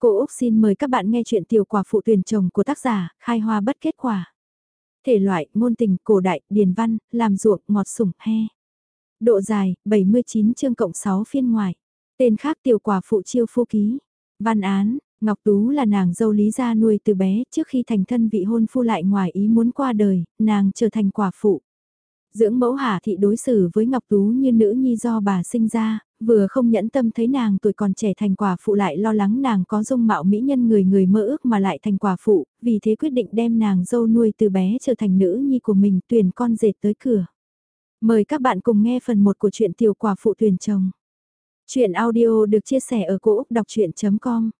Cô Úc xin mời các bạn nghe chuyện tiểu quả phụ tuyển chồng của tác giả, khai hoa bất kết quả. Thể loại, ngôn tình, cổ đại, điền văn, làm ruộng, ngọt sủng, he. Độ dài, 79 chương cộng 6 phiên ngoài. Tên khác tiểu quả phụ chiêu phu ký. Văn án, Ngọc Tú là nàng dâu Lý Gia nuôi từ bé trước khi thành thân vị hôn phu lại ngoài ý muốn qua đời, nàng trở thành quả phụ. Dưỡng mẫu Hà Thị đối xử với Ngọc Tú như nữ nhi do bà sinh ra, vừa không nhẫn tâm thấy nàng tuổi còn trẻ thành quả phụ lại lo lắng nàng có dung mạo mỹ nhân người người mơ ước mà lại thành quả phụ, vì thế quyết định đem nàng dâu nuôi từ bé trở thành nữ nhi của mình tuyển con dệt tới cửa. Mời các bạn cùng nghe phần 1 của truyện tiểu quả phụ tuyển chồng. Chuyện audio được chia sẻ ở cỗ đọc chuyện.com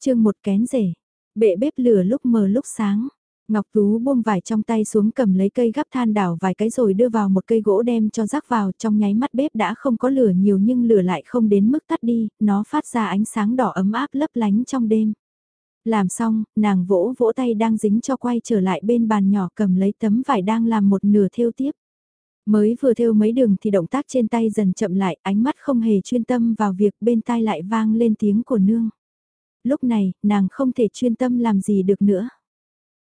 Chương một kén rể, bệ bếp lửa lúc mờ lúc sáng. Ngọc Tú buông vải trong tay xuống cầm lấy cây gắp than đảo vài cái rồi đưa vào một cây gỗ đem cho rác vào trong nháy mắt bếp đã không có lửa nhiều nhưng lửa lại không đến mức tắt đi, nó phát ra ánh sáng đỏ ấm áp lấp lánh trong đêm. Làm xong, nàng vỗ vỗ tay đang dính cho quay trở lại bên bàn nhỏ cầm lấy tấm vải đang làm một nửa thêu tiếp. Mới vừa thêu mấy đường thì động tác trên tay dần chậm lại, ánh mắt không hề chuyên tâm vào việc bên tai lại vang lên tiếng của nương. Lúc này, nàng không thể chuyên tâm làm gì được nữa.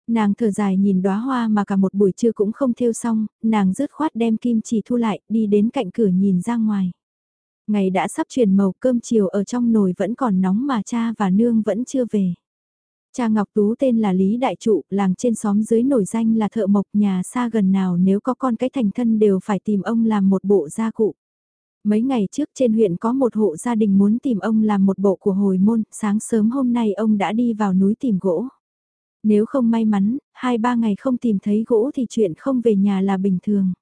Nàng thở dài nhìn đóa hoa mà cả một buổi trưa cũng không thêu xong, nàng rứt khoát đem kim chỉ thu lại, đi đến cạnh cửa nhìn ra ngoài. Ngày đã sắp chuyển màu cơm chiều ở trong nồi vẫn còn nóng mà cha và nương vẫn chưa về. Cha Ngọc Tú tên là Lý Đại Trụ, làng trên xóm dưới nổi danh là thợ mộc nhà xa gần nào nếu có con cái thành thân đều phải tìm ông làm một bộ gia cụ. Mấy ngày trước trên huyện có một hộ gia đình muốn tìm ông làm một bộ của hồi môn, sáng sớm hôm nay ông đã đi vào núi tìm gỗ. Nếu không may mắn, hai ba ngày không tìm thấy gỗ thì chuyện không về nhà là bình thường.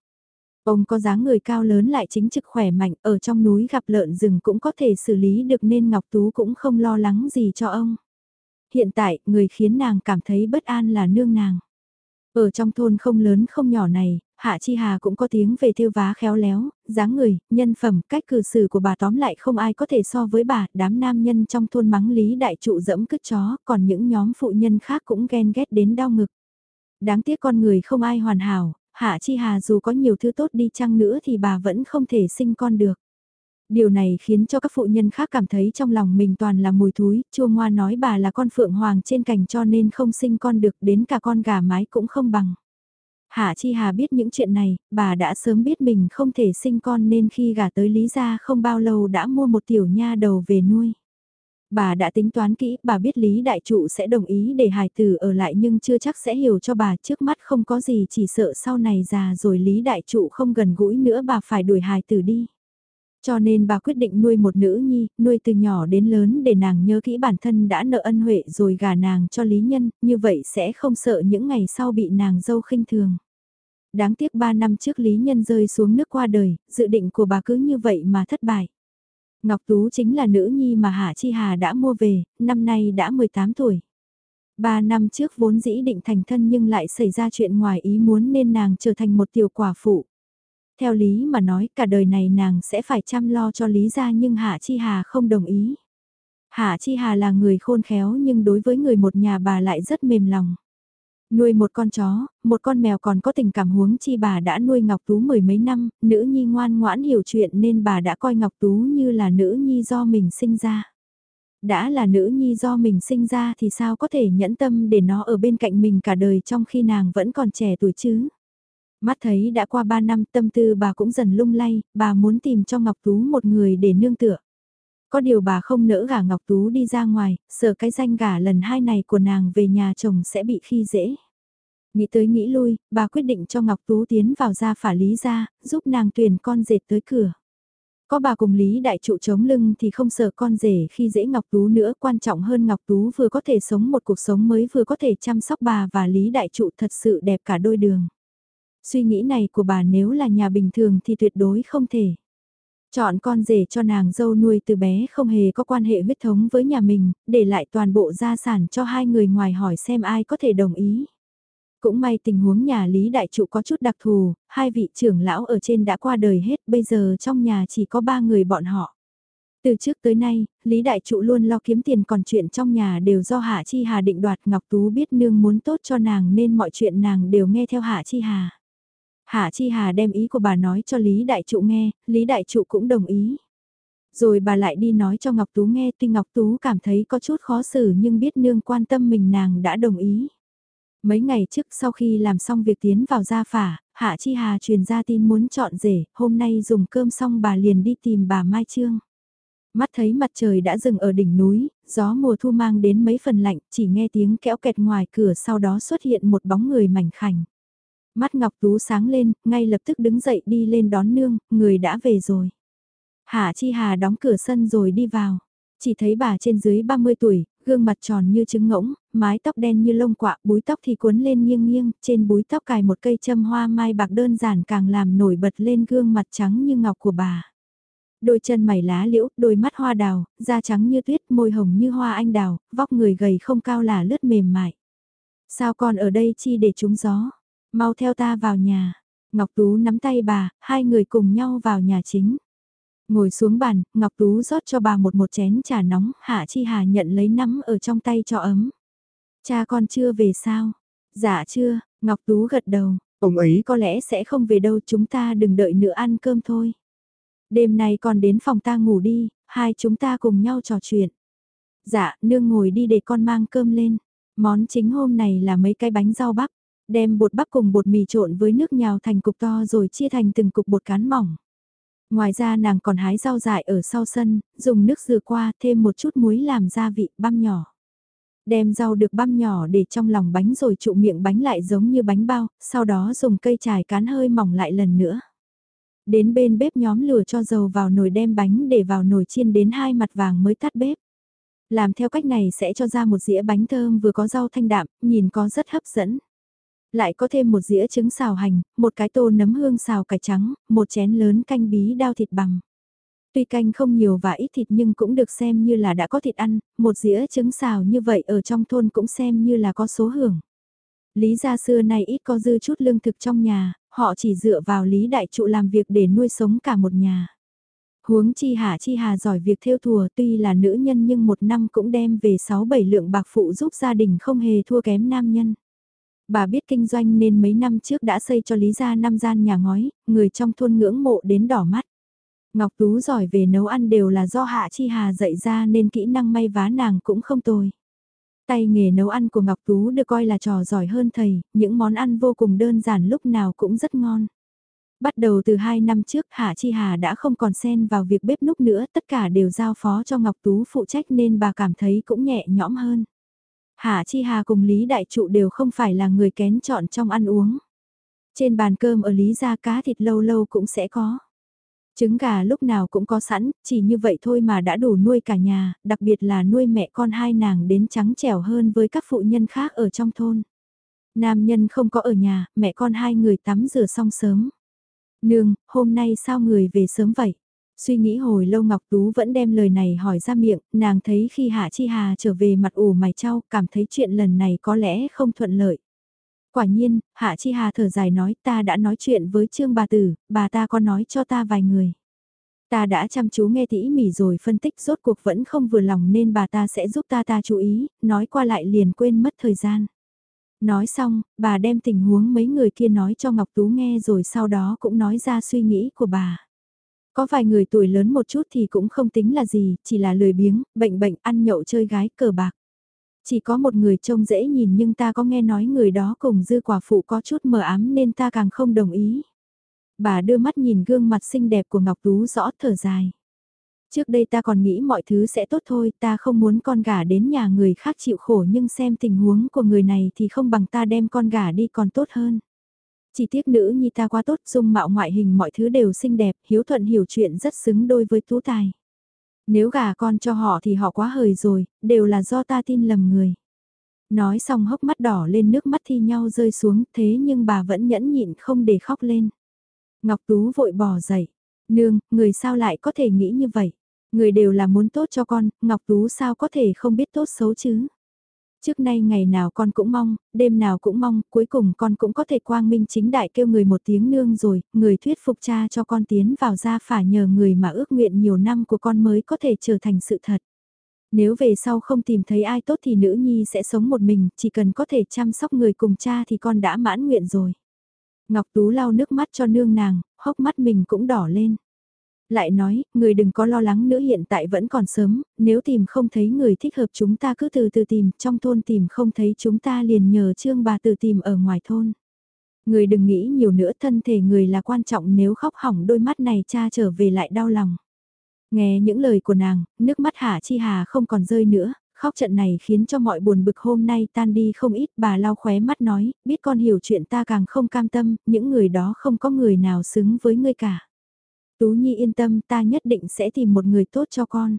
Ông có dáng người cao lớn lại chính trực khỏe mạnh, ở trong núi gặp lợn rừng cũng có thể xử lý được nên Ngọc Tú cũng không lo lắng gì cho ông. Hiện tại, người khiến nàng cảm thấy bất an là nương nàng. Ở trong thôn không lớn không nhỏ này, Hạ Chi Hà cũng có tiếng về thêu vá khéo léo, dáng người, nhân phẩm, cách cư xử của bà tóm lại không ai có thể so với bà, đám nam nhân trong thôn mắng lý đại trụ dẫm cứt chó, còn những nhóm phụ nhân khác cũng ghen ghét đến đau ngực. Đáng tiếc con người không ai hoàn hảo, Hạ Chi Hà dù có nhiều thứ tốt đi chăng nữa thì bà vẫn không thể sinh con được. Điều này khiến cho các phụ nhân khác cảm thấy trong lòng mình toàn là mùi thúi, chua ngoa nói bà là con phượng hoàng trên cành cho nên không sinh con được đến cả con gà mái cũng không bằng. Hạ Chi Hà biết những chuyện này, bà đã sớm biết mình không thể sinh con nên khi gả tới Lý Gia không bao lâu đã mua một tiểu nha đầu về nuôi. Bà đã tính toán kỹ, bà biết Lý Đại Trụ sẽ đồng ý để hài tử ở lại nhưng chưa chắc sẽ hiểu cho bà trước mắt không có gì chỉ sợ sau này già rồi Lý Đại Trụ không gần gũi nữa bà phải đuổi hài tử đi. Cho nên bà quyết định nuôi một nữ nhi, nuôi từ nhỏ đến lớn để nàng nhớ kỹ bản thân đã nợ ân huệ rồi gả nàng cho Lý Nhân, như vậy sẽ không sợ những ngày sau bị nàng dâu khinh thường. Đáng tiếc 3 năm trước Lý Nhân rơi xuống nước qua đời, dự định của bà cứ như vậy mà thất bại. Ngọc Tú chính là nữ nhi mà Hạ Chi Hà đã mua về, năm nay đã 18 tuổi. Ba năm trước vốn dĩ định thành thân nhưng lại xảy ra chuyện ngoài ý muốn nên nàng trở thành một tiểu quả phụ. Theo lý mà nói cả đời này nàng sẽ phải chăm lo cho Lý gia nhưng Hạ Chi Hà không đồng ý. Hạ Chi Hà là người khôn khéo nhưng đối với người một nhà bà lại rất mềm lòng. Nuôi một con chó, một con mèo còn có tình cảm huống chi bà đã nuôi Ngọc Tú mười mấy năm, nữ nhi ngoan ngoãn hiểu chuyện nên bà đã coi Ngọc Tú như là nữ nhi do mình sinh ra. Đã là nữ nhi do mình sinh ra thì sao có thể nhẫn tâm để nó ở bên cạnh mình cả đời trong khi nàng vẫn còn trẻ tuổi chứ. Mắt thấy đã qua ba năm tâm tư bà cũng dần lung lay, bà muốn tìm cho Ngọc Tú một người để nương tựa. Có điều bà không nỡ gả Ngọc Tú đi ra ngoài, sợ cái danh gả lần hai này của nàng về nhà chồng sẽ bị khi dễ. Nghĩ tới nghĩ lui, bà quyết định cho Ngọc Tú tiến vào gia phả lý gia, giúp nàng tuyển con dệt tới cửa. Có bà cùng Lý Đại Trụ chống lưng thì không sợ con rể khi dễ Ngọc Tú nữa, quan trọng hơn Ngọc Tú vừa có thể sống một cuộc sống mới vừa có thể chăm sóc bà và Lý Đại Trụ thật sự đẹp cả đôi đường. Suy nghĩ này của bà nếu là nhà bình thường thì tuyệt đối không thể. Chọn con rể cho nàng dâu nuôi từ bé không hề có quan hệ huyết thống với nhà mình, để lại toàn bộ gia sản cho hai người ngoài hỏi xem ai có thể đồng ý. Cũng may tình huống nhà Lý Đại Trụ có chút đặc thù, hai vị trưởng lão ở trên đã qua đời hết, bây giờ trong nhà chỉ có ba người bọn họ. Từ trước tới nay, Lý Đại Trụ luôn lo kiếm tiền còn chuyện trong nhà đều do Hạ Chi Hà định đoạt Ngọc Tú biết nương muốn tốt cho nàng nên mọi chuyện nàng đều nghe theo Hạ Chi Hà. Hạ Chi Hà đem ý của bà nói cho Lý Đại Trụ nghe, Lý Đại Trụ cũng đồng ý. Rồi bà lại đi nói cho Ngọc Tú nghe tuy Ngọc Tú cảm thấy có chút khó xử nhưng biết nương quan tâm mình nàng đã đồng ý. Mấy ngày trước sau khi làm xong việc tiến vào gia phả, Hạ Chi Hà truyền ra tin muốn chọn rể, hôm nay dùng cơm xong bà liền đi tìm bà Mai Trương. Mắt thấy mặt trời đã dừng ở đỉnh núi, gió mùa thu mang đến mấy phần lạnh, chỉ nghe tiếng kéo kẹt ngoài cửa sau đó xuất hiện một bóng người mảnh khảnh. Mắt Ngọc Tú sáng lên, ngay lập tức đứng dậy đi lên đón nương, người đã về rồi. Hạ Chi Hà đóng cửa sân rồi đi vào. Chỉ thấy bà trên dưới 30 tuổi, gương mặt tròn như trứng ngỗng, mái tóc đen như lông quạ, búi tóc thì cuốn lên nghiêng nghiêng, trên búi tóc cài một cây châm hoa mai bạc đơn giản càng làm nổi bật lên gương mặt trắng như ngọc của bà. Đôi chân mày lá liễu, đôi mắt hoa đào, da trắng như tuyết, môi hồng như hoa anh đào, vóc người gầy không cao là lướt mềm mại. Sao con ở đây chi để trúng gió? Mau theo ta vào nhà. Ngọc Tú nắm tay bà, hai người cùng nhau vào nhà chính. Ngồi xuống bàn, Ngọc Tú rót cho bà một một chén trà nóng, Hạ Chi Hà nhận lấy nắm ở trong tay cho ấm. Cha con chưa về sao? Dạ chưa, Ngọc Tú gật đầu, ông ấy có lẽ sẽ không về đâu chúng ta đừng đợi nữa ăn cơm thôi. Đêm nay con đến phòng ta ngủ đi, hai chúng ta cùng nhau trò chuyện. Dạ, nương ngồi đi để con mang cơm lên. Món chính hôm này là mấy cái bánh rau bắp, đem bột bắp cùng bột mì trộn với nước nhào thành cục to rồi chia thành từng cục bột cán mỏng. Ngoài ra nàng còn hái rau dại ở sau sân, dùng nước dừa qua thêm một chút muối làm gia vị băm nhỏ. Đem rau được băm nhỏ để trong lòng bánh rồi trụ miệng bánh lại giống như bánh bao, sau đó dùng cây chải cán hơi mỏng lại lần nữa. Đến bên bếp nhóm lửa cho dầu vào nồi đem bánh để vào nồi chiên đến hai mặt vàng mới tắt bếp. Làm theo cách này sẽ cho ra một dĩa bánh thơm vừa có rau thanh đạm, nhìn có rất hấp dẫn. Lại có thêm một dĩa trứng xào hành, một cái tô nấm hương xào cải trắng, một chén lớn canh bí đao thịt bằng. Tuy canh không nhiều và ít thịt nhưng cũng được xem như là đã có thịt ăn, một dĩa trứng xào như vậy ở trong thôn cũng xem như là có số hưởng. Lý gia xưa nay ít có dư chút lương thực trong nhà, họ chỉ dựa vào Lý Đại Trụ làm việc để nuôi sống cả một nhà. Huống chi hạ chi hà giỏi việc theo thùa tuy là nữ nhân nhưng một năm cũng đem về 6-7 lượng bạc phụ giúp gia đình không hề thua kém nam nhân. Bà biết kinh doanh nên mấy năm trước đã xây cho Lý gia năm gian nhà ngói, người trong thôn ngưỡng mộ đến đỏ mắt. Ngọc Tú giỏi về nấu ăn đều là do Hạ Chi Hà dạy ra nên kỹ năng may vá nàng cũng không tồi. Tay nghề nấu ăn của Ngọc Tú được coi là trò giỏi hơn thầy, những món ăn vô cùng đơn giản lúc nào cũng rất ngon. Bắt đầu từ 2 năm trước Hạ Chi Hà đã không còn xen vào việc bếp núc nữa, tất cả đều giao phó cho Ngọc Tú phụ trách nên bà cảm thấy cũng nhẹ nhõm hơn. Hạ Chi Hà cùng Lý Đại Trụ đều không phải là người kén chọn trong ăn uống. Trên bàn cơm ở Lý gia cá thịt lâu lâu cũng sẽ có. Trứng gà lúc nào cũng có sẵn, chỉ như vậy thôi mà đã đủ nuôi cả nhà, đặc biệt là nuôi mẹ con hai nàng đến trắng trẻo hơn với các phụ nhân khác ở trong thôn. Nam nhân không có ở nhà, mẹ con hai người tắm rửa xong sớm. Nương, hôm nay sao người về sớm vậy? Suy nghĩ hồi lâu Ngọc Tú vẫn đem lời này hỏi ra miệng, nàng thấy khi Hạ Chi Hà trở về mặt ủ mày trao, cảm thấy chuyện lần này có lẽ không thuận lợi. Quả nhiên, Hạ Chi Hà thở dài nói ta đã nói chuyện với Trương bà tử, bà ta có nói cho ta vài người. Ta đã chăm chú nghe tỉ mỉ rồi phân tích rốt cuộc vẫn không vừa lòng nên bà ta sẽ giúp ta ta chú ý, nói qua lại liền quên mất thời gian. Nói xong, bà đem tình huống mấy người kia nói cho Ngọc Tú nghe rồi sau đó cũng nói ra suy nghĩ của bà. Có vài người tuổi lớn một chút thì cũng không tính là gì, chỉ là lười biếng, bệnh bệnh, ăn nhậu chơi gái, cờ bạc. Chỉ có một người trông dễ nhìn nhưng ta có nghe nói người đó cùng dư quả phụ có chút mờ ám nên ta càng không đồng ý. Bà đưa mắt nhìn gương mặt xinh đẹp của Ngọc Tú rõ thở dài. Trước đây ta còn nghĩ mọi thứ sẽ tốt thôi, ta không muốn con gả đến nhà người khác chịu khổ nhưng xem tình huống của người này thì không bằng ta đem con gả đi còn tốt hơn. Chỉ tiếc nữ nhi ta quá tốt, dung mạo ngoại hình mọi thứ đều xinh đẹp, hiếu thuận hiểu chuyện rất xứng đôi với tú tài. Nếu gả con cho họ thì họ quá hời rồi, đều là do ta tin lầm người. Nói xong hốc mắt đỏ lên nước mắt thi nhau rơi xuống thế nhưng bà vẫn nhẫn nhịn không để khóc lên. Ngọc Tú vội bỏ dậy. Nương, người sao lại có thể nghĩ như vậy? Người đều là muốn tốt cho con, Ngọc Tú sao có thể không biết tốt xấu chứ? Trước nay ngày nào con cũng mong, đêm nào cũng mong, cuối cùng con cũng có thể quang minh chính đại kêu người một tiếng nương rồi, người thuyết phục cha cho con tiến vào gia phả nhờ người mà ước nguyện nhiều năm của con mới có thể trở thành sự thật. Nếu về sau không tìm thấy ai tốt thì nữ nhi sẽ sống một mình, chỉ cần có thể chăm sóc người cùng cha thì con đã mãn nguyện rồi. Ngọc Tú lau nước mắt cho nương nàng, hốc mắt mình cũng đỏ lên. Lại nói, người đừng có lo lắng nữa hiện tại vẫn còn sớm, nếu tìm không thấy người thích hợp chúng ta cứ từ từ tìm, trong thôn tìm không thấy chúng ta liền nhờ trương bà từ tìm ở ngoài thôn. Người đừng nghĩ nhiều nữa thân thể người là quan trọng nếu khóc hỏng đôi mắt này cha trở về lại đau lòng. Nghe những lời của nàng, nước mắt Hạ Chi Hà không còn rơi nữa, khóc trận này khiến cho mọi buồn bực hôm nay tan đi không ít bà lau khóe mắt nói, biết con hiểu chuyện ta càng không cam tâm, những người đó không có người nào xứng với ngươi cả. Tú Nhi yên tâm ta nhất định sẽ tìm một người tốt cho con.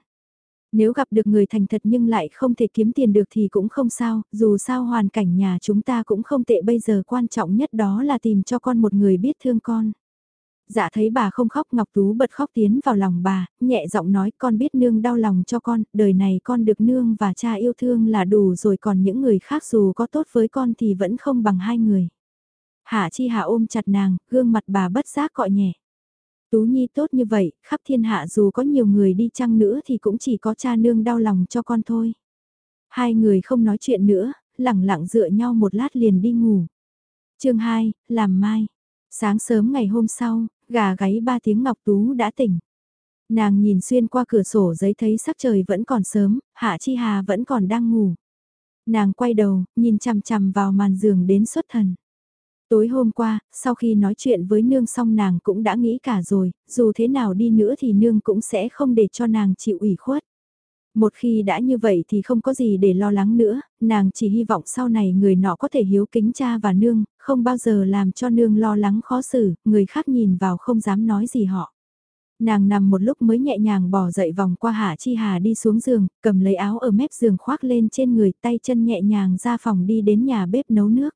Nếu gặp được người thành thật nhưng lại không thể kiếm tiền được thì cũng không sao, dù sao hoàn cảnh nhà chúng ta cũng không tệ bây giờ quan trọng nhất đó là tìm cho con một người biết thương con. Dạ thấy bà không khóc Ngọc Tú bật khóc tiến vào lòng bà, nhẹ giọng nói con biết nương đau lòng cho con, đời này con được nương và cha yêu thương là đủ rồi còn những người khác dù có tốt với con thì vẫn không bằng hai người. Hạ chi hạ ôm chặt nàng, gương mặt bà bất giác cọ nhẹ. Tú Nhi tốt như vậy, khắp thiên hạ dù có nhiều người đi chăng nữa thì cũng chỉ có cha nương đau lòng cho con thôi. Hai người không nói chuyện nữa, lẳng lặng dựa nhau một lát liền đi ngủ. chương 2, làm mai. Sáng sớm ngày hôm sau, gà gáy ba tiếng Ngọc Tú đã tỉnh. Nàng nhìn xuyên qua cửa sổ giấy thấy sắc trời vẫn còn sớm, Hạ Chi Hà vẫn còn đang ngủ. Nàng quay đầu, nhìn chằm chằm vào màn giường đến xuất thần. Tối hôm qua, sau khi nói chuyện với nương xong nàng cũng đã nghĩ cả rồi, dù thế nào đi nữa thì nương cũng sẽ không để cho nàng chịu ủy khuất. Một khi đã như vậy thì không có gì để lo lắng nữa, nàng chỉ hy vọng sau này người nọ có thể hiếu kính cha và nương, không bao giờ làm cho nương lo lắng khó xử, người khác nhìn vào không dám nói gì họ. Nàng nằm một lúc mới nhẹ nhàng bỏ dậy vòng qua Hạ Chi Hà đi xuống giường, cầm lấy áo ở mép giường khoác lên trên người tay chân nhẹ nhàng ra phòng đi đến nhà bếp nấu nước.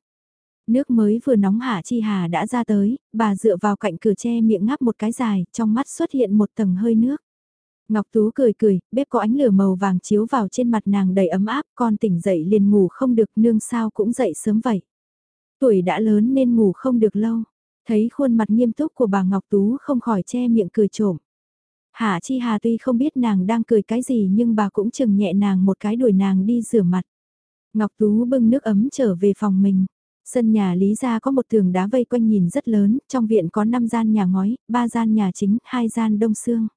Nước mới vừa nóng Hạ Chi Hà đã ra tới, bà dựa vào cạnh cửa tre miệng ngáp một cái dài, trong mắt xuất hiện một tầng hơi nước. Ngọc Tú cười cười, bếp có ánh lửa màu vàng chiếu vào trên mặt nàng đầy ấm áp, con tỉnh dậy liền ngủ không được nương sao cũng dậy sớm vậy. Tuổi đã lớn nên ngủ không được lâu, thấy khuôn mặt nghiêm túc của bà Ngọc Tú không khỏi che miệng cười trộm. Hạ Chi Hà tuy không biết nàng đang cười cái gì nhưng bà cũng chừng nhẹ nàng một cái đuổi nàng đi rửa mặt. Ngọc Tú bưng nước ấm trở về phòng mình. Sân nhà Lý gia có một tường đá vây quanh nhìn rất lớn, trong viện có 5 gian nhà ngói, 3 gian nhà chính, 2 gian đông xương.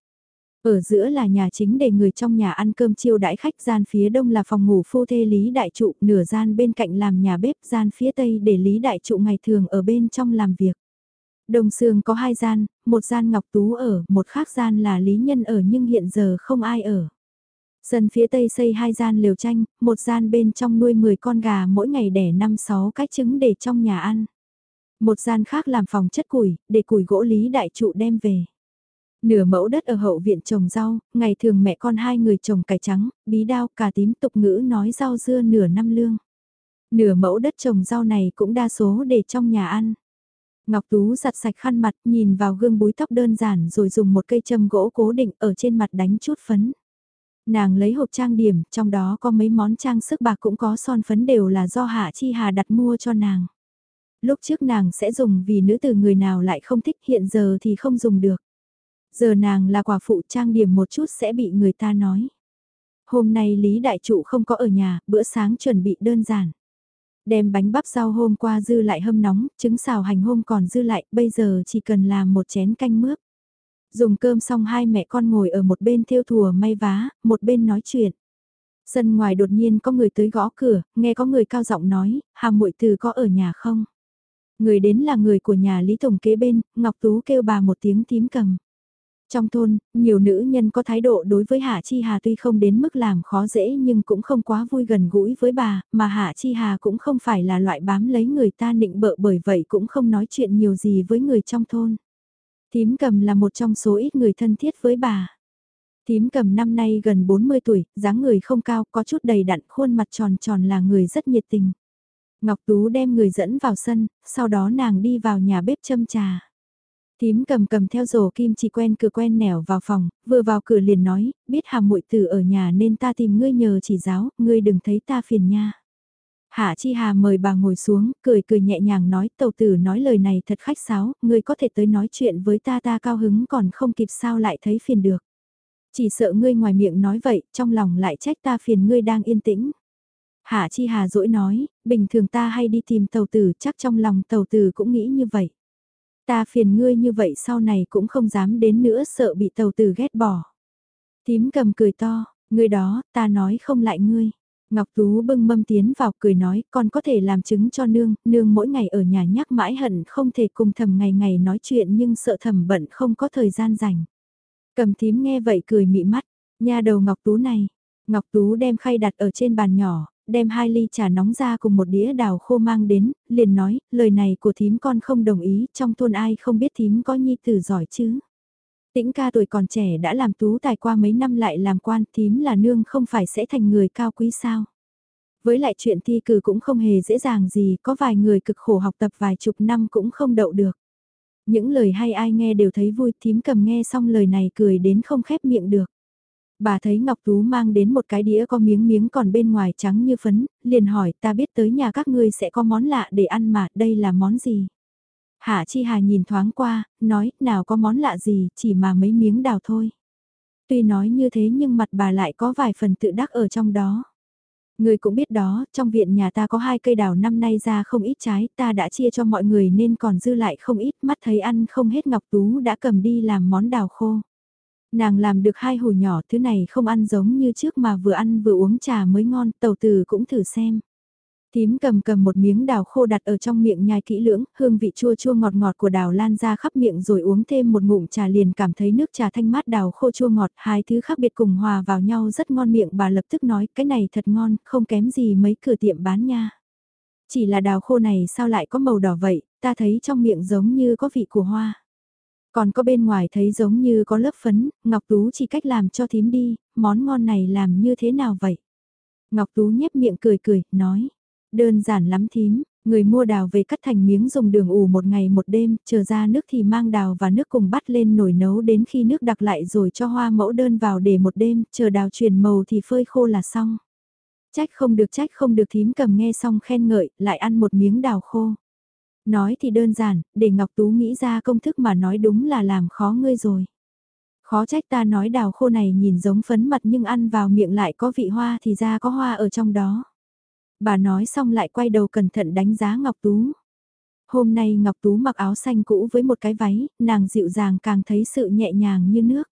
Ở giữa là nhà chính để người trong nhà ăn cơm chiêu đãi khách, gian phía đông là phòng ngủ phu thê Lý Đại Trụ, nửa gian bên cạnh làm nhà bếp, gian phía tây để Lý Đại Trụ ngày thường ở bên trong làm việc. Đông xương có hai gian, một gian Ngọc Tú ở, một khác gian là Lý Nhân ở nhưng hiện giờ không ai ở. Sân phía tây xây hai gian liều tranh, một gian bên trong nuôi 10 con gà mỗi ngày đẻ 5-6 cái trứng để trong nhà ăn. Một gian khác làm phòng chất củi, để củi gỗ lý đại trụ đem về. Nửa mẫu đất ở hậu viện trồng rau, ngày thường mẹ con hai người trồng cải trắng, bí đao, cà tím tục ngữ nói rau dưa nửa năm lương. Nửa mẫu đất trồng rau này cũng đa số để trong nhà ăn. Ngọc Tú giặt sạch khăn mặt nhìn vào gương búi tóc đơn giản rồi dùng một cây châm gỗ cố định ở trên mặt đánh chút phấn. Nàng lấy hộp trang điểm, trong đó có mấy món trang sức bạc cũng có son phấn đều là do Hạ Chi Hà đặt mua cho nàng. Lúc trước nàng sẽ dùng vì nữ từ người nào lại không thích hiện giờ thì không dùng được. Giờ nàng là quả phụ trang điểm một chút sẽ bị người ta nói. Hôm nay Lý Đại Trụ không có ở nhà, bữa sáng chuẩn bị đơn giản. Đem bánh bắp rau hôm qua dư lại hâm nóng, trứng xào hành hôm còn dư lại, bây giờ chỉ cần làm một chén canh mướp. Dùng cơm xong hai mẹ con ngồi ở một bên theo thùa may vá, một bên nói chuyện. Sân ngoài đột nhiên có người tới gõ cửa, nghe có người cao giọng nói, hàm muội từ có ở nhà không? Người đến là người của nhà Lý Tổng kế bên, Ngọc Tú kêu bà một tiếng tím cầm. Trong thôn, nhiều nữ nhân có thái độ đối với Hạ Chi Hà tuy không đến mức làm khó dễ nhưng cũng không quá vui gần gũi với bà, mà Hạ Chi Hà cũng không phải là loại bám lấy người ta nịnh bợ bởi vậy cũng không nói chuyện nhiều gì với người trong thôn. Tím cầm là một trong số ít người thân thiết với bà. Tím cầm năm nay gần 40 tuổi, dáng người không cao, có chút đầy đặn, khuôn mặt tròn tròn là người rất nhiệt tình. Ngọc Tú đem người dẫn vào sân, sau đó nàng đi vào nhà bếp châm trà. Tím cầm cầm theo rổ kim chỉ quen cửa quen nẻo vào phòng, vừa vào cửa liền nói, biết hàm muội tử ở nhà nên ta tìm ngươi nhờ chỉ giáo, ngươi đừng thấy ta phiền nha. Hạ Chi Hà mời bà ngồi xuống, cười cười nhẹ nhàng nói tàu tử nói lời này thật khách sáo, ngươi có thể tới nói chuyện với ta ta cao hứng còn không kịp sao lại thấy phiền được. Chỉ sợ ngươi ngoài miệng nói vậy, trong lòng lại trách ta phiền ngươi đang yên tĩnh. Hạ Chi Hà dỗi nói, bình thường ta hay đi tìm tàu tử chắc trong lòng tàu tử cũng nghĩ như vậy. Ta phiền ngươi như vậy sau này cũng không dám đến nữa sợ bị tàu tử ghét bỏ. Tím cầm cười to, ngươi đó, ta nói không lại ngươi. Ngọc Tú bưng mâm tiến vào cười nói con có thể làm chứng cho nương, nương mỗi ngày ở nhà nhắc mãi hận không thể cùng thầm ngày ngày nói chuyện nhưng sợ thầm bận không có thời gian rảnh. Cầm tím nghe vậy cười mị mắt, nha đầu Ngọc Tú này. Ngọc Tú đem khay đặt ở trên bàn nhỏ, đem hai ly trà nóng ra cùng một đĩa đào khô mang đến, liền nói, lời này của thím con không đồng ý, trong thôn ai không biết thím có nhi tử giỏi chứ. Tĩnh ca tuổi còn trẻ đã làm tú tài qua mấy năm lại làm quan thím là nương không phải sẽ thành người cao quý sao. Với lại chuyện thi cử cũng không hề dễ dàng gì, có vài người cực khổ học tập vài chục năm cũng không đậu được. Những lời hay ai nghe đều thấy vui, thím cầm nghe xong lời này cười đến không khép miệng được. Bà thấy Ngọc Tú mang đến một cái đĩa có miếng miếng còn bên ngoài trắng như phấn, liền hỏi ta biết tới nhà các ngươi sẽ có món lạ để ăn mà đây là món gì. Hạ Chi Hà nhìn thoáng qua, nói nào có món lạ gì chỉ mà mấy miếng đào thôi. Tuy nói như thế nhưng mặt bà lại có vài phần tự đắc ở trong đó. Người cũng biết đó, trong viện nhà ta có hai cây đào năm nay ra không ít trái, ta đã chia cho mọi người nên còn dư lại không ít, mắt thấy ăn không hết Ngọc Tú đã cầm đi làm món đào khô. Nàng làm được hai hồi nhỏ thứ này không ăn giống như trước mà vừa ăn vừa uống trà mới ngon, tàu từ cũng thử xem. Tím cầm cầm một miếng đào khô đặt ở trong miệng nhai kỹ lưỡng, hương vị chua chua ngọt ngọt của đào lan ra khắp miệng rồi uống thêm một ngụm trà liền cảm thấy nước trà thanh mát đào khô chua ngọt, hai thứ khác biệt cùng hòa vào nhau rất ngon miệng bà lập tức nói cái này thật ngon, không kém gì mấy cửa tiệm bán nha. Chỉ là đào khô này sao lại có màu đỏ vậy, ta thấy trong miệng giống như có vị của hoa. Còn có bên ngoài thấy giống như có lớp phấn, Ngọc Tú chỉ cách làm cho thím đi, món ngon này làm như thế nào vậy? Ngọc Tú nhếch miệng cười cười, nói, đơn giản lắm thím, người mua đào về cắt thành miếng dùng đường ủ một ngày một đêm, chờ ra nước thì mang đào và nước cùng bắt lên nồi nấu đến khi nước đặc lại rồi cho hoa mẫu đơn vào để một đêm, chờ đào chuyển màu thì phơi khô là xong. Trách không được trách không được thím cầm nghe xong khen ngợi, lại ăn một miếng đào khô. Nói thì đơn giản, để Ngọc Tú nghĩ ra công thức mà nói đúng là làm khó ngươi rồi. Khó trách ta nói đào khô này nhìn giống phấn mặt nhưng ăn vào miệng lại có vị hoa thì ra có hoa ở trong đó. Bà nói xong lại quay đầu cẩn thận đánh giá Ngọc Tú. Hôm nay Ngọc Tú mặc áo xanh cũ với một cái váy, nàng dịu dàng càng thấy sự nhẹ nhàng như nước.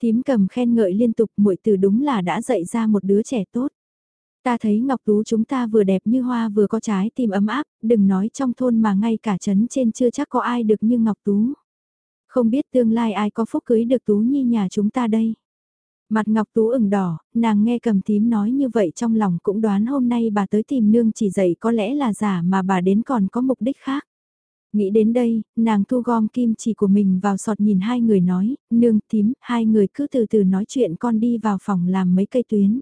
Tím cầm khen ngợi liên tục muội từ đúng là đã dạy ra một đứa trẻ tốt. Ta thấy Ngọc Tú chúng ta vừa đẹp như hoa vừa có trái tim ấm áp, đừng nói trong thôn mà ngay cả trấn trên chưa chắc có ai được như Ngọc Tú. Không biết tương lai ai có phúc cưới được Tú Nhi nhà chúng ta đây. Mặt Ngọc Tú ửng đỏ, nàng nghe cầm tím nói như vậy trong lòng cũng đoán hôm nay bà tới tìm nương chỉ dạy có lẽ là giả mà bà đến còn có mục đích khác. Nghĩ đến đây, nàng thu gom kim chỉ của mình vào sọt nhìn hai người nói, nương tím, hai người cứ từ từ nói chuyện con đi vào phòng làm mấy cây tuyến.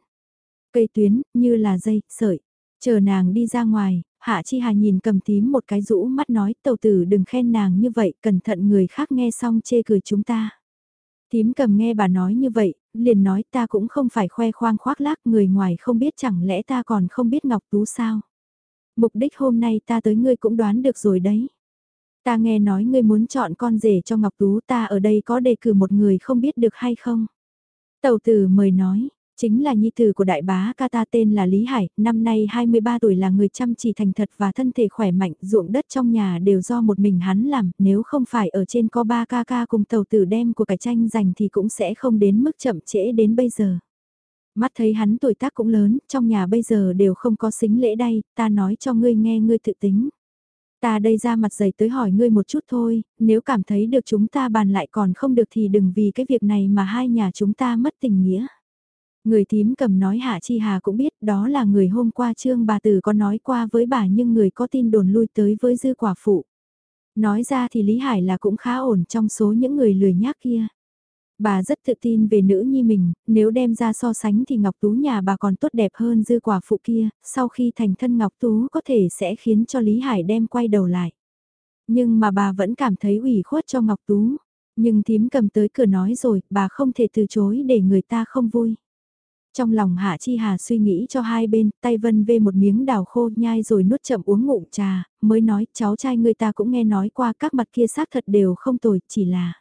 Cây tuyến, như là dây, sợi. Chờ nàng đi ra ngoài, Hạ Chi Hà nhìn cầm tím một cái rũ mắt nói tàu tử đừng khen nàng như vậy, cẩn thận người khác nghe xong chê cười chúng ta. Tím cầm nghe bà nói như vậy, liền nói ta cũng không phải khoe khoang khoác lác người ngoài không biết chẳng lẽ ta còn không biết Ngọc Tú sao. Mục đích hôm nay ta tới ngươi cũng đoán được rồi đấy. Ta nghe nói ngươi muốn chọn con rể cho Ngọc Tú ta ở đây có đề cử một người không biết được hay không. Tàu tử mời nói, Chính là nhi tử của đại bá ca ta tên là Lý Hải, năm nay 23 tuổi là người chăm chỉ thành thật và thân thể khỏe mạnh, ruộng đất trong nhà đều do một mình hắn làm, nếu không phải ở trên có ba ca ca cùng tàu tử đem của cải tranh giành thì cũng sẽ không đến mức chậm trễ đến bây giờ. Mắt thấy hắn tuổi tác cũng lớn, trong nhà bây giờ đều không có xính lễ đây, ta nói cho ngươi nghe ngươi tự tính. Ta đây ra mặt giày tới hỏi ngươi một chút thôi, nếu cảm thấy được chúng ta bàn lại còn không được thì đừng vì cái việc này mà hai nhà chúng ta mất tình nghĩa. Người thím cầm nói Hạ Chi Hà cũng biết đó là người hôm qua trương bà tử có nói qua với bà nhưng người có tin đồn lui tới với dư quả phụ. Nói ra thì Lý Hải là cũng khá ổn trong số những người lười nhác kia. Bà rất tự tin về nữ nhi mình, nếu đem ra so sánh thì Ngọc Tú nhà bà còn tốt đẹp hơn dư quả phụ kia, sau khi thành thân Ngọc Tú có thể sẽ khiến cho Lý Hải đem quay đầu lại. Nhưng mà bà vẫn cảm thấy ủy khuất cho Ngọc Tú. Nhưng thím cầm tới cửa nói rồi, bà không thể từ chối để người ta không vui. Trong lòng Hạ Chi Hà suy nghĩ cho hai bên, tay vân vê một miếng đào khô nhai rồi nuốt chậm uống ngụm trà, mới nói cháu trai người ta cũng nghe nói qua các mặt kia xác thật đều không tồi, chỉ là...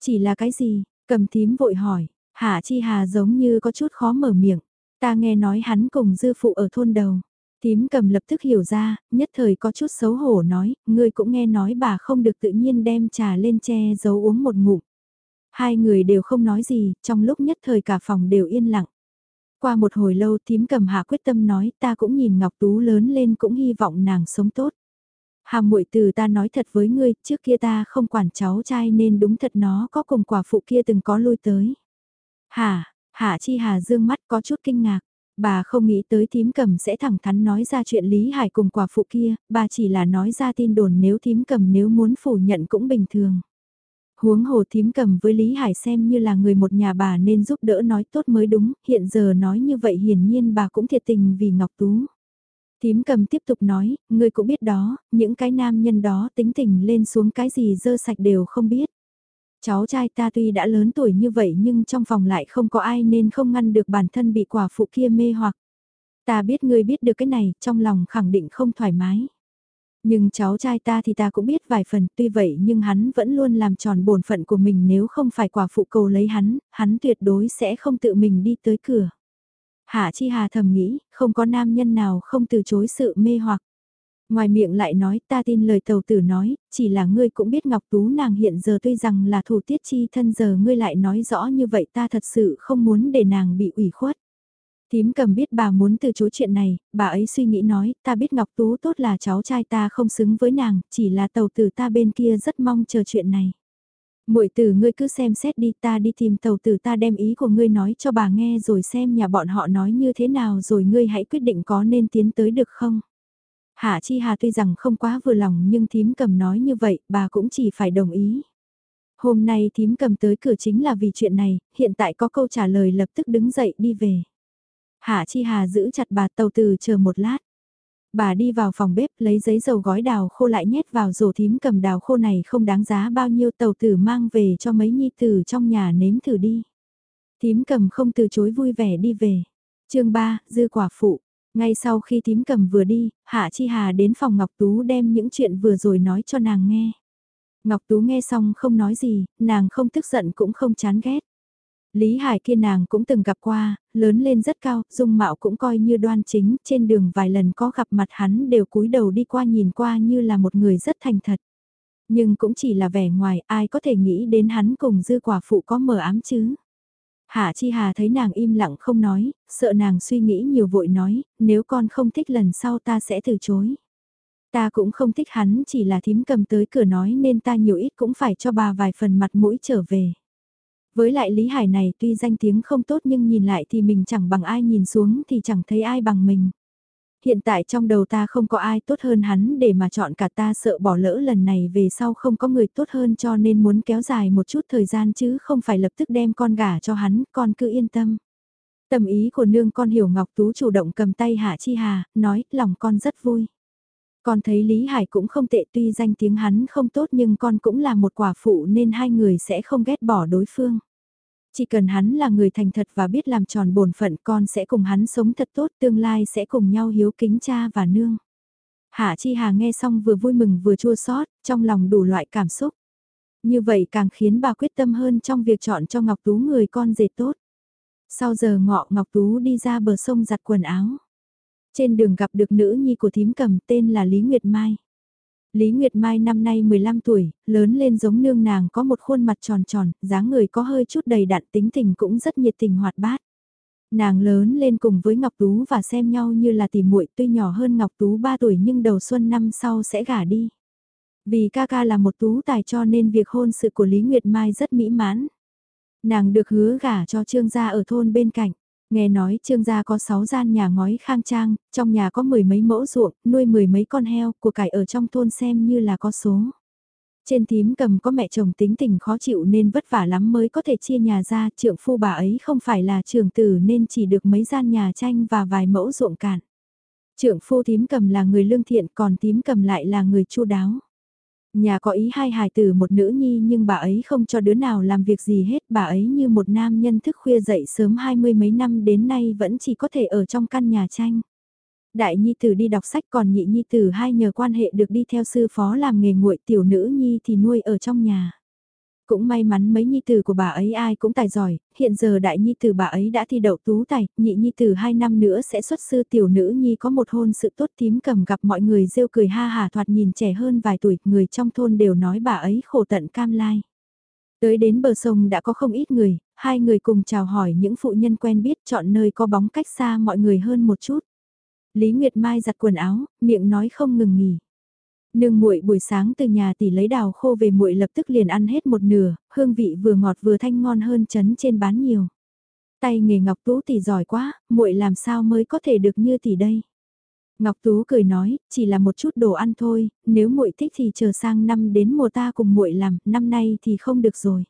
Chỉ là cái gì? Cầm tím vội hỏi, Hạ Chi Hà giống như có chút khó mở miệng. Ta nghe nói hắn cùng dư phụ ở thôn đầu. Tím cầm lập tức hiểu ra, nhất thời có chút xấu hổ nói, ngươi cũng nghe nói bà không được tự nhiên đem trà lên che giấu uống một ngụm. Hai người đều không nói gì, trong lúc nhất thời cả phòng đều yên lặng. Qua một hồi lâu thím cầm hạ quyết tâm nói ta cũng nhìn Ngọc Tú lớn lên cũng hy vọng nàng sống tốt. Hàm muội từ ta nói thật với ngươi, trước kia ta không quản cháu trai nên đúng thật nó có cùng quả phụ kia từng có lui tới. Hà, Hạ Chi Hà dương mắt có chút kinh ngạc. Bà không nghĩ tới thím cầm sẽ thẳng thắn nói ra chuyện Lý Hải cùng quả phụ kia, bà chỉ là nói ra tin đồn nếu thím cầm nếu muốn phủ nhận cũng bình thường. Huống hồ thím cầm với Lý Hải xem như là người một nhà bà nên giúp đỡ nói tốt mới đúng, hiện giờ nói như vậy hiển nhiên bà cũng thiệt tình vì Ngọc Tú. Thím cầm tiếp tục nói, người cũng biết đó, những cái nam nhân đó tính tình lên xuống cái gì dơ sạch đều không biết. Cháu trai ta tuy đã lớn tuổi như vậy nhưng trong phòng lại không có ai nên không ngăn được bản thân bị quả phụ kia mê hoặc. Ta biết ngươi biết được cái này, trong lòng khẳng định không thoải mái. Nhưng cháu trai ta thì ta cũng biết vài phần, tuy vậy nhưng hắn vẫn luôn làm tròn bổn phận của mình nếu không phải quả phụ cầu lấy hắn, hắn tuyệt đối sẽ không tự mình đi tới cửa. Hạ Chi Hà thầm nghĩ, không có nam nhân nào không từ chối sự mê hoặc. Ngoài miệng lại nói ta tin lời tàu tử nói, chỉ là ngươi cũng biết Ngọc Tú nàng hiện giờ tuy rằng là thủ tiết chi thân giờ ngươi lại nói rõ như vậy ta thật sự không muốn để nàng bị ủy khuất. Tím cầm biết bà muốn từ chối chuyện này, bà ấy suy nghĩ nói, ta biết Ngọc Tú tốt là cháu trai ta không xứng với nàng, chỉ là tàu tử ta bên kia rất mong chờ chuyện này. muội tử ngươi cứ xem xét đi ta đi tìm tàu tử ta đem ý của ngươi nói cho bà nghe rồi xem nhà bọn họ nói như thế nào rồi ngươi hãy quyết định có nên tiến tới được không. Hạ Chi Hà tuy rằng không quá vừa lòng nhưng thím cầm nói như vậy bà cũng chỉ phải đồng ý. Hôm nay thím cầm tới cửa chính là vì chuyện này, hiện tại có câu trả lời lập tức đứng dậy đi về. Hạ Chi Hà giữ chặt bà tàu từ chờ một lát. Bà đi vào phòng bếp lấy giấy dầu gói đào khô lại nhét vào rổ thím cầm đào khô này không đáng giá bao nhiêu tàu tử mang về cho mấy nhi tử trong nhà nếm thử đi. Thím cầm không từ chối vui vẻ đi về. chương 3, dư quả phụ. Ngay sau khi thím cầm vừa đi, Hạ Chi Hà đến phòng Ngọc Tú đem những chuyện vừa rồi nói cho nàng nghe. Ngọc Tú nghe xong không nói gì, nàng không tức giận cũng không chán ghét. Lý Hải kia nàng cũng từng gặp qua, lớn lên rất cao, dung mạo cũng coi như đoan chính, trên đường vài lần có gặp mặt hắn đều cúi đầu đi qua nhìn qua như là một người rất thành thật. Nhưng cũng chỉ là vẻ ngoài, ai có thể nghĩ đến hắn cùng dư quả phụ có mờ ám chứ. Hạ Chi Hà thấy nàng im lặng không nói, sợ nàng suy nghĩ nhiều vội nói, nếu con không thích lần sau ta sẽ từ chối. Ta cũng không thích hắn chỉ là thím cầm tới cửa nói nên ta nhiều ít cũng phải cho bà vài phần mặt mũi trở về. Với lại Lý Hải này tuy danh tiếng không tốt nhưng nhìn lại thì mình chẳng bằng ai nhìn xuống thì chẳng thấy ai bằng mình. Hiện tại trong đầu ta không có ai tốt hơn hắn để mà chọn cả ta sợ bỏ lỡ lần này về sau không có người tốt hơn cho nên muốn kéo dài một chút thời gian chứ không phải lập tức đem con gả cho hắn, con cứ yên tâm. Tâm ý của nương con hiểu Ngọc Tú chủ động cầm tay Hạ Chi Hà, nói lòng con rất vui. Con thấy Lý Hải cũng không tệ, tuy danh tiếng hắn không tốt nhưng con cũng là một quả phụ nên hai người sẽ không ghét bỏ đối phương. Chỉ cần hắn là người thành thật và biết làm tròn bổn phận, con sẽ cùng hắn sống thật tốt, tương lai sẽ cùng nhau hiếu kính cha và nương. Hạ Chi Hà nghe xong vừa vui mừng vừa chua xót, trong lòng đủ loại cảm xúc. Như vậy càng khiến bà quyết tâm hơn trong việc chọn cho Ngọc Tú người con dệt tốt. Sau giờ ngọ, Ngọc Tú đi ra bờ sông giặt quần áo. Trên đường gặp được nữ nhi của thím cầm tên là Lý Nguyệt Mai. Lý Nguyệt Mai năm nay 15 tuổi, lớn lên giống nương nàng có một khuôn mặt tròn tròn, dáng người có hơi chút đầy đặn tính tình cũng rất nhiệt tình hoạt bát. Nàng lớn lên cùng với Ngọc Tú và xem nhau như là tỷ muội tuy nhỏ hơn Ngọc Tú 3 tuổi nhưng đầu xuân năm sau sẽ gả đi. Vì ca ca là một tú tài cho nên việc hôn sự của Lý Nguyệt Mai rất mỹ mãn. Nàng được hứa gả cho trương gia ở thôn bên cạnh. Nghe nói trương gia có 6 gian nhà ngói khang trang, trong nhà có mười mấy mẫu ruộng, nuôi mười mấy con heo, của cải ở trong thôn xem như là có số. Trên tím cầm có mẹ chồng tính tình khó chịu nên vất vả lắm mới có thể chia nhà ra, trượng phu bà ấy không phải là trường tử nên chỉ được mấy gian nhà tranh và vài mẫu ruộng cạn. Trượng phu tím cầm là người lương thiện còn tím cầm lại là người chu đáo. Nhà có ý hai hài tử một nữ nhi nhưng bà ấy không cho đứa nào làm việc gì hết, bà ấy như một nam nhân thức khuya dậy sớm hai mươi mấy năm đến nay vẫn chỉ có thể ở trong căn nhà tranh. Đại nhi tử đi đọc sách còn nhị nhi tử hai nhờ quan hệ được đi theo sư phó làm nghề nguội tiểu nữ nhi thì nuôi ở trong nhà. Cũng may mắn mấy nhi tử của bà ấy ai cũng tài giỏi, hiện giờ đại nhi tử bà ấy đã thi đậu tú tài, nhị nhi tử hai năm nữa sẽ xuất sư tiểu nữ nhi có một hôn sự tốt tím cầm gặp mọi người rêu cười ha hà thoạt nhìn trẻ hơn vài tuổi, người trong thôn đều nói bà ấy khổ tận cam lai. Tới đến bờ sông đã có không ít người, hai người cùng chào hỏi những phụ nhân quen biết chọn nơi có bóng cách xa mọi người hơn một chút. Lý Nguyệt Mai giặt quần áo, miệng nói không ngừng nghỉ. Nương muội buổi sáng từ nhà tỷ lấy đào khô về muội lập tức liền ăn hết một nửa, hương vị vừa ngọt vừa thanh ngon hơn chấn trên bán nhiều. Tay nghề Ngọc Tú tỷ giỏi quá, muội làm sao mới có thể được như tỷ đây. Ngọc Tú cười nói, chỉ là một chút đồ ăn thôi, nếu muội thích thì chờ sang năm đến mùa ta cùng muội làm, năm nay thì không được rồi.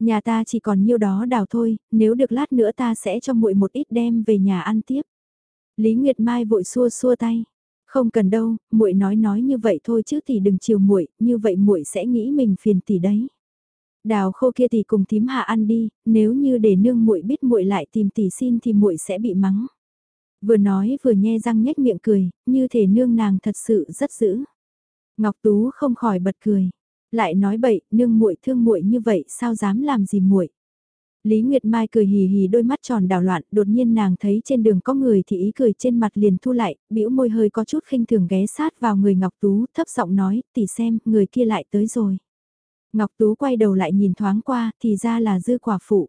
Nhà ta chỉ còn nhiêu đó đào thôi, nếu được lát nữa ta sẽ cho muội một ít đem về nhà ăn tiếp. Lý Nguyệt Mai vội xua xua tay. Không cần đâu, muội nói nói như vậy thôi chứ thì đừng chiều muội, như vậy muội sẽ nghĩ mình phiền tỷ đấy. Đào khô kia thì cùng tím hạ ăn đi, nếu như để nương muội biết muội lại tìm tỷ xin thì muội sẽ bị mắng. Vừa nói vừa nhe răng nhếch miệng cười, như thể nương nàng thật sự rất dữ. Ngọc Tú không khỏi bật cười, lại nói bậy, nương muội thương muội như vậy sao dám làm gì muội? Lý Nguyệt Mai cười hì hì đôi mắt tròn đảo loạn, đột nhiên nàng thấy trên đường có người thì ý cười trên mặt liền thu lại, bĩu môi hơi có chút khinh thường ghé sát vào người Ngọc Tú, thấp giọng nói, tỷ xem, người kia lại tới rồi. Ngọc Tú quay đầu lại nhìn thoáng qua, thì ra là dư quả phụ.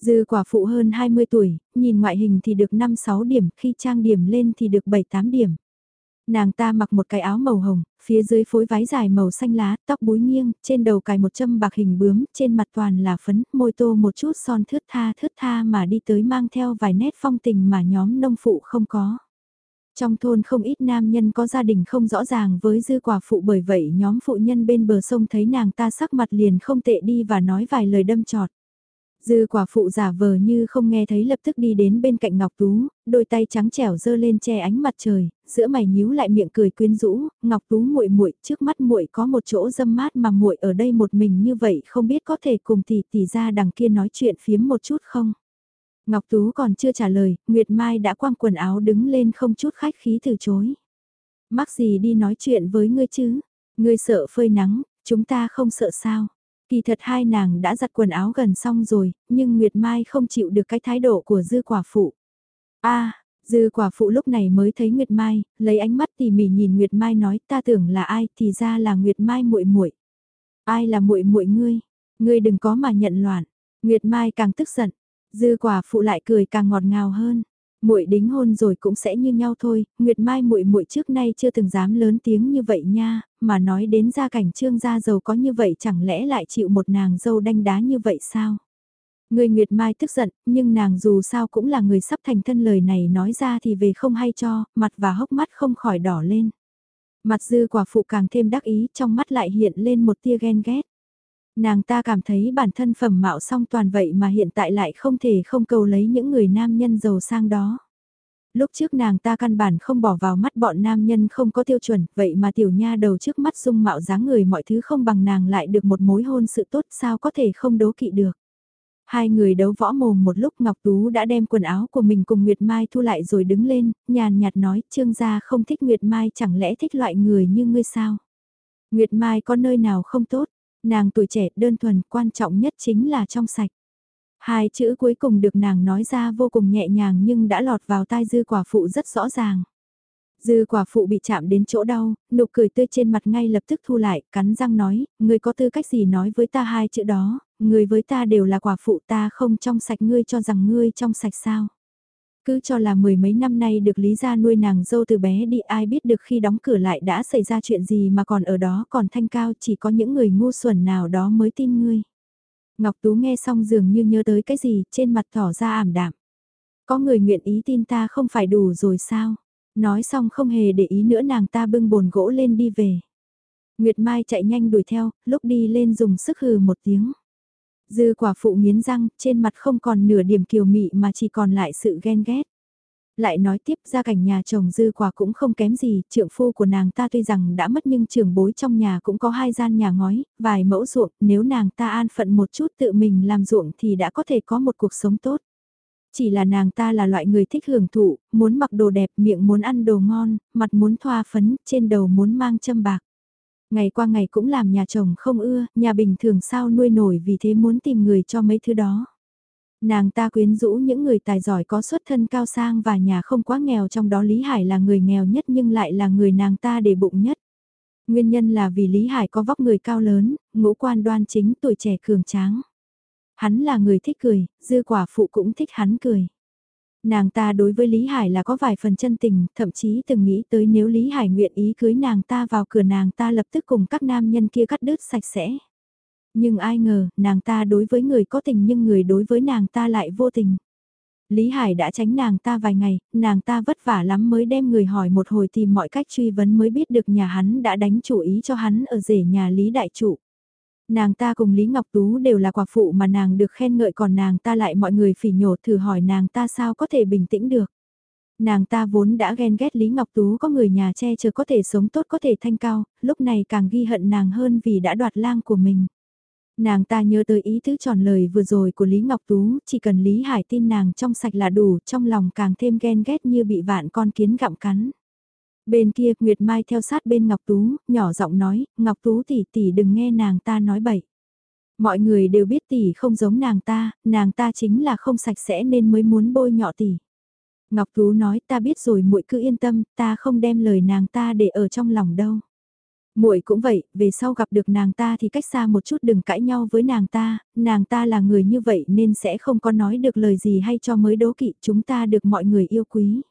Dư quả phụ hơn 20 tuổi, nhìn ngoại hình thì được 5-6 điểm, khi trang điểm lên thì được 7-8 điểm. Nàng ta mặc một cái áo màu hồng, phía dưới phối váy dài màu xanh lá, tóc búi nghiêng, trên đầu cài một châm bạc hình bướm, trên mặt toàn là phấn, môi tô một chút son thướt tha thướt tha mà đi tới mang theo vài nét phong tình mà nhóm nông phụ không có. Trong thôn không ít nam nhân có gia đình không rõ ràng với dư quả phụ bởi vậy nhóm phụ nhân bên bờ sông thấy nàng ta sắc mặt liền không tệ đi và nói vài lời đâm trọt. Dư quả phụ giả vờ như không nghe thấy lập tức đi đến bên cạnh Ngọc Tú, đôi tay trắng trẻo dơ lên che ánh mặt trời, giữa mày nhíu lại miệng cười quyến rũ, Ngọc Tú muội muội, trước mắt muội có một chỗ dâm mát mà muội ở đây một mình như vậy, không biết có thể cùng tỷ tỷ ra đằng kia nói chuyện phiếm một chút không? Ngọc Tú còn chưa trả lời, Nguyệt Mai đã quăng quần áo đứng lên không chút khách khí từ chối. Mắc gì đi nói chuyện với ngươi chứ? Ngươi sợ phơi nắng, chúng ta không sợ sao? Kỳ thật hai nàng đã giặt quần áo gần xong rồi, nhưng Nguyệt Mai không chịu được cái thái độ của dư quả phụ. a dư quả phụ lúc này mới thấy Nguyệt Mai, lấy ánh mắt tỉ mỉ nhìn Nguyệt Mai nói ta tưởng là ai thì ra là Nguyệt Mai muội muội. Ai là muội muội ngươi? Ngươi đừng có mà nhận loạn. Nguyệt Mai càng tức giận, dư quả phụ lại cười càng ngọt ngào hơn muội đính hôn rồi cũng sẽ như nhau thôi, Nguyệt Mai muội muội trước nay chưa từng dám lớn tiếng như vậy nha, mà nói đến gia cảnh trương gia giàu có như vậy chẳng lẽ lại chịu một nàng dâu đanh đá như vậy sao? Người Nguyệt Mai tức giận, nhưng nàng dù sao cũng là người sắp thành thân lời này nói ra thì về không hay cho, mặt và hốc mắt không khỏi đỏ lên. Mặt dư quả phụ càng thêm đắc ý, trong mắt lại hiện lên một tia ghen ghét. Nàng ta cảm thấy bản thân phẩm mạo song toàn vậy mà hiện tại lại không thể không cầu lấy những người nam nhân giàu sang đó. Lúc trước nàng ta căn bản không bỏ vào mắt bọn nam nhân không có tiêu chuẩn, vậy mà tiểu nha đầu trước mắt dung mạo dáng người mọi thứ không bằng nàng lại được một mối hôn sự tốt sao có thể không đố kỵ được. Hai người đấu võ mồm một lúc Ngọc Tú đã đem quần áo của mình cùng Nguyệt Mai thu lại rồi đứng lên, nhàn nhạt nói trương gia không thích Nguyệt Mai chẳng lẽ thích loại người như ngươi sao. Nguyệt Mai có nơi nào không tốt, Nàng tuổi trẻ đơn thuần quan trọng nhất chính là trong sạch. Hai chữ cuối cùng được nàng nói ra vô cùng nhẹ nhàng nhưng đã lọt vào tai dư quả phụ rất rõ ràng. Dư quả phụ bị chạm đến chỗ đau, nụ cười tươi trên mặt ngay lập tức thu lại, cắn răng nói, người có tư cách gì nói với ta hai chữ đó, người với ta đều là quả phụ ta không trong sạch ngươi cho rằng ngươi trong sạch sao. Cứ cho là mười mấy năm nay được Lý gia nuôi nàng dâu từ bé đi ai biết được khi đóng cửa lại đã xảy ra chuyện gì mà còn ở đó còn thanh cao chỉ có những người ngu xuẩn nào đó mới tin ngươi. Ngọc Tú nghe xong dường như nhớ tới cái gì trên mặt tỏ ra ảm đạm. Có người nguyện ý tin ta không phải đủ rồi sao? Nói xong không hề để ý nữa nàng ta bưng bồn gỗ lên đi về. Nguyệt Mai chạy nhanh đuổi theo, lúc đi lên dùng sức hừ một tiếng. Dư quả phụ nghiến răng, trên mặt không còn nửa điểm kiều mị mà chỉ còn lại sự ghen ghét. Lại nói tiếp gia cảnh nhà chồng dư quả cũng không kém gì, trượng phu của nàng ta tuy rằng đã mất nhưng trường bối trong nhà cũng có hai gian nhà ngói, vài mẫu ruộng, nếu nàng ta an phận một chút tự mình làm ruộng thì đã có thể có một cuộc sống tốt. Chỉ là nàng ta là loại người thích hưởng thụ, muốn mặc đồ đẹp, miệng muốn ăn đồ ngon, mặt muốn thoa phấn, trên đầu muốn mang châm bạc. Ngày qua ngày cũng làm nhà chồng không ưa, nhà bình thường sao nuôi nổi vì thế muốn tìm người cho mấy thứ đó. Nàng ta quyến rũ những người tài giỏi có xuất thân cao sang và nhà không quá nghèo trong đó Lý Hải là người nghèo nhất nhưng lại là người nàng ta để bụng nhất. Nguyên nhân là vì Lý Hải có vóc người cao lớn, ngũ quan đoan chính tuổi trẻ cường tráng. Hắn là người thích cười, dư quả phụ cũng thích hắn cười. Nàng ta đối với Lý Hải là có vài phần chân tình, thậm chí từng nghĩ tới nếu Lý Hải nguyện ý cưới nàng ta vào cửa nàng ta lập tức cùng các nam nhân kia cắt đứt sạch sẽ. Nhưng ai ngờ, nàng ta đối với người có tình nhưng người đối với nàng ta lại vô tình. Lý Hải đã tránh nàng ta vài ngày, nàng ta vất vả lắm mới đem người hỏi một hồi tìm mọi cách truy vấn mới biết được nhà hắn đã đánh chủ ý cho hắn ở rể nhà Lý Đại Trụ. Nàng ta cùng Lý Ngọc Tú đều là quả phụ mà nàng được khen ngợi còn nàng ta lại mọi người phỉ nhổ thử hỏi nàng ta sao có thể bình tĩnh được. Nàng ta vốn đã ghen ghét Lý Ngọc Tú có người nhà che chở có thể sống tốt có thể thanh cao, lúc này càng ghi hận nàng hơn vì đã đoạt lang của mình. Nàng ta nhớ tới ý tứ tròn lời vừa rồi của Lý Ngọc Tú, chỉ cần Lý Hải tin nàng trong sạch là đủ, trong lòng càng thêm ghen ghét như bị vạn con kiến gặm cắn. Bên kia, Nguyệt Mai theo sát bên Ngọc Tú, nhỏ giọng nói, Ngọc Tú tỷ tỷ đừng nghe nàng ta nói bậy. Mọi người đều biết tỷ không giống nàng ta, nàng ta chính là không sạch sẽ nên mới muốn bôi nhọ tỷ. Ngọc Tú nói ta biết rồi muội cứ yên tâm, ta không đem lời nàng ta để ở trong lòng đâu. Muội cũng vậy, về sau gặp được nàng ta thì cách xa một chút đừng cãi nhau với nàng ta, nàng ta là người như vậy nên sẽ không có nói được lời gì hay cho mới đố kỵ, chúng ta được mọi người yêu quý.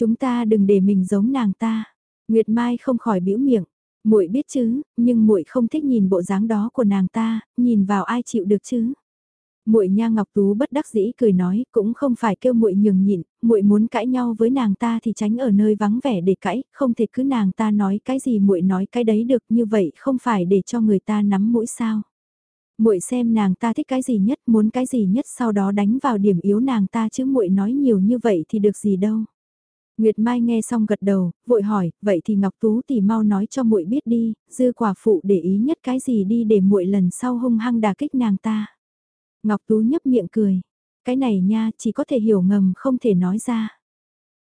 Chúng ta đừng để mình giống nàng ta. Nguyệt Mai không khỏi bĩu miệng. Muội biết chứ, nhưng muội không thích nhìn bộ dáng đó của nàng ta, nhìn vào ai chịu được chứ? Muội Nha Ngọc Tú bất đắc dĩ cười nói, cũng không phải kêu muội nhường nhịn, muội muốn cãi nhau với nàng ta thì tránh ở nơi vắng vẻ để cãi, không thể cứ nàng ta nói cái gì muội nói cái đấy được, như vậy không phải để cho người ta nắm mũi sao? Muội xem nàng ta thích cái gì nhất, muốn cái gì nhất sau đó đánh vào điểm yếu nàng ta chứ muội nói nhiều như vậy thì được gì đâu. Nguyệt Mai nghe xong gật đầu, vội hỏi, vậy thì Ngọc Tú tỷ mau nói cho muội biết đi, dư quả phụ để ý nhất cái gì đi để muội lần sau hung hăng đả kích nàng ta. Ngọc Tú nhấp miệng cười, cái này nha chỉ có thể hiểu ngầm không thể nói ra.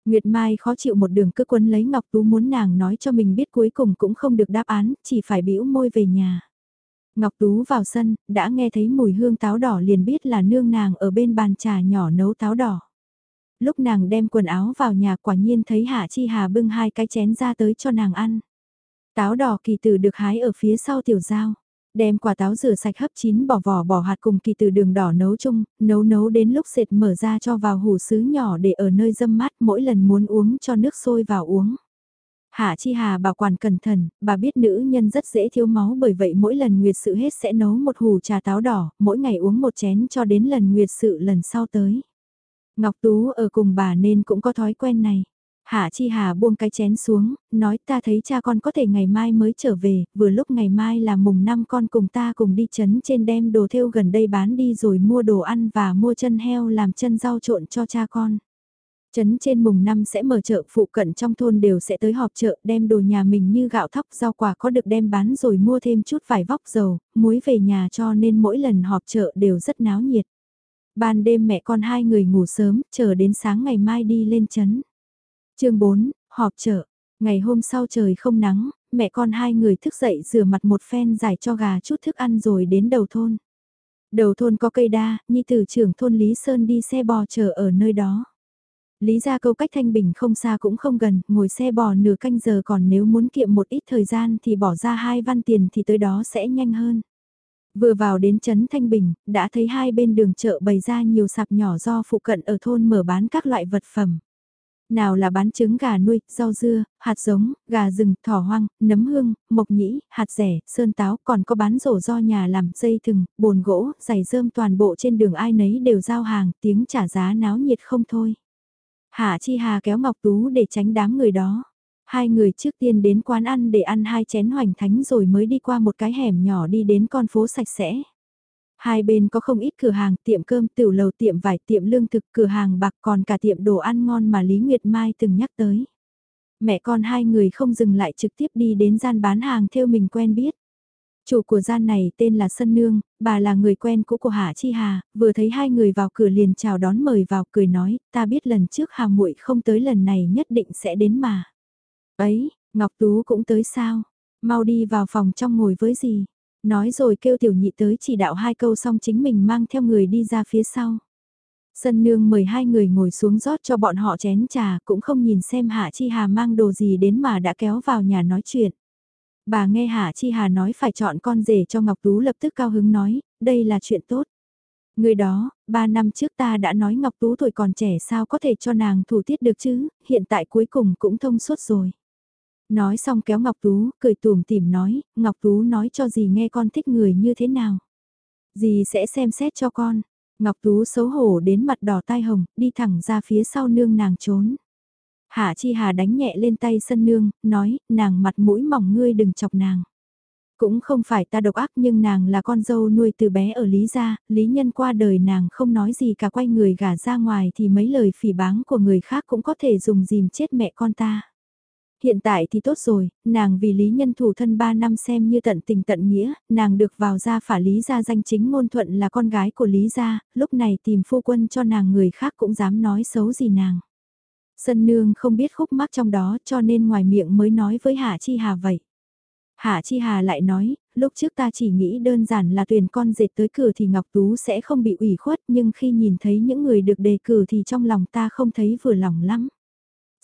Nguyệt Mai khó chịu một đường cứ quấn lấy Ngọc Tú muốn nàng nói cho mình biết cuối cùng cũng không được đáp án, chỉ phải bĩu môi về nhà. Ngọc Tú vào sân, đã nghe thấy mùi hương táo đỏ liền biết là nương nàng ở bên bàn trà nhỏ nấu táo đỏ. Lúc nàng đem quần áo vào nhà quả nhiên thấy Hạ Chi Hà bưng hai cái chén ra tới cho nàng ăn. Táo đỏ kỳ tử được hái ở phía sau tiểu giao. Đem quả táo rửa sạch hấp chín bỏ vỏ bỏ hạt cùng kỳ tử đường đỏ nấu chung, nấu nấu đến lúc sệt mở ra cho vào hủ sứ nhỏ để ở nơi dâm mát mỗi lần muốn uống cho nước sôi vào uống. Hạ Chi Hà bảo quản cẩn thận, bà biết nữ nhân rất dễ thiếu máu bởi vậy mỗi lần nguyệt sự hết sẽ nấu một hủ trà táo đỏ, mỗi ngày uống một chén cho đến lần nguyệt sự lần sau tới. Ngọc Tú ở cùng bà nên cũng có thói quen này. Hạ Chi Hà buông cái chén xuống, nói ta thấy cha con có thể ngày mai mới trở về, vừa lúc ngày mai là mùng năm con cùng ta cùng đi chấn trên đem đồ theo gần đây bán đi rồi mua đồ ăn và mua chân heo làm chân rau trộn cho cha con. Chấn trên mùng năm sẽ mở chợ phụ cận trong thôn đều sẽ tới họp chợ đem đồ nhà mình như gạo thóc rau quả có được đem bán rồi mua thêm chút vải vóc dầu, muối về nhà cho nên mỗi lần họp chợ đều rất náo nhiệt. Ban đêm mẹ con hai người ngủ sớm, chờ đến sáng ngày mai đi lên chấn. chương 4, họp chợ. Ngày hôm sau trời không nắng, mẹ con hai người thức dậy rửa mặt một phen giải cho gà chút thức ăn rồi đến đầu thôn. Đầu thôn có cây đa, nhi tử trưởng thôn Lý Sơn đi xe bò chờ ở nơi đó. Lý ra câu cách Thanh Bình không xa cũng không gần, ngồi xe bò nửa canh giờ còn nếu muốn kiệm một ít thời gian thì bỏ ra hai văn tiền thì tới đó sẽ nhanh hơn. Vừa vào đến Trấn Thanh Bình, đã thấy hai bên đường chợ bày ra nhiều sạp nhỏ do phụ cận ở thôn mở bán các loại vật phẩm. Nào là bán trứng gà nuôi, rau dưa, hạt giống, gà rừng, thỏ hoang, nấm hương, mộc nhĩ, hạt rẻ, sơn táo, còn có bán rổ do nhà làm, dây thừng, bồn gỗ, giày rơm toàn bộ trên đường ai nấy đều giao hàng, tiếng trả giá náo nhiệt không thôi. Hạ Chi Hà kéo Ngọc Tú để tránh đám người đó. Hai người trước tiên đến quán ăn để ăn hai chén hoành thánh rồi mới đi qua một cái hẻm nhỏ đi đến con phố sạch sẽ. Hai bên có không ít cửa hàng, tiệm cơm, tiểu lầu, tiệm vải, tiệm lương thực, cửa hàng bạc còn cả tiệm đồ ăn ngon mà Lý Nguyệt Mai từng nhắc tới. Mẹ con hai người không dừng lại trực tiếp đi đến gian bán hàng theo mình quen biết. Chủ của gian này tên là Sân Nương, bà là người quen cũ của Hạ Chi Hà, vừa thấy hai người vào cửa liền chào đón mời vào cười nói, ta biết lần trước Hà muội không tới lần này nhất định sẽ đến mà. Ấy, Ngọc Tú cũng tới sao? Mau đi vào phòng trong ngồi với gì. Nói rồi kêu tiểu nhị tới chỉ đạo hai câu xong chính mình mang theo người đi ra phía sau. Sân nương mời hai người ngồi xuống rót cho bọn họ chén trà cũng không nhìn xem Hạ Chi Hà mang đồ gì đến mà đã kéo vào nhà nói chuyện. Bà nghe Hạ Chi Hà nói phải chọn con rể cho Ngọc Tú lập tức cao hứng nói, đây là chuyện tốt. Người đó, ba năm trước ta đã nói Ngọc Tú tuổi còn trẻ sao có thể cho nàng thủ tiết được chứ, hiện tại cuối cùng cũng thông suốt rồi. Nói xong kéo Ngọc Tú, cười tùm tìm nói, Ngọc Tú nói cho dì nghe con thích người như thế nào. Dì sẽ xem xét cho con. Ngọc Tú xấu hổ đến mặt đỏ tai hồng, đi thẳng ra phía sau nương nàng trốn. Hạ Chi Hà đánh nhẹ lên tay sân nương, nói, nàng mặt mũi mỏng ngươi đừng chọc nàng. Cũng không phải ta độc ác nhưng nàng là con dâu nuôi từ bé ở Lý Gia, Lý Nhân qua đời nàng không nói gì cả quay người gả ra ngoài thì mấy lời phỉ báng của người khác cũng có thể dùng dìm chết mẹ con ta. Hiện tại thì tốt rồi, nàng vì lý nhân thủ thân 3 năm xem như tận tình tận nghĩa, nàng được vào gia phả lý gia danh chính ngôn thuận là con gái của lý gia, lúc này tìm phu quân cho nàng người khác cũng dám nói xấu gì nàng. Sân nương không biết khúc mắc trong đó cho nên ngoài miệng mới nói với Hạ Chi Hà vậy. Hạ Chi Hà lại nói, lúc trước ta chỉ nghĩ đơn giản là tuyển con dệt tới cửa thì Ngọc Tú sẽ không bị ủy khuất nhưng khi nhìn thấy những người được đề cử thì trong lòng ta không thấy vừa lòng lắm.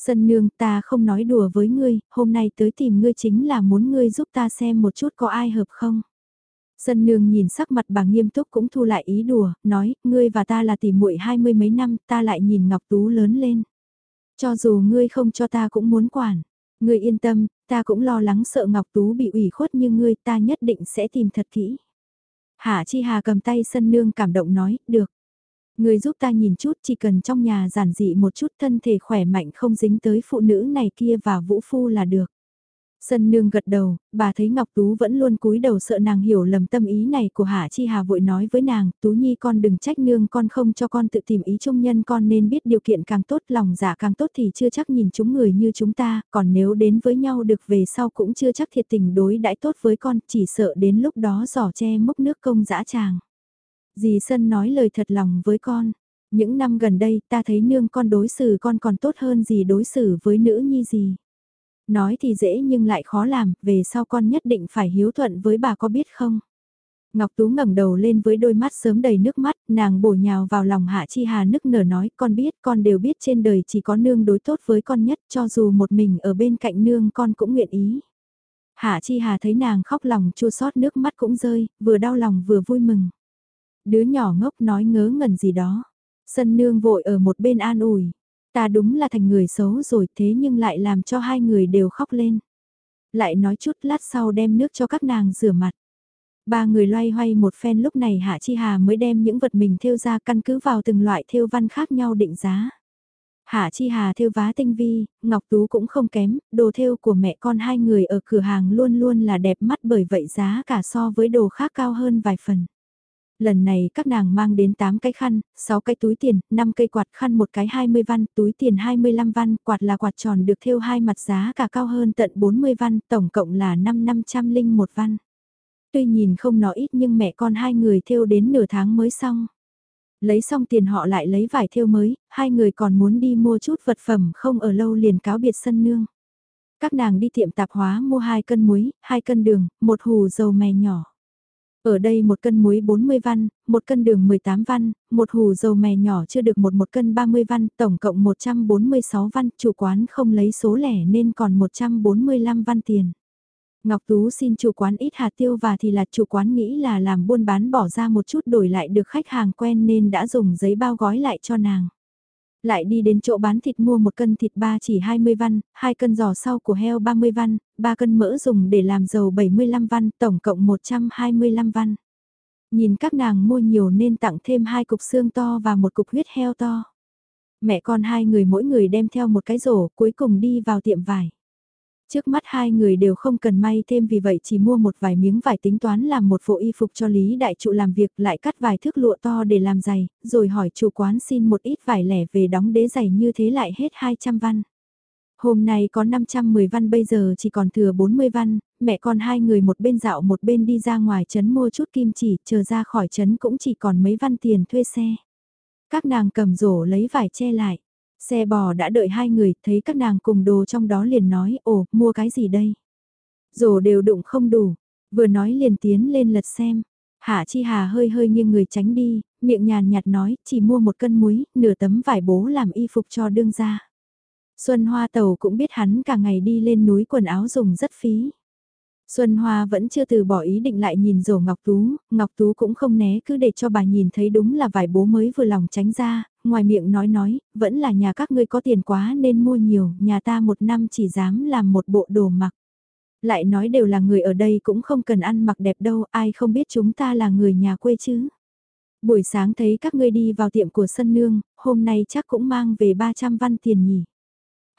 Sân nương ta không nói đùa với ngươi, hôm nay tới tìm ngươi chính là muốn ngươi giúp ta xem một chút có ai hợp không. Sân nương nhìn sắc mặt bà nghiêm túc cũng thu lại ý đùa, nói, ngươi và ta là tỷ muội hai mươi mấy năm, ta lại nhìn Ngọc Tú lớn lên. Cho dù ngươi không cho ta cũng muốn quản. Ngươi yên tâm, ta cũng lo lắng sợ Ngọc Tú bị ủy khuất như ngươi, ta nhất định sẽ tìm thật kỹ. Hạ Chi Hà cầm tay sân nương cảm động nói, được. Người giúp ta nhìn chút chỉ cần trong nhà giản dị một chút thân thể khỏe mạnh không dính tới phụ nữ này kia và vũ phu là được. Sân nương gật đầu, bà thấy Ngọc Tú vẫn luôn cúi đầu sợ nàng hiểu lầm tâm ý này của Hạ Chi Hà vội nói với nàng, Tú Nhi con đừng trách nương con không cho con tự tìm ý chung nhân con nên biết điều kiện càng tốt lòng giả dạ càng tốt thì chưa chắc nhìn chúng người như chúng ta, còn nếu đến với nhau được về sau cũng chưa chắc thiệt tình đối đãi tốt với con, chỉ sợ đến lúc đó giỏ che mốc nước công dã tràng. Dì Sân nói lời thật lòng với con. Những năm gần đây ta thấy nương con đối xử con còn tốt hơn gì đối xử với nữ nhi gì. Nói thì dễ nhưng lại khó làm, về sau con nhất định phải hiếu thuận với bà có biết không? Ngọc Tú ngẩng đầu lên với đôi mắt sớm đầy nước mắt, nàng bổ nhào vào lòng Hạ Chi Hà nức nở nói, con biết, con đều biết trên đời chỉ có nương đối tốt với con nhất, cho dù một mình ở bên cạnh nương con cũng nguyện ý. Hạ Chi Hà thấy nàng khóc lòng chua xót nước mắt cũng rơi, vừa đau lòng vừa vui mừng. Đứa nhỏ ngốc nói ngớ ngẩn gì đó. Sân nương vội ở một bên an ủi. Ta đúng là thành người xấu rồi thế nhưng lại làm cho hai người đều khóc lên. Lại nói chút lát sau đem nước cho các nàng rửa mặt. Ba người loay hoay một phen lúc này Hạ Chi Hà mới đem những vật mình thêu ra căn cứ vào từng loại thêu văn khác nhau định giá. Hạ Chi Hà thêu vá tinh vi, Ngọc Tú cũng không kém, đồ thêu của mẹ con hai người ở cửa hàng luôn luôn là đẹp mắt bởi vậy giá cả so với đồ khác cao hơn vài phần. Lần này các nàng mang đến 8 cái khăn, 6 cái túi tiền, 5 cây quạt khăn một cái 20 văn, túi tiền 25 văn, quạt là quạt tròn được thêu hai mặt giá cả cao hơn tận 40 văn, tổng cộng là 5 501 văn. Tuy nhìn không nó ít nhưng mẹ con hai người thêu đến nửa tháng mới xong. Lấy xong tiền họ lại lấy vải thêu mới, hai người còn muốn đi mua chút vật phẩm không ở lâu liền cáo biệt sân nương. Các nàng đi tiệm tạp hóa mua hai cân muối, hai cân đường, một hù dầu mè nhỏ. Ở đây một cân muối 40 văn, một cân đường 18 văn, một hù dầu mè nhỏ chưa được một một cân 30 văn, tổng cộng 146 văn, chủ quán không lấy số lẻ nên còn 145 văn tiền. Ngọc Tú xin chủ quán ít hạt tiêu và thì là chủ quán nghĩ là làm buôn bán bỏ ra một chút đổi lại được khách hàng quen nên đã dùng giấy bao gói lại cho nàng. Lại đi đến chỗ bán thịt mua một cân thịt ba chỉ 20 văn, hai cân giò sau của heo 30 văn, ba cân mỡ dùng để làm dầu 75 văn, tổng cộng 125 văn. Nhìn các nàng mua nhiều nên tặng thêm hai cục xương to và một cục huyết heo to. Mẹ con hai người mỗi người đem theo một cái rổ cuối cùng đi vào tiệm vải. Trước mắt hai người đều không cần may thêm vì vậy chỉ mua một vài miếng vải tính toán làm một bộ y phục cho Lý Đại Trụ làm việc lại cắt vài thước lụa to để làm giày, rồi hỏi chủ quán xin một ít vải lẻ về đóng đế giày như thế lại hết 200 văn. Hôm nay có 510 văn bây giờ chỉ còn thừa 40 văn, mẹ con hai người một bên dạo một bên đi ra ngoài trấn mua chút kim chỉ, chờ ra khỏi trấn cũng chỉ còn mấy văn tiền thuê xe. Các nàng cầm rổ lấy vải che lại. Xe bò đã đợi hai người, thấy các nàng cùng đồ trong đó liền nói, ồ, mua cái gì đây? Rổ đều đụng không đủ, vừa nói liền tiến lên lật xem. Hạ Chi Hà hơi hơi nghiêng người tránh đi, miệng nhàn nhạt nói, chỉ mua một cân muối, nửa tấm vải bố làm y phục cho đương gia. Xuân Hoa Tàu cũng biết hắn cả ngày đi lên núi quần áo dùng rất phí. Xuân Hoa vẫn chưa từ bỏ ý định lại nhìn rổ Ngọc Tú, Ngọc Tú cũng không né cứ để cho bà nhìn thấy đúng là vải bố mới vừa lòng tránh ra, ngoài miệng nói nói, vẫn là nhà các ngươi có tiền quá nên mua nhiều, nhà ta một năm chỉ dám làm một bộ đồ mặc. Lại nói đều là người ở đây cũng không cần ăn mặc đẹp đâu, ai không biết chúng ta là người nhà quê chứ. Buổi sáng thấy các ngươi đi vào tiệm của sân nương, hôm nay chắc cũng mang về 300 văn tiền nhỉ.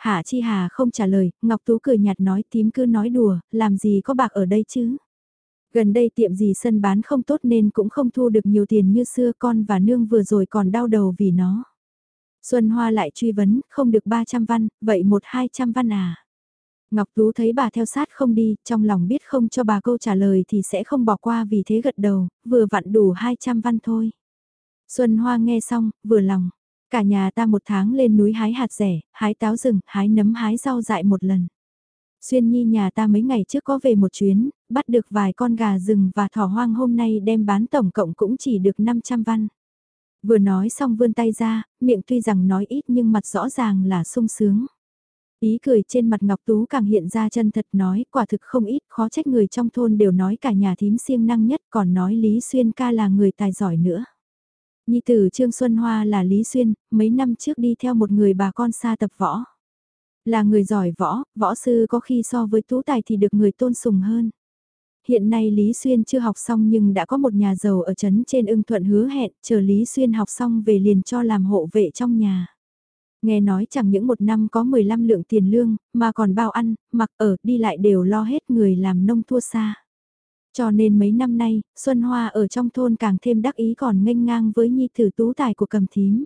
Hạ Chi Hà không trả lời, Ngọc Tú cười nhạt nói tím cứ nói đùa, làm gì có bạc ở đây chứ. Gần đây tiệm gì sân bán không tốt nên cũng không thu được nhiều tiền như xưa con và nương vừa rồi còn đau đầu vì nó. Xuân Hoa lại truy vấn, không được 300 văn, vậy một hai trăm văn à. Ngọc Tú thấy bà theo sát không đi, trong lòng biết không cho bà câu trả lời thì sẽ không bỏ qua vì thế gật đầu, vừa vặn đủ 200 văn thôi. Xuân Hoa nghe xong, vừa lòng. Cả nhà ta một tháng lên núi hái hạt rẻ, hái táo rừng, hái nấm hái rau dại một lần. Xuyên Nhi nhà ta mấy ngày trước có về một chuyến, bắt được vài con gà rừng và thỏ hoang hôm nay đem bán tổng cộng cũng chỉ được 500 văn. Vừa nói xong vươn tay ra, miệng tuy rằng nói ít nhưng mặt rõ ràng là sung sướng. Ý cười trên mặt Ngọc Tú càng hiện ra chân thật nói quả thực không ít khó trách người trong thôn đều nói cả nhà thím siêng năng nhất còn nói Lý Xuyên ca là người tài giỏi nữa. Nhi tử Trương Xuân Hoa là Lý Xuyên, mấy năm trước đi theo một người bà con xa tập võ. Là người giỏi võ, võ sư có khi so với tú tài thì được người tôn sùng hơn. Hiện nay Lý Xuyên chưa học xong nhưng đã có một nhà giàu ở trấn trên ưng thuận hứa hẹn, chờ Lý Xuyên học xong về liền cho làm hộ vệ trong nhà. Nghe nói chẳng những một năm có 15 lượng tiền lương, mà còn bao ăn, mặc ở, đi lại đều lo hết người làm nông thua xa. Cho nên mấy năm nay, Xuân Hoa ở trong thôn càng thêm đắc ý còn nghênh ngang với nhi tử tú tài của cầm thím.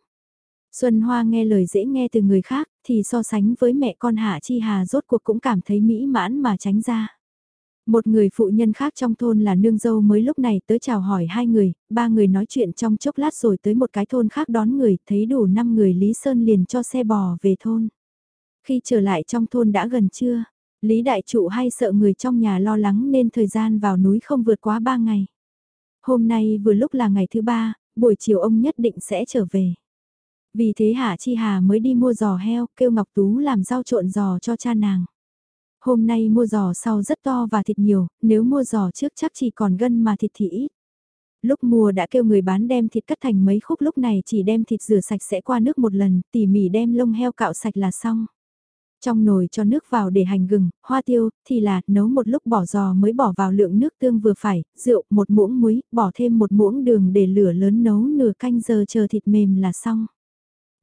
Xuân Hoa nghe lời dễ nghe từ người khác, thì so sánh với mẹ con Hạ Chi Hà rốt cuộc cũng cảm thấy mỹ mãn mà tránh ra. Một người phụ nhân khác trong thôn là nương dâu mới lúc này tới chào hỏi hai người, ba người nói chuyện trong chốc lát rồi tới một cái thôn khác đón người, thấy đủ năm người Lý Sơn liền cho xe bò về thôn. Khi trở lại trong thôn đã gần trưa, Lý Đại Trụ hay sợ người trong nhà lo lắng nên thời gian vào núi không vượt quá ba ngày. Hôm nay vừa lúc là ngày thứ ba, buổi chiều ông nhất định sẽ trở về. Vì thế Hạ Chi Hà mới đi mua giò heo, kêu Ngọc Tú làm rau trộn giò cho cha nàng. Hôm nay mua giò sau rất to và thịt nhiều, nếu mua giò trước chắc chỉ còn gân mà thịt thì ít. Lúc mua đã kêu người bán đem thịt cắt thành mấy khúc lúc này chỉ đem thịt rửa sạch sẽ qua nước một lần, tỉ mỉ đem lông heo cạo sạch là xong. Trong nồi cho nước vào để hành gừng, hoa tiêu, thì là nấu một lúc bỏ giò mới bỏ vào lượng nước tương vừa phải, rượu, một muỗng muối, bỏ thêm một muỗng đường để lửa lớn nấu nửa canh giờ chờ thịt mềm là xong.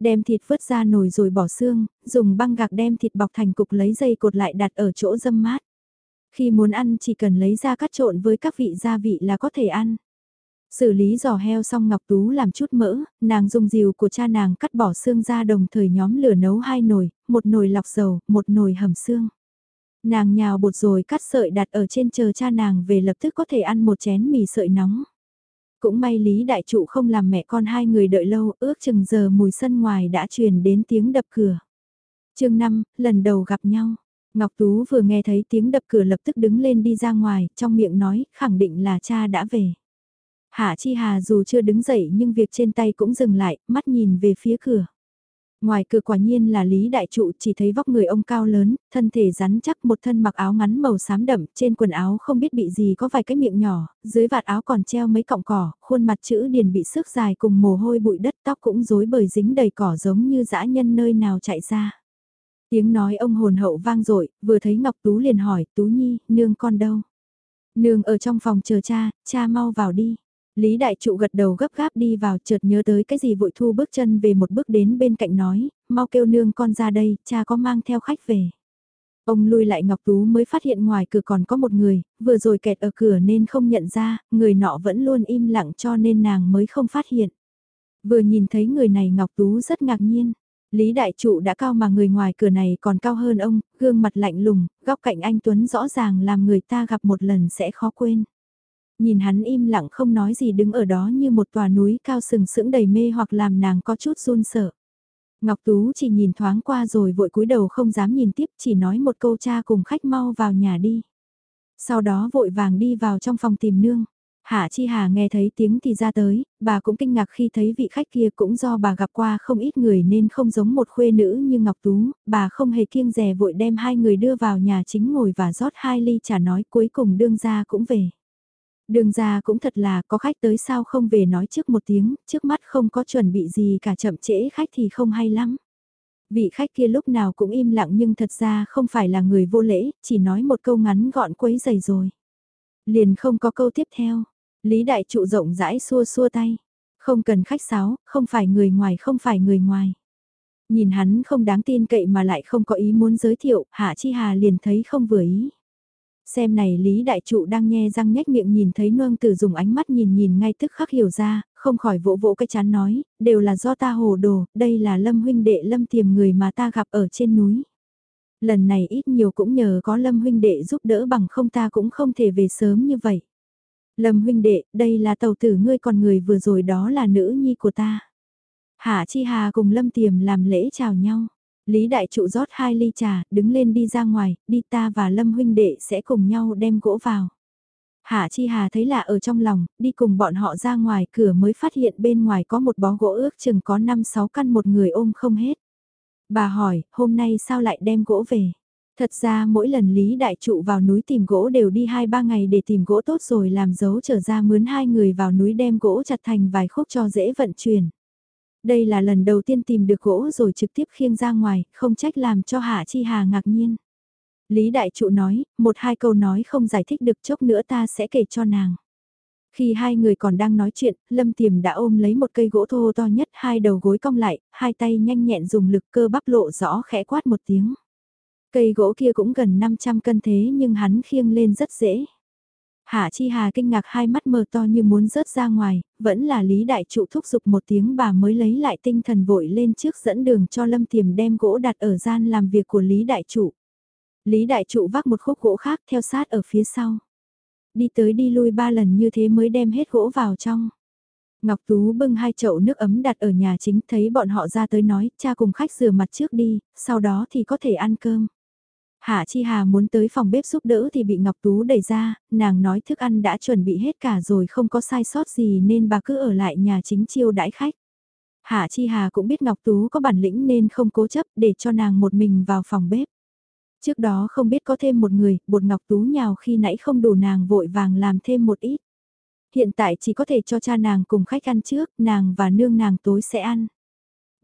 Đem thịt vớt ra nồi rồi bỏ xương, dùng băng gạc đem thịt bọc thành cục lấy dây cột lại đặt ở chỗ dâm mát. Khi muốn ăn chỉ cần lấy ra cắt trộn với các vị gia vị là có thể ăn. Xử lý giò heo xong Ngọc Tú làm chút mỡ, nàng dùng rìu của cha nàng cắt bỏ xương ra đồng thời nhóm lửa nấu hai nồi, một nồi lọc dầu, một nồi hầm xương. Nàng nhào bột rồi cắt sợi đặt ở trên chờ cha nàng về lập tức có thể ăn một chén mì sợi nóng. Cũng may Lý Đại Trụ không làm mẹ con hai người đợi lâu, ước chừng giờ mùi sân ngoài đã truyền đến tiếng đập cửa. chương 5, lần đầu gặp nhau. Ngọc Tú vừa nghe thấy tiếng đập cửa lập tức đứng lên đi ra ngoài, trong miệng nói, khẳng định là cha đã về. Hạ Chi Hà dù chưa đứng dậy nhưng việc trên tay cũng dừng lại, mắt nhìn về phía cửa. Ngoài cửa quả nhiên là Lý Đại Trụ chỉ thấy vóc người ông cao lớn, thân thể rắn chắc một thân mặc áo ngắn màu xám đậm, trên quần áo không biết bị gì có vài cái miệng nhỏ, dưới vạt áo còn treo mấy cọng cỏ, khuôn mặt chữ điền bị sức dài cùng mồ hôi bụi đất tóc cũng rối bời dính đầy cỏ giống như dã nhân nơi nào chạy ra. Tiếng nói ông hồn hậu vang dội vừa thấy Ngọc Tú liền hỏi, Tú Nhi, nương con đâu? Nương ở trong phòng chờ cha, cha mau vào đi. Lý Đại Trụ gật đầu gấp gáp đi vào chợt nhớ tới cái gì vội thu bước chân về một bước đến bên cạnh nói, mau kêu nương con ra đây, cha có mang theo khách về. Ông lui lại Ngọc Tú mới phát hiện ngoài cửa còn có một người, vừa rồi kẹt ở cửa nên không nhận ra, người nọ vẫn luôn im lặng cho nên nàng mới không phát hiện. Vừa nhìn thấy người này Ngọc Tú rất ngạc nhiên. Lý Đại Trụ đã cao mà người ngoài cửa này còn cao hơn ông, gương mặt lạnh lùng, góc cạnh anh Tuấn rõ ràng làm người ta gặp một lần sẽ khó quên. Nhìn hắn im lặng không nói gì đứng ở đó như một tòa núi cao sừng sững đầy mê hoặc làm nàng có chút run sợ. Ngọc Tú chỉ nhìn thoáng qua rồi vội cúi đầu không dám nhìn tiếp chỉ nói một câu cha cùng khách mau vào nhà đi. Sau đó vội vàng đi vào trong phòng tìm nương. Hạ Chi Hà nghe thấy tiếng thì ra tới, bà cũng kinh ngạc khi thấy vị khách kia cũng do bà gặp qua không ít người nên không giống một khuê nữ như Ngọc Tú, bà không hề kiêng rè vội đem hai người đưa vào nhà chính ngồi và rót hai ly trà nói cuối cùng đương gia cũng về. Đường ra cũng thật là có khách tới sao không về nói trước một tiếng, trước mắt không có chuẩn bị gì cả chậm trễ khách thì không hay lắm. Vị khách kia lúc nào cũng im lặng nhưng thật ra không phải là người vô lễ, chỉ nói một câu ngắn gọn quấy dày rồi. Liền không có câu tiếp theo, Lý Đại Trụ rộng rãi xua xua tay. Không cần khách sáo, không phải người ngoài không phải người ngoài. Nhìn hắn không đáng tin cậy mà lại không có ý muốn giới thiệu, Hạ Chi Hà liền thấy không vừa ý. Xem này Lý Đại Trụ đang nghe răng nhếch miệng nhìn thấy nương tử dùng ánh mắt nhìn nhìn ngay tức khắc hiểu ra, không khỏi vỗ vỗ cái chán nói, đều là do ta hồ đồ, đây là lâm huynh đệ lâm tiềm người mà ta gặp ở trên núi. Lần này ít nhiều cũng nhờ có lâm huynh đệ giúp đỡ bằng không ta cũng không thể về sớm như vậy. Lâm huynh đệ, đây là tàu tử ngươi còn người vừa rồi đó là nữ nhi của ta. Hạ Chi Hà cùng Lâm Tiềm làm lễ chào nhau. Lý Đại Trụ rót hai ly trà, đứng lên đi ra ngoài, đi ta và Lâm huynh đệ sẽ cùng nhau đem gỗ vào. Hạ Chi Hà thấy lạ ở trong lòng, đi cùng bọn họ ra ngoài cửa mới phát hiện bên ngoài có một bó gỗ ước chừng có 5-6 căn một người ôm không hết. Bà hỏi, hôm nay sao lại đem gỗ về? Thật ra mỗi lần Lý Đại Trụ vào núi tìm gỗ đều đi 2-3 ngày để tìm gỗ tốt rồi làm dấu trở ra mướn hai người vào núi đem gỗ chặt thành vài khúc cho dễ vận chuyển. Đây là lần đầu tiên tìm được gỗ rồi trực tiếp khiêng ra ngoài, không trách làm cho Hạ Chi Hà ngạc nhiên. Lý Đại Trụ nói, một hai câu nói không giải thích được chốc nữa ta sẽ kể cho nàng. Khi hai người còn đang nói chuyện, Lâm Tiềm đã ôm lấy một cây gỗ thô to nhất, hai đầu gối cong lại, hai tay nhanh nhẹn dùng lực cơ bắp lộ rõ khẽ quát một tiếng. Cây gỗ kia cũng gần 500 cân thế nhưng hắn khiêng lên rất dễ. Hạ Chi Hà kinh ngạc hai mắt mờ to như muốn rớt ra ngoài, vẫn là Lý Đại Trụ thúc giục một tiếng bà mới lấy lại tinh thần vội lên trước dẫn đường cho Lâm Tiềm đem gỗ đặt ở gian làm việc của Lý Đại Trụ. Lý Đại Trụ vác một khúc gỗ khác theo sát ở phía sau. Đi tới đi lui ba lần như thế mới đem hết gỗ vào trong. Ngọc Tú bưng hai chậu nước ấm đặt ở nhà chính thấy bọn họ ra tới nói cha cùng khách rửa mặt trước đi, sau đó thì có thể ăn cơm. Hạ Chi Hà muốn tới phòng bếp giúp đỡ thì bị Ngọc Tú đẩy ra, nàng nói thức ăn đã chuẩn bị hết cả rồi không có sai sót gì nên bà cứ ở lại nhà chính chiêu đãi khách. Hạ Chi Hà cũng biết Ngọc Tú có bản lĩnh nên không cố chấp để cho nàng một mình vào phòng bếp. Trước đó không biết có thêm một người, bột Ngọc Tú nhào khi nãy không đủ nàng vội vàng làm thêm một ít. Hiện tại chỉ có thể cho cha nàng cùng khách ăn trước, nàng và nương nàng tối sẽ ăn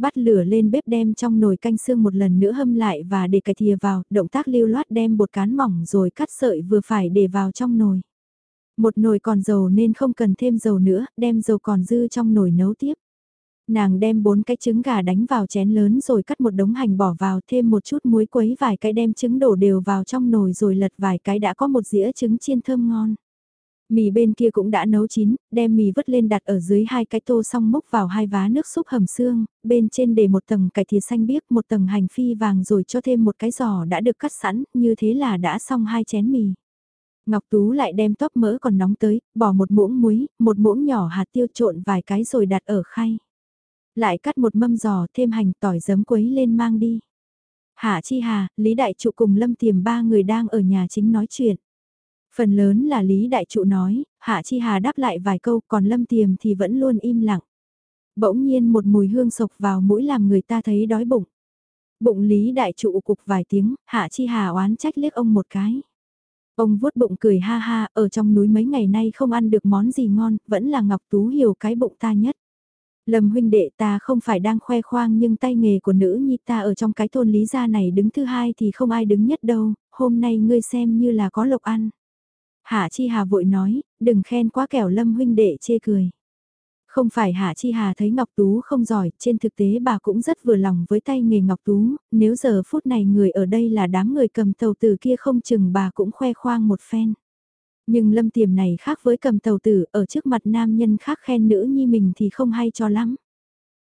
bắt lửa lên bếp đem trong nồi canh xương một lần nữa hâm lại và để cải thìa vào, động tác lưu loát đem bột cán mỏng rồi cắt sợi vừa phải để vào trong nồi. Một nồi còn dầu nên không cần thêm dầu nữa, đem dầu còn dư trong nồi nấu tiếp. Nàng đem bốn cái trứng gà đánh vào chén lớn rồi cắt một đống hành bỏ vào thêm một chút muối quấy vài cái đem trứng đổ đều vào trong nồi rồi lật vài cái đã có một dĩa trứng chiên thơm ngon. Mì bên kia cũng đã nấu chín, đem mì vứt lên đặt ở dưới hai cái tô xong múc vào hai vá nước súp hầm xương, bên trên để một tầng cải thìa xanh biếc, một tầng hành phi vàng rồi cho thêm một cái giò đã được cắt sẵn, như thế là đã xong hai chén mì. Ngọc Tú lại đem tóp mỡ còn nóng tới, bỏ một muỗng muối, một muỗng nhỏ hạt tiêu trộn vài cái rồi đặt ở khay. Lại cắt một mâm giò thêm hành tỏi giấm quấy lên mang đi. Hạ Chi Hà, Lý Đại Trụ cùng Lâm Tiềm ba người đang ở nhà chính nói chuyện. Phần lớn là Lý Đại Trụ nói, Hạ Chi Hà đáp lại vài câu còn Lâm Tiềm thì vẫn luôn im lặng. Bỗng nhiên một mùi hương sộc vào mũi làm người ta thấy đói bụng. Bụng Lý Đại Trụ cục vài tiếng, Hạ Chi Hà oán trách liếc ông một cái. Ông vuốt bụng cười ha ha, ở trong núi mấy ngày nay không ăn được món gì ngon, vẫn là Ngọc Tú hiểu cái bụng ta nhất. Lâm huynh đệ ta không phải đang khoe khoang nhưng tay nghề của nữ nhi ta ở trong cái thôn lý gia này đứng thứ hai thì không ai đứng nhất đâu, hôm nay ngươi xem như là có lộc ăn. Hạ Chi Hà vội nói, đừng khen quá kẻo Lâm huynh đệ chê cười. Không phải Hạ Chi Hà thấy Ngọc Tú không giỏi, trên thực tế bà cũng rất vừa lòng với tay nghề Ngọc Tú, nếu giờ phút này người ở đây là đám người cầm tàu tử kia không chừng bà cũng khoe khoang một phen. Nhưng lâm tiềm này khác với cầm tàu tử, ở trước mặt nam nhân khác khen nữ nhi mình thì không hay cho lắm.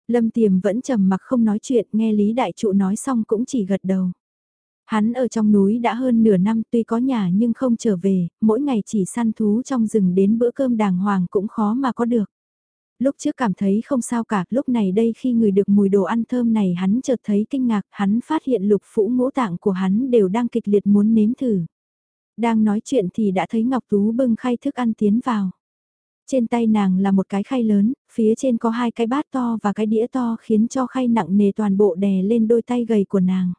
Lâm tiềm vẫn trầm mặc không nói chuyện, nghe Lý Đại Trụ nói xong cũng chỉ gật đầu. Hắn ở trong núi đã hơn nửa năm tuy có nhà nhưng không trở về, mỗi ngày chỉ săn thú trong rừng đến bữa cơm đàng hoàng cũng khó mà có được. Lúc trước cảm thấy không sao cả, lúc này đây khi người được mùi đồ ăn thơm này hắn chợt thấy kinh ngạc, hắn phát hiện lục phủ ngũ tạng của hắn đều đang kịch liệt muốn nếm thử. Đang nói chuyện thì đã thấy Ngọc Tú bưng khay thức ăn tiến vào. Trên tay nàng là một cái khay lớn, phía trên có hai cái bát to và cái đĩa to khiến cho khay nặng nề toàn bộ đè lên đôi tay gầy của nàng.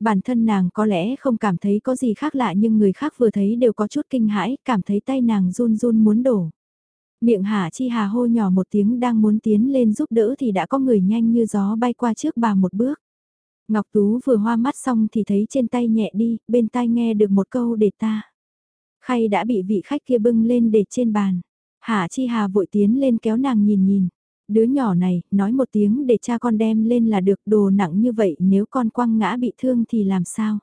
Bản thân nàng có lẽ không cảm thấy có gì khác lạ nhưng người khác vừa thấy đều có chút kinh hãi, cảm thấy tay nàng run run muốn đổ. Miệng Hạ Chi Hà hô nhỏ một tiếng đang muốn tiến lên giúp đỡ thì đã có người nhanh như gió bay qua trước bà một bước. Ngọc Tú vừa hoa mắt xong thì thấy trên tay nhẹ đi, bên tai nghe được một câu để ta. Khay đã bị vị khách kia bưng lên để trên bàn. Hạ Chi Hà vội tiến lên kéo nàng nhìn nhìn. Đứa nhỏ này, nói một tiếng để cha con đem lên là được đồ nặng như vậy nếu con quăng ngã bị thương thì làm sao?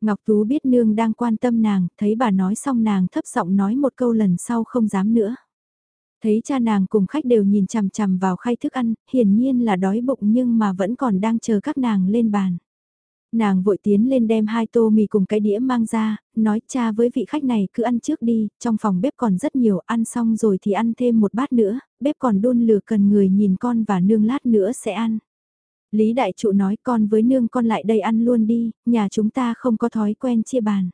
Ngọc Tú biết nương đang quan tâm nàng, thấy bà nói xong nàng thấp giọng nói một câu lần sau không dám nữa. Thấy cha nàng cùng khách đều nhìn chằm chằm vào khay thức ăn, hiển nhiên là đói bụng nhưng mà vẫn còn đang chờ các nàng lên bàn. Nàng vội tiến lên đem hai tô mì cùng cái đĩa mang ra, nói cha với vị khách này cứ ăn trước đi, trong phòng bếp còn rất nhiều, ăn xong rồi thì ăn thêm một bát nữa, bếp còn đun lửa cần người nhìn con và nương lát nữa sẽ ăn. Lý đại trụ nói con với nương con lại đây ăn luôn đi, nhà chúng ta không có thói quen chia bàn.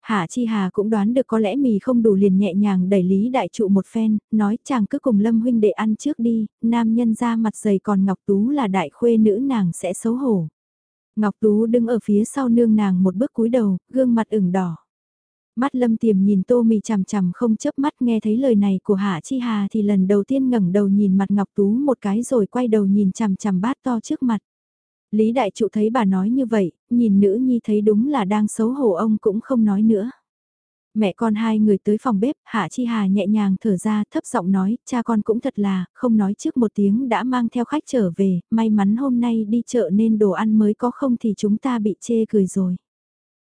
Hạ Chi Hà cũng đoán được có lẽ mì không đủ liền nhẹ nhàng đẩy Lý Đại Trụ một phen, nói chàng cứ cùng Lâm huynh đệ ăn trước đi, nam nhân ra mặt dày còn Ngọc Tú là đại khuê nữ nàng sẽ xấu hổ. Ngọc Tú đứng ở phía sau nương nàng một bước cúi đầu, gương mặt ửng đỏ. Mắt Lâm Tiềm nhìn Tô Mì chằm chằm không chớp mắt nghe thấy lời này của Hạ Chi Hà thì lần đầu tiên ngẩng đầu nhìn mặt Ngọc Tú một cái rồi quay đầu nhìn chằm chằm bát to trước mặt. Lý Đại Trụ thấy bà nói như vậy, nhìn nữ nhi thấy đúng là đang xấu hổ ông cũng không nói nữa. Mẹ con hai người tới phòng bếp, Hạ Chi Hà nhẹ nhàng thở ra thấp giọng nói, cha con cũng thật là, không nói trước một tiếng đã mang theo khách trở về, may mắn hôm nay đi chợ nên đồ ăn mới có không thì chúng ta bị chê cười rồi.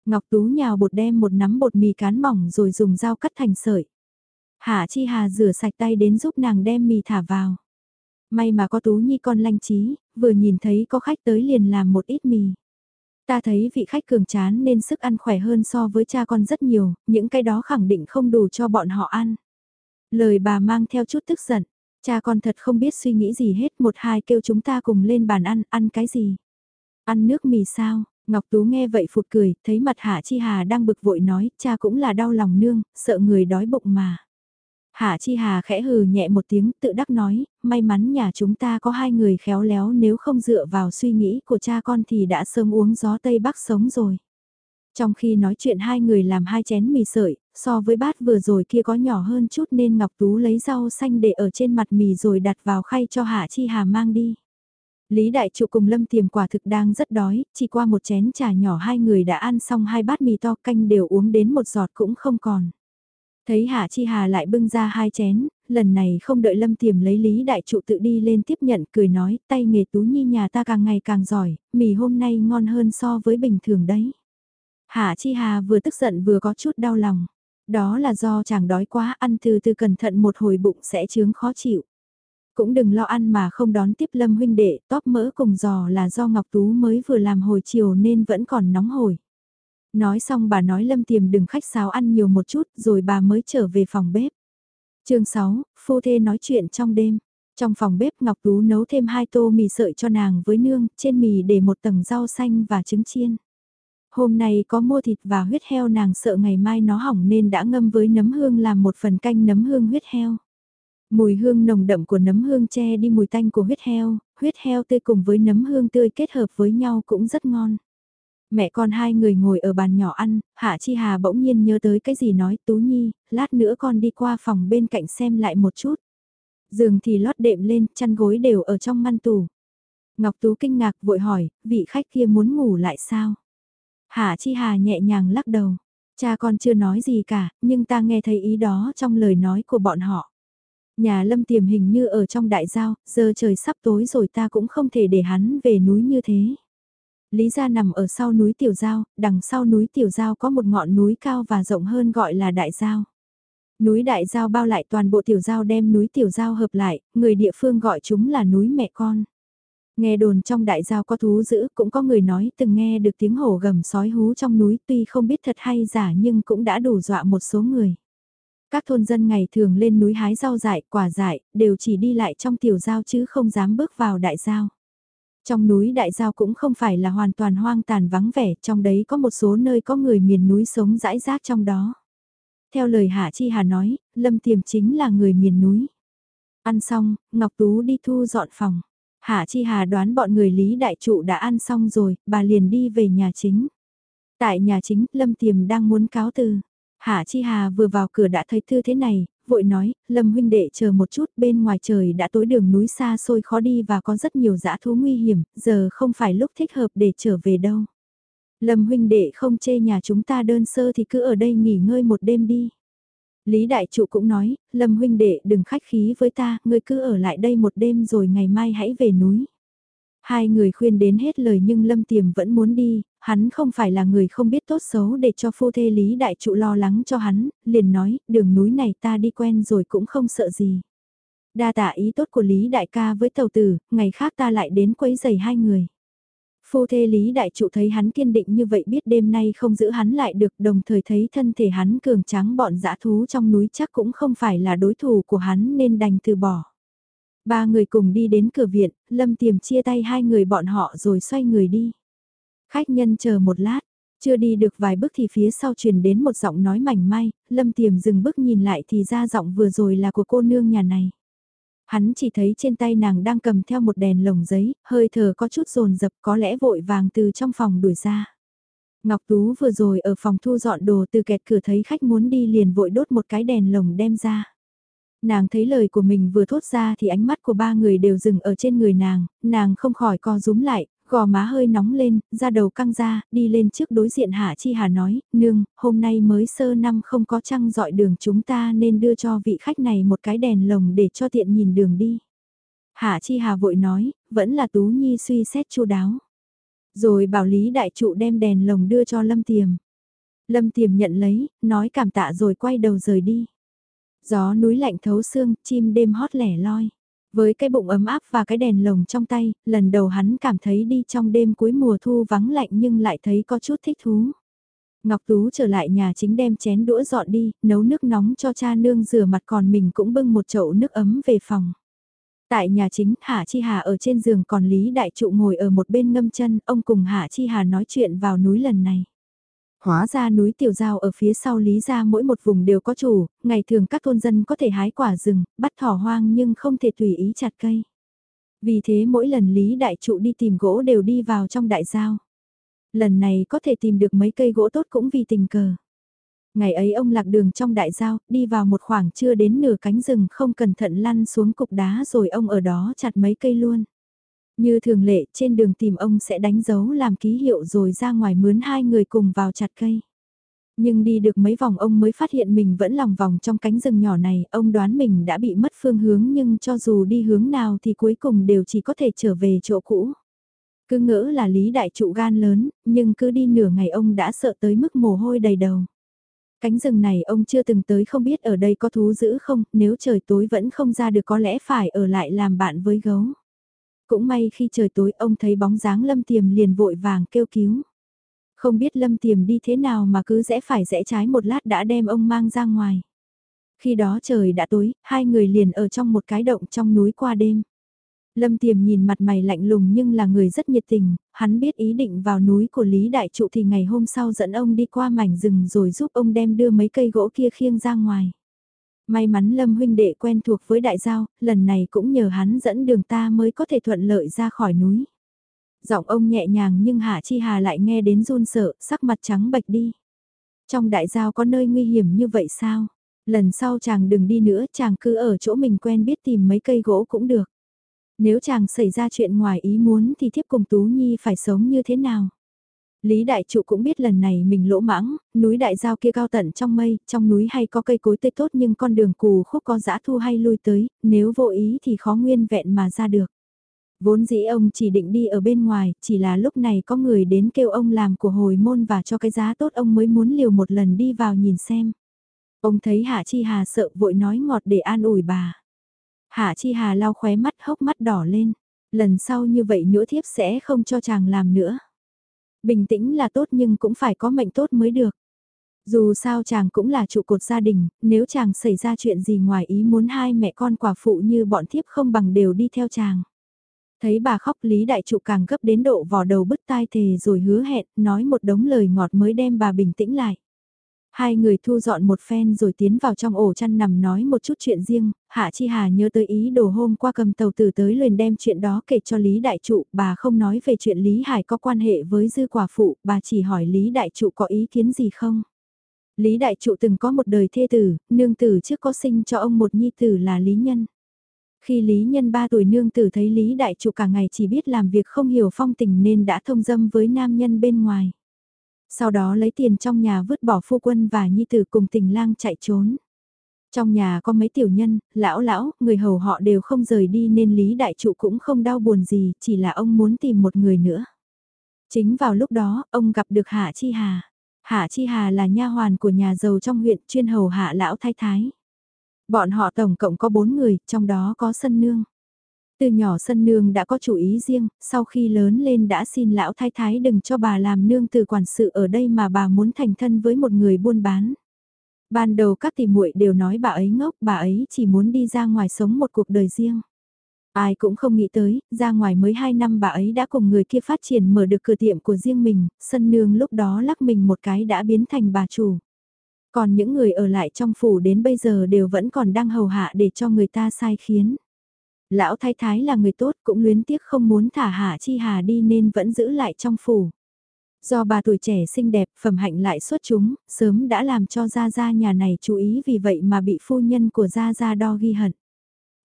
Ngọc Tú nhào bột đem một nắm bột mì cán mỏng rồi dùng dao cắt thành sợi. Hạ Chi Hà rửa sạch tay đến giúp nàng đem mì thả vào. May mà có Tú Nhi con lanh trí, vừa nhìn thấy có khách tới liền làm một ít mì. Ta thấy vị khách cường chán nên sức ăn khỏe hơn so với cha con rất nhiều, những cái đó khẳng định không đủ cho bọn họ ăn. Lời bà mang theo chút tức giận, cha con thật không biết suy nghĩ gì hết một hai kêu chúng ta cùng lên bàn ăn, ăn cái gì? Ăn nước mì sao? Ngọc Tú nghe vậy phụt cười, thấy mặt Hạ Chi Hà đang bực vội nói, cha cũng là đau lòng nương, sợ người đói bụng mà. Hạ Chi Hà khẽ hừ nhẹ một tiếng tự đắc nói, may mắn nhà chúng ta có hai người khéo léo nếu không dựa vào suy nghĩ của cha con thì đã sớm uống gió Tây Bắc sống rồi. Trong khi nói chuyện hai người làm hai chén mì sợi, so với bát vừa rồi kia có nhỏ hơn chút nên Ngọc Tú lấy rau xanh để ở trên mặt mì rồi đặt vào khay cho Hạ Chi Hà mang đi. Lý Đại Trụ cùng Lâm Tiềm quả thực đang rất đói, chỉ qua một chén trà nhỏ hai người đã ăn xong hai bát mì to canh đều uống đến một giọt cũng không còn. Thấy Hạ Chi Hà lại bưng ra hai chén, lần này không đợi Lâm Tiềm lấy Lý Đại Trụ tự đi lên tiếp nhận cười nói tay nghề tú nhi nhà ta càng ngày càng giỏi, mì hôm nay ngon hơn so với bình thường đấy. Hạ Chi Hà vừa tức giận vừa có chút đau lòng. Đó là do chàng đói quá ăn từ từ cẩn thận một hồi bụng sẽ chướng khó chịu. Cũng đừng lo ăn mà không đón tiếp Lâm huynh đệ, tóp mỡ cùng giò là do Ngọc Tú mới vừa làm hồi chiều nên vẫn còn nóng hổi. Nói xong bà nói Lâm Tiềm đừng khách sáo ăn nhiều một chút rồi bà mới trở về phòng bếp. chương 6, phu thê nói chuyện trong đêm. Trong phòng bếp Ngọc Tú nấu thêm hai tô mì sợi cho nàng với nương, trên mì để một tầng rau xanh và trứng chiên. Hôm nay có mua thịt và huyết heo nàng sợ ngày mai nó hỏng nên đã ngâm với nấm hương làm một phần canh nấm hương huyết heo. Mùi hương nồng đậm của nấm hương che đi mùi tanh của huyết heo, huyết heo tươi cùng với nấm hương tươi kết hợp với nhau cũng rất ngon. Mẹ con hai người ngồi ở bàn nhỏ ăn, Hạ Chi Hà bỗng nhiên nhớ tới cái gì nói Tú Nhi, lát nữa con đi qua phòng bên cạnh xem lại một chút. Giường thì lót đệm lên, chăn gối đều ở trong ngăn tủ. Ngọc Tú kinh ngạc vội hỏi, vị khách kia muốn ngủ lại sao? Hạ Chi Hà nhẹ nhàng lắc đầu. Cha con chưa nói gì cả, nhưng ta nghe thấy ý đó trong lời nói của bọn họ. Nhà lâm tiềm hình như ở trong đại giao, giờ trời sắp tối rồi ta cũng không thể để hắn về núi như thế. Lý gia nằm ở sau núi Tiểu Giao, đằng sau núi Tiểu Giao có một ngọn núi cao và rộng hơn gọi là Đại Giao. Núi Đại Giao bao lại toàn bộ Tiểu Giao đem núi Tiểu Giao hợp lại, người địa phương gọi chúng là núi mẹ con. Nghe đồn trong đại giao có thú dữ, cũng có người nói từng nghe được tiếng hổ gầm sói hú trong núi tuy không biết thật hay giả nhưng cũng đã đủ dọa một số người. Các thôn dân ngày thường lên núi hái rau dại, quả dại, đều chỉ đi lại trong tiểu giao chứ không dám bước vào đại giao. Trong núi Đại Giao cũng không phải là hoàn toàn hoang tàn vắng vẻ, trong đấy có một số nơi có người miền núi sống rãi rác trong đó. Theo lời Hạ Chi Hà nói, Lâm Tiềm chính là người miền núi. Ăn xong, Ngọc Tú đi thu dọn phòng. Hạ Chi Hà đoán bọn người Lý Đại Trụ đã ăn xong rồi, bà liền đi về nhà chính. Tại nhà chính, Lâm Tiềm đang muốn cáo từ. Hạ Chi Hà vừa vào cửa đã thấy thư thế này, vội nói, Lâm huynh đệ chờ một chút, bên ngoài trời đã tối đường núi xa xôi khó đi và có rất nhiều dã thú nguy hiểm, giờ không phải lúc thích hợp để trở về đâu. Lâm huynh đệ không chê nhà chúng ta đơn sơ thì cứ ở đây nghỉ ngơi một đêm đi. Lý Đại Trụ cũng nói, Lâm huynh đệ đừng khách khí với ta, ngươi cứ ở lại đây một đêm rồi ngày mai hãy về núi. Hai người khuyên đến hết lời nhưng Lâm Tiềm vẫn muốn đi, hắn không phải là người không biết tốt xấu để cho phu thê Lý Đại Trụ lo lắng cho hắn, liền nói, đường núi này ta đi quen rồi cũng không sợ gì. Đa tạ ý tốt của Lý Đại ca với tàu tử, ngày khác ta lại đến quấy giày hai người. Phu thê Lý Đại Trụ thấy hắn kiên định như vậy biết đêm nay không giữ hắn lại được đồng thời thấy thân thể hắn cường tráng bọn dã thú trong núi chắc cũng không phải là đối thủ của hắn nên đành từ bỏ. Ba người cùng đi đến cửa viện, Lâm Tiềm chia tay hai người bọn họ rồi xoay người đi. Khách nhân chờ một lát, chưa đi được vài bước thì phía sau truyền đến một giọng nói mảnh mai, Lâm Tiềm dừng bước nhìn lại thì ra giọng vừa rồi là của cô nương nhà này. Hắn chỉ thấy trên tay nàng đang cầm theo một đèn lồng giấy, hơi thở có chút rồn rập có lẽ vội vàng từ trong phòng đuổi ra. Ngọc Tú vừa rồi ở phòng thu dọn đồ từ kẹt cửa thấy khách muốn đi liền vội đốt một cái đèn lồng đem ra. Nàng thấy lời của mình vừa thốt ra thì ánh mắt của ba người đều dừng ở trên người nàng, nàng không khỏi co rúm lại, gò má hơi nóng lên, da đầu căng ra, đi lên trước đối diện Hạ Chi Hà nói, nương, hôm nay mới sơ năm không có trăng dọi đường chúng ta nên đưa cho vị khách này một cái đèn lồng để cho tiện nhìn đường đi. Hạ Chi Hà vội nói, vẫn là Tú Nhi suy xét chu đáo. Rồi bảo Lý Đại Trụ đem đèn lồng đưa cho Lâm Tiềm. Lâm Tiềm nhận lấy, nói cảm tạ rồi quay đầu rời đi. Gió núi lạnh thấu xương, chim đêm hót lẻ loi. Với cái bụng ấm áp và cái đèn lồng trong tay, lần đầu hắn cảm thấy đi trong đêm cuối mùa thu vắng lạnh nhưng lại thấy có chút thích thú. Ngọc Tú trở lại nhà chính đem chén đũa dọn đi, nấu nước nóng cho cha nương rửa mặt còn mình cũng bưng một chậu nước ấm về phòng. Tại nhà chính, Hạ Chi Hà ở trên giường còn Lý Đại Trụ ngồi ở một bên ngâm chân, ông cùng Hạ Chi Hà nói chuyện vào núi lần này. Hóa ra núi Tiểu Giao ở phía sau Lý gia mỗi một vùng đều có chủ, ngày thường các thôn dân có thể hái quả rừng, bắt thỏ hoang nhưng không thể tùy ý chặt cây. Vì thế mỗi lần Lý Đại Trụ đi tìm gỗ đều đi vào trong đại giao. Lần này có thể tìm được mấy cây gỗ tốt cũng vì tình cờ. Ngày ấy ông lạc đường trong đại giao, đi vào một khoảng chưa đến nửa cánh rừng không cẩn thận lăn xuống cục đá rồi ông ở đó chặt mấy cây luôn. Như thường lệ, trên đường tìm ông sẽ đánh dấu làm ký hiệu rồi ra ngoài mướn hai người cùng vào chặt cây. Nhưng đi được mấy vòng ông mới phát hiện mình vẫn lòng vòng trong cánh rừng nhỏ này, ông đoán mình đã bị mất phương hướng nhưng cho dù đi hướng nào thì cuối cùng đều chỉ có thể trở về chỗ cũ. Cứ ngỡ là lý đại trụ gan lớn, nhưng cứ đi nửa ngày ông đã sợ tới mức mồ hôi đầy đầu. Cánh rừng này ông chưa từng tới không biết ở đây có thú dữ không, nếu trời tối vẫn không ra được có lẽ phải ở lại làm bạn với gấu. Cũng may khi trời tối ông thấy bóng dáng Lâm Tiềm liền vội vàng kêu cứu. Không biết Lâm Tiềm đi thế nào mà cứ rẽ phải rẽ trái một lát đã đem ông mang ra ngoài. Khi đó trời đã tối, hai người liền ở trong một cái động trong núi qua đêm. Lâm Tiềm nhìn mặt mày lạnh lùng nhưng là người rất nhiệt tình, hắn biết ý định vào núi của Lý Đại Trụ thì ngày hôm sau dẫn ông đi qua mảnh rừng rồi giúp ông đem đưa mấy cây gỗ kia khiêng ra ngoài. May mắn Lâm huynh đệ quen thuộc với đại giao, lần này cũng nhờ hắn dẫn đường ta mới có thể thuận lợi ra khỏi núi. Giọng ông nhẹ nhàng nhưng Hạ Chi Hà lại nghe đến run sợ, sắc mặt trắng bệch đi. Trong đại giao có nơi nguy hiểm như vậy sao? Lần sau chàng đừng đi nữa, chàng cứ ở chỗ mình quen biết tìm mấy cây gỗ cũng được. Nếu chàng xảy ra chuyện ngoài ý muốn thì thiếp cùng Tú Nhi phải sống như thế nào? Lý Đại Trụ cũng biết lần này mình lỗ mãng, núi đại giao kia cao tận trong mây, trong núi hay có cây cối tươi tốt nhưng con đường cù khúc có dã thu hay lui tới, nếu vô ý thì khó nguyên vẹn mà ra được. Vốn dĩ ông chỉ định đi ở bên ngoài, chỉ là lúc này có người đến kêu ông làm của hồi môn và cho cái giá tốt ông mới muốn liều một lần đi vào nhìn xem. Ông thấy Hạ Chi Hà sợ vội nói ngọt để an ủi bà. Hạ Chi Hà lau khóe mắt hốc mắt đỏ lên, lần sau như vậy nữa thiếp sẽ không cho chàng làm nữa. Bình tĩnh là tốt nhưng cũng phải có mệnh tốt mới được. Dù sao chàng cũng là trụ cột gia đình, nếu chàng xảy ra chuyện gì ngoài ý muốn hai mẹ con quả phụ như bọn thiếp không bằng đều đi theo chàng. Thấy bà khóc Lý Đại Trụ càng gấp đến độ vò đầu bứt tai thề rồi hứa hẹn, nói một đống lời ngọt mới đem bà bình tĩnh lại. Hai người thu dọn một phen rồi tiến vào trong ổ chăn nằm nói một chút chuyện riêng, Hạ Chi Hà nhớ tới ý đồ hôm qua cầm tàu tử tới liền đem chuyện đó kể cho Lý Đại Trụ, bà không nói về chuyện Lý Hải có quan hệ với dư quả phụ, bà chỉ hỏi Lý Đại Trụ có ý kiến gì không. Lý Đại Trụ từng có một đời thê tử, nương tử trước có sinh cho ông một nhi tử là Lý Nhân. Khi Lý Nhân 3 tuổi nương tử thấy Lý Đại Trụ cả ngày chỉ biết làm việc không hiểu phong tình nên đã thông dâm với nam nhân bên ngoài. Sau đó lấy tiền trong nhà vứt bỏ phu quân và nhi tử cùng tình lang chạy trốn. Trong nhà có mấy tiểu nhân, lão lão, người hầu họ đều không rời đi nên Lý Đại Trụ cũng không đau buồn gì, chỉ là ông muốn tìm một người nữa. Chính vào lúc đó, ông gặp được Hạ Chi Hà. Hạ Chi Hà là nha hoàn của nhà giàu trong huyện chuyên hầu hạ lão thái thái. Bọn họ tổng cộng có bốn người, trong đó có sân nương. Từ nhỏ sân nương đã có chủ ý riêng, sau khi lớn lên đã xin lão thái thái đừng cho bà làm nương từ quản sự ở đây mà bà muốn thành thân với một người buôn bán. Ban đầu các tỷ muội đều nói bà ấy ngốc, bà ấy chỉ muốn đi ra ngoài sống một cuộc đời riêng. Ai cũng không nghĩ tới, ra ngoài mới 2 năm bà ấy đã cùng người kia phát triển mở được cửa tiệm của riêng mình, sân nương lúc đó lắc mình một cái đã biến thành bà chủ. Còn những người ở lại trong phủ đến bây giờ đều vẫn còn đang hầu hạ để cho người ta sai khiến. Lão thái thái là người tốt cũng luyến tiếc không muốn thả hạ chi hà đi nên vẫn giữ lại trong phủ. Do bà tuổi trẻ xinh đẹp, phẩm hạnh lại xuất chúng, sớm đã làm cho Gia Gia nhà này chú ý vì vậy mà bị phu nhân của Gia Gia đo ghi hận.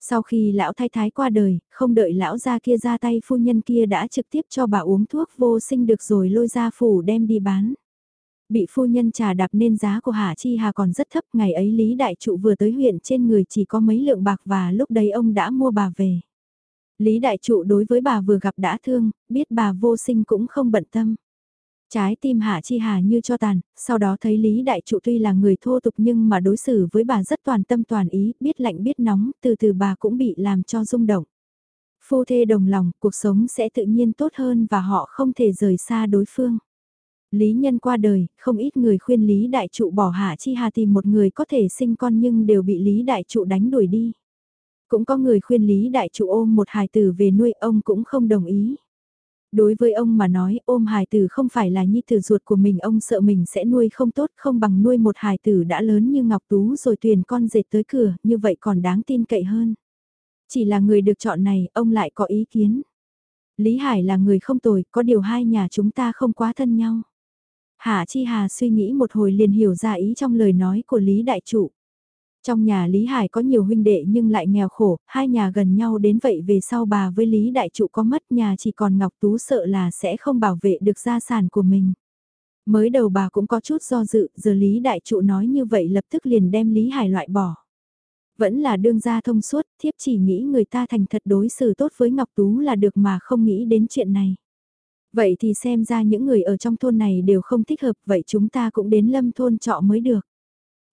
Sau khi lão thái thái qua đời, không đợi lão gia kia ra tay phu nhân kia đã trực tiếp cho bà uống thuốc vô sinh được rồi lôi ra phủ đem đi bán. Bị phu nhân trà đạp nên giá của Hạ Chi Hà còn rất thấp, ngày ấy Lý Đại Trụ vừa tới huyện trên người chỉ có mấy lượng bạc và lúc đấy ông đã mua bà về. Lý Đại Trụ đối với bà vừa gặp đã thương, biết bà vô sinh cũng không bận tâm. Trái tim Hạ Chi Hà như cho tàn, sau đó thấy Lý Đại Trụ tuy là người thô tục nhưng mà đối xử với bà rất toàn tâm toàn ý, biết lạnh biết nóng, từ từ bà cũng bị làm cho rung động. Phu thê đồng lòng, cuộc sống sẽ tự nhiên tốt hơn và họ không thể rời xa đối phương. Lý nhân qua đời, không ít người khuyên Lý Đại Trụ bỏ Hạ Chi Hà tìm một người có thể sinh con nhưng đều bị Lý Đại Trụ đánh đuổi đi. Cũng có người khuyên Lý Đại Trụ ôm một hài tử về nuôi ông cũng không đồng ý. Đối với ông mà nói ôm hài tử không phải là nhi tử ruột của mình ông sợ mình sẽ nuôi không tốt không bằng nuôi một hài tử đã lớn như Ngọc Tú rồi tuyển con dệt tới cửa như vậy còn đáng tin cậy hơn. Chỉ là người được chọn này ông lại có ý kiến. Lý Hải là người không tồi có điều hai nhà chúng ta không quá thân nhau. Hạ Chi Hà suy nghĩ một hồi liền hiểu ra ý trong lời nói của Lý Đại Trụ. Trong nhà Lý Hải có nhiều huynh đệ nhưng lại nghèo khổ, hai nhà gần nhau đến vậy về sau bà với Lý Đại Trụ có mất nhà chỉ còn Ngọc Tú sợ là sẽ không bảo vệ được gia sản của mình. Mới đầu bà cũng có chút do dự, giờ Lý Đại Trụ nói như vậy lập tức liền đem Lý Hải loại bỏ. Vẫn là đương gia thông suốt, thiếp chỉ nghĩ người ta thành thật đối xử tốt với Ngọc Tú là được mà không nghĩ đến chuyện này. Vậy thì xem ra những người ở trong thôn này đều không thích hợp, vậy chúng ta cũng đến lâm thôn trọ mới được.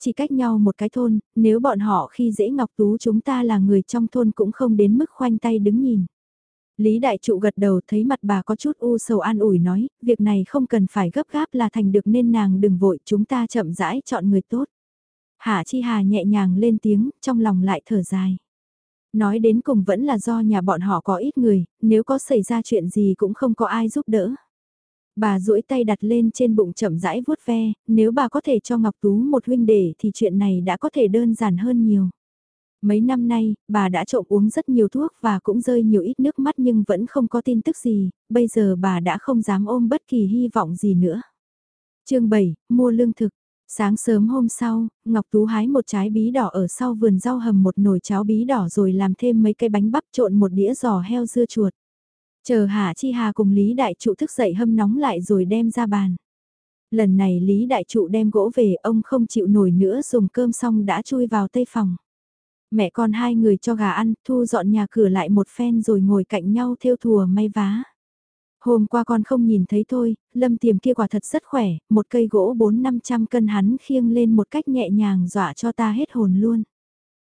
Chỉ cách nhau một cái thôn, nếu bọn họ khi dễ Ngọc Tú chúng ta là người trong thôn cũng không đến mức khoanh tay đứng nhìn. Lý Đại Trụ gật đầu thấy mặt bà có chút u sầu an ủi nói, việc này không cần phải gấp gáp là thành được nên nàng đừng vội chúng ta chậm rãi chọn người tốt. Hạ Chi Hà nhẹ nhàng lên tiếng, trong lòng lại thở dài. Nói đến cùng vẫn là do nhà bọn họ có ít người, nếu có xảy ra chuyện gì cũng không có ai giúp đỡ. Bà duỗi tay đặt lên trên bụng chậm rãi vuốt ve, nếu bà có thể cho Ngọc Tú một huynh đệ thì chuyện này đã có thể đơn giản hơn nhiều. Mấy năm nay, bà đã trộm uống rất nhiều thuốc và cũng rơi nhiều ít nước mắt nhưng vẫn không có tin tức gì, bây giờ bà đã không dám ôm bất kỳ hy vọng gì nữa. chương 7, mua lương thực. Sáng sớm hôm sau, Ngọc Tú hái một trái bí đỏ ở sau vườn rau hầm một nồi cháo bí đỏ rồi làm thêm mấy cây bánh bắp trộn một đĩa giò heo dưa chuột. Chờ Hạ Chi Hà cùng Lý Đại Trụ thức dậy hâm nóng lại rồi đem ra bàn. Lần này Lý Đại Trụ đem gỗ về ông không chịu nổi nữa dùng cơm xong đã chui vào tây phòng. Mẹ con hai người cho gà ăn, thu dọn nhà cửa lại một phen rồi ngồi cạnh nhau theo thùa may vá. Hôm qua con không nhìn thấy thôi, lâm tiềm kia quả thật rất khỏe, một cây gỗ 4-500 cân hắn khiêng lên một cách nhẹ nhàng dọa cho ta hết hồn luôn.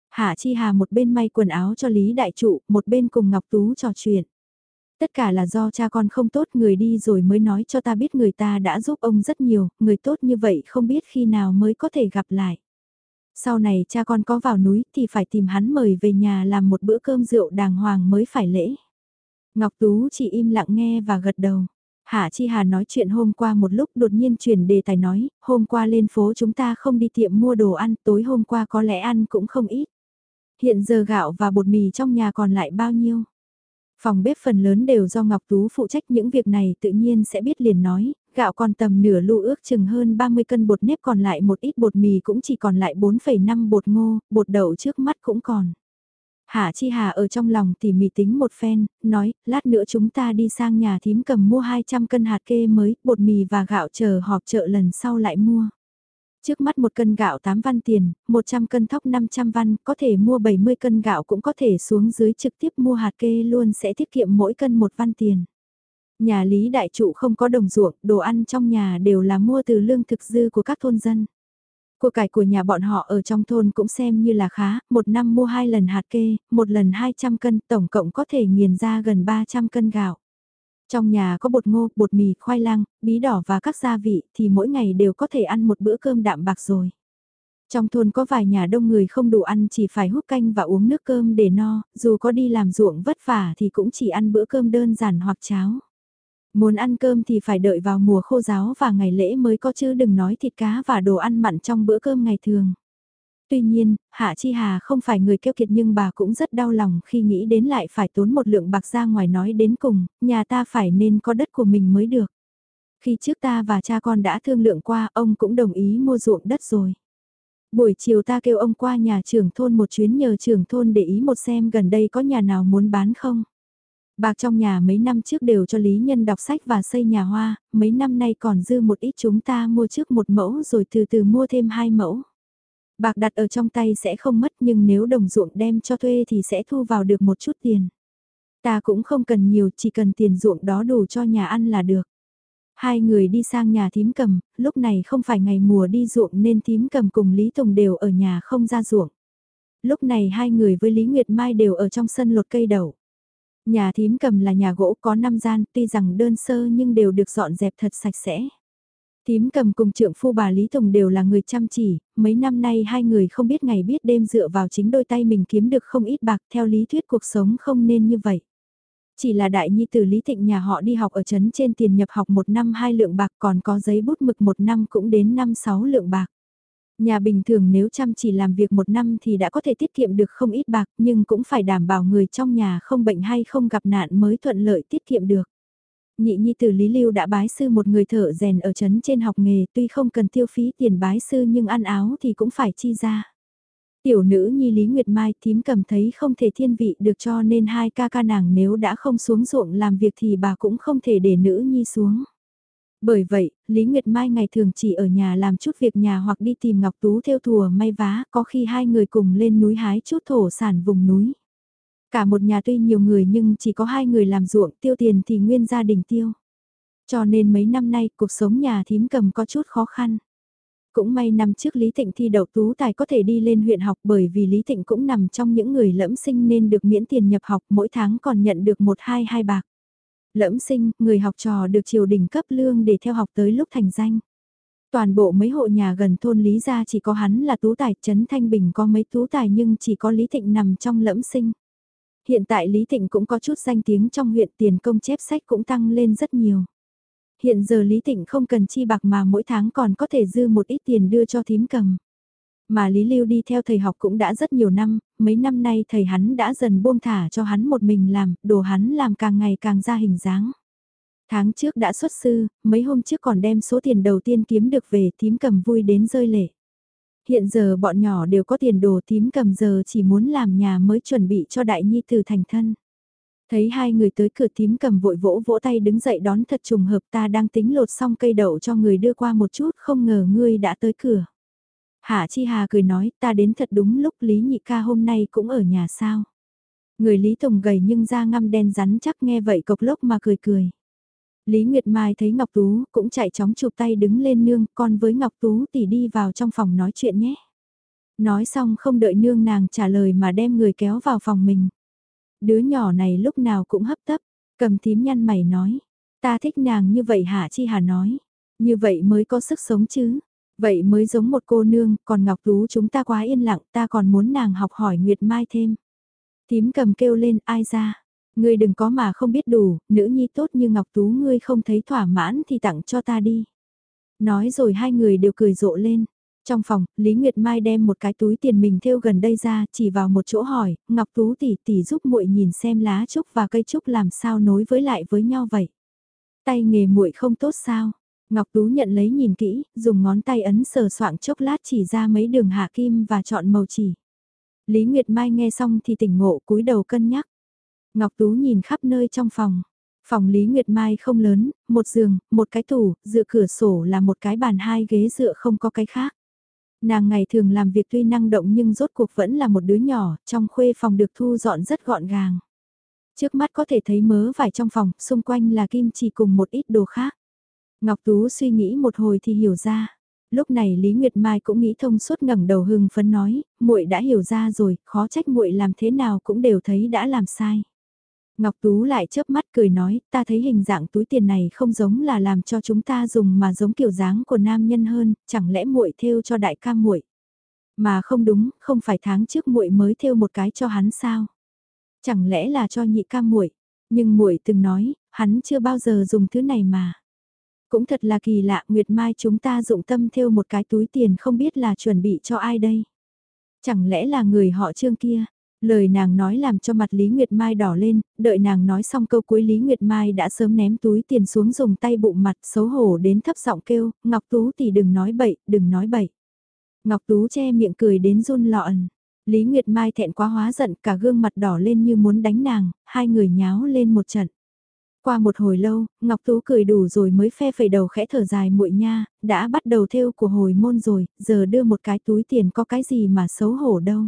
Hạ Chi Hà một bên may quần áo cho Lý Đại Trụ, một bên cùng Ngọc Tú trò chuyện. Tất cả là do cha con không tốt người đi rồi mới nói cho ta biết người ta đã giúp ông rất nhiều, người tốt như vậy không biết khi nào mới có thể gặp lại. Sau này cha con có vào núi thì phải tìm hắn mời về nhà làm một bữa cơm rượu đàng hoàng mới phải lễ. Ngọc Tú chỉ im lặng nghe và gật đầu. Hạ Chi Hà nói chuyện hôm qua một lúc đột nhiên chuyển đề tài nói, hôm qua lên phố chúng ta không đi tiệm mua đồ ăn, tối hôm qua có lẽ ăn cũng không ít. Hiện giờ gạo và bột mì trong nhà còn lại bao nhiêu? Phòng bếp phần lớn đều do Ngọc Tú phụ trách những việc này tự nhiên sẽ biết liền nói, gạo còn tầm nửa lu ước chừng hơn 30 cân bột nếp còn lại một ít bột mì cũng chỉ còn lại 4,5 bột ngô, bột đậu trước mắt cũng còn. Hạ Chi Hà ở trong lòng tỉ mỉ tính một phen, nói, lát nữa chúng ta đi sang nhà thím cầm mua 200 cân hạt kê mới, bột mì và gạo chờ họp chợ lần sau lại mua. Trước mắt một cân gạo 8 văn tiền, 100 cân thóc 500 văn, có thể mua 70 cân gạo cũng có thể xuống dưới trực tiếp mua hạt kê luôn sẽ tiết kiệm mỗi cân một văn tiền. Nhà Lý Đại Trụ không có đồng ruộng, đồ ăn trong nhà đều là mua từ lương thực dư của các thôn dân. Của cải của nhà bọn họ ở trong thôn cũng xem như là khá, một năm mua hai lần hạt kê, một lần 200 cân, tổng cộng có thể nghiền ra gần 300 cân gạo. Trong nhà có bột ngô, bột mì, khoai lang, bí đỏ và các gia vị thì mỗi ngày đều có thể ăn một bữa cơm đạm bạc rồi. Trong thôn có vài nhà đông người không đủ ăn chỉ phải hút canh và uống nước cơm để no, dù có đi làm ruộng vất vả thì cũng chỉ ăn bữa cơm đơn giản hoặc cháo. Muốn ăn cơm thì phải đợi vào mùa khô giáo và ngày lễ mới có chứ đừng nói thịt cá và đồ ăn mặn trong bữa cơm ngày thường. Tuy nhiên, Hạ Chi Hà không phải người keo kiệt nhưng bà cũng rất đau lòng khi nghĩ đến lại phải tốn một lượng bạc ra ngoài nói đến cùng, nhà ta phải nên có đất của mình mới được. Khi trước ta và cha con đã thương lượng qua, ông cũng đồng ý mua ruộng đất rồi. Buổi chiều ta kêu ông qua nhà trưởng thôn một chuyến nhờ trưởng thôn để ý một xem gần đây có nhà nào muốn bán không. Bạc trong nhà mấy năm trước đều cho Lý Nhân đọc sách và xây nhà hoa, mấy năm nay còn dư một ít chúng ta mua trước một mẫu rồi từ từ mua thêm hai mẫu. Bạc đặt ở trong tay sẽ không mất nhưng nếu đồng ruộng đem cho thuê thì sẽ thu vào được một chút tiền. Ta cũng không cần nhiều, chỉ cần tiền ruộng đó đủ cho nhà ăn là được. Hai người đi sang nhà thím cầm, lúc này không phải ngày mùa đi ruộng nên thím cầm cùng Lý Tùng đều ở nhà không ra ruộng. Lúc này hai người với Lý Nguyệt Mai đều ở trong sân lột cây đậu. Nhà thím cầm là nhà gỗ có 5 gian, tuy rằng đơn sơ nhưng đều được dọn dẹp thật sạch sẽ. Thím cầm cùng trượng phu bà Lý Tùng đều là người chăm chỉ, mấy năm nay hai người không biết ngày biết đêm dựa vào chính đôi tay mình kiếm được không ít bạc theo lý thuyết cuộc sống không nên như vậy. Chỉ là đại nhi tử Lý Thịnh nhà họ đi học ở trấn trên tiền nhập học một năm hai lượng bạc còn có giấy bút mực một năm cũng đến năm sáu lượng bạc. Nhà bình thường nếu chăm chỉ làm việc một năm thì đã có thể tiết kiệm được không ít bạc, nhưng cũng phải đảm bảo người trong nhà không bệnh hay không gặp nạn mới thuận lợi tiết kiệm được. Nhị nhi tử Lý Lưu đã bái sư một người thợ rèn ở trấn trên học nghề, tuy không cần tiêu phí tiền bái sư nhưng ăn áo thì cũng phải chi ra. Tiểu nữ nhi Lý Nguyệt Mai thím cầm thấy không thể thiên vị được cho nên hai ca ca nàng nếu đã không xuống ruộng làm việc thì bà cũng không thể để nữ nhi xuống. Bởi vậy, Lý Nguyệt Mai ngày thường chỉ ở nhà làm chút việc nhà hoặc đi tìm Ngọc Tú theo thùa may vá, có khi hai người cùng lên núi hái chút thổ sản vùng núi. Cả một nhà tuy nhiều người nhưng chỉ có hai người làm ruộng tiêu tiền thì nguyên gia đình tiêu. Cho nên mấy năm nay cuộc sống nhà thím cầm có chút khó khăn. Cũng may năm trước Lý thịnh thi đậu tú tài có thể đi lên huyện học bởi vì Lý thịnh cũng nằm trong những người lẫm sinh nên được miễn tiền nhập học mỗi tháng còn nhận được một hai hai bạc. Lẫm sinh, người học trò được triều đình cấp lương để theo học tới lúc thành danh. Toàn bộ mấy hộ nhà gần thôn Lý Gia chỉ có hắn là tú tài, Trấn Thanh Bình có mấy tú tài nhưng chỉ có Lý Thịnh nằm trong lẫm sinh. Hiện tại Lý Thịnh cũng có chút danh tiếng trong huyện tiền công chép sách cũng tăng lên rất nhiều. Hiện giờ Lý Thịnh không cần chi bạc mà mỗi tháng còn có thể dư một ít tiền đưa cho thím cầm. Mà Lý Lưu đi theo thầy học cũng đã rất nhiều năm, mấy năm nay thầy hắn đã dần buông thả cho hắn một mình làm, đồ hắn làm càng ngày càng ra hình dáng. Tháng trước đã xuất sư, mấy hôm trước còn đem số tiền đầu tiên kiếm được về thím cầm vui đến rơi lệ. Hiện giờ bọn nhỏ đều có tiền đồ tím cầm giờ chỉ muốn làm nhà mới chuẩn bị cho đại nhi từ thành thân. Thấy hai người tới cửa tím cầm vội vỗ vỗ tay đứng dậy đón thật trùng hợp ta đang tính lột xong cây đậu cho người đưa qua một chút không ngờ ngươi đã tới cửa. Hạ Chi Hà cười nói ta đến thật đúng lúc Lý Nhị ca hôm nay cũng ở nhà sao. Người Lý Tùng gầy nhưng da ngăm đen rắn chắc nghe vậy cộc lốc mà cười cười. Lý Nguyệt Mai thấy Ngọc Tú cũng chạy chóng chụp tay đứng lên nương con với Ngọc Tú tỉ đi vào trong phòng nói chuyện nhé. Nói xong không đợi nương nàng trả lời mà đem người kéo vào phòng mình. Đứa nhỏ này lúc nào cũng hấp tấp, cầm tím nhăn mày nói. Ta thích nàng như vậy hả chi hà nói. Như vậy mới có sức sống chứ. Vậy mới giống một cô nương, còn Ngọc Tú chúng ta quá yên lặng, ta còn muốn nàng học hỏi Nguyệt Mai thêm. Tím cầm kêu lên ai ra, Ngươi đừng có mà không biết đủ, nữ nhi tốt như Ngọc Tú ngươi không thấy thỏa mãn thì tặng cho ta đi. Nói rồi hai người đều cười rộ lên. Trong phòng, Lý Nguyệt Mai đem một cái túi tiền mình thêu gần đây ra, chỉ vào một chỗ hỏi, Ngọc Tú tỷ tỷ giúp muội nhìn xem lá trúc và cây trúc làm sao nối với lại với nhau vậy. Tay nghề muội không tốt sao? Ngọc Tú nhận lấy nhìn kỹ, dùng ngón tay ấn sờ soạng chốc lát chỉ ra mấy đường hạ kim và chọn màu chỉ. Lý Nguyệt Mai nghe xong thì tỉnh ngộ cúi đầu cân nhắc. Ngọc Tú nhìn khắp nơi trong phòng. Phòng Lý Nguyệt Mai không lớn, một giường, một cái tủ, dựa cửa sổ là một cái bàn hai ghế dựa không có cái khác. Nàng ngày thường làm việc tuy năng động nhưng rốt cuộc vẫn là một đứa nhỏ, trong khuê phòng được thu dọn rất gọn gàng. Trước mắt có thể thấy mớ vải trong phòng, xung quanh là kim chỉ cùng một ít đồ khác. Ngọc Tú suy nghĩ một hồi thì hiểu ra. Lúc này Lý Nguyệt Mai cũng nghĩ thông suốt ngẩng đầu hưng phấn nói, muội đã hiểu ra rồi, khó trách muội làm thế nào cũng đều thấy đã làm sai. Ngọc Tú lại chớp mắt cười nói, ta thấy hình dạng túi tiền này không giống là làm cho chúng ta dùng mà giống kiểu dáng của nam nhân hơn, chẳng lẽ muội thêu cho đại ca muội? Mà không đúng, không phải tháng trước muội mới thêu một cái cho hắn sao? Chẳng lẽ là cho nhị ca muội? Nhưng muội từng nói, hắn chưa bao giờ dùng thứ này mà. Cũng thật là kỳ lạ, Nguyệt Mai chúng ta dụng tâm thêu một cái túi tiền không biết là chuẩn bị cho ai đây? Chẳng lẽ là người họ Trương kia? Lời nàng nói làm cho mặt Lý Nguyệt Mai đỏ lên, đợi nàng nói xong câu cuối Lý Nguyệt Mai đã sớm ném túi tiền xuống dùng tay bụng mặt xấu hổ đến thấp giọng kêu, Ngọc Tú thì đừng nói bậy, đừng nói bậy. Ngọc Tú che miệng cười đến run lọn. Lý Nguyệt Mai thẹn quá hóa giận cả gương mặt đỏ lên như muốn đánh nàng, hai người nháo lên một trận. Qua một hồi lâu, Ngọc Tú cười đủ rồi mới phe phẩy đầu khẽ thở dài muội nha, đã bắt đầu theo của hồi môn rồi, giờ đưa một cái túi tiền có cái gì mà xấu hổ đâu.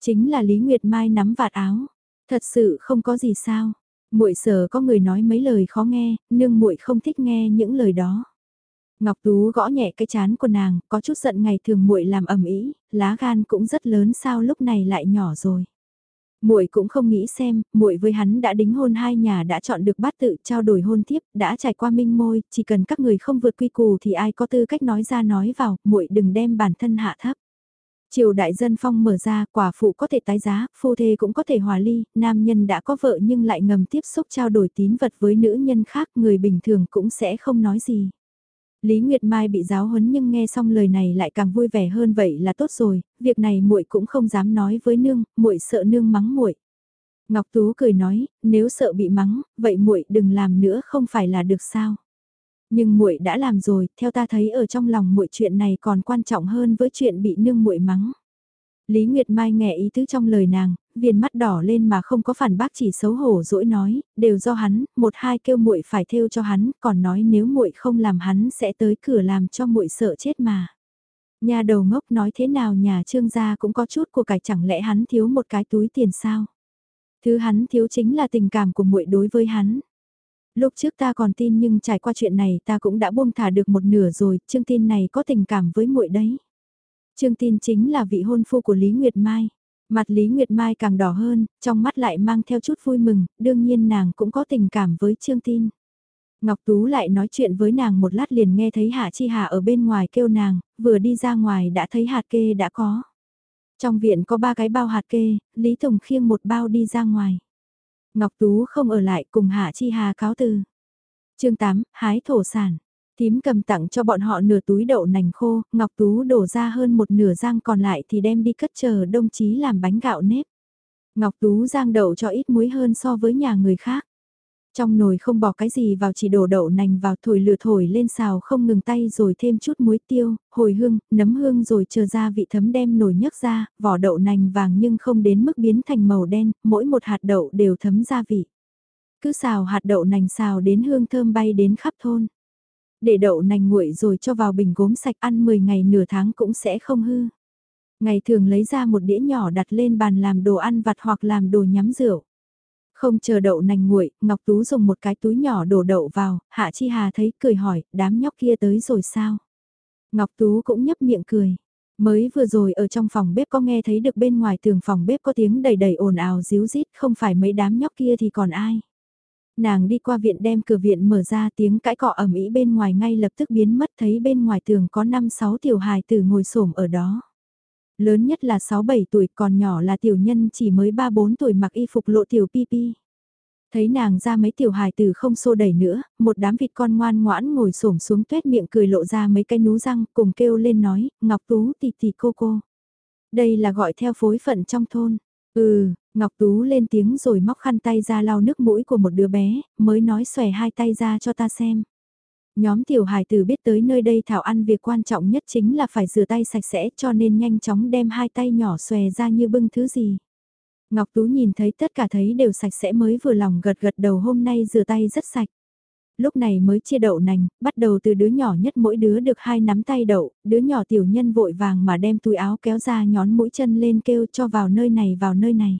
Chính là Lý Nguyệt Mai nắm vạt áo. Thật sự không có gì sao. Muội sợ có người nói mấy lời khó nghe, nương muội không thích nghe những lời đó. Ngọc Tú gõ nhẹ cái chán của nàng, có chút giận ngày thường muội làm ầm ĩ, lá gan cũng rất lớn sao lúc này lại nhỏ rồi. Muội cũng không nghĩ xem, muội với hắn đã đính hôn hai nhà đã chọn được bát tự trao đổi hôn thiếp đã trải qua minh môi, chỉ cần các người không vượt quy củ thì ai có tư cách nói ra nói vào, muội đừng đem bản thân hạ thấp. Triều đại dân phong mở ra, quả phụ có thể tái giá, phu thê cũng có thể hòa ly, nam nhân đã có vợ nhưng lại ngầm tiếp xúc trao đổi tín vật với nữ nhân khác, người bình thường cũng sẽ không nói gì. Lý Nguyệt Mai bị giáo huấn nhưng nghe xong lời này lại càng vui vẻ hơn vậy là tốt rồi, việc này muội cũng không dám nói với nương, muội sợ nương mắng muội. Ngọc Tú cười nói, nếu sợ bị mắng, vậy muội đừng làm nữa không phải là được sao? Nhưng muội đã làm rồi, theo ta thấy ở trong lòng muội chuyện này còn quan trọng hơn với chuyện bị nương muội mắng. Lý Nguyệt Mai nghe ý tứ trong lời nàng, viền mắt đỏ lên mà không có phản bác chỉ xấu hổ dỗi nói, đều do hắn, một hai kêu muội phải thêu cho hắn, còn nói nếu muội không làm hắn sẽ tới cửa làm cho muội sợ chết mà. Nhà đầu ngốc nói thế nào nhà trương gia cũng có chút của cải chẳng lẽ hắn thiếu một cái túi tiền sao? Thứ hắn thiếu chính là tình cảm của muội đối với hắn. Lúc trước ta còn tin nhưng trải qua chuyện này ta cũng đã buông thả được một nửa rồi, Trương tin này có tình cảm với muội đấy. Trương tin chính là vị hôn phu của Lý Nguyệt Mai. Mặt Lý Nguyệt Mai càng đỏ hơn, trong mắt lại mang theo chút vui mừng, đương nhiên nàng cũng có tình cảm với Trương tin. Ngọc Tú lại nói chuyện với nàng một lát liền nghe thấy Hạ Chi Hà ở bên ngoài kêu nàng, vừa đi ra ngoài đã thấy hạt kê đã có. Trong viện có ba cái bao hạt kê, Lý Tùng khiêng một bao đi ra ngoài. Ngọc Tú không ở lại cùng Hạ Chi Hà cáo từ. chương 8, hái thổ sản. Tím cầm tặng cho bọn họ nửa túi đậu nành khô, Ngọc Tú đổ ra hơn một nửa giang còn lại thì đem đi cất chờ đông chí làm bánh gạo nếp. Ngọc Tú giang đậu cho ít muối hơn so với nhà người khác. Trong nồi không bỏ cái gì vào chỉ đổ đậu nành vào thổi lửa thổi lên xào không ngừng tay rồi thêm chút muối tiêu, hồi hương, nấm hương rồi chờ ra vị thấm đem nồi nhấc ra, vỏ đậu nành vàng nhưng không đến mức biến thành màu đen, mỗi một hạt đậu đều thấm gia vị. Cứ xào hạt đậu nành xào đến hương thơm bay đến khắp thôn. Để đậu nành nguội rồi cho vào bình gốm sạch ăn 10 ngày nửa tháng cũng sẽ không hư. Ngày thường lấy ra một đĩa nhỏ đặt lên bàn làm đồ ăn vặt hoặc làm đồ nhắm rượu. Không chờ đậu nành nguội, Ngọc Tú dùng một cái túi nhỏ đổ đậu vào, Hạ Chi Hà thấy cười hỏi, đám nhóc kia tới rồi sao? Ngọc Tú cũng nhấp miệng cười. Mới vừa rồi ở trong phòng bếp có nghe thấy được bên ngoài tường phòng bếp có tiếng đầy đầy ồn ào díu rít không phải mấy đám nhóc kia thì còn ai. Nàng đi qua viện đem cửa viện mở ra tiếng cãi cọ ẩm ý bên ngoài ngay lập tức biến mất thấy bên ngoài tường có 5-6 tiểu hài tử ngồi xổm ở đó. Lớn nhất là 6-7 tuổi còn nhỏ là tiểu nhân chỉ mới 3-4 tuổi mặc y phục lộ tiểu pi pi. Thấy nàng ra mấy tiểu hài tử không xô đẩy nữa, một đám vịt con ngoan ngoãn ngồi xổm xuống tuét miệng cười lộ ra mấy cái nú răng cùng kêu lên nói, Ngọc Tú tì tì cô cô. Đây là gọi theo phối phận trong thôn. Ừ, Ngọc Tú lên tiếng rồi móc khăn tay ra lau nước mũi của một đứa bé, mới nói xòe hai tay ra cho ta xem. Nhóm tiểu hài tử biết tới nơi đây thảo ăn việc quan trọng nhất chính là phải rửa tay sạch sẽ cho nên nhanh chóng đem hai tay nhỏ xòe ra như bưng thứ gì. Ngọc Tú nhìn thấy tất cả thấy đều sạch sẽ mới vừa lòng gật gật đầu hôm nay rửa tay rất sạch. Lúc này mới chia đậu nành, bắt đầu từ đứa nhỏ nhất mỗi đứa được hai nắm tay đậu, đứa nhỏ tiểu nhân vội vàng mà đem túi áo kéo ra nhón mũi chân lên kêu cho vào nơi này vào nơi này.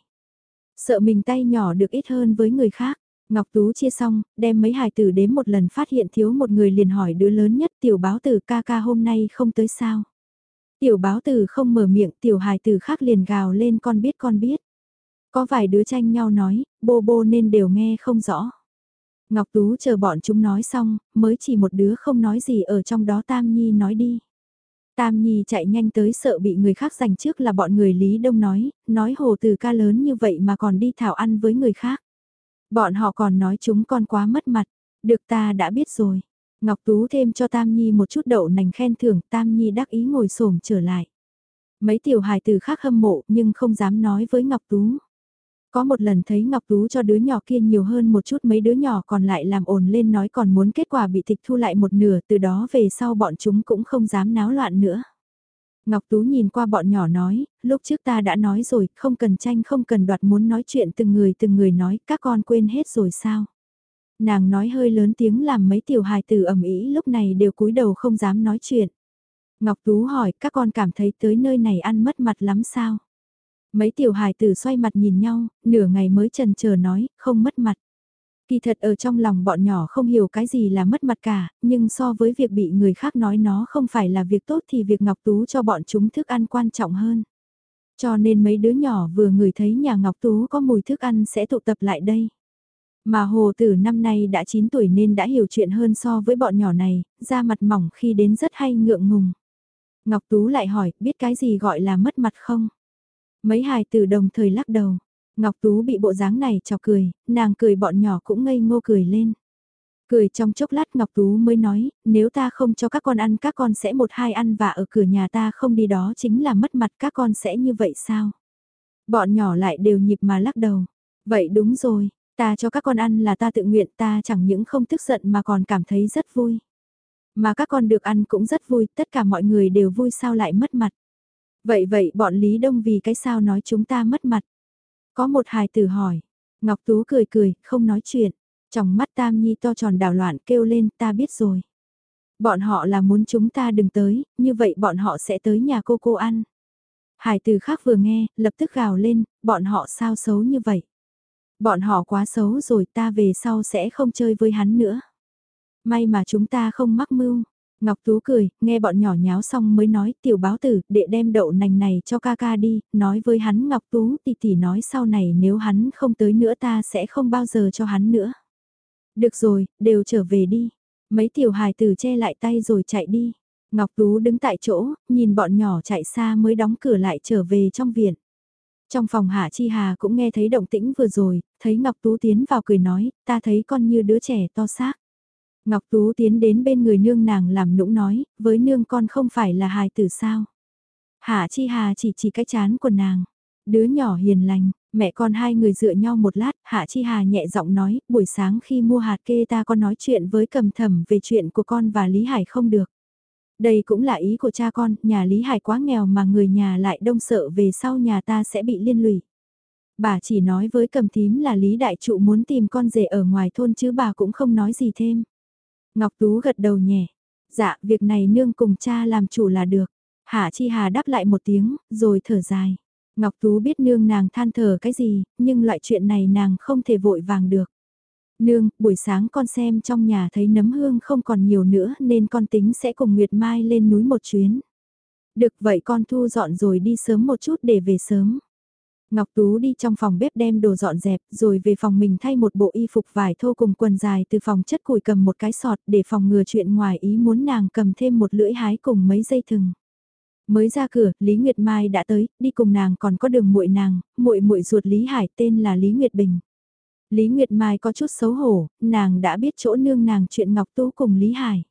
Sợ mình tay nhỏ được ít hơn với người khác. Ngọc Tú chia xong, đem mấy hài tử đến một lần phát hiện thiếu một người liền hỏi đứa lớn nhất tiểu báo tử ca ca hôm nay không tới sao. Tiểu báo tử không mở miệng tiểu hài tử khác liền gào lên con biết con biết. Có vài đứa tranh nhau nói, bô bô nên đều nghe không rõ. Ngọc Tú chờ bọn chúng nói xong, mới chỉ một đứa không nói gì ở trong đó Tam Nhi nói đi. Tam Nhi chạy nhanh tới sợ bị người khác giành trước là bọn người Lý Đông nói, nói hồ từ ca lớn như vậy mà còn đi thảo ăn với người khác. Bọn họ còn nói chúng con quá mất mặt, được ta đã biết rồi. Ngọc Tú thêm cho Tam Nhi một chút đậu nành khen thưởng, Tam Nhi đắc ý ngồi xổm trở lại. Mấy tiểu hài từ khác hâm mộ nhưng không dám nói với Ngọc Tú. Có một lần thấy Ngọc Tú cho đứa nhỏ kia nhiều hơn một chút mấy đứa nhỏ còn lại làm ồn lên nói còn muốn kết quả bị tịch thu lại một nửa từ đó về sau bọn chúng cũng không dám náo loạn nữa. Ngọc Tú nhìn qua bọn nhỏ nói, lúc trước ta đã nói rồi, không cần tranh không cần đoạt muốn nói chuyện từng người từng người nói, các con quên hết rồi sao? Nàng nói hơi lớn tiếng làm mấy tiểu hài tử ẩm ý lúc này đều cúi đầu không dám nói chuyện. Ngọc Tú hỏi, các con cảm thấy tới nơi này ăn mất mặt lắm sao? Mấy tiểu hài tử xoay mặt nhìn nhau, nửa ngày mới trần chờ nói, không mất mặt. Kỳ thật ở trong lòng bọn nhỏ không hiểu cái gì là mất mặt cả, nhưng so với việc bị người khác nói nó không phải là việc tốt thì việc Ngọc Tú cho bọn chúng thức ăn quan trọng hơn. Cho nên mấy đứa nhỏ vừa ngửi thấy nhà Ngọc Tú có mùi thức ăn sẽ tụ tập lại đây. Mà hồ tử năm nay đã 9 tuổi nên đã hiểu chuyện hơn so với bọn nhỏ này, da mặt mỏng khi đến rất hay ngượng ngùng. Ngọc Tú lại hỏi, biết cái gì gọi là mất mặt không? Mấy hài tử đồng thời lắc đầu. Ngọc Tú bị bộ dáng này chọc cười, nàng cười bọn nhỏ cũng ngây ngô cười lên. Cười trong chốc lát Ngọc Tú mới nói, nếu ta không cho các con ăn các con sẽ một hai ăn và ở cửa nhà ta không đi đó chính là mất mặt các con sẽ như vậy sao? Bọn nhỏ lại đều nhịp mà lắc đầu. Vậy đúng rồi, ta cho các con ăn là ta tự nguyện ta chẳng những không tức giận mà còn cảm thấy rất vui. Mà các con được ăn cũng rất vui, tất cả mọi người đều vui sao lại mất mặt. Vậy vậy bọn Lý Đông vì cái sao nói chúng ta mất mặt. Có một hài tử hỏi. Ngọc Tú cười cười, không nói chuyện. Trong mắt Tam Nhi to tròn đảo loạn kêu lên ta biết rồi. Bọn họ là muốn chúng ta đừng tới, như vậy bọn họ sẽ tới nhà cô cô ăn. Hải tử khác vừa nghe, lập tức gào lên, bọn họ sao xấu như vậy. Bọn họ quá xấu rồi ta về sau sẽ không chơi với hắn nữa. May mà chúng ta không mắc mưu. Ngọc Tú cười, nghe bọn nhỏ nháo xong mới nói tiểu báo tử, đệ đem đậu nành này cho ca ca đi, nói với hắn Ngọc Tú tỷ tỷ nói sau này nếu hắn không tới nữa ta sẽ không bao giờ cho hắn nữa. Được rồi, đều trở về đi. Mấy tiểu hài tử che lại tay rồi chạy đi. Ngọc Tú đứng tại chỗ, nhìn bọn nhỏ chạy xa mới đóng cửa lại trở về trong viện. Trong phòng Hạ Chi Hà cũng nghe thấy động tĩnh vừa rồi, thấy Ngọc Tú tiến vào cười nói, ta thấy con như đứa trẻ to xác. Ngọc Tú tiến đến bên người nương nàng làm nũng nói, với nương con không phải là hài tử sao. Hạ Chi Hà chỉ chỉ cái chán của nàng. Đứa nhỏ hiền lành, mẹ con hai người dựa nhau một lát, Hạ Chi Hà nhẹ giọng nói, buổi sáng khi mua hạt kê ta có nói chuyện với cầm thầm về chuyện của con và Lý Hải không được. Đây cũng là ý của cha con, nhà Lý Hải quá nghèo mà người nhà lại đông sợ về sau nhà ta sẽ bị liên lụy. Bà chỉ nói với cầm tím là Lý Đại Trụ muốn tìm con rể ở ngoài thôn chứ bà cũng không nói gì thêm. Ngọc Tú gật đầu nhẹ. Dạ, việc này nương cùng cha làm chủ là được. Hạ Chi Hà đáp lại một tiếng, rồi thở dài. Ngọc Tú biết nương nàng than thở cái gì, nhưng loại chuyện này nàng không thể vội vàng được. Nương, buổi sáng con xem trong nhà thấy nấm hương không còn nhiều nữa nên con tính sẽ cùng Nguyệt Mai lên núi một chuyến. Được vậy con thu dọn rồi đi sớm một chút để về sớm. Ngọc Tú đi trong phòng bếp đem đồ dọn dẹp, rồi về phòng mình thay một bộ y phục vải thô cùng quần dài từ phòng chất củi cầm một cái sọt để phòng ngừa chuyện ngoài ý muốn nàng cầm thêm một lưỡi hái cùng mấy dây thừng. Mới ra cửa, Lý Nguyệt Mai đã tới, đi cùng nàng còn có đường muội nàng, muội muội ruột Lý Hải tên là Lý Nguyệt Bình. Lý Nguyệt Mai có chút xấu hổ, nàng đã biết chỗ nương nàng chuyện Ngọc Tú cùng Lý Hải.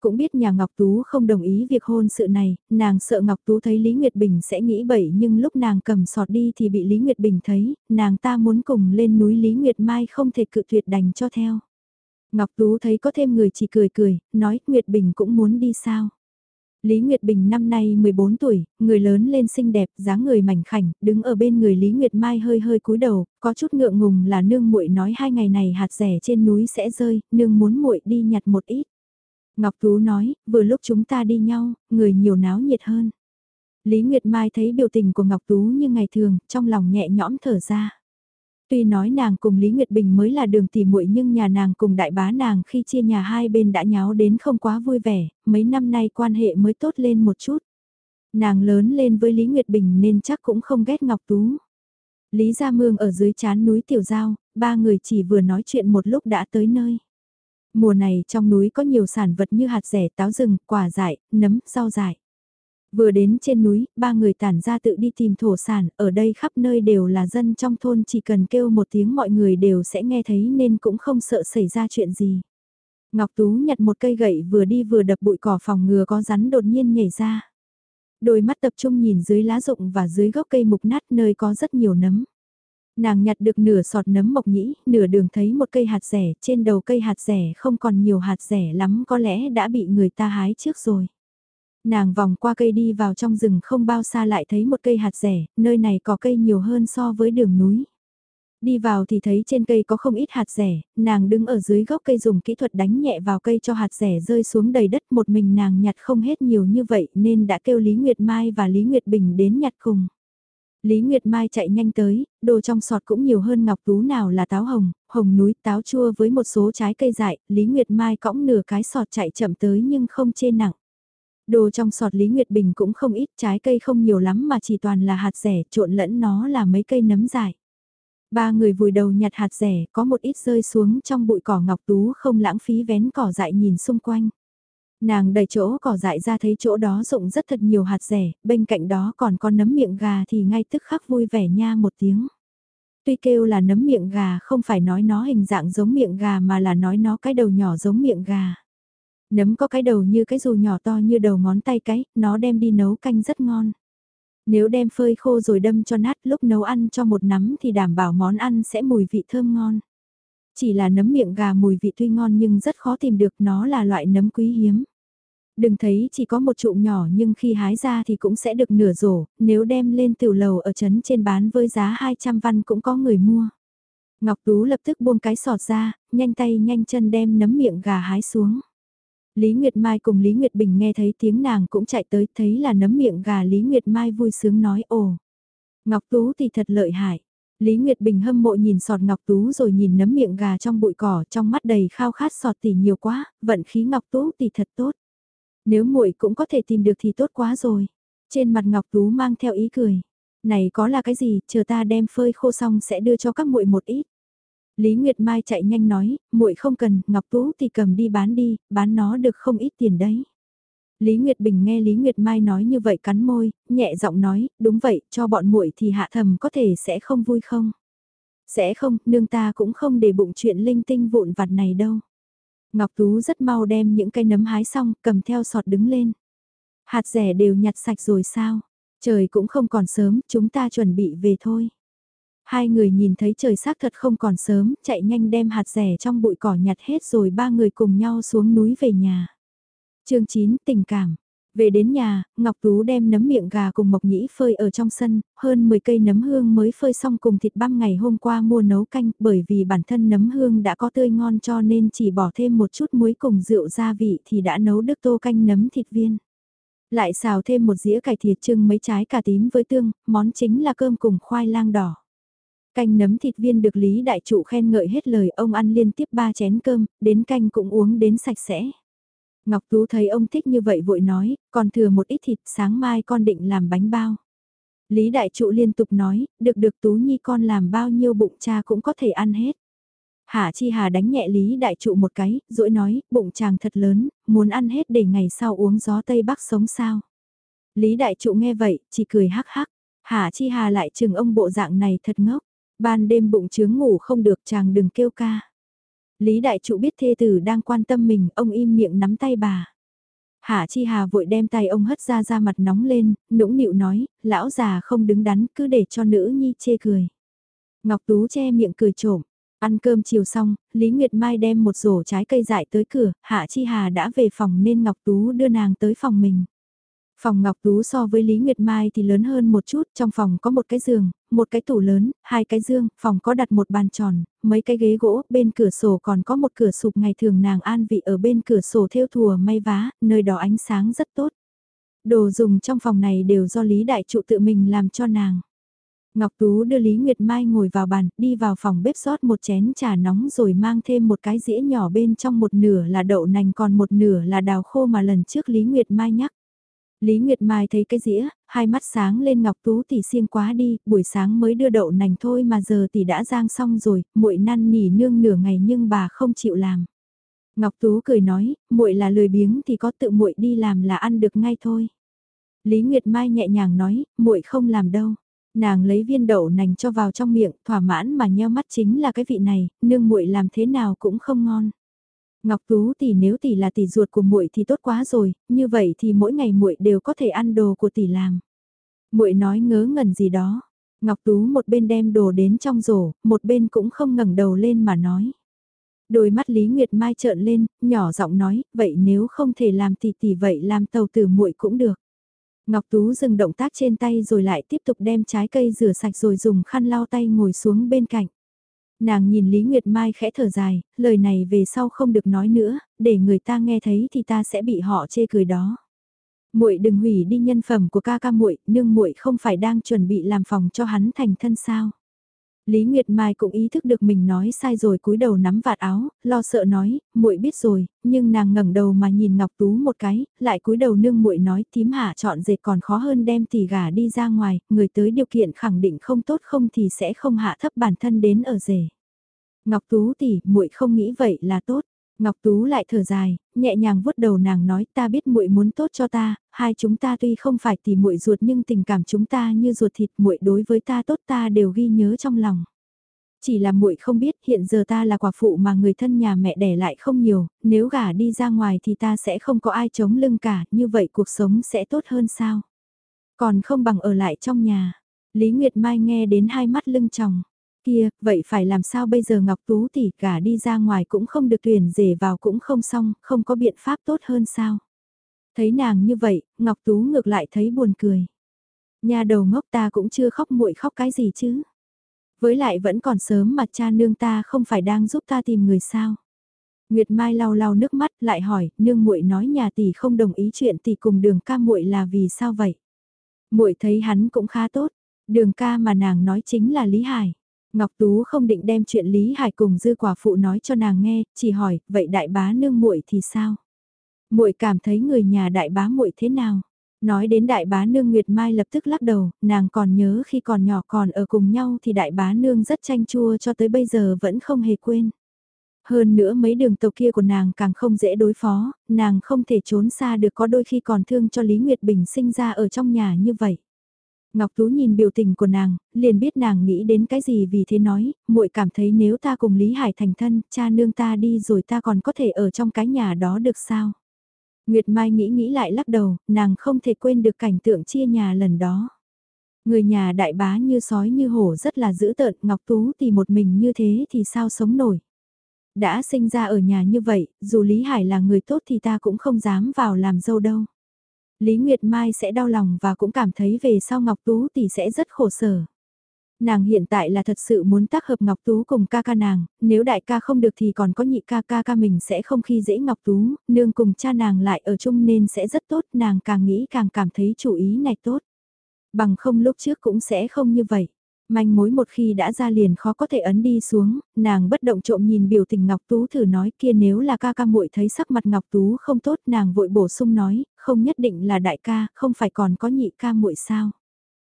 Cũng biết nhà Ngọc Tú không đồng ý việc hôn sự này, nàng sợ Ngọc Tú thấy Lý Nguyệt Bình sẽ nghĩ bậy nhưng lúc nàng cầm sọt đi thì bị Lý Nguyệt Bình thấy, nàng ta muốn cùng lên núi Lý Nguyệt Mai không thể cự tuyệt đành cho theo. Ngọc Tú thấy có thêm người chỉ cười cười, nói Nguyệt Bình cũng muốn đi sao. Lý Nguyệt Bình năm nay 14 tuổi, người lớn lên xinh đẹp, dáng người mảnh khảnh, đứng ở bên người Lý Nguyệt Mai hơi hơi cúi đầu, có chút ngượng ngùng là nương muội nói hai ngày này hạt rẻ trên núi sẽ rơi, nương muốn muội đi nhặt một ít. Ngọc Tú nói, vừa lúc chúng ta đi nhau, người nhiều náo nhiệt hơn. Lý Nguyệt Mai thấy biểu tình của Ngọc Tú như ngày thường, trong lòng nhẹ nhõm thở ra. Tuy nói nàng cùng Lý Nguyệt Bình mới là đường tỉ muội nhưng nhà nàng cùng đại bá nàng khi chia nhà hai bên đã nháo đến không quá vui vẻ, mấy năm nay quan hệ mới tốt lên một chút. Nàng lớn lên với Lý Nguyệt Bình nên chắc cũng không ghét Ngọc Tú. Lý Gia Mương ở dưới chán núi Tiểu Giao, ba người chỉ vừa nói chuyện một lúc đã tới nơi. Mùa này trong núi có nhiều sản vật như hạt rẻ, táo rừng, quả dại, nấm, rau dại. Vừa đến trên núi, ba người tản ra tự đi tìm thổ sản, ở đây khắp nơi đều là dân trong thôn chỉ cần kêu một tiếng mọi người đều sẽ nghe thấy nên cũng không sợ xảy ra chuyện gì. Ngọc Tú nhặt một cây gậy vừa đi vừa đập bụi cỏ phòng ngừa có rắn đột nhiên nhảy ra. Đôi mắt tập trung nhìn dưới lá rụng và dưới gốc cây mục nát nơi có rất nhiều nấm. Nàng nhặt được nửa sọt nấm mộc nhĩ, nửa đường thấy một cây hạt rẻ, trên đầu cây hạt rẻ không còn nhiều hạt rẻ lắm có lẽ đã bị người ta hái trước rồi. Nàng vòng qua cây đi vào trong rừng không bao xa lại thấy một cây hạt rẻ, nơi này có cây nhiều hơn so với đường núi. Đi vào thì thấy trên cây có không ít hạt rẻ, nàng đứng ở dưới gốc cây dùng kỹ thuật đánh nhẹ vào cây cho hạt rẻ rơi xuống đầy đất một mình nàng nhặt không hết nhiều như vậy nên đã kêu Lý Nguyệt Mai và Lý Nguyệt Bình đến nhặt cùng. Lý Nguyệt Mai chạy nhanh tới, đồ trong sọt cũng nhiều hơn ngọc tú nào là táo hồng, hồng núi táo chua với một số trái cây dại, Lý Nguyệt Mai cõng nửa cái sọt chạy chậm tới nhưng không chê nặng. Đồ trong sọt Lý Nguyệt Bình cũng không ít, trái cây không nhiều lắm mà chỉ toàn là hạt rẻ, trộn lẫn nó là mấy cây nấm dại. Ba người vùi đầu nhặt hạt rẻ, có một ít rơi xuống trong bụi cỏ ngọc tú không lãng phí vén cỏ dại nhìn xung quanh. Nàng đầy chỗ cỏ dại ra thấy chỗ đó rụng rất thật nhiều hạt rẻ, bên cạnh đó còn có nấm miệng gà thì ngay tức khắc vui vẻ nha một tiếng. Tuy kêu là nấm miệng gà không phải nói nó hình dạng giống miệng gà mà là nói nó cái đầu nhỏ giống miệng gà. Nấm có cái đầu như cái dù nhỏ to như đầu ngón tay cái, nó đem đi nấu canh rất ngon. Nếu đem phơi khô rồi đâm cho nát lúc nấu ăn cho một nắm thì đảm bảo món ăn sẽ mùi vị thơm ngon. Chỉ là nấm miệng gà mùi vị tuy ngon nhưng rất khó tìm được nó là loại nấm quý hiếm. Đừng thấy chỉ có một trụ nhỏ nhưng khi hái ra thì cũng sẽ được nửa rổ, nếu đem lên tiểu lầu ở trấn trên bán với giá 200 văn cũng có người mua. Ngọc Tú lập tức buông cái sọt ra, nhanh tay nhanh chân đem nấm miệng gà hái xuống. Lý Nguyệt Mai cùng Lý Nguyệt Bình nghe thấy tiếng nàng cũng chạy tới thấy là nấm miệng gà Lý Nguyệt Mai vui sướng nói ồ. Ngọc Tú thì thật lợi hại. Lý Nguyệt Bình hâm mộ nhìn sọt Ngọc Tú rồi nhìn nấm miệng gà trong bụi cỏ trong mắt đầy khao khát sọt tỷ nhiều quá, vận khí Ngọc Tú tỷ thật tốt. Nếu muội cũng có thể tìm được thì tốt quá rồi. Trên mặt Ngọc Tú mang theo ý cười. Này có là cái gì, chờ ta đem phơi khô xong sẽ đưa cho các muội một ít. Lý Nguyệt Mai chạy nhanh nói, muội không cần, Ngọc Tú thì cầm đi bán đi, bán nó được không ít tiền đấy. Lý Nguyệt Bình nghe Lý Nguyệt Mai nói như vậy cắn môi, nhẹ giọng nói, đúng vậy, cho bọn muội thì hạ thầm có thể sẽ không vui không? Sẽ không, nương ta cũng không để bụng chuyện linh tinh vụn vặt này đâu. Ngọc Tú rất mau đem những cây nấm hái xong, cầm theo sọt đứng lên. Hạt rẻ đều nhặt sạch rồi sao? Trời cũng không còn sớm, chúng ta chuẩn bị về thôi. Hai người nhìn thấy trời xác thật không còn sớm, chạy nhanh đem hạt rẻ trong bụi cỏ nhặt hết rồi ba người cùng nhau xuống núi về nhà chương 9 tình cảm. Về đến nhà, Ngọc Tú đem nấm miệng gà cùng mộc nhĩ phơi ở trong sân, hơn 10 cây nấm hương mới phơi xong cùng thịt băm ngày hôm qua mua nấu canh bởi vì bản thân nấm hương đã có tươi ngon cho nên chỉ bỏ thêm một chút muối cùng rượu gia vị thì đã nấu được tô canh nấm thịt viên. Lại xào thêm một dĩa cải thịt trưng mấy trái cà tím với tương, món chính là cơm cùng khoai lang đỏ. Canh nấm thịt viên được Lý Đại Trụ khen ngợi hết lời ông ăn liên tiếp ba chén cơm, đến canh cũng uống đến sạch sẽ. Ngọc Tú thấy ông thích như vậy vội nói, còn thừa một ít thịt sáng mai con định làm bánh bao. Lý Đại Trụ liên tục nói, được được Tú Nhi con làm bao nhiêu bụng cha cũng có thể ăn hết. Hạ Chi Hà đánh nhẹ Lý Đại Trụ một cái, rỗi nói, bụng chàng thật lớn, muốn ăn hết để ngày sau uống gió Tây Bắc sống sao. Lý Đại Trụ nghe vậy, chỉ cười hắc hắc. Hạ Chi Hà lại chừng ông bộ dạng này thật ngốc. Ban đêm bụng trướng ngủ không được chàng đừng kêu ca. Lý đại trụ biết thê tử đang quan tâm mình, ông im miệng nắm tay bà. Hạ Chi Hà vội đem tay ông hất ra ra mặt nóng lên, nũng nịu nói, lão già không đứng đắn cứ để cho nữ nhi chê cười. Ngọc Tú che miệng cười trộm, ăn cơm chiều xong, Lý Nguyệt Mai đem một rổ trái cây dại tới cửa, Hạ Chi Hà đã về phòng nên Ngọc Tú đưa nàng tới phòng mình. Phòng Ngọc Tú so với Lý Nguyệt Mai thì lớn hơn một chút, trong phòng có một cái giường, một cái tủ lớn, hai cái dương, phòng có đặt một bàn tròn, mấy cái ghế gỗ, bên cửa sổ còn có một cửa sụp ngày thường nàng an vị ở bên cửa sổ theo thùa may vá, nơi đó ánh sáng rất tốt. Đồ dùng trong phòng này đều do Lý Đại Trụ tự mình làm cho nàng. Ngọc Tú đưa Lý Nguyệt Mai ngồi vào bàn, đi vào phòng bếp rót một chén trà nóng rồi mang thêm một cái dĩa nhỏ bên trong một nửa là đậu nành còn một nửa là đào khô mà lần trước Lý Nguyệt Mai nhắc. Lý Nguyệt Mai thấy cái dĩa, hai mắt sáng lên Ngọc Tú tỷ xiên quá đi, buổi sáng mới đưa đậu nành thôi mà giờ tỷ đã rang xong rồi, muội năn nỉ nương nửa ngày nhưng bà không chịu làm. Ngọc Tú cười nói, muội là lười biếng thì có tự muội đi làm là ăn được ngay thôi. Lý Nguyệt Mai nhẹ nhàng nói, muội không làm đâu. Nàng lấy viên đậu nành cho vào trong miệng, thỏa mãn mà nheo mắt chính là cái vị này, nương muội làm thế nào cũng không ngon. Ngọc Tú tỷ nếu tỷ là tỷ ruột của muội thì tốt quá rồi, như vậy thì mỗi ngày muội đều có thể ăn đồ của tỷ làm. Muội nói ngớ ngẩn gì đó. Ngọc Tú một bên đem đồ đến trong rổ, một bên cũng không ngẩng đầu lên mà nói. Đôi mắt Lý Nguyệt Mai trợn lên, nhỏ giọng nói, vậy nếu không thể làm tỷ tỷ vậy làm tàu tử muội cũng được. Ngọc Tú dừng động tác trên tay rồi lại tiếp tục đem trái cây rửa sạch rồi dùng khăn lau tay ngồi xuống bên cạnh. Nàng nhìn Lý Nguyệt Mai khẽ thở dài, lời này về sau không được nói nữa, để người ta nghe thấy thì ta sẽ bị họ chê cười đó. Muội đừng hủy đi nhân phẩm của ca ca muội, nương muội không phải đang chuẩn bị làm phòng cho hắn thành thân sao? Lý Nguyệt Mai cũng ý thức được mình nói sai rồi cúi đầu nắm vạt áo, lo sợ nói, muội biết rồi, nhưng nàng ngẩng đầu mà nhìn Ngọc Tú một cái, lại cúi đầu nương muội nói tím hạ chọn dệt còn khó hơn đem tỷ gà đi ra ngoài, người tới điều kiện khẳng định không tốt không thì sẽ không hạ thấp bản thân đến ở rể. Ngọc Tú tỷ, muội không nghĩ vậy là tốt. Ngọc Tú lại thở dài, nhẹ nhàng vuốt đầu nàng nói ta biết muội muốn tốt cho ta, hai chúng ta tuy không phải tỷ muội ruột nhưng tình cảm chúng ta như ruột thịt muội đối với ta tốt ta đều ghi nhớ trong lòng. Chỉ là muội không biết hiện giờ ta là quả phụ mà người thân nhà mẹ đẻ lại không nhiều, nếu gả đi ra ngoài thì ta sẽ không có ai chống lưng cả, như vậy cuộc sống sẽ tốt hơn sao? Còn không bằng ở lại trong nhà. Lý Nguyệt Mai nghe đến hai mắt lưng tròng kia, vậy phải làm sao bây giờ Ngọc Tú tỷ cả đi ra ngoài cũng không được tuyển rể vào cũng không xong, không có biện pháp tốt hơn sao. Thấy nàng như vậy, Ngọc Tú ngược lại thấy buồn cười. Nhà đầu ngốc ta cũng chưa khóc muội khóc cái gì chứ. Với lại vẫn còn sớm mà cha nương ta không phải đang giúp ta tìm người sao. Nguyệt Mai lau lau nước mắt lại hỏi, nương muội nói nhà tỷ không đồng ý chuyện tỷ cùng đường ca muội là vì sao vậy? Muội thấy hắn cũng khá tốt, đường ca mà nàng nói chính là Lý Hải. Ngọc Tú không định đem chuyện Lý Hải cùng dư quả phụ nói cho nàng nghe, chỉ hỏi, vậy đại bá nương muội thì sao? Muội cảm thấy người nhà đại bá muội thế nào? Nói đến đại bá nương Nguyệt Mai lập tức lắc đầu, nàng còn nhớ khi còn nhỏ còn ở cùng nhau thì đại bá nương rất chanh chua cho tới bây giờ vẫn không hề quên. Hơn nữa mấy đường tàu kia của nàng càng không dễ đối phó, nàng không thể trốn xa được có đôi khi còn thương cho Lý Nguyệt Bình sinh ra ở trong nhà như vậy. Ngọc Tú nhìn biểu tình của nàng, liền biết nàng nghĩ đến cái gì vì thế nói, muội cảm thấy nếu ta cùng Lý Hải thành thân, cha nương ta đi rồi ta còn có thể ở trong cái nhà đó được sao? Nguyệt Mai nghĩ nghĩ lại lắc đầu, nàng không thể quên được cảnh tượng chia nhà lần đó. Người nhà đại bá như sói như hổ rất là dữ tợn, Ngọc Tú thì một mình như thế thì sao sống nổi. Đã sinh ra ở nhà như vậy, dù Lý Hải là người tốt thì ta cũng không dám vào làm dâu đâu. Lý Nguyệt Mai sẽ đau lòng và cũng cảm thấy về sau Ngọc Tú thì sẽ rất khổ sở. Nàng hiện tại là thật sự muốn tác hợp Ngọc Tú cùng ca ca nàng, nếu đại ca không được thì còn có nhị ca ca ca mình sẽ không khi dễ Ngọc Tú, nương cùng cha nàng lại ở chung nên sẽ rất tốt, nàng càng nghĩ càng cảm thấy chủ ý này tốt. Bằng không lúc trước cũng sẽ không như vậy. Manh mối một khi đã ra liền khó có thể ấn đi xuống, nàng bất động trộm nhìn biểu tình Ngọc Tú thử nói kia nếu là ca ca muội thấy sắc mặt Ngọc Tú không tốt nàng vội bổ sung nói, không nhất định là đại ca, không phải còn có nhị ca muội sao.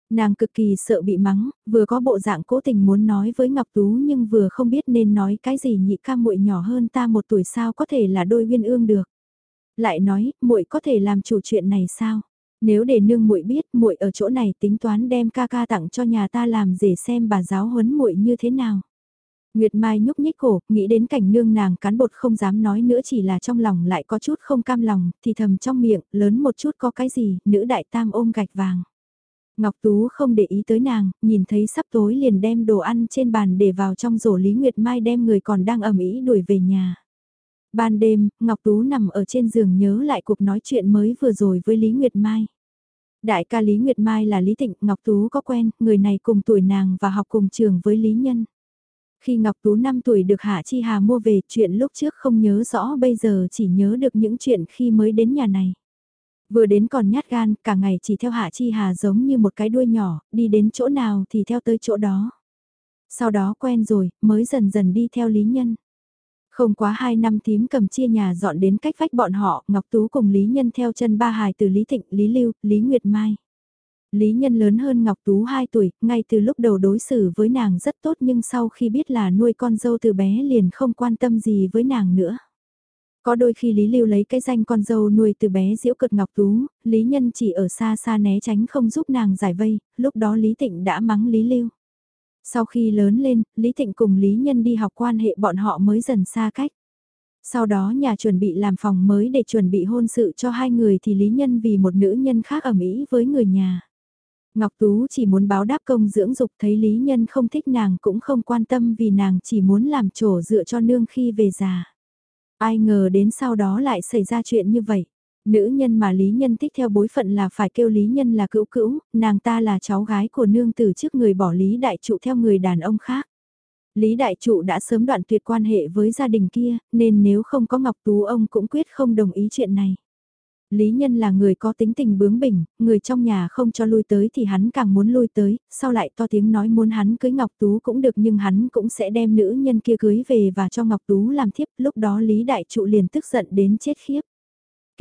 Nàng cực kỳ sợ bị mắng, vừa có bộ dạng cố tình muốn nói với Ngọc Tú nhưng vừa không biết nên nói cái gì nhị ca muội nhỏ hơn ta một tuổi sao có thể là đôi viên ương được. Lại nói, muội có thể làm chủ chuyện này sao? Nếu để nương muội biết muội ở chỗ này tính toán đem ca ca tặng cho nhà ta làm rể xem bà giáo huấn muội như thế nào. Nguyệt Mai nhúc nhích cổ, nghĩ đến cảnh nương nàng cán bột không dám nói nữa chỉ là trong lòng lại có chút không cam lòng, thì thầm trong miệng, lớn một chút có cái gì, nữ đại tam ôm gạch vàng. Ngọc Tú không để ý tới nàng, nhìn thấy sắp tối liền đem đồ ăn trên bàn để vào trong rổ Lý Nguyệt Mai đem người còn đang ẩm ý đuổi về nhà. Ban đêm, Ngọc Tú nằm ở trên giường nhớ lại cuộc nói chuyện mới vừa rồi với Lý Nguyệt Mai. Đại ca Lý Nguyệt Mai là Lý Tịnh, Ngọc Tú có quen, người này cùng tuổi nàng và học cùng trường với Lý Nhân. Khi Ngọc Tú 5 tuổi được Hạ Chi Hà mua về chuyện lúc trước không nhớ rõ bây giờ chỉ nhớ được những chuyện khi mới đến nhà này. Vừa đến còn nhát gan, cả ngày chỉ theo Hạ Chi Hà giống như một cái đuôi nhỏ, đi đến chỗ nào thì theo tới chỗ đó. Sau đó quen rồi, mới dần dần đi theo Lý Nhân. Không quá 2 năm tím cầm chia nhà dọn đến cách vách bọn họ, Ngọc Tú cùng Lý Nhân theo chân ba hài từ Lý Thịnh, Lý Lưu, Lý Nguyệt Mai. Lý Nhân lớn hơn Ngọc Tú 2 tuổi, ngay từ lúc đầu đối xử với nàng rất tốt nhưng sau khi biết là nuôi con dâu từ bé liền không quan tâm gì với nàng nữa. Có đôi khi Lý Lưu lấy cái danh con dâu nuôi từ bé diễu cực Ngọc Tú, Lý Nhân chỉ ở xa xa né tránh không giúp nàng giải vây, lúc đó Lý Tịnh đã mắng Lý Lưu. Sau khi lớn lên, Lý Thịnh cùng Lý Nhân đi học quan hệ bọn họ mới dần xa cách. Sau đó nhà chuẩn bị làm phòng mới để chuẩn bị hôn sự cho hai người thì Lý Nhân vì một nữ nhân khác ở Mỹ với người nhà. Ngọc Tú chỉ muốn báo đáp công dưỡng dục thấy Lý Nhân không thích nàng cũng không quan tâm vì nàng chỉ muốn làm trổ dựa cho nương khi về già. Ai ngờ đến sau đó lại xảy ra chuyện như vậy. Nữ nhân mà Lý Nhân thích theo bối phận là phải kêu Lý Nhân là cữu cữu, nàng ta là cháu gái của nương từ trước người bỏ Lý Đại Trụ theo người đàn ông khác. Lý Đại Trụ đã sớm đoạn tuyệt quan hệ với gia đình kia, nên nếu không có Ngọc Tú ông cũng quyết không đồng ý chuyện này. Lý Nhân là người có tính tình bướng bỉnh, người trong nhà không cho lui tới thì hắn càng muốn lui tới, sau lại to tiếng nói muốn hắn cưới Ngọc Tú cũng được nhưng hắn cũng sẽ đem nữ nhân kia cưới về và cho Ngọc Tú làm thiếp, lúc đó Lý Đại Trụ liền tức giận đến chết khiếp.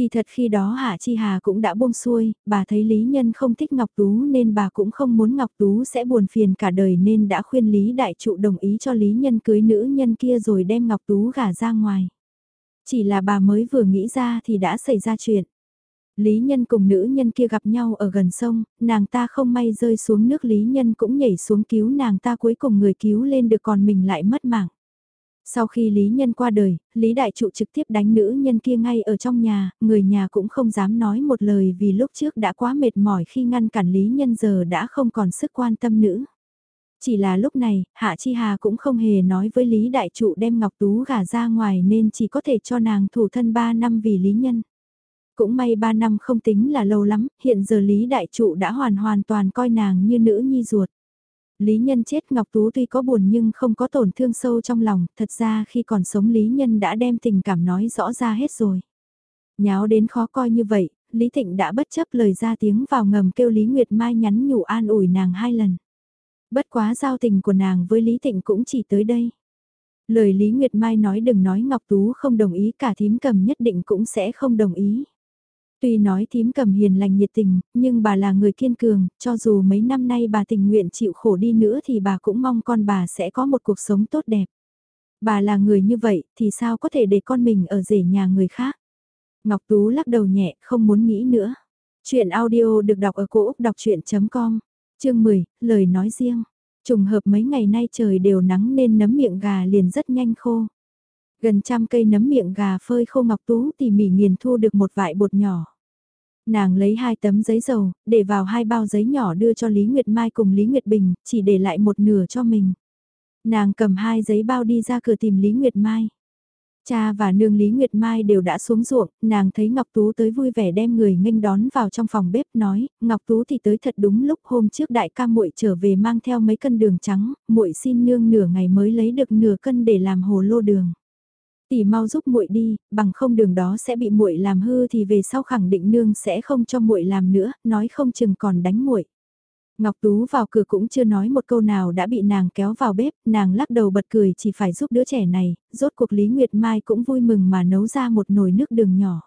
Kỳ thật khi đó Hạ Chi Hà cũng đã buông xuôi, bà thấy Lý Nhân không thích Ngọc Tú nên bà cũng không muốn Ngọc Tú sẽ buồn phiền cả đời nên đã khuyên Lý Đại Trụ đồng ý cho Lý Nhân cưới nữ nhân kia rồi đem Ngọc Tú gả ra ngoài. Chỉ là bà mới vừa nghĩ ra thì đã xảy ra chuyện. Lý Nhân cùng nữ nhân kia gặp nhau ở gần sông, nàng ta không may rơi xuống nước Lý Nhân cũng nhảy xuống cứu nàng ta cuối cùng người cứu lên được còn mình lại mất mạng. Sau khi Lý Nhân qua đời, Lý Đại Trụ trực tiếp đánh nữ nhân kia ngay ở trong nhà, người nhà cũng không dám nói một lời vì lúc trước đã quá mệt mỏi khi ngăn cản Lý Nhân giờ đã không còn sức quan tâm nữ. Chỉ là lúc này, Hạ Chi Hà cũng không hề nói với Lý Đại Trụ đem Ngọc Tú gả ra ngoài nên chỉ có thể cho nàng thủ thân 3 năm vì Lý Nhân. Cũng may 3 năm không tính là lâu lắm, hiện giờ Lý Đại Trụ đã hoàn hoàn toàn coi nàng như nữ nhi ruột. Lý Nhân chết Ngọc Tú tuy có buồn nhưng không có tổn thương sâu trong lòng, thật ra khi còn sống Lý Nhân đã đem tình cảm nói rõ ra hết rồi. Nháo đến khó coi như vậy, Lý Thịnh đã bất chấp lời ra tiếng vào ngầm kêu Lý Nguyệt Mai nhắn nhủ an ủi nàng hai lần. Bất quá giao tình của nàng với Lý Thịnh cũng chỉ tới đây. Lời Lý Nguyệt Mai nói đừng nói Ngọc Tú không đồng ý cả thím cầm nhất định cũng sẽ không đồng ý. Tuy nói thím cầm hiền lành nhiệt tình, nhưng bà là người kiên cường, cho dù mấy năm nay bà tình nguyện chịu khổ đi nữa thì bà cũng mong con bà sẽ có một cuộc sống tốt đẹp. Bà là người như vậy thì sao có thể để con mình ở rể nhà người khác. Ngọc Tú lắc đầu nhẹ, không muốn nghĩ nữa. Chuyện audio được đọc ở cổ Úc đọc chuyện.com, chương 10, lời nói riêng. Trùng hợp mấy ngày nay trời đều nắng nên nấm miệng gà liền rất nhanh khô. Gần trăm cây nấm miệng gà phơi khô Ngọc Tú tỉ mỉ nghiền thu được một vại bột nhỏ. Nàng lấy hai tấm giấy dầu, để vào hai bao giấy nhỏ đưa cho Lý Nguyệt Mai cùng Lý Nguyệt Bình, chỉ để lại một nửa cho mình. Nàng cầm hai giấy bao đi ra cửa tìm Lý Nguyệt Mai. Cha và nương Lý Nguyệt Mai đều đã xuống ruộng, nàng thấy Ngọc Tú tới vui vẻ đem người nghênh đón vào trong phòng bếp nói, Ngọc Tú thì tới thật đúng lúc hôm trước đại ca muội trở về mang theo mấy cân đường trắng, muội xin nương nửa ngày mới lấy được nửa cân để làm hồ lô đường. Tỷ mau giúp muội đi, bằng không đường đó sẽ bị muội làm hư thì về sau khẳng định nương sẽ không cho muội làm nữa, nói không chừng còn đánh muội. Ngọc Tú vào cửa cũng chưa nói một câu nào đã bị nàng kéo vào bếp, nàng lắc đầu bật cười chỉ phải giúp đứa trẻ này, rốt cuộc Lý Nguyệt Mai cũng vui mừng mà nấu ra một nồi nước đường nhỏ.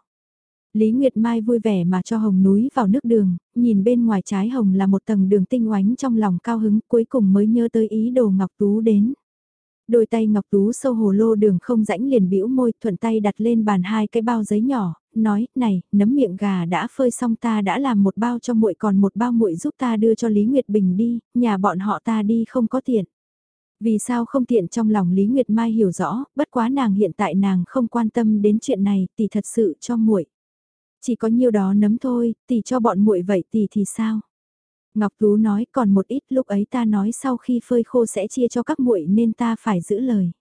Lý Nguyệt Mai vui vẻ mà cho hồng núi vào nước đường, nhìn bên ngoài trái hồng là một tầng đường tinh oánh trong lòng cao hứng cuối cùng mới nhớ tới ý đồ Ngọc Tú đến. Đôi tay Ngọc Tú sâu hồ lô đường không rãnh liền bĩu môi thuận tay đặt lên bàn hai cái bao giấy nhỏ, nói, này, nấm miệng gà đã phơi xong ta đã làm một bao cho muội còn một bao muội giúp ta đưa cho Lý Nguyệt Bình đi, nhà bọn họ ta đi không có tiền. Vì sao không tiện trong lòng Lý Nguyệt Mai hiểu rõ, bất quá nàng hiện tại nàng không quan tâm đến chuyện này, tỷ thật sự cho muội. Chỉ có nhiêu đó nấm thôi, tỷ cho bọn muội vậy tỷ thì sao? Ngọc Tú nói còn một ít lúc ấy ta nói sau khi phơi khô sẽ chia cho các muội nên ta phải giữ lời.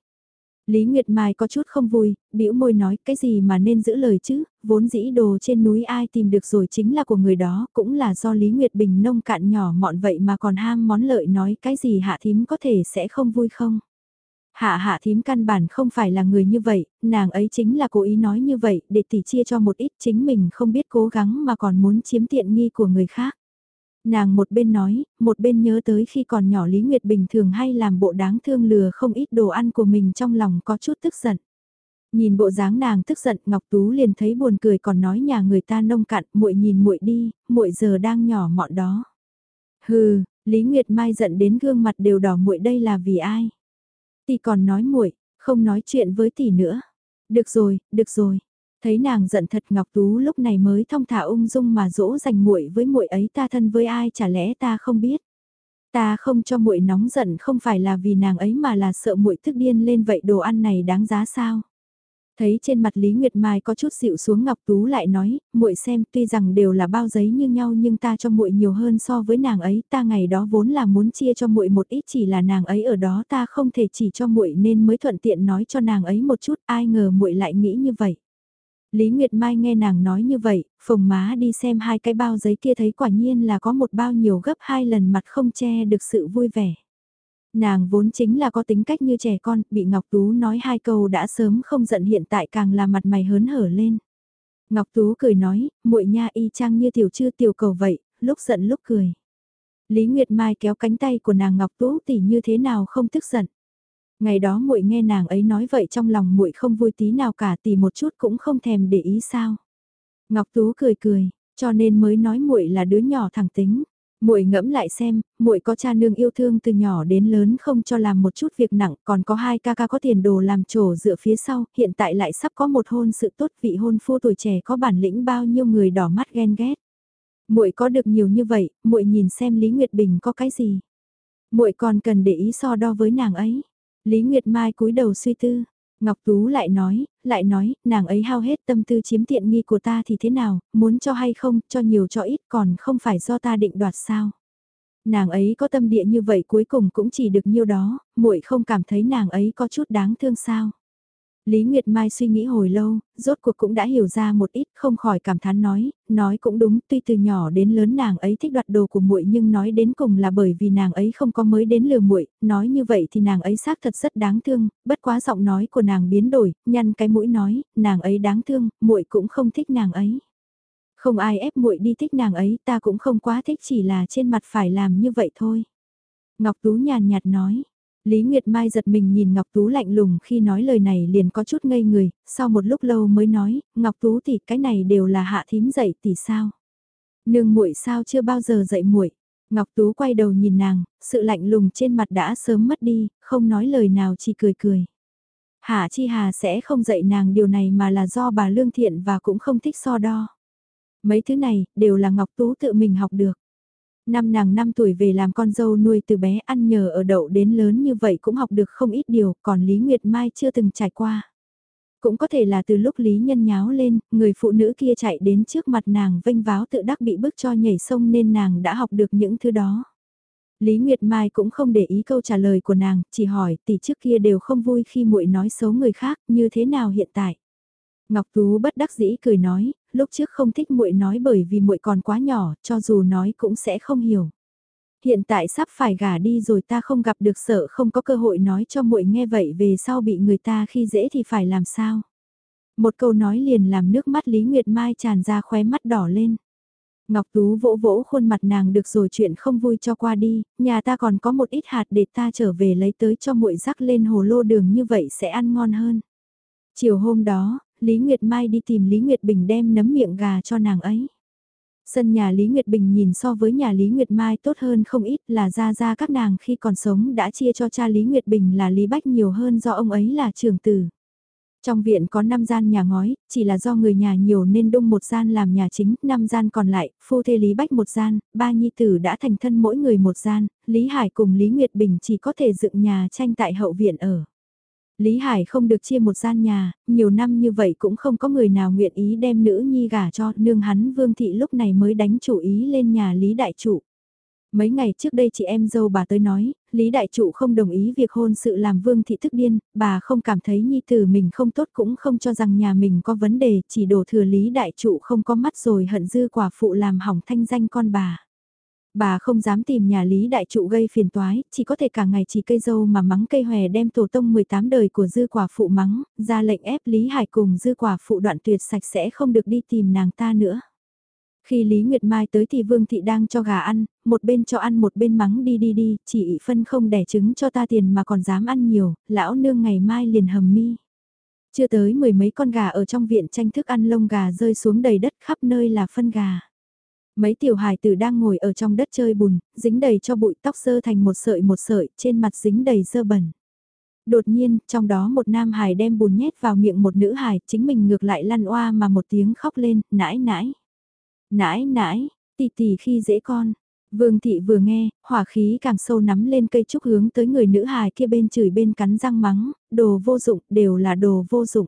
Lý Nguyệt Mai có chút không vui, bĩu môi nói cái gì mà nên giữ lời chứ, vốn dĩ đồ trên núi ai tìm được rồi chính là của người đó, cũng là do Lý Nguyệt Bình nông cạn nhỏ mọn vậy mà còn ham món lợi nói cái gì hạ thím có thể sẽ không vui không. Hạ hạ thím căn bản không phải là người như vậy, nàng ấy chính là cố ý nói như vậy để tỉ chia cho một ít chính mình không biết cố gắng mà còn muốn chiếm tiện nghi của người khác. Nàng một bên nói, một bên nhớ tới khi còn nhỏ Lý Nguyệt bình thường hay làm bộ đáng thương lừa không ít đồ ăn của mình trong lòng có chút tức giận. Nhìn bộ dáng nàng tức giận, Ngọc Tú liền thấy buồn cười còn nói nhà người ta nông cạn, muội nhìn muội đi, muội giờ đang nhỏ mọn đó. Hừ, Lý Nguyệt Mai giận đến gương mặt đều đỏ muội đây là vì ai? Tỷ còn nói muội, không nói chuyện với tỷ nữa. Được rồi, được rồi. Thấy nàng giận thật Ngọc Tú lúc này mới thong thả ung dung mà dỗ dành muội với muội ấy ta thân với ai chả lẽ ta không biết. Ta không cho muội nóng giận không phải là vì nàng ấy mà là sợ muội thức điên lên vậy đồ ăn này đáng giá sao? Thấy trên mặt Lý Nguyệt Mai có chút dịu xuống Ngọc Tú lại nói, muội xem tuy rằng đều là bao giấy như nhau nhưng ta cho muội nhiều hơn so với nàng ấy, ta ngày đó vốn là muốn chia cho muội một ít chỉ là nàng ấy ở đó ta không thể chỉ cho muội nên mới thuận tiện nói cho nàng ấy một chút, ai ngờ muội lại nghĩ như vậy. Lý Nguyệt Mai nghe nàng nói như vậy, phồng má đi xem hai cái bao giấy kia thấy quả nhiên là có một bao nhiều gấp hai lần mặt không che được sự vui vẻ. Nàng vốn chính là có tính cách như trẻ con, bị Ngọc Tú nói hai câu đã sớm không giận hiện tại càng là mặt mày hớn hở lên. Ngọc Tú cười nói, muội nha y chang như tiểu chư tiểu cầu vậy, lúc giận lúc cười. Lý Nguyệt Mai kéo cánh tay của nàng Ngọc Tú tỉ như thế nào không tức giận. Ngày đó muội nghe nàng ấy nói vậy trong lòng muội không vui tí nào cả tì một chút cũng không thèm để ý sao. Ngọc Tú cười cười, cho nên mới nói muội là đứa nhỏ thẳng tính. Muội ngẫm lại xem, muội có cha nương yêu thương từ nhỏ đến lớn không cho làm một chút việc nặng, còn có hai ca ca có tiền đồ làm trổ dựa phía sau, hiện tại lại sắp có một hôn sự tốt vị hôn phu tuổi trẻ có bản lĩnh bao nhiêu người đỏ mắt ghen ghét. Muội có được nhiều như vậy, muội nhìn xem Lý Nguyệt Bình có cái gì. Muội còn cần để ý so đo với nàng ấy. Lý Nguyệt Mai cúi đầu suy tư. Ngọc Tú lại nói, lại nói, nàng ấy hao hết tâm tư chiếm tiện nghi của ta thì thế nào, muốn cho hay không, cho nhiều cho ít còn không phải do ta định đoạt sao. Nàng ấy có tâm địa như vậy cuối cùng cũng chỉ được nhiêu đó, muội không cảm thấy nàng ấy có chút đáng thương sao. Lý Nguyệt Mai suy nghĩ hồi lâu, rốt cuộc cũng đã hiểu ra một ít, không khỏi cảm thán nói, nói cũng đúng, tuy từ nhỏ đến lớn nàng ấy thích đoạt đồ của muội nhưng nói đến cùng là bởi vì nàng ấy không có mới đến lừa muội, nói như vậy thì nàng ấy xác thật rất đáng thương, bất quá giọng nói của nàng biến đổi, nhăn cái mũi nói, nàng ấy đáng thương, muội cũng không thích nàng ấy. Không ai ép muội đi thích nàng ấy, ta cũng không quá thích chỉ là trên mặt phải làm như vậy thôi. Ngọc Tú nhàn nhạt nói, Lý Nguyệt Mai giật mình nhìn Ngọc Tú lạnh lùng khi nói lời này liền có chút ngây người, sau một lúc lâu mới nói, Ngọc Tú thì cái này đều là hạ thím dạy tỷ sao. Nương muội sao chưa bao giờ dạy muội. Ngọc Tú quay đầu nhìn nàng, sự lạnh lùng trên mặt đã sớm mất đi, không nói lời nào chỉ cười cười. Hạ Chi Hà sẽ không dạy nàng điều này mà là do bà lương thiện và cũng không thích so đo. Mấy thứ này đều là Ngọc Tú tự mình học được. Năm nàng 5 tuổi về làm con dâu nuôi từ bé ăn nhờ ở đậu đến lớn như vậy cũng học được không ít điều, còn Lý Nguyệt Mai chưa từng trải qua. Cũng có thể là từ lúc Lý Nhân nháo lên, người phụ nữ kia chạy đến trước mặt nàng vênh váo tự đắc bị bức cho nhảy sông nên nàng đã học được những thứ đó. Lý Nguyệt Mai cũng không để ý câu trả lời của nàng, chỉ hỏi tỷ trước kia đều không vui khi muội nói xấu người khác, như thế nào hiện tại? Ngọc Tú bất đắc dĩ cười nói, lúc trước không thích muội nói bởi vì muội còn quá nhỏ, cho dù nói cũng sẽ không hiểu. Hiện tại sắp phải gả đi rồi ta không gặp được sợ không có cơ hội nói cho muội nghe vậy về sau bị người ta khi dễ thì phải làm sao. Một câu nói liền làm nước mắt Lý Nguyệt Mai tràn ra khóe mắt đỏ lên. Ngọc Tú vỗ vỗ khuôn mặt nàng được rồi chuyện không vui cho qua đi, nhà ta còn có một ít hạt để ta trở về lấy tới cho muội rắc lên hồ lô đường như vậy sẽ ăn ngon hơn. Chiều hôm đó, Lý Nguyệt Mai đi tìm Lý Nguyệt Bình đem nấm miệng gà cho nàng ấy. Sân nhà Lý Nguyệt Bình nhìn so với nhà Lý Nguyệt Mai tốt hơn không ít là ra ra các nàng khi còn sống đã chia cho cha Lý Nguyệt Bình là Lý Bách nhiều hơn do ông ấy là trưởng tử. Trong viện có 5 gian nhà ngói, chỉ là do người nhà nhiều nên đông một gian làm nhà chính, 5 gian còn lại, phu thê Lý Bách một gian, ba nhi tử đã thành thân mỗi người một gian, Lý Hải cùng Lý Nguyệt Bình chỉ có thể dựng nhà tranh tại hậu viện ở. Lý Hải không được chia một gian nhà, nhiều năm như vậy cũng không có người nào nguyện ý đem nữ nhi gả cho, nương hắn Vương Thị lúc này mới đánh chủ ý lên nhà Lý Đại Trụ. Mấy ngày trước đây chị em dâu bà tới nói, Lý Đại Trụ không đồng ý việc hôn sự làm Vương Thị thức điên, bà không cảm thấy nhi tử mình không tốt cũng không cho rằng nhà mình có vấn đề, chỉ đổ thừa Lý Đại Trụ không có mắt rồi hận dư quả phụ làm hỏng thanh danh con bà. Bà không dám tìm nhà Lý Đại Trụ gây phiền toái, chỉ có thể cả ngày chỉ cây dâu mà mắng cây hòe đem tổ tông 18 đời của dư quả phụ mắng, ra lệnh ép Lý Hải cùng dư quả phụ đoạn tuyệt sạch sẽ không được đi tìm nàng ta nữa. Khi Lý Nguyệt Mai tới thì Vương Thị đang cho gà ăn, một bên cho ăn một bên mắng đi đi đi, chỉ phân không đẻ trứng cho ta tiền mà còn dám ăn nhiều, lão nương ngày mai liền hầm mi. Chưa tới mười mấy con gà ở trong viện tranh thức ăn lông gà rơi xuống đầy đất khắp nơi là phân gà. Mấy tiểu hài tử đang ngồi ở trong đất chơi bùn, dính đầy cho bụi tóc sơ thành một sợi một sợi, trên mặt dính đầy dơ bẩn. Đột nhiên, trong đó một nam hài đem bùn nhét vào miệng một nữ hài, chính mình ngược lại lăn oa mà một tiếng khóc lên, nãi nãi. Nãi nãi, tì tì khi dễ con. Vương thị vừa nghe, hỏa khí càng sâu nắm lên cây trúc hướng tới người nữ hài kia bên chửi bên cắn răng mắng, đồ vô dụng, đều là đồ vô dụng.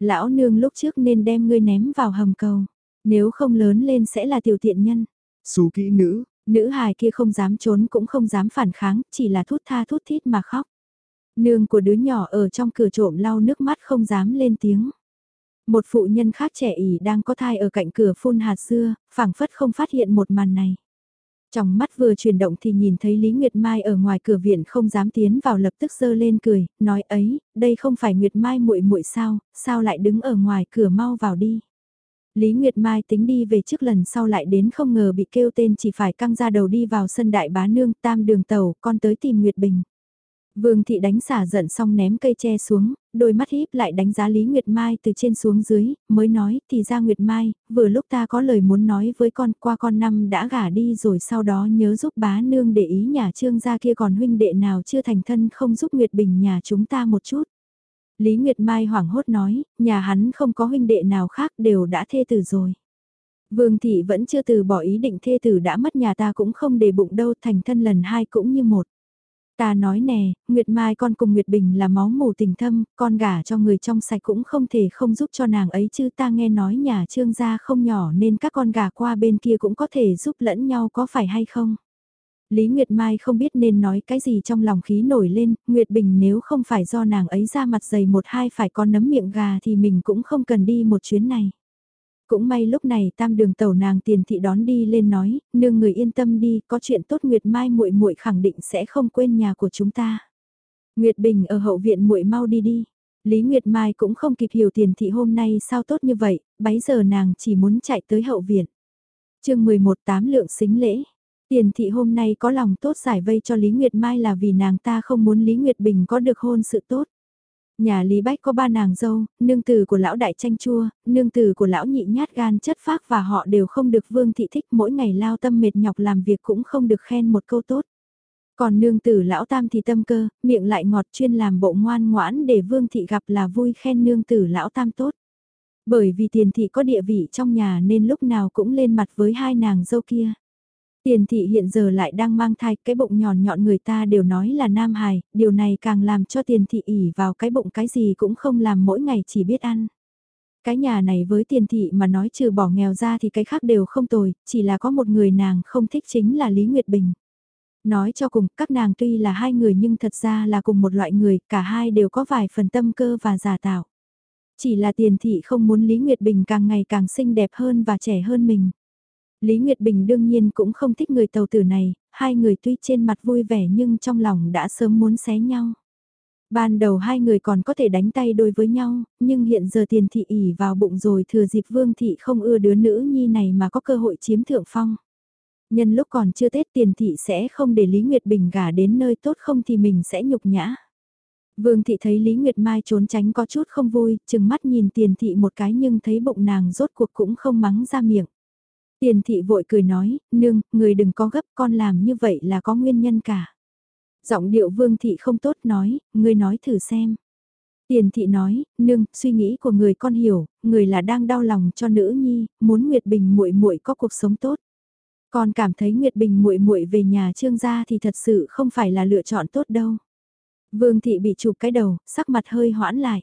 Lão nương lúc trước nên đem ngươi ném vào hầm cầu. Nếu không lớn lên sẽ là tiểu tiện nhân. Xú kỹ nữ. Nữ hài kia không dám trốn cũng không dám phản kháng, chỉ là thút tha thút thít mà khóc. Nương của đứa nhỏ ở trong cửa trộm lau nước mắt không dám lên tiếng. Một phụ nhân khác trẻ ỉ đang có thai ở cạnh cửa phun hạt dưa, phảng phất không phát hiện một màn này. Trong mắt vừa chuyển động thì nhìn thấy Lý Nguyệt Mai ở ngoài cửa viện không dám tiến vào lập tức giơ lên cười, nói ấy, đây không phải Nguyệt Mai muội muội sao, sao lại đứng ở ngoài cửa mau vào đi. Lý Nguyệt Mai tính đi về trước lần sau lại đến không ngờ bị kêu tên chỉ phải căng ra đầu đi vào sân đại bá nương tam đường tàu, con tới tìm Nguyệt Bình. Vương thị đánh xả giận xong ném cây tre xuống, đôi mắt híp lại đánh giá Lý Nguyệt Mai từ trên xuống dưới, mới nói thì ra Nguyệt Mai, vừa lúc ta có lời muốn nói với con qua con năm đã gả đi rồi sau đó nhớ giúp bá nương để ý nhà trương gia kia còn huynh đệ nào chưa thành thân không giúp Nguyệt Bình nhà chúng ta một chút. Lý Nguyệt Mai hoảng hốt nói, nhà hắn không có huynh đệ nào khác đều đã thê tử rồi. Vương Thị vẫn chưa từ bỏ ý định thê tử đã mất nhà ta cũng không để bụng đâu thành thân lần hai cũng như một. Ta nói nè, Nguyệt Mai con cùng Nguyệt Bình là máu mù tình thâm, con gả cho người trong sạch cũng không thể không giúp cho nàng ấy chứ ta nghe nói nhà trương gia không nhỏ nên các con gả qua bên kia cũng có thể giúp lẫn nhau có phải hay không. Lý Nguyệt Mai không biết nên nói cái gì trong lòng khí nổi lên, Nguyệt Bình nếu không phải do nàng ấy ra mặt dày một hai phải con nấm miệng gà thì mình cũng không cần đi một chuyến này. Cũng may lúc này tam đường tàu nàng tiền thị đón đi lên nói, nương người yên tâm đi, có chuyện tốt Nguyệt Mai muội muội khẳng định sẽ không quên nhà của chúng ta. Nguyệt Bình ở hậu viện muội mau đi đi. Lý Nguyệt Mai cũng không kịp hiểu tiền thị hôm nay sao tốt như vậy, bấy giờ nàng chỉ muốn chạy tới hậu viện. chương 11 tám lượng xính lễ. Tiền thị hôm nay có lòng tốt giải vây cho Lý Nguyệt Mai là vì nàng ta không muốn Lý Nguyệt Bình có được hôn sự tốt. Nhà Lý Bách có ba nàng dâu, nương tử của lão đại tranh chua, nương tử của lão nhị nhát gan chất phác và họ đều không được vương thị thích mỗi ngày lao tâm mệt nhọc làm việc cũng không được khen một câu tốt. Còn nương tử lão tam thì tâm cơ, miệng lại ngọt chuyên làm bộ ngoan ngoãn để vương thị gặp là vui khen nương tử lão tam tốt. Bởi vì tiền thị có địa vị trong nhà nên lúc nào cũng lên mặt với hai nàng dâu kia. Tiền thị hiện giờ lại đang mang thai, cái bụng nhọn nhọn người ta đều nói là nam hài, điều này càng làm cho tiền thị ỉ vào cái bụng cái gì cũng không làm mỗi ngày chỉ biết ăn. Cái nhà này với tiền thị mà nói trừ bỏ nghèo ra thì cái khác đều không tồi, chỉ là có một người nàng không thích chính là Lý Nguyệt Bình. Nói cho cùng, các nàng tuy là hai người nhưng thật ra là cùng một loại người, cả hai đều có vài phần tâm cơ và giả tạo. Chỉ là tiền thị không muốn Lý Nguyệt Bình càng ngày càng xinh đẹp hơn và trẻ hơn mình. Lý Nguyệt Bình đương nhiên cũng không thích người tàu tử này, hai người tuy trên mặt vui vẻ nhưng trong lòng đã sớm muốn xé nhau. Ban đầu hai người còn có thể đánh tay đôi với nhau, nhưng hiện giờ tiền thị ỉ vào bụng rồi thừa dịp vương thị không ưa đứa nữ nhi này mà có cơ hội chiếm thượng phong. Nhân lúc còn chưa Tết tiền thị sẽ không để Lý Nguyệt Bình gả đến nơi tốt không thì mình sẽ nhục nhã. Vương thị thấy Lý Nguyệt Mai trốn tránh có chút không vui, chừng mắt nhìn tiền thị một cái nhưng thấy bụng nàng rốt cuộc cũng không mắng ra miệng. Tiền thị vội cười nói, nương, người đừng có gấp con làm như vậy là có nguyên nhân cả. Giọng điệu vương thị không tốt nói, người nói thử xem. Tiền thị nói, nương, suy nghĩ của người con hiểu, người là đang đau lòng cho nữ nhi, muốn Nguyệt Bình muội muội có cuộc sống tốt. Con cảm thấy Nguyệt Bình muội muội về nhà trương gia thì thật sự không phải là lựa chọn tốt đâu. Vương thị bị chụp cái đầu, sắc mặt hơi hoãn lại.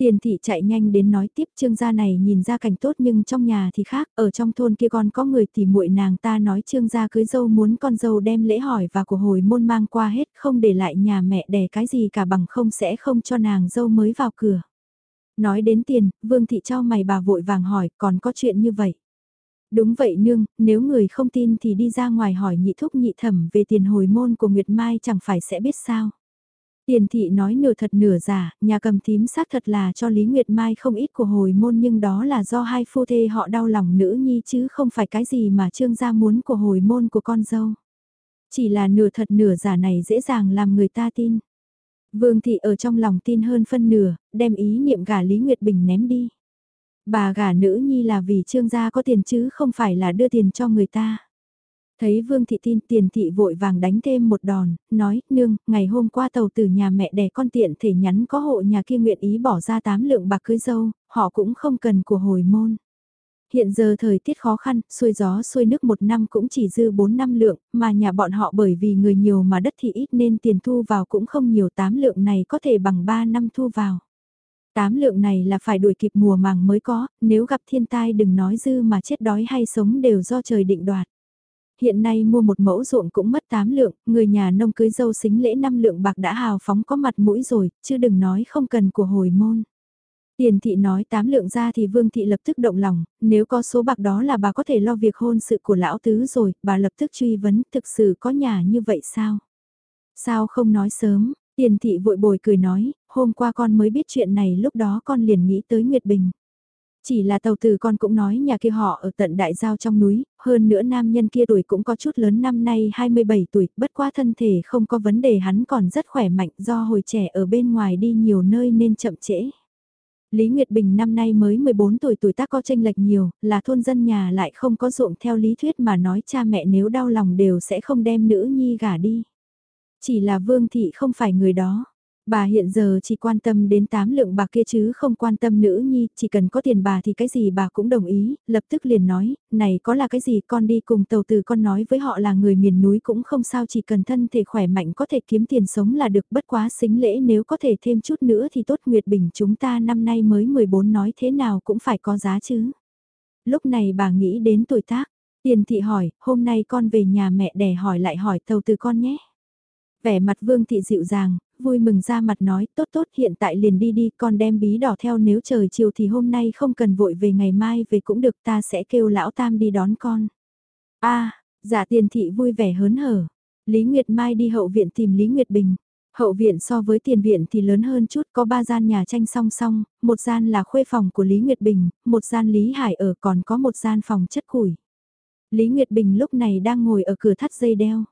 Tiền thị chạy nhanh đến nói tiếp trương gia này nhìn ra cảnh tốt nhưng trong nhà thì khác, ở trong thôn kia còn có người thì muội nàng ta nói trương gia cưới dâu muốn con dâu đem lễ hỏi và của hồi môn mang qua hết không để lại nhà mẹ đẻ cái gì cả bằng không sẽ không cho nàng dâu mới vào cửa. Nói đến tiền, vương thị cho mày bà vội vàng hỏi còn có chuyện như vậy. Đúng vậy nương, nếu người không tin thì đi ra ngoài hỏi nhị thúc nhị thẩm về tiền hồi môn của Nguyệt Mai chẳng phải sẽ biết sao. Tiền thị nói nửa thật nửa giả, nhà cầm tím xác thật là cho Lý Nguyệt Mai không ít của hồi môn nhưng đó là do hai phu thê họ đau lòng nữ nhi chứ không phải cái gì mà trương gia muốn của hồi môn của con dâu. Chỉ là nửa thật nửa giả này dễ dàng làm người ta tin. Vương thị ở trong lòng tin hơn phân nửa, đem ý niệm gả Lý Nguyệt Bình ném đi. Bà gả nữ nhi là vì trương gia có tiền chứ không phải là đưa tiền cho người ta. Thấy Vương Thị tin tiền thị vội vàng đánh thêm một đòn, nói, nương, ngày hôm qua tàu từ nhà mẹ đẻ con tiện thể nhắn có hộ nhà kia nguyện ý bỏ ra 8 lượng bạc cưới dâu, họ cũng không cần của hồi môn. Hiện giờ thời tiết khó khăn, xuôi gió xuôi nước một năm cũng chỉ dư 4 năm lượng, mà nhà bọn họ bởi vì người nhiều mà đất thì ít nên tiền thu vào cũng không nhiều 8 lượng này có thể bằng 3 năm thu vào. Tám lượng này là phải đuổi kịp mùa màng mới có, nếu gặp thiên tai đừng nói dư mà chết đói hay sống đều do trời định đoạt. Hiện nay mua một mẫu ruộng cũng mất 8 lượng, người nhà nông cưới dâu xính lễ 5 lượng bạc đã hào phóng có mặt mũi rồi, chứ đừng nói không cần của hồi môn. Tiền thị nói 8 lượng ra thì vương thị lập tức động lòng, nếu có số bạc đó là bà có thể lo việc hôn sự của lão tứ rồi, bà lập tức truy vấn thực sự có nhà như vậy sao? Sao không nói sớm, tiền thị vội bồi cười nói, hôm qua con mới biết chuyện này lúc đó con liền nghĩ tới Nguyệt Bình. Chỉ là tàu tử con cũng nói nhà kia họ ở tận đại giao trong núi, hơn nữa nam nhân kia tuổi cũng có chút lớn năm nay 27 tuổi, bất quá thân thể không có vấn đề hắn còn rất khỏe mạnh do hồi trẻ ở bên ngoài đi nhiều nơi nên chậm trễ. Lý Nguyệt Bình năm nay mới 14 tuổi tuổi tác có tranh lệch nhiều, là thôn dân nhà lại không có ruộng theo lý thuyết mà nói cha mẹ nếu đau lòng đều sẽ không đem nữ nhi gả đi. Chỉ là Vương Thị không phải người đó. Bà hiện giờ chỉ quan tâm đến tám lượng bạc kia chứ không quan tâm nữ nhi, chỉ cần có tiền bà thì cái gì bà cũng đồng ý, lập tức liền nói, này có là cái gì con đi cùng tàu từ con nói với họ là người miền núi cũng không sao chỉ cần thân thể khỏe mạnh có thể kiếm tiền sống là được bất quá xính lễ nếu có thể thêm chút nữa thì tốt Nguyệt Bình chúng ta năm nay mới 14 nói thế nào cũng phải có giá chứ. Lúc này bà nghĩ đến tuổi tác, tiền thị hỏi, hôm nay con về nhà mẹ để hỏi lại hỏi tàu từ con nhé. Vẻ mặt vương thị dịu dàng, vui mừng ra mặt nói tốt tốt hiện tại liền đi đi con đem bí đỏ theo nếu trời chiều thì hôm nay không cần vội về ngày mai về cũng được ta sẽ kêu lão tam đi đón con. a à, dạ tiền thị vui vẻ hớn hở. Lý Nguyệt Mai đi hậu viện tìm Lý Nguyệt Bình. Hậu viện so với tiền viện thì lớn hơn chút, có ba gian nhà tranh song song, một gian là khuê phòng của Lý Nguyệt Bình, một gian Lý Hải ở còn có một gian phòng chất củi. Lý Nguyệt Bình lúc này đang ngồi ở cửa thắt dây đeo.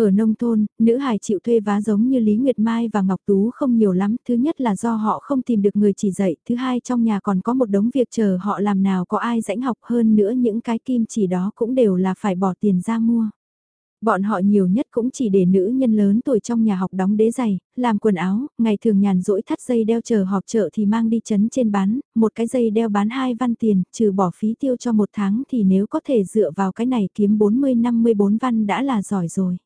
Ở nông thôn, nữ hài chịu thuê vá giống như Lý Nguyệt Mai và Ngọc Tú không nhiều lắm, thứ nhất là do họ không tìm được người chỉ dạy, thứ hai trong nhà còn có một đống việc chờ họ làm nào có ai rãnh học hơn nữa những cái kim chỉ đó cũng đều là phải bỏ tiền ra mua. Bọn họ nhiều nhất cũng chỉ để nữ nhân lớn tuổi trong nhà học đóng đế giày, làm quần áo, ngày thường nhàn rỗi thắt dây đeo chờ họp chợ thì mang đi chấn trên bán, một cái dây đeo bán hai văn tiền, trừ bỏ phí tiêu cho một tháng thì nếu có thể dựa vào cái này kiếm 40-54 văn đã là giỏi rồi.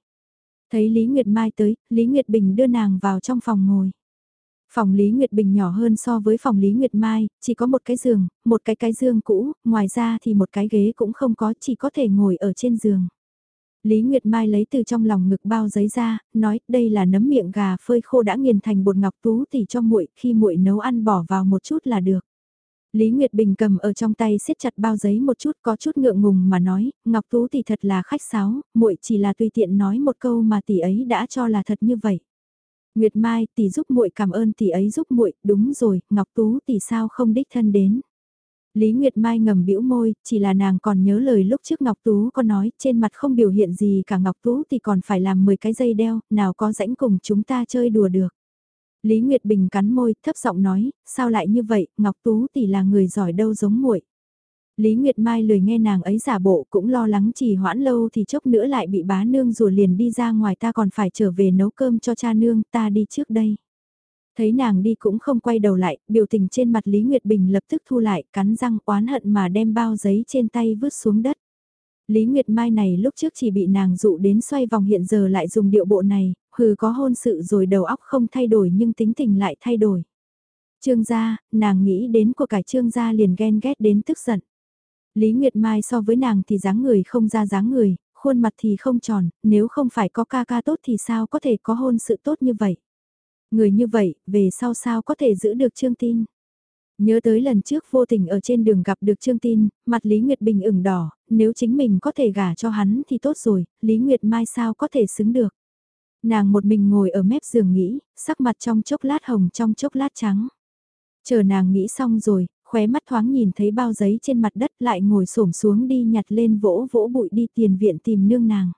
Thấy Lý Nguyệt Mai tới, Lý Nguyệt Bình đưa nàng vào trong phòng ngồi. Phòng Lý Nguyệt Bình nhỏ hơn so với phòng Lý Nguyệt Mai, chỉ có một cái giường, một cái cái giường cũ, ngoài ra thì một cái ghế cũng không có, chỉ có thể ngồi ở trên giường. Lý Nguyệt Mai lấy từ trong lòng ngực bao giấy ra, nói đây là nấm miệng gà phơi khô đã nghiền thành bột ngọc tú thì cho muội khi muội nấu ăn bỏ vào một chút là được. Lý Nguyệt Bình cầm ở trong tay siết chặt bao giấy một chút có chút ngượng ngùng mà nói, Ngọc Tú tỷ thật là khách sáo, muội chỉ là tùy tiện nói một câu mà tỷ ấy đã cho là thật như vậy. Nguyệt Mai, tỷ giúp muội cảm ơn tỷ ấy giúp muội, đúng rồi, Ngọc Tú tỷ sao không đích thân đến. Lý Nguyệt Mai ngầm bĩu môi, chỉ là nàng còn nhớ lời lúc trước Ngọc Tú có nói, trên mặt không biểu hiện gì cả Ngọc Tú thì còn phải làm 10 cái dây đeo, nào có rãnh cùng chúng ta chơi đùa được. Lý Nguyệt Bình cắn môi, thấp giọng nói, sao lại như vậy, Ngọc Tú tỷ là người giỏi đâu giống muội. Lý Nguyệt Mai lười nghe nàng ấy giả bộ cũng lo lắng chỉ hoãn lâu thì chốc nữa lại bị bá nương rùa liền đi ra ngoài ta còn phải trở về nấu cơm cho cha nương ta đi trước đây. Thấy nàng đi cũng không quay đầu lại, biểu tình trên mặt Lý Nguyệt Bình lập tức thu lại, cắn răng oán hận mà đem bao giấy trên tay vứt xuống đất. Lý Nguyệt Mai này lúc trước chỉ bị nàng dụ đến xoay vòng hiện giờ lại dùng điệu bộ này, hừ có hôn sự rồi đầu óc không thay đổi nhưng tính tình lại thay đổi. Trương gia, nàng nghĩ đến của cải trương gia liền ghen ghét đến tức giận. Lý Nguyệt Mai so với nàng thì dáng người không ra dáng người, khuôn mặt thì không tròn, nếu không phải có ca ca tốt thì sao có thể có hôn sự tốt như vậy. Người như vậy, về sau sao có thể giữ được Trương Tin. Nhớ tới lần trước vô tình ở trên đường gặp được Trương Tin, mặt Lý Nguyệt Bình ửng đỏ, nếu chính mình có thể gả cho hắn thì tốt rồi, Lý Nguyệt Mai sao có thể xứng được. Nàng một mình ngồi ở mép giường nghĩ, sắc mặt trong chốc lát hồng trong chốc lát trắng. Chờ nàng nghĩ xong rồi, khóe mắt thoáng nhìn thấy bao giấy trên mặt đất lại ngồi xổm xuống đi nhặt lên vỗ vỗ bụi đi tiền viện tìm nương nàng.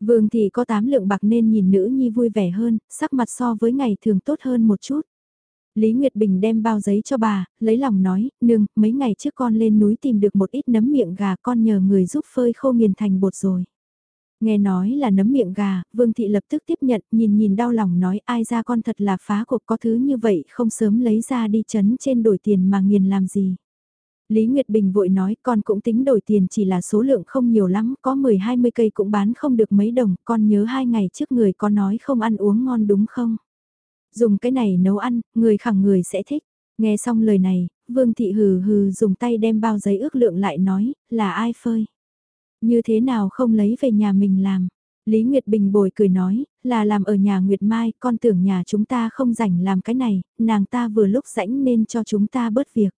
Vương thì có tám lượng bạc nên nhìn nữ nhi vui vẻ hơn, sắc mặt so với ngày thường tốt hơn một chút. Lý Nguyệt Bình đem bao giấy cho bà, lấy lòng nói, nương, mấy ngày trước con lên núi tìm được một ít nấm miệng gà con nhờ người giúp phơi khô nghiền thành bột rồi. Nghe nói là nấm miệng gà, Vương Thị lập tức tiếp nhận, nhìn nhìn đau lòng nói ai ra con thật là phá cuộc có thứ như vậy không sớm lấy ra đi chấn trên đổi tiền mà nghiền làm gì. Lý Nguyệt Bình vội nói con cũng tính đổi tiền chỉ là số lượng không nhiều lắm, có 10-20 cây cũng bán không được mấy đồng, con nhớ hai ngày trước người có nói không ăn uống ngon đúng không? Dùng cái này nấu ăn, người khẳng người sẽ thích. Nghe xong lời này, Vương Thị hừ hừ dùng tay đem bao giấy ước lượng lại nói, là ai phơi? Như thế nào không lấy về nhà mình làm? Lý Nguyệt Bình bồi cười nói, là làm ở nhà Nguyệt Mai, con tưởng nhà chúng ta không rảnh làm cái này, nàng ta vừa lúc rảnh nên cho chúng ta bớt việc.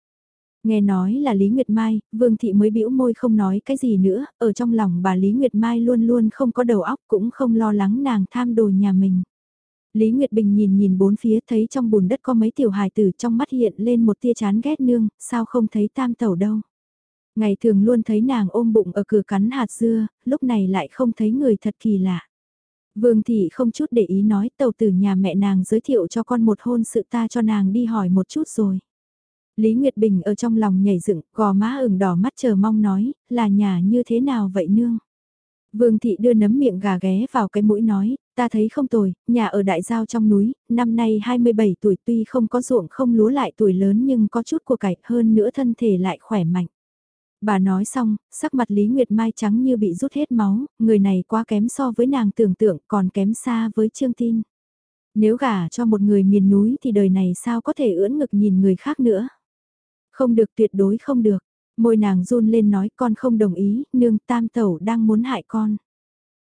Nghe nói là Lý Nguyệt Mai, Vương Thị mới bĩu môi không nói cái gì nữa, ở trong lòng bà Lý Nguyệt Mai luôn luôn không có đầu óc cũng không lo lắng nàng tham đồ nhà mình. Lý Nguyệt Bình nhìn nhìn bốn phía thấy trong bùn đất có mấy tiểu hài tử trong mắt hiện lên một tia chán ghét nương, sao không thấy tam tẩu đâu. Ngày thường luôn thấy nàng ôm bụng ở cửa cắn hạt dưa, lúc này lại không thấy người thật kỳ lạ. Vương Thị không chút để ý nói tàu tử nhà mẹ nàng giới thiệu cho con một hôn sự ta cho nàng đi hỏi một chút rồi. Lý Nguyệt Bình ở trong lòng nhảy dựng, gò má ửng đỏ mắt chờ mong nói, là nhà như thế nào vậy nương? Vương Thị đưa nấm miệng gà ghé vào cái mũi nói, ta thấy không tồi, nhà ở đại giao trong núi, năm nay 27 tuổi tuy không có ruộng không lúa lại tuổi lớn nhưng có chút của cải hơn nữa thân thể lại khỏe mạnh. Bà nói xong, sắc mặt Lý Nguyệt Mai trắng như bị rút hết máu, người này quá kém so với nàng tưởng tượng còn kém xa với Trương Tin. Nếu gả cho một người miền núi thì đời này sao có thể ưỡn ngực nhìn người khác nữa. Không được tuyệt đối không được. Môi nàng run lên nói con không đồng ý, nương tam tẩu đang muốn hại con.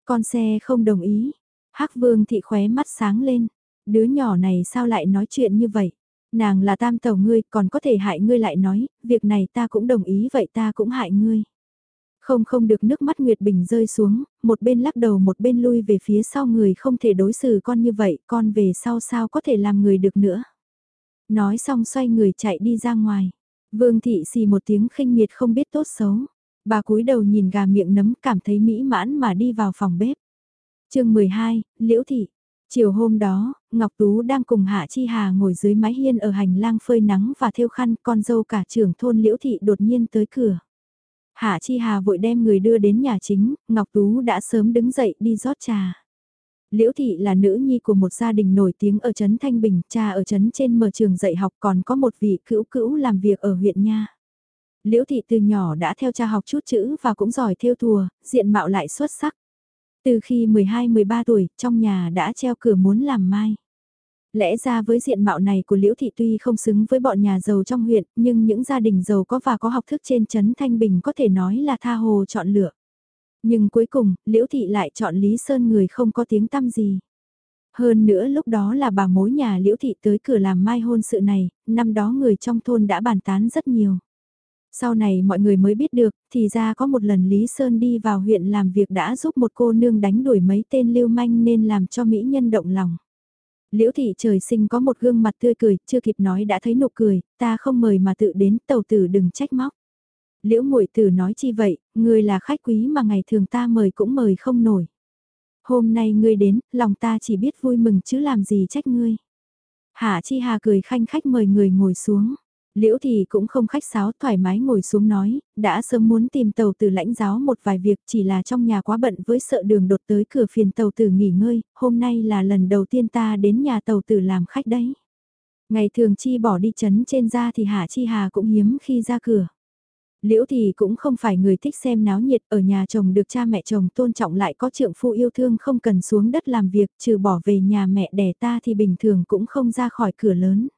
Con xe không đồng ý. hắc vương thị khóe mắt sáng lên. Đứa nhỏ này sao lại nói chuyện như vậy? Nàng là tam tẩu ngươi còn có thể hại ngươi lại nói, việc này ta cũng đồng ý vậy ta cũng hại ngươi. Không không được nước mắt Nguyệt Bình rơi xuống, một bên lắc đầu một bên lui về phía sau người không thể đối xử con như vậy, con về sau sao có thể làm người được nữa. Nói xong xoay người chạy đi ra ngoài. Vương thị xì một tiếng khinh miệt không biết tốt xấu. Bà cúi đầu nhìn gà miệng nấm cảm thấy mỹ mãn mà đi vào phòng bếp. chương 12, Liễu Thị. Chiều hôm đó, Ngọc Tú đang cùng Hạ Chi Hà ngồi dưới mái hiên ở hành lang phơi nắng và thêu khăn con dâu cả trưởng thôn Liễu Thị đột nhiên tới cửa. Hạ Chi Hà vội đem người đưa đến nhà chính, Ngọc Tú đã sớm đứng dậy đi rót trà. Liễu Thị là nữ nhi của một gia đình nổi tiếng ở Trấn Thanh Bình, cha ở Trấn trên mở trường dạy học còn có một vị cữu cữu làm việc ở huyện Nha. Liễu Thị từ nhỏ đã theo cha học chút chữ và cũng giỏi theo thùa, diện mạo lại xuất sắc. Từ khi 12-13 tuổi, trong nhà đã treo cửa muốn làm mai. Lẽ ra với diện mạo này của Liễu Thị tuy không xứng với bọn nhà giàu trong huyện, nhưng những gia đình giàu có và có học thức trên Trấn Thanh Bình có thể nói là tha hồ chọn lựa. Nhưng cuối cùng, Liễu Thị lại chọn Lý Sơn người không có tiếng tăm gì. Hơn nữa lúc đó là bà mối nhà Liễu Thị tới cửa làm mai hôn sự này, năm đó người trong thôn đã bàn tán rất nhiều. Sau này mọi người mới biết được, thì ra có một lần Lý Sơn đi vào huyện làm việc đã giúp một cô nương đánh đuổi mấy tên lưu manh nên làm cho mỹ nhân động lòng. Liễu thị trời sinh có một gương mặt tươi cười, chưa kịp nói đã thấy nụ cười, ta không mời mà tự đến, tàu tử đừng trách móc liễu muội tử nói chi vậy, ngươi là khách quý mà ngày thường ta mời cũng mời không nổi. Hôm nay ngươi đến, lòng ta chỉ biết vui mừng chứ làm gì trách ngươi. Hạ chi hà cười khanh khách mời người ngồi xuống. Liễu thì cũng không khách sáo thoải mái ngồi xuống nói, đã sớm muốn tìm tàu tử lãnh giáo một vài việc chỉ là trong nhà quá bận với sợ đường đột tới cửa phiền tàu tử nghỉ ngơi, hôm nay là lần đầu tiên ta đến nhà tàu tử làm khách đấy. Ngày thường chi bỏ đi chấn trên ra thì Hạ Chi Hà cũng hiếm khi ra cửa. Liễu thì cũng không phải người thích xem náo nhiệt ở nhà chồng được cha mẹ chồng tôn trọng lại có trượng phu yêu thương không cần xuống đất làm việc trừ bỏ về nhà mẹ đẻ ta thì bình thường cũng không ra khỏi cửa lớn.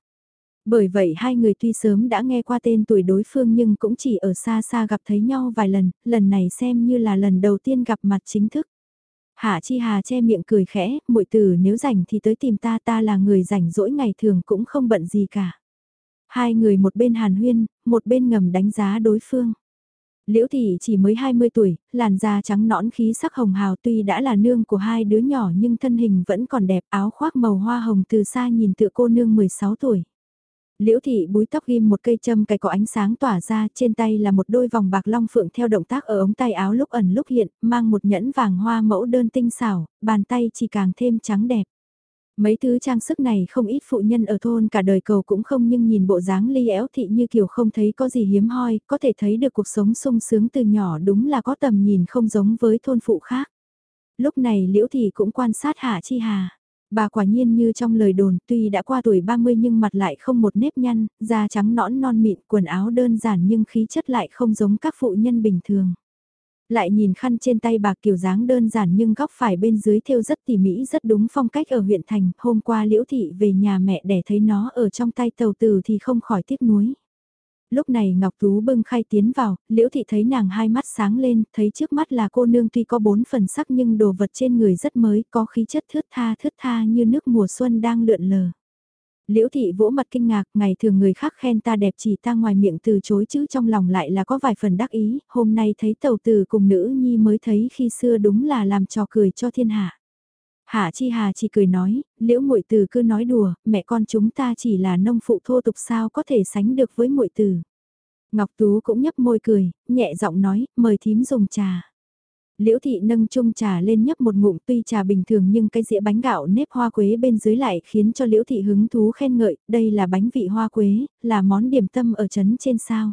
Bởi vậy hai người tuy sớm đã nghe qua tên tuổi đối phương nhưng cũng chỉ ở xa xa gặp thấy nhau vài lần, lần này xem như là lần đầu tiên gặp mặt chính thức. Hạ Chi Hà che miệng cười khẽ, muội tử nếu rảnh thì tới tìm ta ta là người rảnh rỗi ngày thường cũng không bận gì cả. Hai người một bên hàn huyên, một bên ngầm đánh giá đối phương. Liễu Thị chỉ mới 20 tuổi, làn da trắng nõn khí sắc hồng hào tuy đã là nương của hai đứa nhỏ nhưng thân hình vẫn còn đẹp áo khoác màu hoa hồng từ xa nhìn tựa cô nương 16 tuổi. Liễu thị búi tóc ghim một cây châm cài có ánh sáng tỏa ra, trên tay là một đôi vòng bạc long phượng theo động tác ở ống tay áo lúc ẩn lúc hiện, mang một nhẫn vàng hoa mẫu đơn tinh xảo, bàn tay chỉ càng thêm trắng đẹp. Mấy thứ trang sức này không ít phụ nhân ở thôn cả đời cầu cũng không nhưng nhìn bộ dáng ly éo thị như kiểu không thấy có gì hiếm hoi, có thể thấy được cuộc sống sung sướng từ nhỏ đúng là có tầm nhìn không giống với thôn phụ khác. Lúc này liễu thị cũng quan sát hạ chi hà. Bà quả nhiên như trong lời đồn tuy đã qua tuổi 30 nhưng mặt lại không một nếp nhăn, da trắng nõn non mịn, quần áo đơn giản nhưng khí chất lại không giống các phụ nhân bình thường. Lại nhìn khăn trên tay bà kiểu dáng đơn giản nhưng góc phải bên dưới thêu rất tỉ mỉ rất đúng phong cách ở huyện thành. Hôm qua Liễu Thị về nhà mẹ để thấy nó ở trong tay tàu tử thì không khỏi tiếc nuối. Lúc này Ngọc Tú bưng khay tiến vào, Liễu Thị thấy nàng hai mắt sáng lên, thấy trước mắt là cô nương tuy có bốn phần sắc nhưng đồ vật trên người rất mới, có khí chất thướt tha thướt tha như nước mùa xuân đang lượn lờ. Liễu thị vỗ mặt kinh ngạc, ngày thường người khác khen ta đẹp chỉ ta ngoài miệng từ chối chứ trong lòng lại là có vài phần đắc ý, hôm nay thấy tàu tử cùng nữ nhi mới thấy khi xưa đúng là làm trò cười cho thiên hạ. Hạ Chi Hà chỉ cười nói, liễu muội từ cứ nói đùa, mẹ con chúng ta chỉ là nông phụ thô tục sao có thể sánh được với muội từ. Ngọc Tú cũng nhấp môi cười, nhẹ giọng nói, mời thím dùng trà. Liễu thị nâng chung trà lên nhấp một ngụm tuy trà bình thường nhưng cái dĩa bánh gạo nếp hoa quế bên dưới lại khiến cho liễu thị hứng thú khen ngợi, đây là bánh vị hoa quế, là món điểm tâm ở trấn trên sao.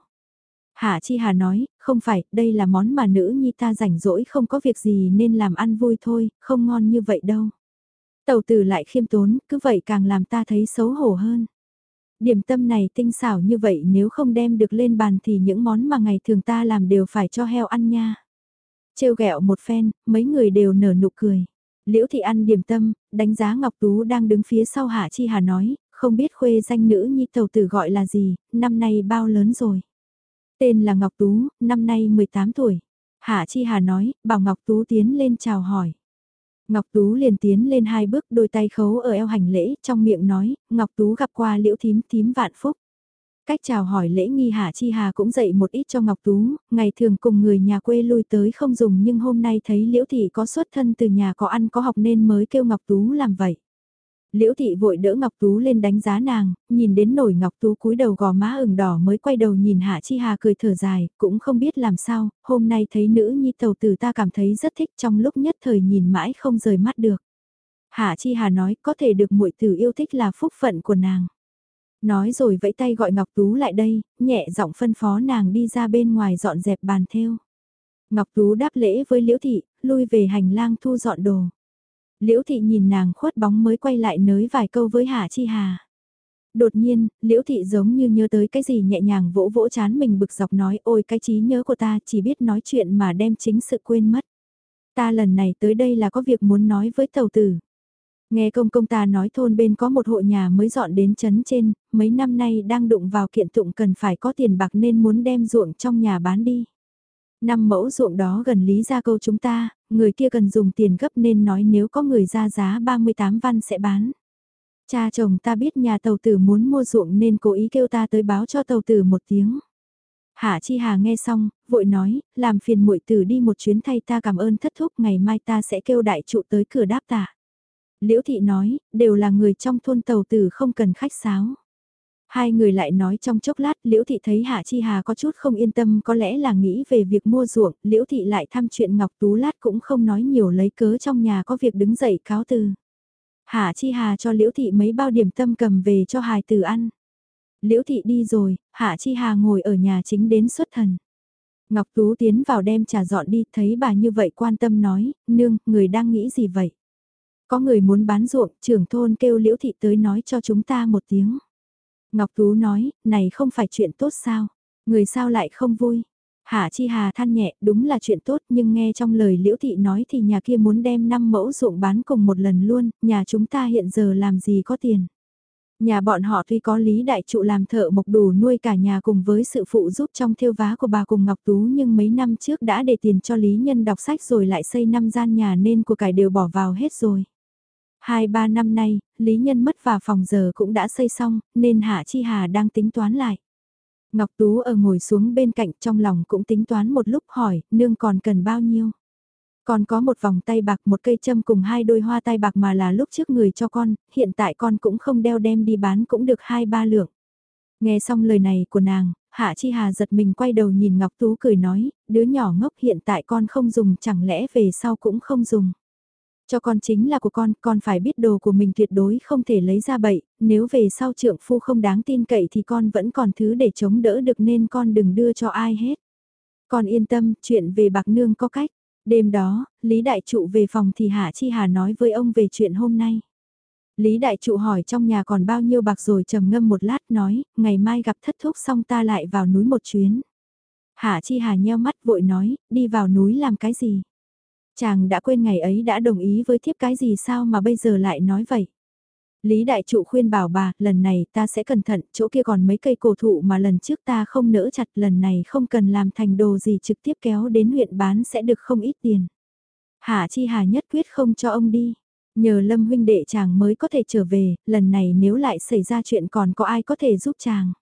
Hạ Chi Hà nói, không phải, đây là món mà nữ nhi ta rảnh rỗi không có việc gì nên làm ăn vui thôi, không ngon như vậy đâu. Tàu tử lại khiêm tốn, cứ vậy càng làm ta thấy xấu hổ hơn. Điểm tâm này tinh xảo như vậy nếu không đem được lên bàn thì những món mà ngày thường ta làm đều phải cho heo ăn nha. Trêu ghẹo một phen, mấy người đều nở nụ cười. Liễu thị ăn điểm tâm, đánh giá Ngọc Tú đang đứng phía sau Hạ Chi Hà nói, không biết khuê danh nữ nhi tàu tử gọi là gì, năm nay bao lớn rồi. Tên là Ngọc Tú, năm nay 18 tuổi. Hạ Chi Hà nói, bảo Ngọc Tú tiến lên chào hỏi. Ngọc Tú liền tiến lên hai bước đôi tay khấu ở eo hành lễ, trong miệng nói, Ngọc Tú gặp qua liễu thím thím vạn phúc. Cách chào hỏi lễ nghi Hạ Chi Hà cũng dạy một ít cho Ngọc Tú, ngày thường cùng người nhà quê lui tới không dùng nhưng hôm nay thấy Liễu Thị có xuất thân từ nhà có ăn có học nên mới kêu Ngọc Tú làm vậy. Liễu Thị vội đỡ Ngọc Tú lên đánh giá nàng, nhìn đến nổi Ngọc Tú cúi đầu gò má ửng đỏ mới quay đầu nhìn Hạ Chi Hà cười thở dài, cũng không biết làm sao, hôm nay thấy nữ nhi tàu tử ta cảm thấy rất thích trong lúc nhất thời nhìn mãi không rời mắt được. Hạ Chi Hà nói có thể được muội tử yêu thích là phúc phận của nàng. Nói rồi vẫy tay gọi Ngọc Tú lại đây, nhẹ giọng phân phó nàng đi ra bên ngoài dọn dẹp bàn theo. Ngọc Tú đáp lễ với Liễu Thị, lui về hành lang thu dọn đồ. Liễu Thị nhìn nàng khuất bóng mới quay lại nới vài câu với Hà Chi Hà. Đột nhiên, Liễu Thị giống như nhớ tới cái gì nhẹ nhàng vỗ vỗ chán mình bực dọc nói ôi cái trí nhớ của ta chỉ biết nói chuyện mà đem chính sự quên mất. Ta lần này tới đây là có việc muốn nói với tàu tử. Nghe công công ta nói thôn bên có một hộ nhà mới dọn đến chấn trên, mấy năm nay đang đụng vào kiện tụng cần phải có tiền bạc nên muốn đem ruộng trong nhà bán đi. Năm mẫu ruộng đó gần lý gia câu chúng ta, người kia cần dùng tiền gấp nên nói nếu có người ra giá 38 văn sẽ bán. Cha chồng ta biết nhà tàu tử muốn mua ruộng nên cố ý kêu ta tới báo cho tàu tử một tiếng. Hạ Chi Hà nghe xong, vội nói, làm phiền muội tử đi một chuyến thay ta cảm ơn thất thúc ngày mai ta sẽ kêu đại trụ tới cửa đáp tạ. Liễu Thị nói, đều là người trong thôn tàu tử không cần khách sáo. Hai người lại nói trong chốc lát Liễu Thị thấy Hạ Chi Hà có chút không yên tâm có lẽ là nghĩ về việc mua ruộng, Liễu Thị lại thăm chuyện Ngọc Tú lát cũng không nói nhiều lấy cớ trong nhà có việc đứng dậy cáo từ. Hạ Chi Hà cho Liễu Thị mấy bao điểm tâm cầm về cho hài từ ăn. Liễu thị đi rồi, Hạ Chi Hà ngồi ở nhà chính đến xuất thần. Ngọc Tú tiến vào đem trà dọn đi, thấy bà như vậy quan tâm nói, nương, người đang nghĩ gì vậy? Có người muốn bán ruộng, trưởng thôn kêu Liễu thị tới nói cho chúng ta một tiếng. Ngọc Tú nói, này không phải chuyện tốt sao? Người sao lại không vui? Hạ Chi Hà than nhẹ, đúng là chuyện tốt nhưng nghe trong lời Liễu Thị nói thì nhà kia muốn đem 5 mẫu ruộng bán cùng một lần luôn, nhà chúng ta hiện giờ làm gì có tiền. Nhà bọn họ tuy có lý đại trụ làm thợ mộc đủ nuôi cả nhà cùng với sự phụ giúp trong thiêu vá của bà cùng Ngọc Tú nhưng mấy năm trước đã để tiền cho lý nhân đọc sách rồi lại xây năm gian nhà nên của cải đều bỏ vào hết rồi. Hai ba năm nay, lý nhân mất và phòng giờ cũng đã xây xong nên Hạ Chi Hà đang tính toán lại. Ngọc Tú ở ngồi xuống bên cạnh trong lòng cũng tính toán một lúc hỏi, nương còn cần bao nhiêu? Còn có một vòng tay bạc một cây châm cùng hai đôi hoa tay bạc mà là lúc trước người cho con, hiện tại con cũng không đeo đem đi bán cũng được hai ba lượng. Nghe xong lời này của nàng, Hạ Chi Hà giật mình quay đầu nhìn Ngọc Tú cười nói, đứa nhỏ ngốc hiện tại con không dùng chẳng lẽ về sau cũng không dùng. Cho con chính là của con, con phải biết đồ của mình tuyệt đối không thể lấy ra bậy, nếu về sau trượng phu không đáng tin cậy thì con vẫn còn thứ để chống đỡ được nên con đừng đưa cho ai hết. Con yên tâm, chuyện về bạc nương có cách. Đêm đó, Lý Đại Trụ về phòng thì Hạ Chi Hà nói với ông về chuyện hôm nay. Lý Đại Trụ hỏi trong nhà còn bao nhiêu bạc rồi trầm ngâm một lát nói, ngày mai gặp thất thúc xong ta lại vào núi một chuyến. Hạ Chi Hà nheo mắt vội nói, đi vào núi làm cái gì? Chàng đã quên ngày ấy đã đồng ý với thiếp cái gì sao mà bây giờ lại nói vậy? Lý Đại Trụ khuyên bảo bà, lần này ta sẽ cẩn thận, chỗ kia còn mấy cây cổ thụ mà lần trước ta không nỡ chặt, lần này không cần làm thành đồ gì trực tiếp kéo đến huyện bán sẽ được không ít tiền. Hạ Chi Hà nhất quyết không cho ông đi. Nhờ Lâm huynh đệ chàng mới có thể trở về, lần này nếu lại xảy ra chuyện còn có ai có thể giúp chàng.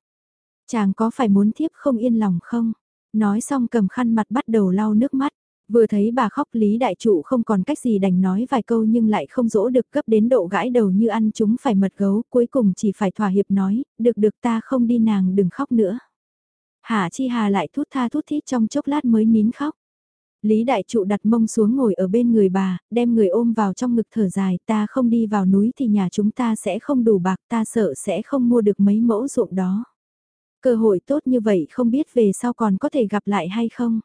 Chàng có phải muốn thiếp không yên lòng không? Nói xong cầm khăn mặt bắt đầu lau nước mắt. Vừa thấy bà khóc Lý Đại Trụ không còn cách gì đành nói vài câu nhưng lại không dỗ được cấp đến độ gãi đầu như ăn chúng phải mật gấu, cuối cùng chỉ phải thỏa hiệp nói, được được ta không đi nàng đừng khóc nữa. Hà Chi Hà lại thút tha thút thít trong chốc lát mới nín khóc. Lý Đại Trụ đặt mông xuống ngồi ở bên người bà, đem người ôm vào trong ngực thở dài, ta không đi vào núi thì nhà chúng ta sẽ không đủ bạc, ta sợ sẽ không mua được mấy mẫu ruộng đó. Cơ hội tốt như vậy không biết về sau còn có thể gặp lại hay không?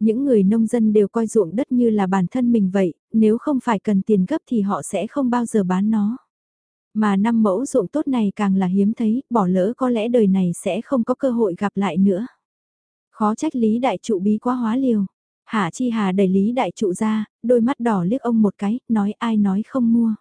Những người nông dân đều coi ruộng đất như là bản thân mình vậy, nếu không phải cần tiền gấp thì họ sẽ không bao giờ bán nó. Mà năm mẫu ruộng tốt này càng là hiếm thấy, bỏ lỡ có lẽ đời này sẽ không có cơ hội gặp lại nữa. Khó trách Lý Đại Trụ bí quá hóa liều. Hạ Chi Hà đẩy Lý Đại Trụ ra, đôi mắt đỏ liếc ông một cái, nói ai nói không mua.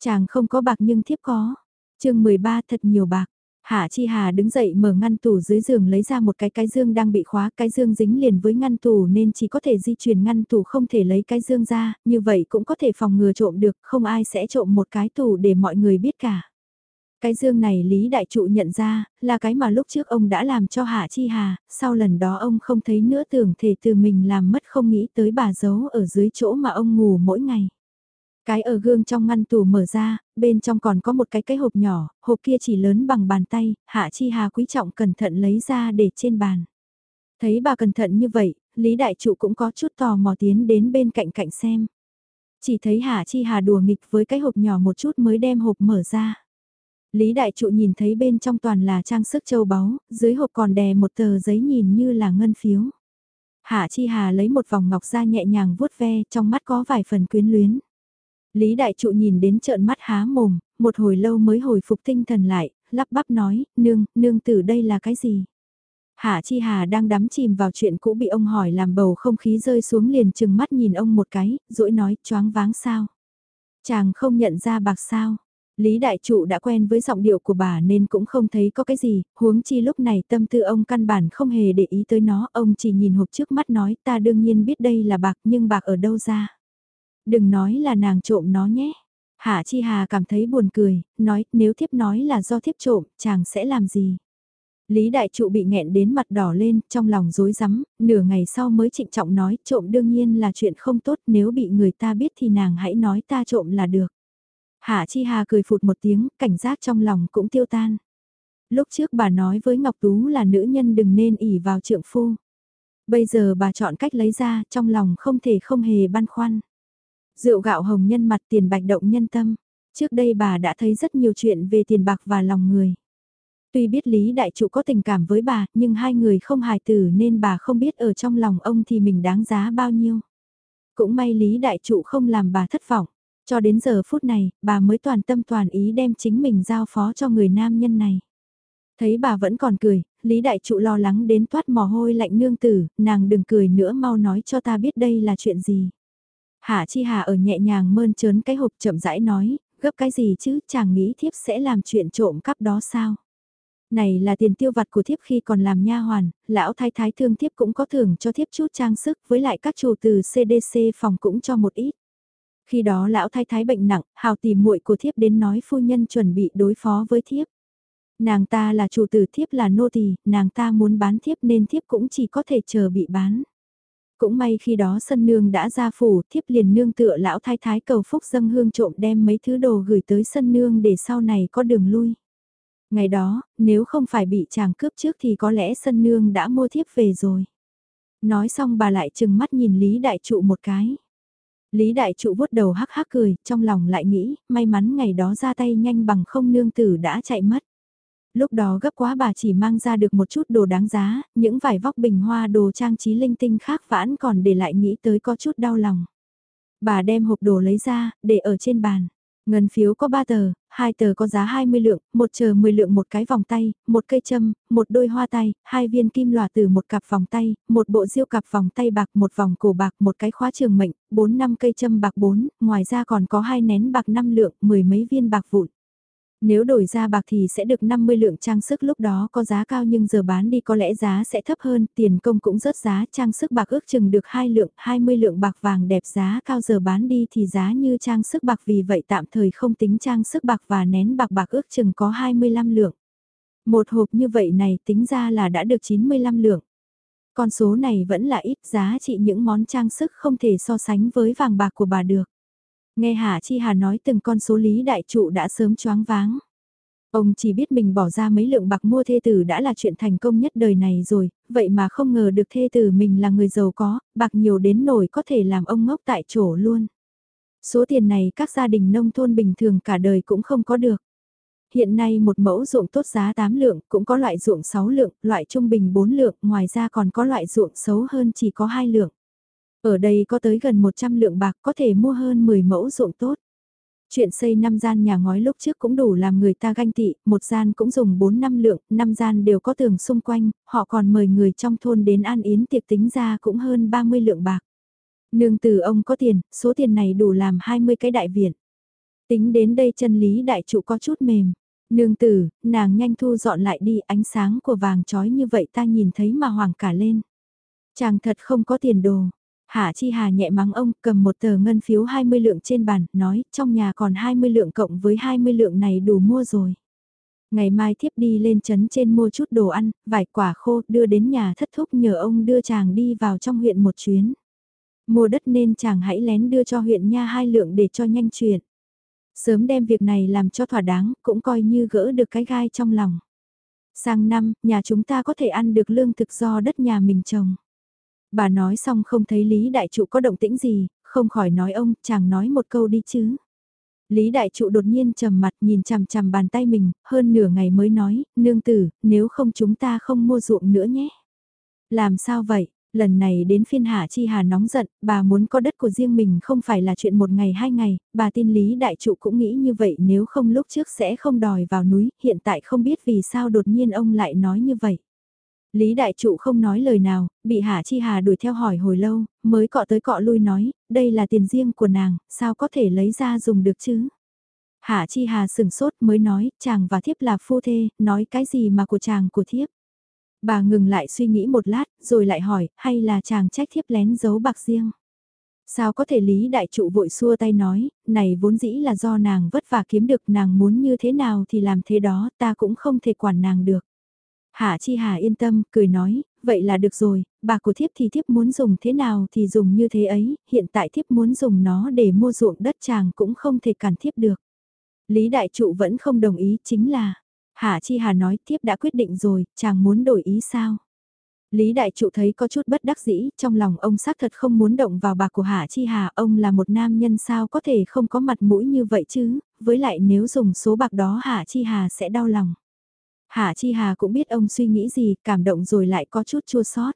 Chàng không có bạc nhưng thiếp có. chương 13 thật nhiều bạc. Hạ Chi Hà đứng dậy mở ngăn tủ dưới giường lấy ra một cái cái dương đang bị khóa, cái dương dính liền với ngăn tủ nên chỉ có thể di chuyển ngăn tủ không thể lấy cái dương ra, như vậy cũng có thể phòng ngừa trộm được, không ai sẽ trộm một cái tủ để mọi người biết cả. Cái dương này Lý Đại Trụ nhận ra, là cái mà lúc trước ông đã làm cho Hạ Chi Hà, sau lần đó ông không thấy nữa tưởng thể từ mình làm mất không nghĩ tới bà giấu ở dưới chỗ mà ông ngủ mỗi ngày. Cái ở gương trong ngăn tủ mở ra, bên trong còn có một cái cái hộp nhỏ, hộp kia chỉ lớn bằng bàn tay, Hạ Chi Hà quý trọng cẩn thận lấy ra để trên bàn. Thấy bà cẩn thận như vậy, Lý Đại Trụ cũng có chút tò mò tiến đến bên cạnh cạnh xem. Chỉ thấy Hạ Chi Hà đùa nghịch với cái hộp nhỏ một chút mới đem hộp mở ra. Lý Đại Trụ nhìn thấy bên trong toàn là trang sức châu báu, dưới hộp còn đè một tờ giấy nhìn như là ngân phiếu. Hạ Chi Hà lấy một vòng ngọc ra nhẹ nhàng vuốt ve, trong mắt có vài phần quyến luyến. Lý Đại Trụ nhìn đến trợn mắt há mồm, một hồi lâu mới hồi phục tinh thần lại, lắp bắp nói, nương, nương tử đây là cái gì? Hạ Chi Hà đang đắm chìm vào chuyện cũ bị ông hỏi làm bầu không khí rơi xuống liền chừng mắt nhìn ông một cái, rỗi nói, choáng váng sao? Chàng không nhận ra bạc sao? Lý Đại Trụ đã quen với giọng điệu của bà nên cũng không thấy có cái gì, huống chi lúc này tâm tư ông căn bản không hề để ý tới nó, ông chỉ nhìn hộp trước mắt nói ta đương nhiên biết đây là bạc nhưng bạc ở đâu ra. Đừng nói là nàng trộm nó nhé. Hạ Chi Hà cảm thấy buồn cười, nói nếu thiếp nói là do thiếp trộm, chàng sẽ làm gì? Lý Đại Trụ bị nghẹn đến mặt đỏ lên, trong lòng rối rắm, nửa ngày sau mới trịnh trọng nói trộm đương nhiên là chuyện không tốt nếu bị người ta biết thì nàng hãy nói ta trộm là được. Hạ Chi Hà cười phụt một tiếng, cảnh giác trong lòng cũng tiêu tan. Lúc trước bà nói với Ngọc Tú là nữ nhân đừng nên ỉ vào trượng phu. Bây giờ bà chọn cách lấy ra, trong lòng không thể không hề băn khoăn. Rượu gạo hồng nhân mặt tiền bạch động nhân tâm. Trước đây bà đã thấy rất nhiều chuyện về tiền bạc và lòng người. Tuy biết Lý Đại Trụ có tình cảm với bà, nhưng hai người không hài tử nên bà không biết ở trong lòng ông thì mình đáng giá bao nhiêu. Cũng may Lý Đại Trụ không làm bà thất vọng. Cho đến giờ phút này, bà mới toàn tâm toàn ý đem chính mình giao phó cho người nam nhân này. Thấy bà vẫn còn cười, Lý Đại Trụ lo lắng đến toát mồ hôi lạnh nương tử, nàng đừng cười nữa mau nói cho ta biết đây là chuyện gì. Hạ Chi Hà ở nhẹ nhàng mơn trớn cái hộp chậm rãi nói, gấp cái gì chứ, chàng nghĩ thiếp sẽ làm chuyện trộm cắp đó sao? Này là tiền tiêu vặt của thiếp khi còn làm nha hoàn, lão thái thái thương thiếp cũng có thưởng cho thiếp chút trang sức với lại các chủ từ CDC phòng cũng cho một ít. Khi đó lão thái thái bệnh nặng, hào tìm muội của thiếp đến nói phu nhân chuẩn bị đối phó với thiếp. Nàng ta là chủ tử thiếp là nô tỳ, nàng ta muốn bán thiếp nên thiếp cũng chỉ có thể chờ bị bán. Cũng may khi đó sân nương đã ra phủ, thiếp liền nương tựa lão thái thái cầu phúc dâng hương trộm đem mấy thứ đồ gửi tới sân nương để sau này có đường lui. Ngày đó, nếu không phải bị chàng cướp trước thì có lẽ sân nương đã mua thiếp về rồi. Nói xong bà lại chừng mắt nhìn Lý Đại Trụ một cái. Lý Đại Trụ vuốt đầu hắc hắc cười, trong lòng lại nghĩ, may mắn ngày đó ra tay nhanh bằng không nương tử đã chạy mất. Lúc đó gấp quá bà chỉ mang ra được một chút đồ đáng giá, những vải vóc bình hoa đồ trang trí linh tinh khác vãn còn để lại nghĩ tới có chút đau lòng. Bà đem hộp đồ lấy ra, để ở trên bàn. Ngân phiếu có 3 tờ, hai tờ có giá 20 lượng, một chờ 10 lượng một cái vòng tay, một cây châm, một đôi hoa tay, hai viên kim lòa từ một cặp vòng tay, một bộ diêu cặp vòng tay bạc, một vòng cổ bạc, một cái khóa trường mệnh, 4 năm cây châm bạc 4, ngoài ra còn có hai nén bạc 5 lượng, mười mấy viên bạc vụn. Nếu đổi ra bạc thì sẽ được 50 lượng trang sức lúc đó có giá cao nhưng giờ bán đi có lẽ giá sẽ thấp hơn, tiền công cũng rớt giá, trang sức bạc ước chừng được 2 lượng, 20 lượng bạc vàng đẹp giá cao giờ bán đi thì giá như trang sức bạc vì vậy tạm thời không tính trang sức bạc và nén bạc bạc ước chừng có 25 lượng. Một hộp như vậy này tính ra là đã được 95 lượng. Con số này vẫn là ít giá trị những món trang sức không thể so sánh với vàng bạc của bà được. Nghe hà Chi Hà nói từng con số lý đại trụ đã sớm choáng váng. Ông chỉ biết mình bỏ ra mấy lượng bạc mua thê tử đã là chuyện thành công nhất đời này rồi, vậy mà không ngờ được thê tử mình là người giàu có, bạc nhiều đến nổi có thể làm ông ngốc tại chỗ luôn. Số tiền này các gia đình nông thôn bình thường cả đời cũng không có được. Hiện nay một mẫu ruộng tốt giá 8 lượng, cũng có loại ruộng 6 lượng, loại trung bình 4 lượng, ngoài ra còn có loại ruộng xấu hơn chỉ có 2 lượng. Ở đây có tới gần 100 lượng bạc có thể mua hơn 10 mẫu ruộng tốt. Chuyện xây 5 gian nhà ngói lúc trước cũng đủ làm người ta ganh tị, một gian cũng dùng 4 năm lượng, 5 gian đều có tường xung quanh, họ còn mời người trong thôn đến an yến tiệc tính ra cũng hơn 30 lượng bạc. Nương từ ông có tiền, số tiền này đủ làm 20 cái đại viện. Tính đến đây chân lý đại trụ có chút mềm. Nương tử, nàng nhanh thu dọn lại đi ánh sáng của vàng trói như vậy ta nhìn thấy mà hoàng cả lên. Chàng thật không có tiền đồ, Hạ Chi Hà nhẹ mắng ông, cầm một tờ ngân phiếu 20 lượng trên bàn, nói, trong nhà còn 20 lượng cộng với 20 lượng này đủ mua rồi. Ngày mai thiếp đi lên trấn trên mua chút đồ ăn, vài quả khô, đưa đến nhà thất thúc nhờ ông đưa chàng đi vào trong huyện một chuyến. Mua đất nên chàng hãy lén đưa cho huyện nha hai lượng để cho nhanh chuyện. Sớm đem việc này làm cho thỏa đáng, cũng coi như gỡ được cái gai trong lòng. Sang năm, nhà chúng ta có thể ăn được lương thực do đất nhà mình trồng. Bà nói xong không thấy Lý Đại Trụ có động tĩnh gì, không khỏi nói ông, chàng nói một câu đi chứ. Lý Đại Trụ đột nhiên trầm mặt nhìn chằm chằm bàn tay mình, hơn nửa ngày mới nói, nương tử, nếu không chúng ta không mua ruộng nữa nhé. Làm sao vậy? Lần này đến phiên Hạ Chi Hà nóng giận, bà muốn có đất của riêng mình không phải là chuyện một ngày hai ngày, bà tin Lý Đại Trụ cũng nghĩ như vậy nếu không lúc trước sẽ không đòi vào núi, hiện tại không biết vì sao đột nhiên ông lại nói như vậy. Lý Đại Trụ không nói lời nào, bị Hạ Chi Hà đuổi theo hỏi hồi lâu, mới cọ tới cọ lui nói, đây là tiền riêng của nàng, sao có thể lấy ra dùng được chứ? Hạ Chi Hà sừng sốt mới nói, chàng và thiếp là phu thê, nói cái gì mà của chàng của thiếp? Bà ngừng lại suy nghĩ một lát, rồi lại hỏi, hay là chàng trách thiếp lén giấu bạc riêng? Sao có thể Lý Đại Trụ vội xua tay nói, này vốn dĩ là do nàng vất vả kiếm được nàng muốn như thế nào thì làm thế đó, ta cũng không thể quản nàng được. Hạ Chi Hà yên tâm, cười nói, vậy là được rồi, bà của thiếp thì thiếp muốn dùng thế nào thì dùng như thế ấy, hiện tại thiếp muốn dùng nó để mua ruộng đất chàng cũng không thể cản thiếp được. Lý Đại Trụ vẫn không đồng ý chính là, Hạ Chi Hà nói thiếp đã quyết định rồi, chàng muốn đổi ý sao? Lý Đại Trụ thấy có chút bất đắc dĩ, trong lòng ông xác thật không muốn động vào bà của Hạ Chi Hà, ông là một nam nhân sao có thể không có mặt mũi như vậy chứ, với lại nếu dùng số bạc đó Hạ Chi Hà sẽ đau lòng. Hạ Chi Hà cũng biết ông suy nghĩ gì, cảm động rồi lại có chút chua xót.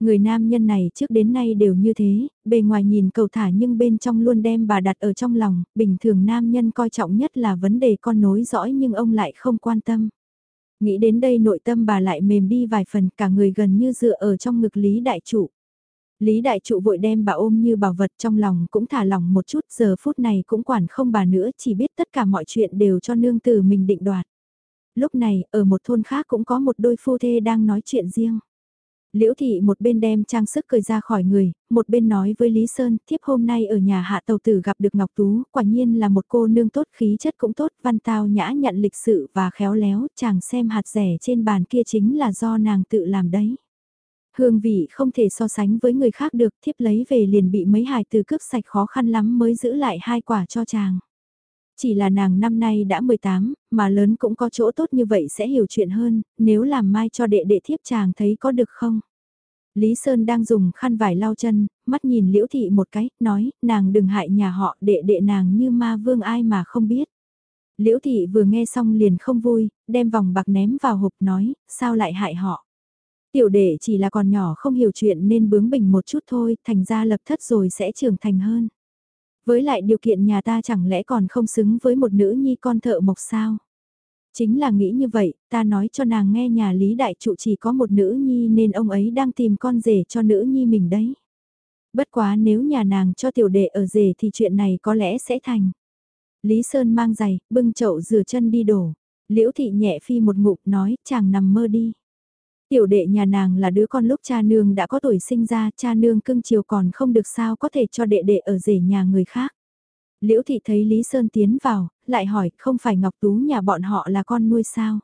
Người nam nhân này trước đến nay đều như thế, bề ngoài nhìn cầu thả nhưng bên trong luôn đem bà đặt ở trong lòng, bình thường nam nhân coi trọng nhất là vấn đề con nối dõi nhưng ông lại không quan tâm. Nghĩ đến đây nội tâm bà lại mềm đi vài phần cả người gần như dựa ở trong ngực Lý Đại Trụ. Lý Đại Trụ vội đem bà ôm như bảo vật trong lòng cũng thả lòng một chút giờ phút này cũng quản không bà nữa chỉ biết tất cả mọi chuyện đều cho nương tử mình định đoạt. Lúc này ở một thôn khác cũng có một đôi phu thê đang nói chuyện riêng. Liễu thị một bên đem trang sức cười ra khỏi người, một bên nói với Lý Sơn, thiếp hôm nay ở nhà hạ tàu tử gặp được Ngọc Tú, quả nhiên là một cô nương tốt khí chất cũng tốt, văn tao nhã nhận lịch sự và khéo léo, chàng xem hạt rẻ trên bàn kia chính là do nàng tự làm đấy. Hương vị không thể so sánh với người khác được, thiếp lấy về liền bị mấy hài từ cướp sạch khó khăn lắm mới giữ lại hai quả cho chàng. Chỉ là nàng năm nay đã 18, mà lớn cũng có chỗ tốt như vậy sẽ hiểu chuyện hơn, nếu làm mai cho đệ đệ thiếp chàng thấy có được không? Lý Sơn đang dùng khăn vải lau chân, mắt nhìn liễu thị một cái, nói, nàng đừng hại nhà họ đệ đệ nàng như ma vương ai mà không biết. Liễu thị vừa nghe xong liền không vui, đem vòng bạc ném vào hộp nói, sao lại hại họ. Tiểu đệ chỉ là còn nhỏ không hiểu chuyện nên bướng bỉnh một chút thôi, thành ra lập thất rồi sẽ trưởng thành hơn. Với lại điều kiện nhà ta chẳng lẽ còn không xứng với một nữ nhi con thợ mộc sao? Chính là nghĩ như vậy, ta nói cho nàng nghe nhà Lý Đại Trụ chỉ có một nữ nhi nên ông ấy đang tìm con rể cho nữ nhi mình đấy. Bất quá nếu nhà nàng cho tiểu đệ ở rể thì chuyện này có lẽ sẽ thành. Lý Sơn mang giày, bưng chậu rửa chân đi đổ. Liễu thị nhẹ phi một ngụm nói chàng nằm mơ đi. Tiểu đệ nhà nàng là đứa con lúc cha nương đã có tuổi sinh ra, cha nương cưng chiều còn không được sao có thể cho đệ đệ ở rể nhà người khác. Liễu thị thấy Lý Sơn tiến vào, lại hỏi không phải Ngọc Tú nhà bọn họ là con nuôi sao?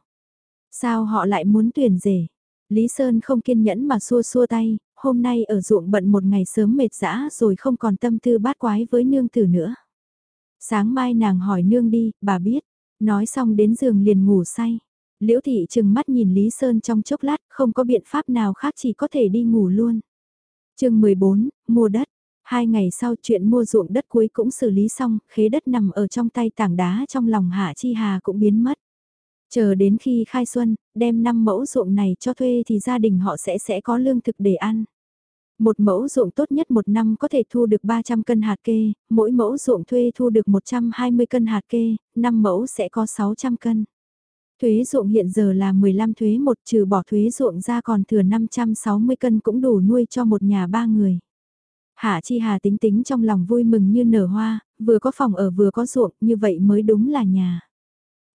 Sao họ lại muốn tuyển rể? Lý Sơn không kiên nhẫn mà xua xua tay, hôm nay ở ruộng bận một ngày sớm mệt dã rồi không còn tâm tư bát quái với nương tử nữa. Sáng mai nàng hỏi nương đi, bà biết, nói xong đến giường liền ngủ say. Liễu thị chừng mắt nhìn Lý Sơn trong chốc lát, không có biện pháp nào khác chỉ có thể đi ngủ luôn. chương 14, mua đất. Hai ngày sau chuyện mua ruộng đất cuối cũng xử lý xong, khế đất nằm ở trong tay tảng đá trong lòng Hạ Chi Hà cũng biến mất. Chờ đến khi khai xuân, đem 5 mẫu ruộng này cho thuê thì gia đình họ sẽ sẽ có lương thực để ăn. Một mẫu ruộng tốt nhất một năm có thể thu được 300 cân hạt kê, mỗi mẫu ruộng thuê thu được 120 cân hạt kê, 5 mẫu sẽ có 600 cân. Thuế ruộng hiện giờ là 15 thuế một trừ bỏ thuế ruộng ra còn thừa 560 cân cũng đủ nuôi cho một nhà ba người. Hạ Chi Hà tính tính trong lòng vui mừng như nở hoa, vừa có phòng ở vừa có ruộng, như vậy mới đúng là nhà.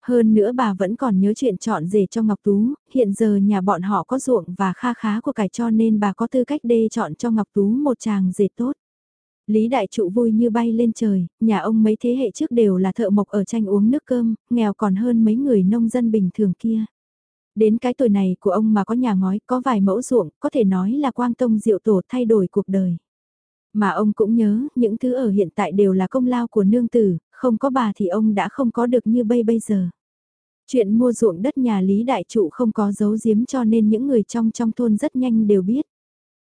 Hơn nữa bà vẫn còn nhớ chuyện chọn rể cho Ngọc Tú, hiện giờ nhà bọn họ có ruộng và kha khá của cải cho nên bà có tư cách đê chọn cho Ngọc Tú một chàng rể tốt. Lý Đại Trụ vui như bay lên trời, nhà ông mấy thế hệ trước đều là thợ mộc ở tranh uống nước cơm, nghèo còn hơn mấy người nông dân bình thường kia. Đến cái tuổi này của ông mà có nhà ngói, có vài mẫu ruộng, có thể nói là quang tông diệu tổ thay đổi cuộc đời. Mà ông cũng nhớ, những thứ ở hiện tại đều là công lao của nương tử, không có bà thì ông đã không có được như bây bây giờ. Chuyện mua ruộng đất nhà Lý Đại Trụ không có giấu giếm cho nên những người trong trong thôn rất nhanh đều biết.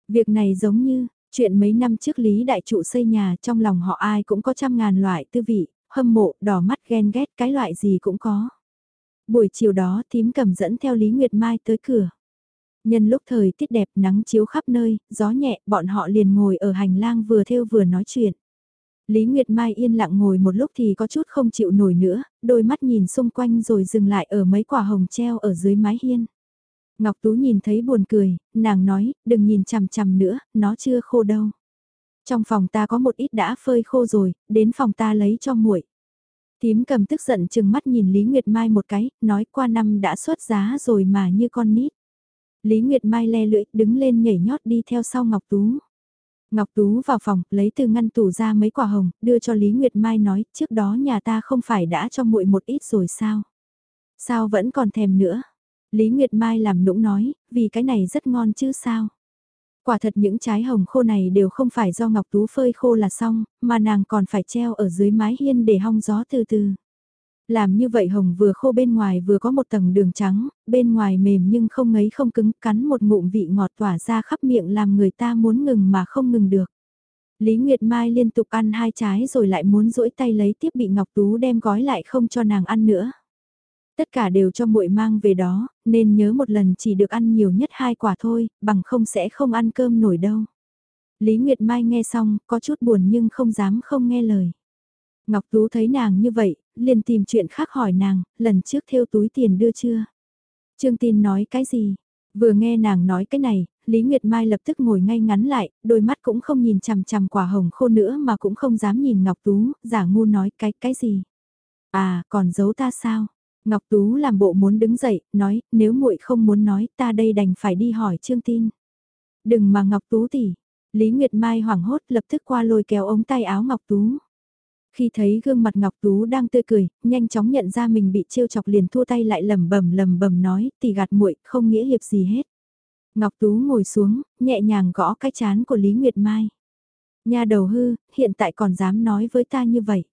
Việc này giống như, chuyện mấy năm trước Lý Đại Trụ xây nhà trong lòng họ ai cũng có trăm ngàn loại tư vị, hâm mộ, đỏ mắt ghen ghét cái loại gì cũng có. Buổi chiều đó tím cầm dẫn theo Lý Nguyệt Mai tới cửa. Nhân lúc thời tiết đẹp nắng chiếu khắp nơi, gió nhẹ, bọn họ liền ngồi ở hành lang vừa theo vừa nói chuyện. Lý Nguyệt Mai yên lặng ngồi một lúc thì có chút không chịu nổi nữa, đôi mắt nhìn xung quanh rồi dừng lại ở mấy quả hồng treo ở dưới mái hiên. Ngọc Tú nhìn thấy buồn cười, nàng nói, đừng nhìn chằm chằm nữa, nó chưa khô đâu. Trong phòng ta có một ít đã phơi khô rồi, đến phòng ta lấy cho muội. Tím cầm tức giận chừng mắt nhìn Lý Nguyệt Mai một cái, nói qua năm đã xuất giá rồi mà như con nít. Lý Nguyệt Mai le lưỡi, đứng lên nhảy nhót đi theo sau Ngọc Tú. Ngọc Tú vào phòng, lấy từ ngăn tủ ra mấy quả hồng, đưa cho Lý Nguyệt Mai nói, trước đó nhà ta không phải đã cho muội một ít rồi sao? Sao vẫn còn thèm nữa? Lý Nguyệt Mai làm nũng nói, vì cái này rất ngon chứ sao? Quả thật những trái hồng khô này đều không phải do Ngọc Tú phơi khô là xong, mà nàng còn phải treo ở dưới mái hiên để hong gió từ từ. Làm như vậy hồng vừa khô bên ngoài vừa có một tầng đường trắng, bên ngoài mềm nhưng không ngấy không cứng, cắn một ngụm vị ngọt tỏa ra khắp miệng làm người ta muốn ngừng mà không ngừng được. Lý Nguyệt Mai liên tục ăn hai trái rồi lại muốn duỗi tay lấy tiếp bị Ngọc Tú đem gói lại không cho nàng ăn nữa. Tất cả đều cho muội mang về đó, nên nhớ một lần chỉ được ăn nhiều nhất hai quả thôi, bằng không sẽ không ăn cơm nổi đâu. Lý Nguyệt Mai nghe xong, có chút buồn nhưng không dám không nghe lời. Ngọc Tú thấy nàng như vậy, liền tìm chuyện khác hỏi nàng, lần trước theo túi tiền đưa chưa? Trương Tin nói cái gì? Vừa nghe nàng nói cái này, Lý Nguyệt Mai lập tức ngồi ngay ngắn lại, đôi mắt cũng không nhìn chằm chằm quả hồng khô nữa mà cũng không dám nhìn Ngọc Tú, giả ngu nói cái cái gì? À, còn giấu ta sao? Ngọc Tú làm bộ muốn đứng dậy, nói, nếu muội không muốn nói, ta đây đành phải đi hỏi Trương Tin. Đừng mà Ngọc Tú tỷ. Lý Nguyệt Mai hoảng hốt lập tức qua lôi kéo ống tay áo Ngọc Tú. Khi thấy gương mặt Ngọc Tú đang tươi cười, nhanh chóng nhận ra mình bị trêu chọc liền thua tay lại lầm bầm lầm bầm nói, tỷ gạt muội, không nghĩa hiệp gì hết. Ngọc Tú ngồi xuống, nhẹ nhàng gõ cái chán của Lý Nguyệt Mai. Nhà đầu hư, hiện tại còn dám nói với ta như vậy.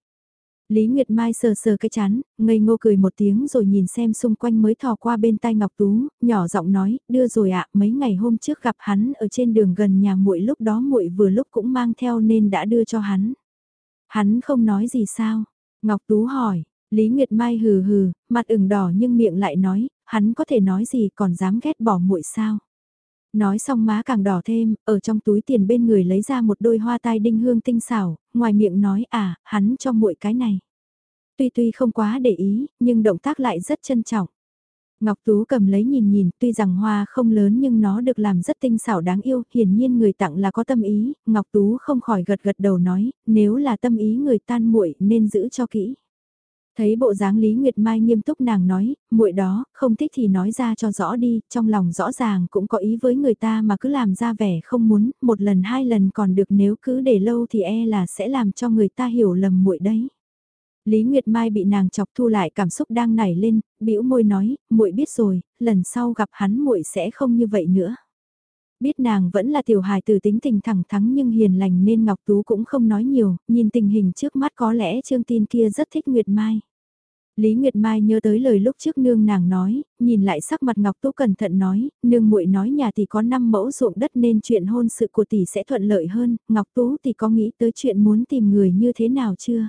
Lý Nguyệt Mai sờ sờ cái chán, ngây ngô cười một tiếng rồi nhìn xem xung quanh mới thò qua bên tai Ngọc Tú, nhỏ giọng nói, đưa rồi ạ, mấy ngày hôm trước gặp hắn ở trên đường gần nhà muội lúc đó muội vừa lúc cũng mang theo nên đã đưa cho hắn. Hắn không nói gì sao? Ngọc Tú hỏi, Lý Nguyệt Mai hừ hừ, mặt ửng đỏ nhưng miệng lại nói, hắn có thể nói gì còn dám ghét bỏ muội sao? Nói xong má càng đỏ thêm, ở trong túi tiền bên người lấy ra một đôi hoa tai đinh hương tinh xảo, ngoài miệng nói à, hắn cho muội cái này. Tuy tuy không quá để ý, nhưng động tác lại rất trân trọng. Ngọc Tú cầm lấy nhìn nhìn, tuy rằng hoa không lớn nhưng nó được làm rất tinh xảo đáng yêu, hiển nhiên người tặng là có tâm ý, Ngọc Tú không khỏi gật gật đầu nói, nếu là tâm ý người tan muội nên giữ cho kỹ. Thấy bộ dáng Lý Nguyệt Mai nghiêm túc nàng nói, muội đó, không thích thì nói ra cho rõ đi, trong lòng rõ ràng cũng có ý với người ta mà cứ làm ra vẻ không muốn, một lần hai lần còn được nếu cứ để lâu thì e là sẽ làm cho người ta hiểu lầm muội đấy. Lý Nguyệt Mai bị nàng chọc thu lại cảm xúc đang nảy lên, bĩu môi nói, muội biết rồi, lần sau gặp hắn muội sẽ không như vậy nữa. Biết nàng vẫn là tiểu hài từ tính tình thẳng thắng nhưng hiền lành nên Ngọc Tú cũng không nói nhiều, nhìn tình hình trước mắt có lẽ Trương Tin kia rất thích Nguyệt Mai. Lý Nguyệt Mai nhớ tới lời lúc trước nương nàng nói, nhìn lại sắc mặt Ngọc Tú cẩn thận nói, nương muội nói nhà thì có 5 mẫu ruộng đất nên chuyện hôn sự của tỷ sẽ thuận lợi hơn, Ngọc Tú thì có nghĩ tới chuyện muốn tìm người như thế nào chưa?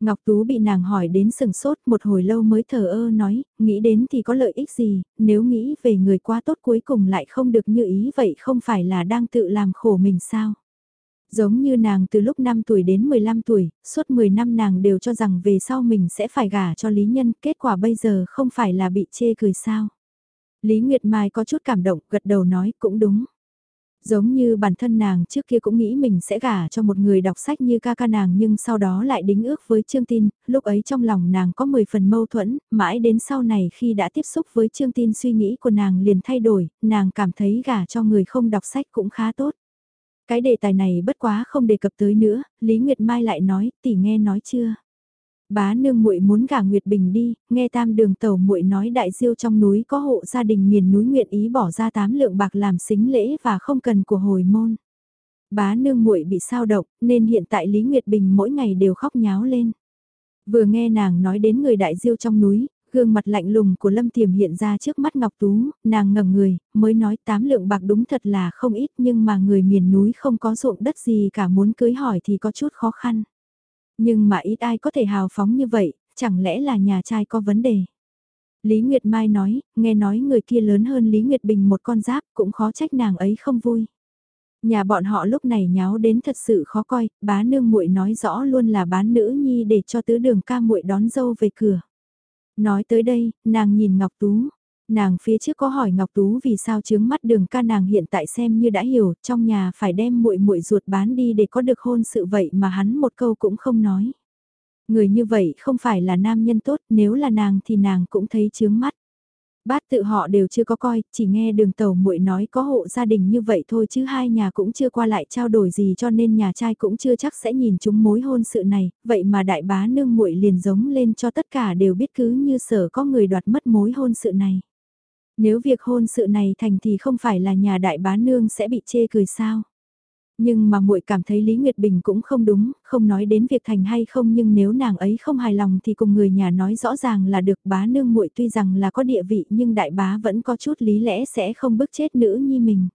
Ngọc Tú bị nàng hỏi đến sừng sốt một hồi lâu mới thở ơ nói, nghĩ đến thì có lợi ích gì, nếu nghĩ về người quá tốt cuối cùng lại không được như ý vậy không phải là đang tự làm khổ mình sao? Giống như nàng từ lúc 5 tuổi đến 15 tuổi, suốt 10 năm nàng đều cho rằng về sau mình sẽ phải gả cho Lý Nhân, kết quả bây giờ không phải là bị chê cười sao? Lý Nguyệt Mai có chút cảm động, gật đầu nói cũng đúng. Giống như bản thân nàng trước kia cũng nghĩ mình sẽ gả cho một người đọc sách như ca ca nàng nhưng sau đó lại đính ước với Trương Tin, lúc ấy trong lòng nàng có 10 phần mâu thuẫn, mãi đến sau này khi đã tiếp xúc với Trương Tin suy nghĩ của nàng liền thay đổi, nàng cảm thấy gả cho người không đọc sách cũng khá tốt. Cái đề tài này bất quá không đề cập tới nữa, Lý Nguyệt Mai lại nói, tỷ nghe nói chưa? Bá nương muội muốn gả Nguyệt Bình đi, nghe tam đường tàu muội nói đại diêu trong núi có hộ gia đình miền núi nguyện ý bỏ ra tám lượng bạc làm xính lễ và không cần của hồi môn. Bá nương muội bị sao động, nên hiện tại Lý Nguyệt Bình mỗi ngày đều khóc nháo lên. Vừa nghe nàng nói đến người đại diêu trong núi, gương mặt lạnh lùng của Lâm Tiềm hiện ra trước mắt Ngọc Tú, nàng ngẩng người, mới nói tám lượng bạc đúng thật là không ít nhưng mà người miền núi không có ruộng đất gì cả muốn cưới hỏi thì có chút khó khăn. Nhưng mà ít ai có thể hào phóng như vậy, chẳng lẽ là nhà trai có vấn đề. Lý Nguyệt Mai nói, nghe nói người kia lớn hơn Lý Nguyệt Bình một con giáp cũng khó trách nàng ấy không vui. Nhà bọn họ lúc này nháo đến thật sự khó coi, bá nương muội nói rõ luôn là bán nữ nhi để cho tứ đường ca muội đón dâu về cửa. Nói tới đây, nàng nhìn Ngọc Tú, Nàng phía trước có hỏi Ngọc Tú vì sao chướng mắt đường ca nàng hiện tại xem như đã hiểu, trong nhà phải đem muội muội ruột bán đi để có được hôn sự vậy mà hắn một câu cũng không nói. Người như vậy không phải là nam nhân tốt, nếu là nàng thì nàng cũng thấy chướng mắt. Bát tự họ đều chưa có coi, chỉ nghe đường tàu muội nói có hộ gia đình như vậy thôi chứ hai nhà cũng chưa qua lại trao đổi gì cho nên nhà trai cũng chưa chắc sẽ nhìn chúng mối hôn sự này, vậy mà đại bá nương muội liền giống lên cho tất cả đều biết cứ như sở có người đoạt mất mối hôn sự này. Nếu việc hôn sự này thành thì không phải là nhà đại bá nương sẽ bị chê cười sao? Nhưng mà muội cảm thấy Lý Nguyệt Bình cũng không đúng, không nói đến việc thành hay không nhưng nếu nàng ấy không hài lòng thì cùng người nhà nói rõ ràng là được bá nương muội tuy rằng là có địa vị nhưng đại bá vẫn có chút lý lẽ sẽ không bức chết nữ nhi mình.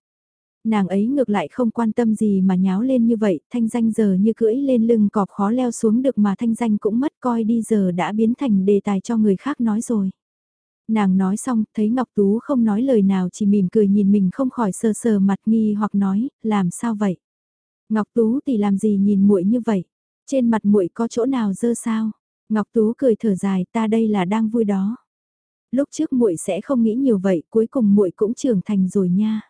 Nàng ấy ngược lại không quan tâm gì mà nháo lên như vậy, thanh danh giờ như cưỡi lên lưng cọp khó leo xuống được mà thanh danh cũng mất coi đi giờ đã biến thành đề tài cho người khác nói rồi. Nàng nói xong, thấy Ngọc Tú không nói lời nào chỉ mỉm cười nhìn mình không khỏi sờ sờ mặt nghi hoặc nói, làm sao vậy? Ngọc Tú thì làm gì nhìn muội như vậy? Trên mặt muội có chỗ nào dơ sao? Ngọc Tú cười thở dài, ta đây là đang vui đó. Lúc trước muội sẽ không nghĩ nhiều vậy, cuối cùng muội cũng trưởng thành rồi nha.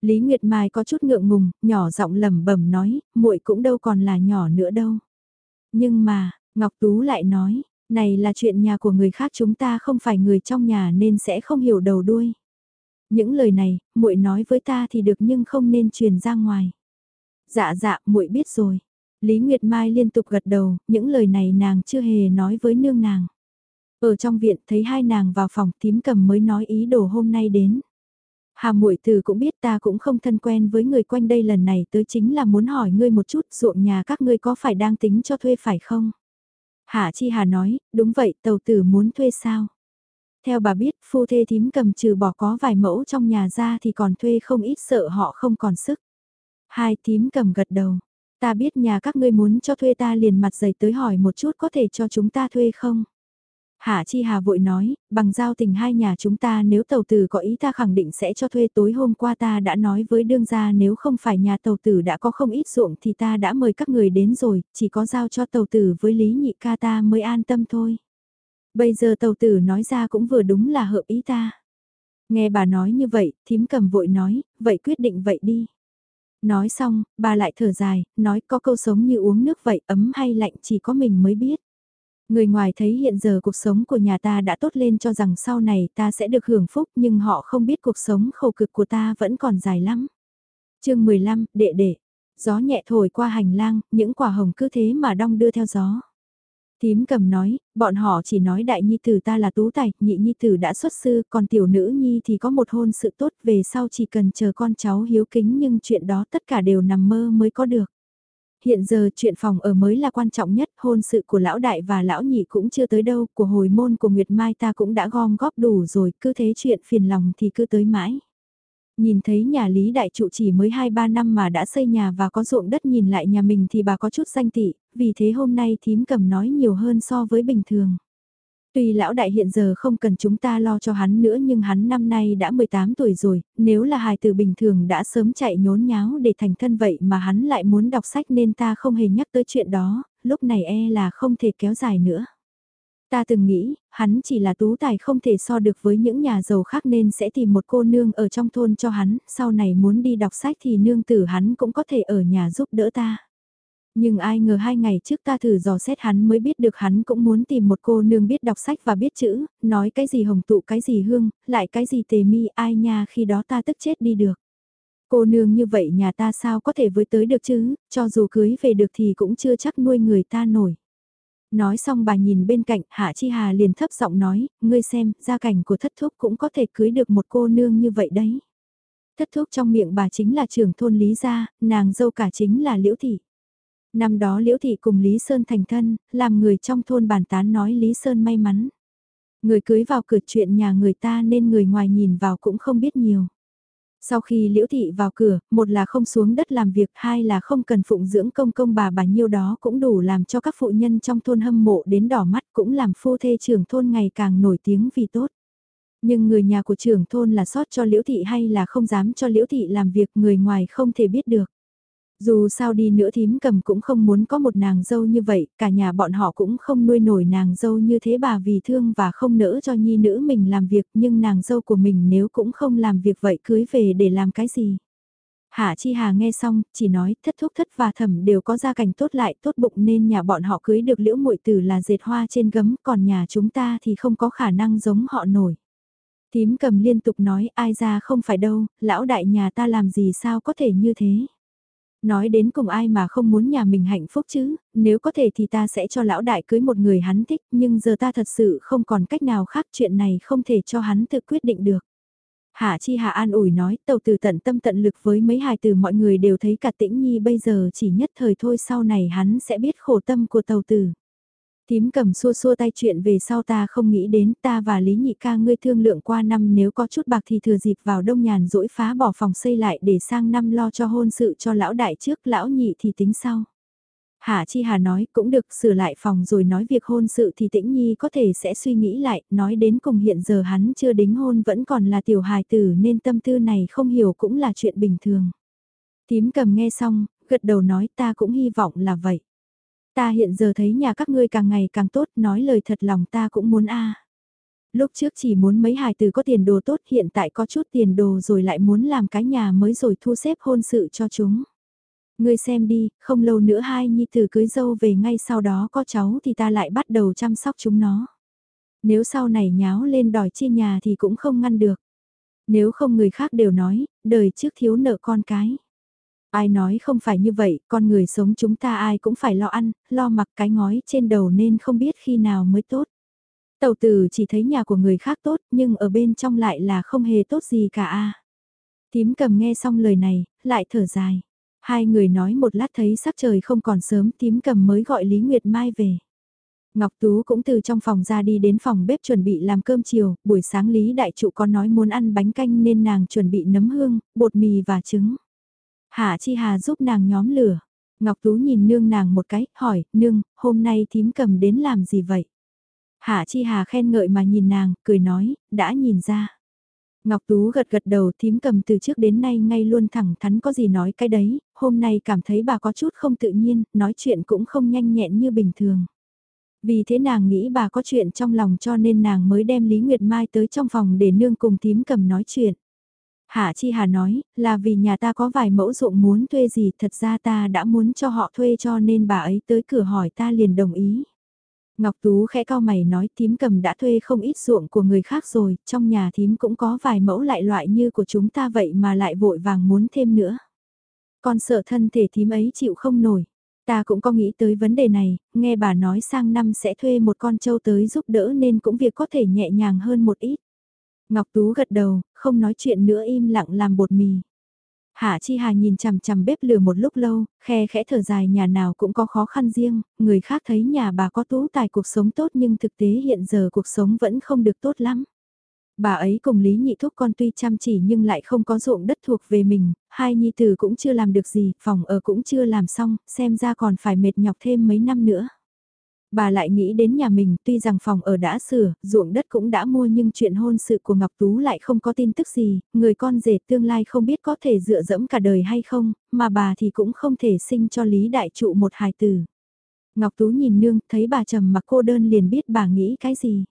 Lý Nguyệt Mai có chút ngượng ngùng, nhỏ giọng lẩm bẩm nói, muội cũng đâu còn là nhỏ nữa đâu. Nhưng mà, Ngọc Tú lại nói, này là chuyện nhà của người khác chúng ta không phải người trong nhà nên sẽ không hiểu đầu đuôi. Những lời này, muội nói với ta thì được nhưng không nên truyền ra ngoài. Dạ dạ, muội biết rồi. Lý Nguyệt Mai liên tục gật đầu, những lời này nàng chưa hề nói với nương nàng. Ở trong viện thấy hai nàng vào phòng tím cầm mới nói ý đồ hôm nay đến. Hà muội từ cũng biết ta cũng không thân quen với người quanh đây lần này tới chính là muốn hỏi ngươi một chút ruộng nhà các ngươi có phải đang tính cho thuê phải không? Hạ Chi Hà nói, đúng vậy tàu tử muốn thuê sao? Theo bà biết, phu thê thím cầm trừ bỏ có vài mẫu trong nhà ra thì còn thuê không ít sợ họ không còn sức. Hai thím cầm gật đầu, ta biết nhà các ngươi muốn cho thuê ta liền mặt dày tới hỏi một chút có thể cho chúng ta thuê không? Hạ Chi Hà vội nói, bằng giao tình hai nhà chúng ta nếu tàu tử có ý ta khẳng định sẽ cho thuê tối hôm qua ta đã nói với đương gia nếu không phải nhà tàu tử đã có không ít ruộng thì ta đã mời các người đến rồi, chỉ có giao cho tàu tử với Lý Nhị ca ta mới an tâm thôi. Bây giờ tàu tử nói ra cũng vừa đúng là hợp ý ta. Nghe bà nói như vậy, thím cầm vội nói, vậy quyết định vậy đi. Nói xong, bà lại thở dài, nói có câu sống như uống nước vậy, ấm hay lạnh chỉ có mình mới biết. Người ngoài thấy hiện giờ cuộc sống của nhà ta đã tốt lên cho rằng sau này ta sẽ được hưởng phúc nhưng họ không biết cuộc sống khổ cực của ta vẫn còn dài lắm. chương 15, đệ đệ. Gió nhẹ thổi qua hành lang, những quả hồng cứ thế mà đong đưa theo gió. Tím cầm nói, bọn họ chỉ nói đại nhi tử ta là tú tài, nhị nhi tử đã xuất sư, còn tiểu nữ nhi thì có một hôn sự tốt về sau chỉ cần chờ con cháu hiếu kính nhưng chuyện đó tất cả đều nằm mơ mới có được. Hiện giờ chuyện phòng ở mới là quan trọng nhất, hôn sự của lão đại và lão nhị cũng chưa tới đâu, của hồi môn của Nguyệt Mai ta cũng đã gom góp đủ rồi, cứ thế chuyện phiền lòng thì cứ tới mãi. Nhìn thấy nhà Lý Đại Trụ chỉ mới 2-3 năm mà đã xây nhà và có ruộng đất nhìn lại nhà mình thì bà có chút danh tị, vì thế hôm nay thím cầm nói nhiều hơn so với bình thường. Tuy lão đại hiện giờ không cần chúng ta lo cho hắn nữa nhưng hắn năm nay đã 18 tuổi rồi, nếu là hài tử bình thường đã sớm chạy nhốn nháo để thành thân vậy mà hắn lại muốn đọc sách nên ta không hề nhắc tới chuyện đó, lúc này e là không thể kéo dài nữa. Ta từng nghĩ, hắn chỉ là tú tài không thể so được với những nhà giàu khác nên sẽ tìm một cô nương ở trong thôn cho hắn, sau này muốn đi đọc sách thì nương tử hắn cũng có thể ở nhà giúp đỡ ta. Nhưng ai ngờ hai ngày trước ta thử dò xét hắn mới biết được hắn cũng muốn tìm một cô nương biết đọc sách và biết chữ, nói cái gì hồng tụ cái gì hương, lại cái gì tề mi ai nha khi đó ta tức chết đi được. Cô nương như vậy nhà ta sao có thể với tới được chứ, cho dù cưới về được thì cũng chưa chắc nuôi người ta nổi. Nói xong bà nhìn bên cạnh, Hạ Chi Hà liền thấp giọng nói, ngươi xem, gia cảnh của thất thúc cũng có thể cưới được một cô nương như vậy đấy. Thất thúc trong miệng bà chính là trưởng thôn Lý Gia, nàng dâu cả chính là Liễu Thị. Năm đó Liễu Thị cùng Lý Sơn thành thân, làm người trong thôn bàn tán nói Lý Sơn may mắn. Người cưới vào cửa chuyện nhà người ta nên người ngoài nhìn vào cũng không biết nhiều. Sau khi Liễu Thị vào cửa, một là không xuống đất làm việc, hai là không cần phụng dưỡng công công bà bà nhiêu đó cũng đủ làm cho các phụ nhân trong thôn hâm mộ đến đỏ mắt cũng làm phu thê trưởng thôn ngày càng nổi tiếng vì tốt. Nhưng người nhà của trưởng thôn là sót cho Liễu Thị hay là không dám cho Liễu Thị làm việc người ngoài không thể biết được. Dù sao đi nữa thím cầm cũng không muốn có một nàng dâu như vậy, cả nhà bọn họ cũng không nuôi nổi nàng dâu như thế bà vì thương và không nỡ cho nhi nữ mình làm việc nhưng nàng dâu của mình nếu cũng không làm việc vậy cưới về để làm cái gì. Hạ Chi Hà nghe xong, chỉ nói thất thúc thất và thẩm đều có gia cảnh tốt lại tốt bụng nên nhà bọn họ cưới được liễu muội tử là dệt hoa trên gấm còn nhà chúng ta thì không có khả năng giống họ nổi. Thím cầm liên tục nói ai ra không phải đâu, lão đại nhà ta làm gì sao có thể như thế. Nói đến cùng ai mà không muốn nhà mình hạnh phúc chứ, nếu có thể thì ta sẽ cho lão đại cưới một người hắn thích, nhưng giờ ta thật sự không còn cách nào khác chuyện này không thể cho hắn tự quyết định được. Hạ Chi Hạ an ủi nói, tàu từ tận tâm tận lực với mấy hài từ mọi người đều thấy cả tĩnh nhi bây giờ chỉ nhất thời thôi sau này hắn sẽ biết khổ tâm của tàu tử. Tím cầm xua xua tay chuyện về sau ta không nghĩ đến ta và Lý Nhị ca ngươi thương lượng qua năm nếu có chút bạc thì thừa dịp vào đông nhàn rỗi phá bỏ phòng xây lại để sang năm lo cho hôn sự cho lão đại trước lão nhị thì tính sau. Hạ Chi Hà nói cũng được sửa lại phòng rồi nói việc hôn sự thì Tĩnh Nhi có thể sẽ suy nghĩ lại, nói đến cùng hiện giờ hắn chưa đính hôn vẫn còn là tiểu hài tử nên tâm tư này không hiểu cũng là chuyện bình thường. Tím cầm nghe xong, gật đầu nói ta cũng hy vọng là vậy. Ta hiện giờ thấy nhà các ngươi càng ngày càng tốt, nói lời thật lòng ta cũng muốn a. Lúc trước chỉ muốn mấy hài tử có tiền đồ tốt, hiện tại có chút tiền đồ rồi lại muốn làm cái nhà mới rồi thu xếp hôn sự cho chúng. Ngươi xem đi, không lâu nữa hai nhi tử cưới dâu về ngay sau đó có cháu thì ta lại bắt đầu chăm sóc chúng nó. Nếu sau này nháo lên đòi chia nhà thì cũng không ngăn được. Nếu không người khác đều nói, đời trước thiếu nợ con cái. Ai nói không phải như vậy, con người sống chúng ta ai cũng phải lo ăn, lo mặc cái ngói trên đầu nên không biết khi nào mới tốt. Tàu tử chỉ thấy nhà của người khác tốt nhưng ở bên trong lại là không hề tốt gì cả a. Tím cầm nghe xong lời này, lại thở dài. Hai người nói một lát thấy sắc trời không còn sớm tím cầm mới gọi Lý Nguyệt Mai về. Ngọc Tú cũng từ trong phòng ra đi đến phòng bếp chuẩn bị làm cơm chiều, buổi sáng Lý Đại Trụ có nói muốn ăn bánh canh nên nàng chuẩn bị nấm hương, bột mì và trứng. Hạ Chi Hà giúp nàng nhóm lửa. Ngọc Tú nhìn nương nàng một cái, hỏi, nương, hôm nay thím cầm đến làm gì vậy? Hạ Chi Hà khen ngợi mà nhìn nàng, cười nói, đã nhìn ra. Ngọc Tú gật gật đầu thím cầm từ trước đến nay ngay luôn thẳng thắn có gì nói cái đấy, hôm nay cảm thấy bà có chút không tự nhiên, nói chuyện cũng không nhanh nhẹn như bình thường. Vì thế nàng nghĩ bà có chuyện trong lòng cho nên nàng mới đem Lý Nguyệt Mai tới trong phòng để nương cùng thím cầm nói chuyện. Hạ Chi Hà nói, là vì nhà ta có vài mẫu ruộng muốn thuê gì, thật ra ta đã muốn cho họ thuê cho nên bà ấy tới cửa hỏi ta liền đồng ý. Ngọc Tú khẽ cao mày nói thím cầm đã thuê không ít ruộng của người khác rồi, trong nhà thím cũng có vài mẫu lại loại như của chúng ta vậy mà lại vội vàng muốn thêm nữa. Con sợ thân thể thím ấy chịu không nổi. Ta cũng có nghĩ tới vấn đề này, nghe bà nói sang năm sẽ thuê một con trâu tới giúp đỡ nên cũng việc có thể nhẹ nhàng hơn một ít. Ngọc Tú gật đầu, không nói chuyện nữa im lặng làm bột mì. Hạ Chi Hà nhìn chằm chằm bếp lửa một lúc lâu, khe khẽ thở dài nhà nào cũng có khó khăn riêng, người khác thấy nhà bà có tú tài cuộc sống tốt nhưng thực tế hiện giờ cuộc sống vẫn không được tốt lắm. Bà ấy cùng Lý Nhị Thúc con tuy chăm chỉ nhưng lại không có ruộng đất thuộc về mình, hai nhi tử cũng chưa làm được gì, phòng ở cũng chưa làm xong, xem ra còn phải mệt nhọc thêm mấy năm nữa. Bà lại nghĩ đến nhà mình, tuy rằng phòng ở đã sửa, ruộng đất cũng đã mua nhưng chuyện hôn sự của Ngọc Tú lại không có tin tức gì, người con rể tương lai không biết có thể dựa dẫm cả đời hay không, mà bà thì cũng không thể sinh cho Lý Đại Trụ một hài tử. Ngọc Tú nhìn nương, thấy bà trầm mặc cô đơn liền biết bà nghĩ cái gì.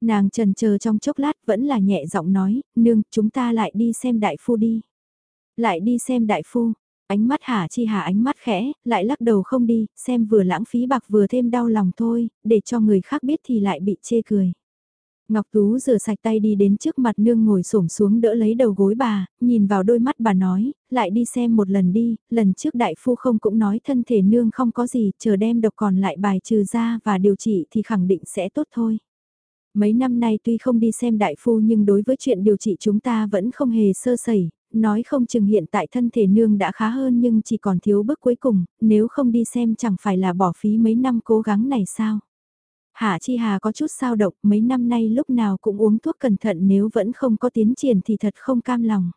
Nàng trần chờ trong chốc lát vẫn là nhẹ giọng nói, nương, chúng ta lại đi xem đại phu đi. Lại đi xem đại phu, Ánh mắt Hà Chi Hà ánh mắt khẽ, lại lắc đầu không đi, xem vừa lãng phí bạc vừa thêm đau lòng thôi, để cho người khác biết thì lại bị chê cười. Ngọc Tú rửa sạch tay đi đến trước mặt nương ngồi xổm xuống đỡ lấy đầu gối bà, nhìn vào đôi mắt bà nói, lại đi xem một lần đi, lần trước đại phu không cũng nói thân thể nương không có gì, chờ đem độc còn lại bài trừ ra và điều trị thì khẳng định sẽ tốt thôi. Mấy năm nay tuy không đi xem đại phu nhưng đối với chuyện điều trị chúng ta vẫn không hề sơ sẩy, nói không chừng hiện tại thân thể nương đã khá hơn nhưng chỉ còn thiếu bước cuối cùng, nếu không đi xem chẳng phải là bỏ phí mấy năm cố gắng này sao. Hạ Chi Hà có chút sao động, mấy năm nay lúc nào cũng uống thuốc cẩn thận nếu vẫn không có tiến triển thì thật không cam lòng.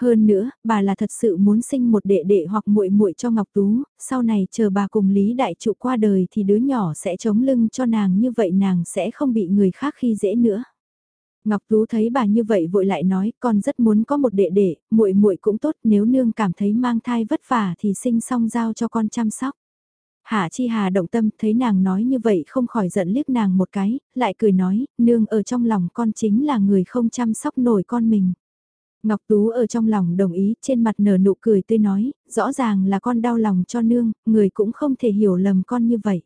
Hơn nữa, bà là thật sự muốn sinh một đệ đệ hoặc muội muội cho Ngọc Tú, sau này chờ bà cùng Lý Đại Trụ qua đời thì đứa nhỏ sẽ chống lưng cho nàng như vậy nàng sẽ không bị người khác khi dễ nữa. Ngọc Tú thấy bà như vậy vội lại nói, con rất muốn có một đệ đệ, muội muội cũng tốt, nếu nương cảm thấy mang thai vất vả thì sinh xong giao cho con chăm sóc. Hạ Chi Hà động tâm thấy nàng nói như vậy không khỏi giận liếc nàng một cái, lại cười nói, nương ở trong lòng con chính là người không chăm sóc nổi con mình. Ngọc Tú ở trong lòng đồng ý, trên mặt nở nụ cười tươi nói, rõ ràng là con đau lòng cho nương, người cũng không thể hiểu lầm con như vậy.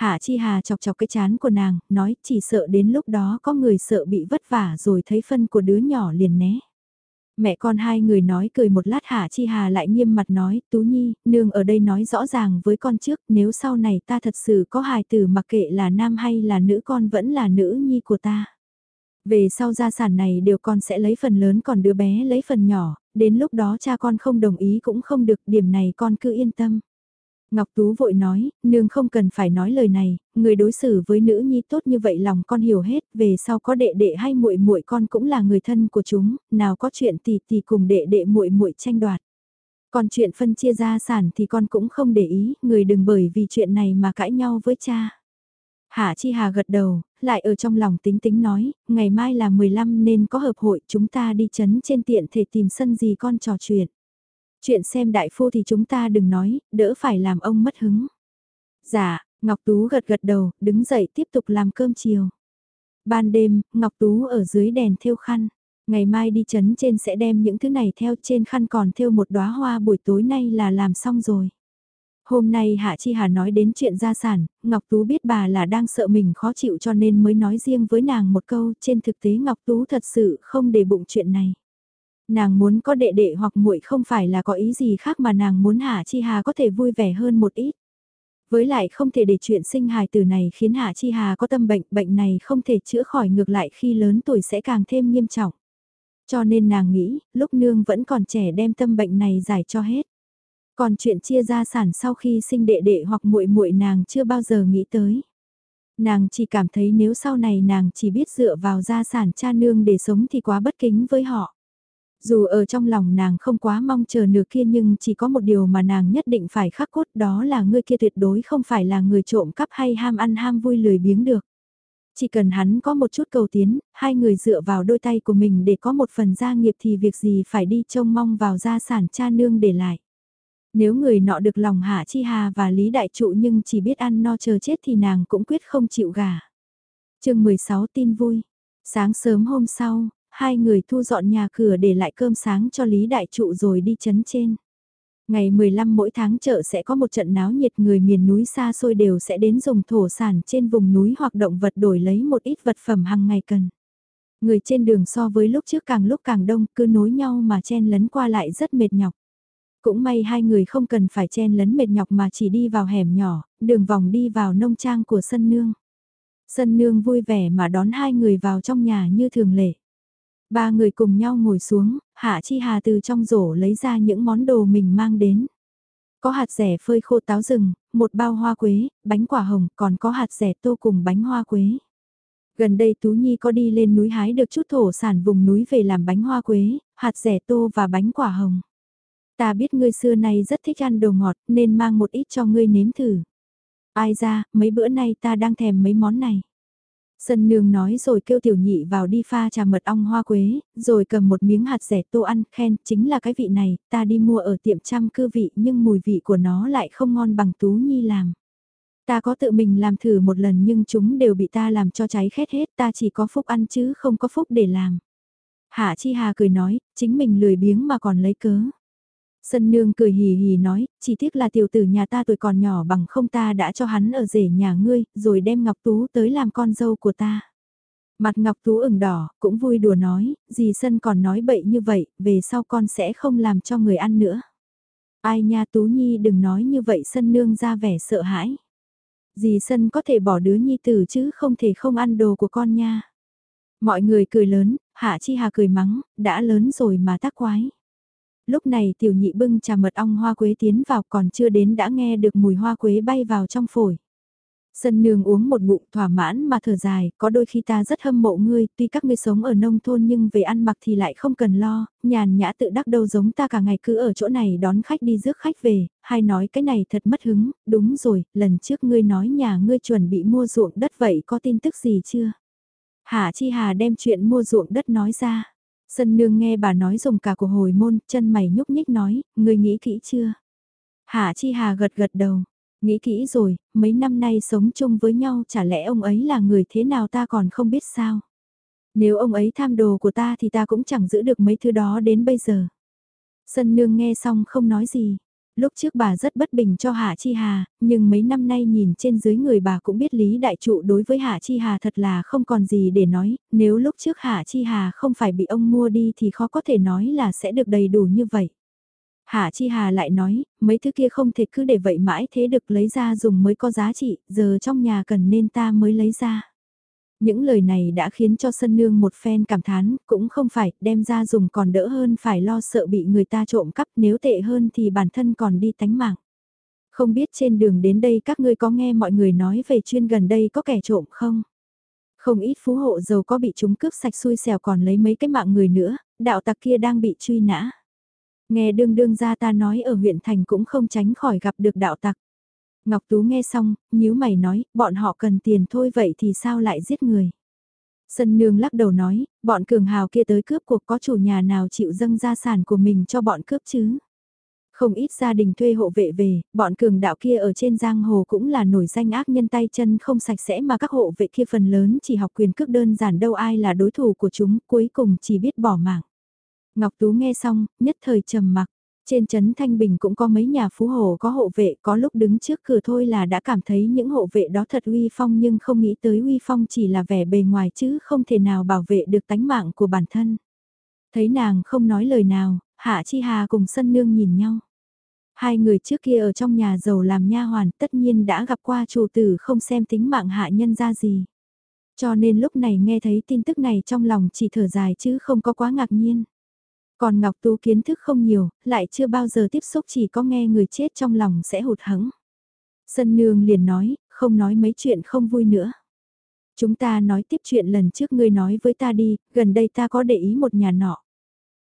Hạ Chi Hà chọc chọc cái chán của nàng, nói chỉ sợ đến lúc đó có người sợ bị vất vả rồi thấy phân của đứa nhỏ liền né. Mẹ con hai người nói cười một lát Hạ Chi Hà lại nghiêm mặt nói, Tú Nhi, nương ở đây nói rõ ràng với con trước, nếu sau này ta thật sự có hài tử mặc kệ là nam hay là nữ con vẫn là nữ nhi của ta. Về sau gia sản này đều con sẽ lấy phần lớn còn đứa bé lấy phần nhỏ, đến lúc đó cha con không đồng ý cũng không được, điểm này con cứ yên tâm. Ngọc Tú vội nói, nương không cần phải nói lời này, người đối xử với nữ nhi tốt như vậy lòng con hiểu hết, về sau có đệ đệ hay muội muội con cũng là người thân của chúng, nào có chuyện tỷ tỷ cùng đệ đệ muội muội tranh đoạt. Còn chuyện phân chia gia sản thì con cũng không để ý, người đừng bởi vì chuyện này mà cãi nhau với cha. Hạ Chi Hà gật đầu, lại ở trong lòng tính tính nói, ngày mai là 15 nên có hợp hội chúng ta đi chấn trên tiện thể tìm sân gì con trò chuyện. Chuyện xem đại phu thì chúng ta đừng nói, đỡ phải làm ông mất hứng. Dạ, Ngọc Tú gật gật đầu, đứng dậy tiếp tục làm cơm chiều. Ban đêm, Ngọc Tú ở dưới đèn thêu khăn. Ngày mai đi chấn trên sẽ đem những thứ này theo trên khăn còn thêu một đóa hoa buổi tối nay là làm xong rồi. Hôm nay Hạ Chi Hà nói đến chuyện gia sản, Ngọc Tú biết bà là đang sợ mình khó chịu cho nên mới nói riêng với nàng một câu, trên thực tế Ngọc Tú thật sự không để bụng chuyện này. Nàng muốn có đệ đệ hoặc muội không phải là có ý gì khác mà nàng muốn Hạ Chi Hà có thể vui vẻ hơn một ít. Với lại không thể để chuyện sinh hài tử này khiến Hạ Chi Hà có tâm bệnh, bệnh này không thể chữa khỏi ngược lại khi lớn tuổi sẽ càng thêm nghiêm trọng. Cho nên nàng nghĩ, lúc nương vẫn còn trẻ đem tâm bệnh này giải cho hết. Còn chuyện chia gia sản sau khi sinh đệ đệ hoặc muội muội nàng chưa bao giờ nghĩ tới. Nàng chỉ cảm thấy nếu sau này nàng chỉ biết dựa vào gia sản cha nương để sống thì quá bất kính với họ. Dù ở trong lòng nàng không quá mong chờ nửa kia nhưng chỉ có một điều mà nàng nhất định phải khắc cốt đó là người kia tuyệt đối không phải là người trộm cắp hay ham ăn ham vui lười biếng được. Chỉ cần hắn có một chút cầu tiến, hai người dựa vào đôi tay của mình để có một phần gia nghiệp thì việc gì phải đi trông mong vào gia sản cha nương để lại. Nếu người nọ được lòng Hạ Chi Hà và Lý Đại Trụ nhưng chỉ biết ăn no chờ chết thì nàng cũng quyết không chịu gà. chương 16 tin vui. Sáng sớm hôm sau, hai người thu dọn nhà cửa để lại cơm sáng cho Lý Đại Trụ rồi đi chấn trên. Ngày 15 mỗi tháng chợ sẽ có một trận náo nhiệt người miền núi xa xôi đều sẽ đến dùng thổ sản trên vùng núi hoặc động vật đổi lấy một ít vật phẩm hàng ngày cần. Người trên đường so với lúc trước càng lúc càng đông cứ nối nhau mà chen lấn qua lại rất mệt nhọc. Cũng may hai người không cần phải chen lấn mệt nhọc mà chỉ đi vào hẻm nhỏ, đường vòng đi vào nông trang của sân nương. Sân nương vui vẻ mà đón hai người vào trong nhà như thường lệ. Ba người cùng nhau ngồi xuống, Hạ Chi Hà từ trong rổ lấy ra những món đồ mình mang đến. Có hạt rẻ phơi khô táo rừng, một bao hoa quế, bánh quả hồng, còn có hạt rẻ tô cùng bánh hoa quế. Gần đây Tú Nhi có đi lên núi hái được chút thổ sản vùng núi về làm bánh hoa quế, hạt rẻ tô và bánh quả hồng. Ta biết ngươi xưa nay rất thích ăn đồ ngọt nên mang một ít cho ngươi nếm thử. Ai ra, mấy bữa nay ta đang thèm mấy món này. Sân nương nói rồi kêu tiểu nhị vào đi pha trà mật ong hoa quế, rồi cầm một miếng hạt rẻ tô ăn, khen, chính là cái vị này, ta đi mua ở tiệm trăm cư vị nhưng mùi vị của nó lại không ngon bằng Tú Nhi làm. Ta có tự mình làm thử một lần nhưng chúng đều bị ta làm cho cháy khét hết, ta chỉ có phúc ăn chứ không có phúc để làm. Hạ Chi Hà cười nói, chính mình lười biếng mà còn lấy cớ. Sân nương cười hì hì nói, chỉ tiếc là tiểu tử nhà ta tuổi còn nhỏ bằng không ta đã cho hắn ở rể nhà ngươi, rồi đem Ngọc Tú tới làm con dâu của ta. Mặt Ngọc Tú ửng đỏ, cũng vui đùa nói, dì Sân còn nói bậy như vậy, về sau con sẽ không làm cho người ăn nữa. Ai nha Tú Nhi đừng nói như vậy Sân nương ra vẻ sợ hãi. Dì Sân có thể bỏ đứa Nhi tử chứ không thể không ăn đồ của con nha. Mọi người cười lớn, Hạ Chi Hà cười mắng, đã lớn rồi mà tác quái. Lúc này tiểu nhị bưng trà mật ong hoa quế tiến vào còn chưa đến đã nghe được mùi hoa quế bay vào trong phổi. Sân nương uống một ngụm thỏa mãn mà thở dài, có đôi khi ta rất hâm mộ ngươi, tuy các ngươi sống ở nông thôn nhưng về ăn mặc thì lại không cần lo, nhàn nhã tự đắc đâu giống ta cả ngày cứ ở chỗ này đón khách đi rước khách về, hay nói cái này thật mất hứng, đúng rồi, lần trước ngươi nói nhà ngươi chuẩn bị mua ruộng đất vậy có tin tức gì chưa? Hà Chi Hà đem chuyện mua ruộng đất nói ra. Sân nương nghe bà nói dùng cả của hồi môn, chân mày nhúc nhích nói, người nghĩ kỹ chưa? Hạ Chi Hà gật gật đầu, nghĩ kỹ rồi, mấy năm nay sống chung với nhau chả lẽ ông ấy là người thế nào ta còn không biết sao? Nếu ông ấy tham đồ của ta thì ta cũng chẳng giữ được mấy thứ đó đến bây giờ. Sân nương nghe xong không nói gì, Lúc trước bà rất bất bình cho Hạ Chi Hà, nhưng mấy năm nay nhìn trên dưới người bà cũng biết Lý Đại Trụ đối với Hạ Chi Hà thật là không còn gì để nói, nếu lúc trước Hạ Chi Hà không phải bị ông mua đi thì khó có thể nói là sẽ được đầy đủ như vậy. Hạ Chi Hà lại nói, mấy thứ kia không thể cứ để vậy mãi thế được lấy ra dùng mới có giá trị, giờ trong nhà cần nên ta mới lấy ra. Những lời này đã khiến cho sân nương một phen cảm thán, cũng không phải, đem ra dùng còn đỡ hơn phải lo sợ bị người ta trộm cắp, nếu tệ hơn thì bản thân còn đi tánh mạng. Không biết trên đường đến đây các ngươi có nghe mọi người nói về chuyên gần đây có kẻ trộm không? Không ít phú hộ giàu có bị chúng cướp sạch xui xẻo còn lấy mấy cái mạng người nữa, đạo tặc kia đang bị truy nã. Nghe đương đương ra ta nói ở huyện thành cũng không tránh khỏi gặp được đạo tặc. Ngọc Tú nghe xong, nhíu mày nói, bọn họ cần tiền thôi vậy thì sao lại giết người. Sân nương lắc đầu nói, bọn cường hào kia tới cướp cuộc có chủ nhà nào chịu dâng gia sản của mình cho bọn cướp chứ. Không ít gia đình thuê hộ vệ về, bọn cường đạo kia ở trên giang hồ cũng là nổi danh ác nhân tay chân không sạch sẽ mà các hộ vệ kia phần lớn chỉ học quyền cước đơn giản đâu ai là đối thủ của chúng, cuối cùng chỉ biết bỏ mạng. Ngọc Tú nghe xong, nhất thời trầm mặc. Trên trấn Thanh Bình cũng có mấy nhà phú hồ có hộ vệ có lúc đứng trước cửa thôi là đã cảm thấy những hộ vệ đó thật uy phong nhưng không nghĩ tới uy phong chỉ là vẻ bề ngoài chứ không thể nào bảo vệ được tánh mạng của bản thân. Thấy nàng không nói lời nào, Hạ Chi Hà cùng Sân Nương nhìn nhau. Hai người trước kia ở trong nhà giàu làm nha hoàn tất nhiên đã gặp qua chủ tử không xem tính mạng hạ nhân ra gì. Cho nên lúc này nghe thấy tin tức này trong lòng chỉ thở dài chứ không có quá ngạc nhiên. Còn Ngọc Tú kiến thức không nhiều, lại chưa bao giờ tiếp xúc chỉ có nghe người chết trong lòng sẽ hụt hẫng. Sân nương liền nói, không nói mấy chuyện không vui nữa. Chúng ta nói tiếp chuyện lần trước ngươi nói với ta đi, gần đây ta có để ý một nhà nọ.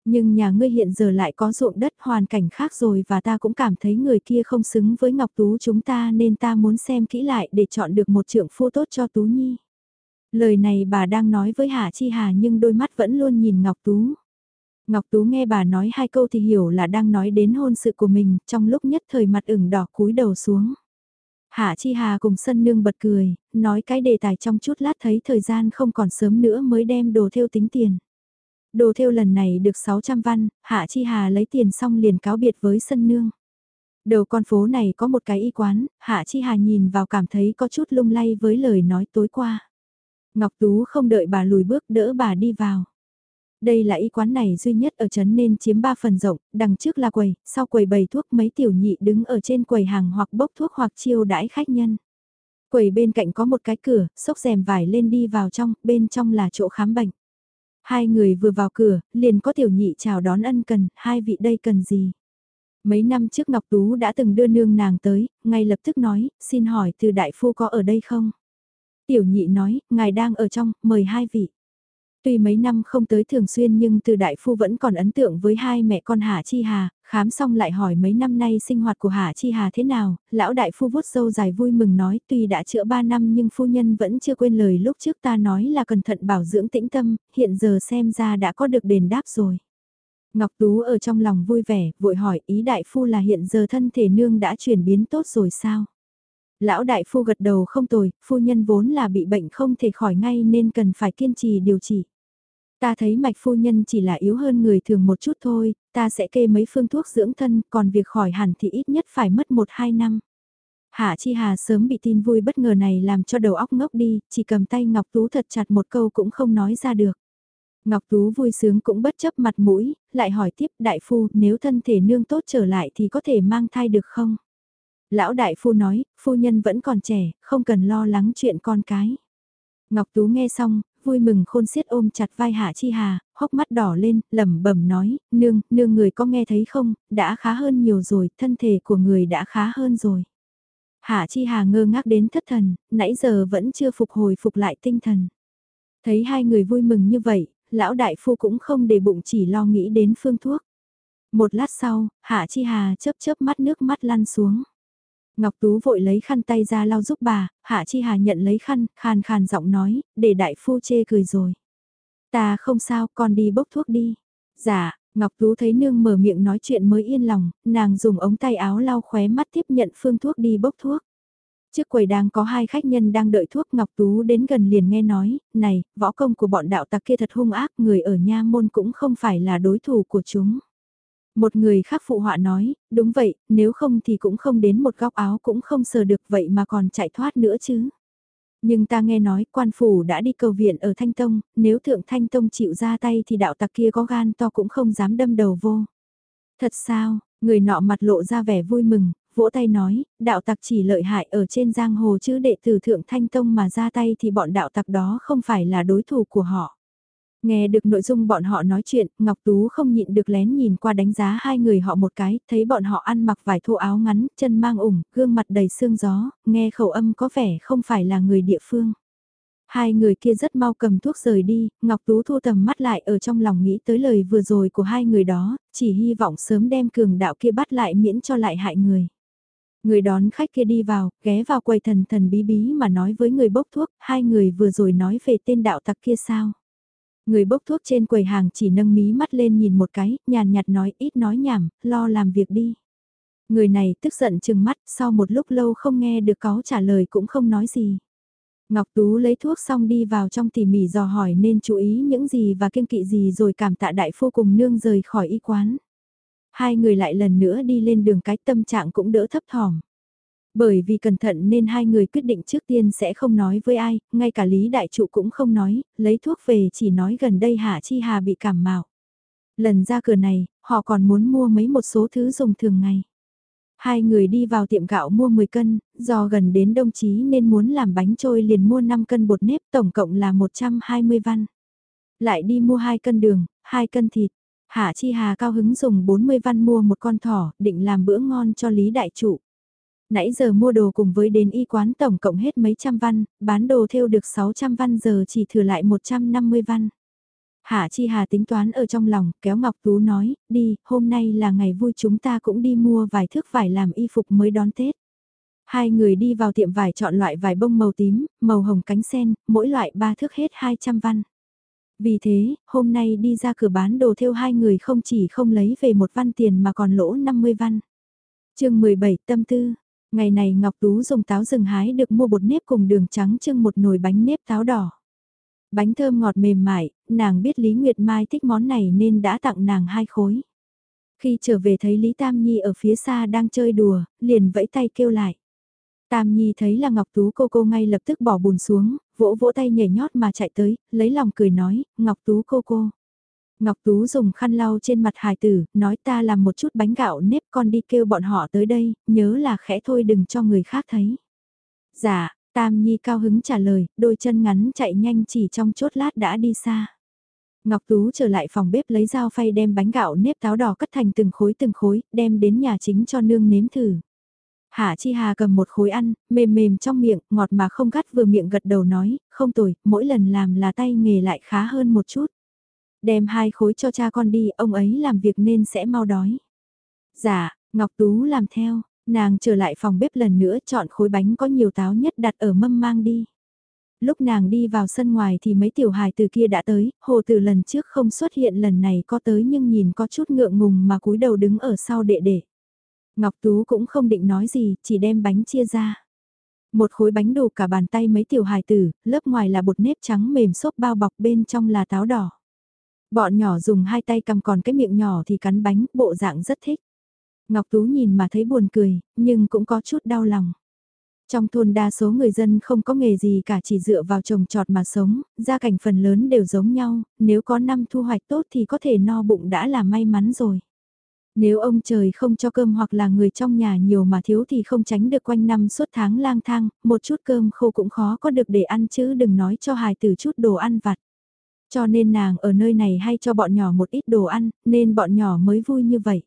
Nhưng nhà ngươi hiện giờ lại có ruộng đất hoàn cảnh khác rồi và ta cũng cảm thấy người kia không xứng với Ngọc Tú chúng ta nên ta muốn xem kỹ lại để chọn được một trượng phu tốt cho Tú Nhi. Lời này bà đang nói với hà Chi Hà nhưng đôi mắt vẫn luôn nhìn Ngọc Tú. Ngọc Tú nghe bà nói hai câu thì hiểu là đang nói đến hôn sự của mình, trong lúc nhất thời mặt ửng đỏ cúi đầu xuống. Hạ Chi Hà cùng sân nương bật cười, nói cái đề tài trong chút lát thấy thời gian không còn sớm nữa mới đem đồ theo tính tiền. Đồ theo lần này được 600 văn, Hạ Chi Hà lấy tiền xong liền cáo biệt với sân nương. Đầu con phố này có một cái y quán, Hạ Chi Hà nhìn vào cảm thấy có chút lung lay với lời nói tối qua. Ngọc Tú không đợi bà lùi bước đỡ bà đi vào. Đây là y quán này duy nhất ở trấn nên chiếm 3 phần rộng, đằng trước là quầy, sau quầy bày thuốc mấy tiểu nhị đứng ở trên quầy hàng hoặc bốc thuốc hoặc chiêu đãi khách nhân. Quầy bên cạnh có một cái cửa, xốc rèm vải lên đi vào trong, bên trong là chỗ khám bệnh. Hai người vừa vào cửa, liền có tiểu nhị chào đón ân cần, hai vị đây cần gì? Mấy năm trước Ngọc Tú đã từng đưa nương nàng tới, ngay lập tức nói, xin hỏi từ đại phu có ở đây không? Tiểu nhị nói, ngài đang ở trong, mời hai vị. Tuy mấy năm không tới thường xuyên nhưng từ đại phu vẫn còn ấn tượng với hai mẹ con Hà Chi Hà, khám xong lại hỏi mấy năm nay sinh hoạt của Hà Chi Hà thế nào, lão đại phu vuốt râu dài vui mừng nói tuy đã chữa ba năm nhưng phu nhân vẫn chưa quên lời lúc trước ta nói là cẩn thận bảo dưỡng tĩnh tâm, hiện giờ xem ra đã có được đền đáp rồi. Ngọc Tú ở trong lòng vui vẻ, vội hỏi ý đại phu là hiện giờ thân thể nương đã chuyển biến tốt rồi sao? Lão đại phu gật đầu không tồi, phu nhân vốn là bị bệnh không thể khỏi ngay nên cần phải kiên trì điều trị. Ta thấy mạch phu nhân chỉ là yếu hơn người thường một chút thôi, ta sẽ kê mấy phương thuốc dưỡng thân, còn việc khỏi hẳn thì ít nhất phải mất 1-2 năm. Hạ Chi Hà sớm bị tin vui bất ngờ này làm cho đầu óc ngốc đi, chỉ cầm tay Ngọc Tú thật chặt một câu cũng không nói ra được. Ngọc Tú vui sướng cũng bất chấp mặt mũi, lại hỏi tiếp đại phu nếu thân thể nương tốt trở lại thì có thể mang thai được không? Lão đại phu nói, phu nhân vẫn còn trẻ, không cần lo lắng chuyện con cái. Ngọc Tú nghe xong, vui mừng khôn xiết ôm chặt vai Hạ Chi Hà, hốc mắt đỏ lên, lẩm bẩm nói, nương, nương người có nghe thấy không, đã khá hơn nhiều rồi, thân thể của người đã khá hơn rồi. Hạ Chi Hà ngơ ngác đến thất thần, nãy giờ vẫn chưa phục hồi phục lại tinh thần. Thấy hai người vui mừng như vậy, lão đại phu cũng không để bụng chỉ lo nghĩ đến phương thuốc. Một lát sau, Hạ Chi Hà chớp chớp mắt nước mắt lăn xuống. Ngọc Tú vội lấy khăn tay ra lau giúp bà, Hạ Chi Hà nhận lấy khăn, khàn khàn giọng nói, để đại phu chê cười rồi. Ta không sao, con đi bốc thuốc đi. Dạ, Ngọc Tú thấy nương mở miệng nói chuyện mới yên lòng, nàng dùng ống tay áo lau khóe mắt tiếp nhận phương thuốc đi bốc thuốc. Trước quầy đang có hai khách nhân đang đợi thuốc Ngọc Tú đến gần liền nghe nói, này, võ công của bọn đạo tặc kia thật hung ác, người ở nha môn cũng không phải là đối thủ của chúng. Một người khác phụ họa nói, đúng vậy, nếu không thì cũng không đến một góc áo cũng không sờ được vậy mà còn chạy thoát nữa chứ. Nhưng ta nghe nói quan phủ đã đi cầu viện ở Thanh Tông, nếu thượng Thanh Tông chịu ra tay thì đạo tặc kia có gan to cũng không dám đâm đầu vô. Thật sao, người nọ mặt lộ ra vẻ vui mừng, vỗ tay nói, đạo tặc chỉ lợi hại ở trên giang hồ chứ đệ tử thượng Thanh Tông mà ra tay thì bọn đạo tặc đó không phải là đối thủ của họ. Nghe được nội dung bọn họ nói chuyện, Ngọc Tú không nhịn được lén nhìn qua đánh giá hai người họ một cái, thấy bọn họ ăn mặc vải thô áo ngắn, chân mang ủng, gương mặt đầy sương gió, nghe khẩu âm có vẻ không phải là người địa phương. Hai người kia rất mau cầm thuốc rời đi, Ngọc Tú thu tầm mắt lại ở trong lòng nghĩ tới lời vừa rồi của hai người đó, chỉ hy vọng sớm đem cường đạo kia bắt lại miễn cho lại hại người. Người đón khách kia đi vào, ghé vào quầy thần thần bí bí mà nói với người bốc thuốc, hai người vừa rồi nói về tên đạo tặc kia sao. Người bốc thuốc trên quầy hàng chỉ nâng mí mắt lên nhìn một cái, nhàn nhạt nói ít nói nhảm, lo làm việc đi. Người này tức giận chừng mắt, sau một lúc lâu không nghe được có trả lời cũng không nói gì. Ngọc Tú lấy thuốc xong đi vào trong tỉ mỉ dò hỏi nên chú ý những gì và kiêng kỵ gì rồi cảm tạ đại phu cùng nương rời khỏi y quán. Hai người lại lần nữa đi lên đường cái tâm trạng cũng đỡ thấp thỏm. Bởi vì cẩn thận nên hai người quyết định trước tiên sẽ không nói với ai, ngay cả Lý Đại Trụ cũng không nói, lấy thuốc về chỉ nói gần đây Hạ Chi Hà bị cảm mạo. Lần ra cửa này, họ còn muốn mua mấy một số thứ dùng thường ngày. Hai người đi vào tiệm gạo mua 10 cân, do gần đến đông chí nên muốn làm bánh trôi liền mua 5 cân bột nếp tổng cộng là 120 văn. Lại đi mua 2 cân đường, 2 cân thịt. Hạ Chi Hà cao hứng dùng 40 văn mua một con thỏ, định làm bữa ngon cho Lý Đại Trụ. Nãy giờ mua đồ cùng với đến y quán tổng cộng hết mấy trăm văn, bán đồ theo được 600 văn giờ chỉ thừa lại 150 văn. Hạ Chi Hà tính toán ở trong lòng, kéo Ngọc Tú nói, đi, hôm nay là ngày vui chúng ta cũng đi mua vài thước vải làm y phục mới đón Tết. Hai người đi vào tiệm vải chọn loại vải bông màu tím, màu hồng cánh sen, mỗi loại ba thước hết 200 văn. Vì thế, hôm nay đi ra cửa bán đồ theo hai người không chỉ không lấy về một văn tiền mà còn lỗ 50 văn. chương 17 tâm tư, ngày này Ngọc Tú dùng táo rừng hái được mua bột nếp cùng đường trắng trưng một nồi bánh nếp táo đỏ. Bánh thơm ngọt mềm mại, nàng biết Lý Nguyệt Mai thích món này nên đã tặng nàng hai khối. Khi trở về thấy Lý Tam Nhi ở phía xa đang chơi đùa, liền vẫy tay kêu lại. Tam Nhi thấy là Ngọc Tú cô cô ngay lập tức bỏ bùn xuống, vỗ vỗ tay nhảy nhót mà chạy tới, lấy lòng cười nói, Ngọc Tú cô cô. Ngọc Tú dùng khăn lau trên mặt hài tử, nói ta làm một chút bánh gạo nếp con đi kêu bọn họ tới đây, nhớ là khẽ thôi đừng cho người khác thấy. Dạ, Tam Nhi cao hứng trả lời, đôi chân ngắn chạy nhanh chỉ trong chốt lát đã đi xa. Ngọc Tú trở lại phòng bếp lấy dao phay đem bánh gạo nếp táo đỏ cắt thành từng khối từng khối, đem đến nhà chính cho nương nếm thử. Hạ Chi Hà cầm một khối ăn, mềm mềm trong miệng, ngọt mà không gắt vừa miệng gật đầu nói, không tồi, mỗi lần làm là tay nghề lại khá hơn một chút. Đem hai khối cho cha con đi, ông ấy làm việc nên sẽ mau đói. Dạ, Ngọc Tú làm theo, nàng trở lại phòng bếp lần nữa chọn khối bánh có nhiều táo nhất đặt ở mâm mang đi. Lúc nàng đi vào sân ngoài thì mấy tiểu hài từ kia đã tới, hồ từ lần trước không xuất hiện lần này có tới nhưng nhìn có chút ngượng ngùng mà cúi đầu đứng ở sau đệ đệ. Ngọc Tú cũng không định nói gì, chỉ đem bánh chia ra. Một khối bánh đủ cả bàn tay mấy tiểu hài tử, lớp ngoài là bột nếp trắng mềm xốp bao bọc bên trong là táo đỏ. Bọn nhỏ dùng hai tay cầm còn cái miệng nhỏ thì cắn bánh, bộ dạng rất thích. Ngọc Tú nhìn mà thấy buồn cười, nhưng cũng có chút đau lòng. Trong thôn đa số người dân không có nghề gì cả chỉ dựa vào trồng trọt mà sống, gia cảnh phần lớn đều giống nhau, nếu có năm thu hoạch tốt thì có thể no bụng đã là may mắn rồi. Nếu ông trời không cho cơm hoặc là người trong nhà nhiều mà thiếu thì không tránh được quanh năm suốt tháng lang thang, một chút cơm khô cũng khó có được để ăn chứ đừng nói cho hài tử chút đồ ăn vặt. Cho nên nàng ở nơi này hay cho bọn nhỏ một ít đồ ăn, nên bọn nhỏ mới vui như vậy.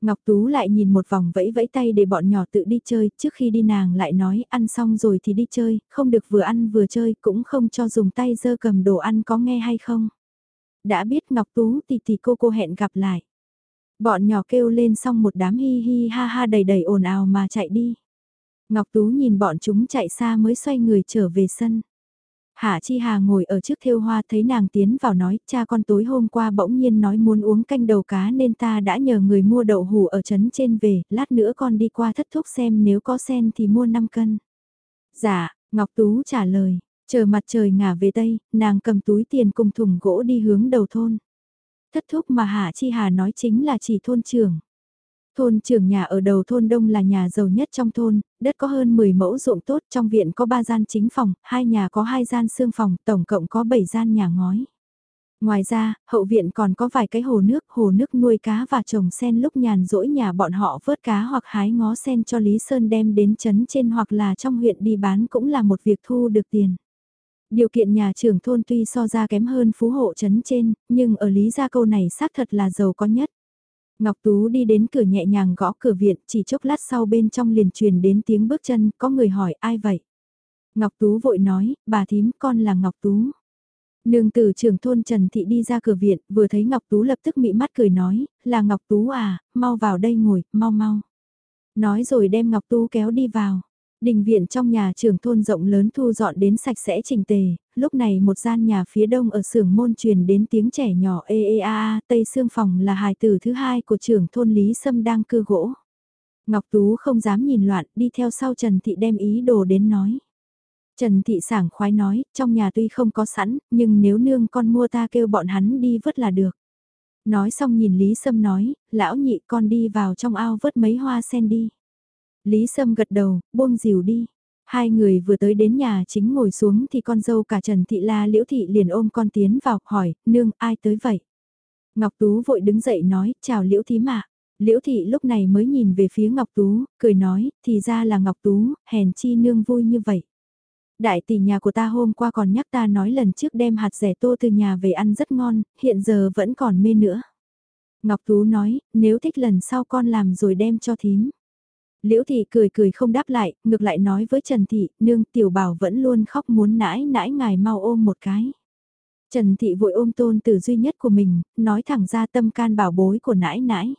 Ngọc Tú lại nhìn một vòng vẫy vẫy tay để bọn nhỏ tự đi chơi, trước khi đi nàng lại nói ăn xong rồi thì đi chơi, không được vừa ăn vừa chơi, cũng không cho dùng tay dơ cầm đồ ăn có nghe hay không. Đã biết Ngọc Tú thì thì cô cô hẹn gặp lại. Bọn nhỏ kêu lên xong một đám hi hi ha ha đầy đầy ồn ào mà chạy đi. Ngọc Tú nhìn bọn chúng chạy xa mới xoay người trở về sân. Hạ Chi Hà ngồi ở trước thêu hoa thấy nàng tiến vào nói, cha con tối hôm qua bỗng nhiên nói muốn uống canh đầu cá nên ta đã nhờ người mua đậu hủ ở trấn trên về, lát nữa con đi qua thất thúc xem nếu có sen thì mua 5 cân. Dạ, Ngọc Tú trả lời, chờ mặt trời ngả về Tây, nàng cầm túi tiền cùng thùng gỗ đi hướng đầu thôn. Thất thúc mà Hạ Chi Hà nói chính là chỉ thôn trưởng. Thôn trưởng nhà ở đầu thôn đông là nhà giàu nhất trong thôn, đất có hơn 10 mẫu ruộng tốt, trong viện có 3 gian chính phòng, hai nhà có 2 gian xương phòng, tổng cộng có 7 gian nhà ngói. Ngoài ra, hậu viện còn có vài cái hồ nước, hồ nước nuôi cá và trồng sen lúc nhàn rỗi nhà bọn họ vớt cá hoặc hái ngó sen cho Lý Sơn đem đến chấn trên hoặc là trong huyện đi bán cũng là một việc thu được tiền. Điều kiện nhà trưởng thôn tuy so ra kém hơn phú hộ chấn trên, nhưng ở Lý Gia câu này xác thật là giàu có nhất. Ngọc Tú đi đến cửa nhẹ nhàng gõ cửa viện, chỉ chốc lát sau bên trong liền truyền đến tiếng bước chân, có người hỏi ai vậy? Ngọc Tú vội nói, bà thím con là Ngọc Tú. Nương tử trưởng thôn Trần Thị đi ra cửa viện, vừa thấy Ngọc Tú lập tức mị mắt cười nói, là Ngọc Tú à, mau vào đây ngồi, mau mau. Nói rồi đem Ngọc Tú kéo đi vào. Đình viện trong nhà trưởng thôn rộng lớn thu dọn đến sạch sẽ trình tề, lúc này một gian nhà phía đông ở xưởng môn truyền đến tiếng trẻ nhỏ ê ê a a, tây xương phòng là hài tử thứ hai của trưởng thôn Lý Sâm đang cưa gỗ. Ngọc Tú không dám nhìn loạn, đi theo sau Trần Thị đem ý đồ đến nói. Trần Thị sảng khoái nói, trong nhà tuy không có sẵn, nhưng nếu nương con mua ta kêu bọn hắn đi vớt là được. Nói xong nhìn Lý Sâm nói, lão nhị con đi vào trong ao vớt mấy hoa sen đi. Lý Sâm gật đầu, buông dìu đi. Hai người vừa tới đến nhà chính ngồi xuống thì con dâu cả Trần Thị La Liễu Thị liền ôm con tiến vào, hỏi, nương, ai tới vậy? Ngọc Tú vội đứng dậy nói, chào Liễu Thí ạ. Liễu Thị lúc này mới nhìn về phía Ngọc Tú, cười nói, thì ra là Ngọc Tú, hèn chi nương vui như vậy. Đại tỷ nhà của ta hôm qua còn nhắc ta nói lần trước đem hạt rẻ tô từ nhà về ăn rất ngon, hiện giờ vẫn còn mê nữa. Ngọc Tú nói, nếu thích lần sau con làm rồi đem cho thím. Liễu Thị cười cười không đáp lại, ngược lại nói với Trần Thị, nương tiểu bảo vẫn luôn khóc muốn nãi nãi ngài mau ôm một cái. Trần Thị vội ôm tôn tử duy nhất của mình, nói thẳng ra tâm can bảo bối của nãi nãi.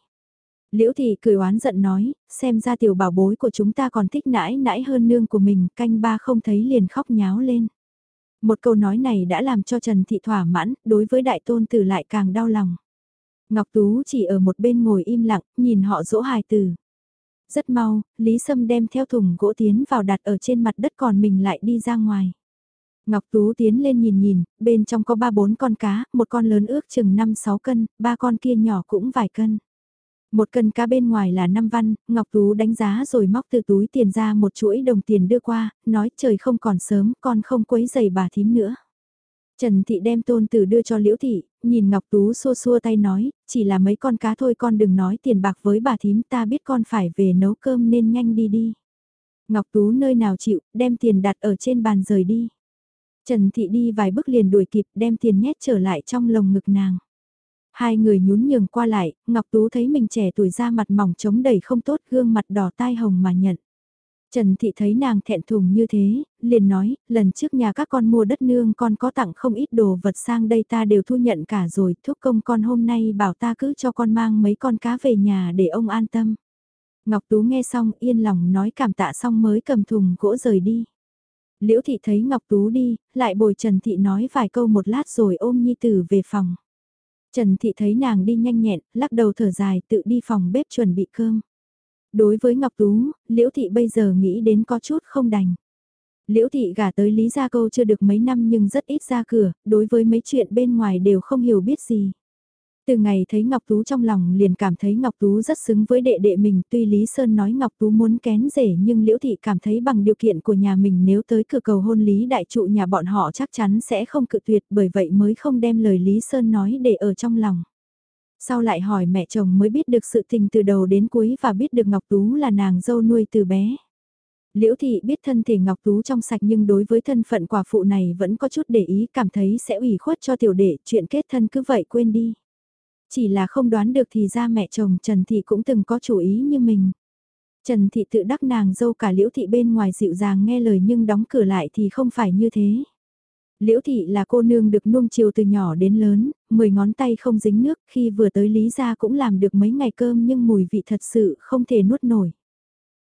Liễu Thị cười oán giận nói, xem ra tiểu bảo bối của chúng ta còn thích nãi nãi hơn nương của mình, canh ba không thấy liền khóc nháo lên. Một câu nói này đã làm cho Trần Thị thỏa mãn, đối với đại tôn tử lại càng đau lòng. Ngọc Tú chỉ ở một bên ngồi im lặng, nhìn họ dỗ hài tử. Rất mau, Lý Sâm đem theo thùng gỗ tiến vào đặt ở trên mặt đất còn mình lại đi ra ngoài. Ngọc Tú tiến lên nhìn nhìn, bên trong có ba bốn con cá, một con lớn ước chừng 5-6 cân, ba con kia nhỏ cũng vài cân. Một cân cá bên ngoài là 5 văn, Ngọc Tú đánh giá rồi móc từ túi tiền ra một chuỗi đồng tiền đưa qua, nói trời không còn sớm, con không quấy giày bà thím nữa. Trần Thị đem tôn tử đưa cho Liễu Thị, nhìn Ngọc Tú xua xua tay nói, chỉ là mấy con cá thôi con đừng nói tiền bạc với bà thím ta biết con phải về nấu cơm nên nhanh đi đi. Ngọc Tú nơi nào chịu, đem tiền đặt ở trên bàn rời đi. Trần Thị đi vài bước liền đuổi kịp đem tiền nhét trở lại trong lồng ngực nàng. Hai người nhún nhường qua lại, Ngọc Tú thấy mình trẻ tuổi ra mặt mỏng chống đầy không tốt gương mặt đỏ tai hồng mà nhận. Trần Thị thấy nàng thẹn thùng như thế, liền nói, lần trước nhà các con mua đất nương con có tặng không ít đồ vật sang đây ta đều thu nhận cả rồi, thúc công con hôm nay bảo ta cứ cho con mang mấy con cá về nhà để ông an tâm. Ngọc Tú nghe xong yên lòng nói cảm tạ xong mới cầm thùng gỗ rời đi. Liễu Thị thấy Ngọc Tú đi, lại bồi Trần Thị nói vài câu một lát rồi ôm Nhi Tử về phòng. Trần Thị thấy nàng đi nhanh nhẹn, lắc đầu thở dài tự đi phòng bếp chuẩn bị cơm. Đối với Ngọc Tú, Liễu Thị bây giờ nghĩ đến có chút không đành. Liễu Thị gả tới Lý Gia Câu chưa được mấy năm nhưng rất ít ra cửa, đối với mấy chuyện bên ngoài đều không hiểu biết gì. Từ ngày thấy Ngọc Tú trong lòng liền cảm thấy Ngọc Tú rất xứng với đệ đệ mình tuy Lý Sơn nói Ngọc Tú muốn kén rể nhưng Liễu Thị cảm thấy bằng điều kiện của nhà mình nếu tới cửa cầu hôn Lý Đại Trụ nhà bọn họ chắc chắn sẽ không cự tuyệt bởi vậy mới không đem lời Lý Sơn nói để ở trong lòng. Sau lại hỏi mẹ chồng mới biết được sự tình từ đầu đến cuối và biết được Ngọc Tú là nàng dâu nuôi từ bé. Liễu Thị biết thân thể Ngọc Tú trong sạch nhưng đối với thân phận quả phụ này vẫn có chút để ý, cảm thấy sẽ ủy khuất cho tiểu đệ, chuyện kết thân cứ vậy quên đi. Chỉ là không đoán được thì ra mẹ chồng Trần Thị cũng từng có chủ ý như mình. Trần Thị tự đắc nàng dâu cả Liễu Thị bên ngoài dịu dàng nghe lời nhưng đóng cửa lại thì không phải như thế. Liễu Thị là cô nương được nuông chiều từ nhỏ đến lớn, mười ngón tay không dính nước khi vừa tới Lý gia cũng làm được mấy ngày cơm nhưng mùi vị thật sự không thể nuốt nổi.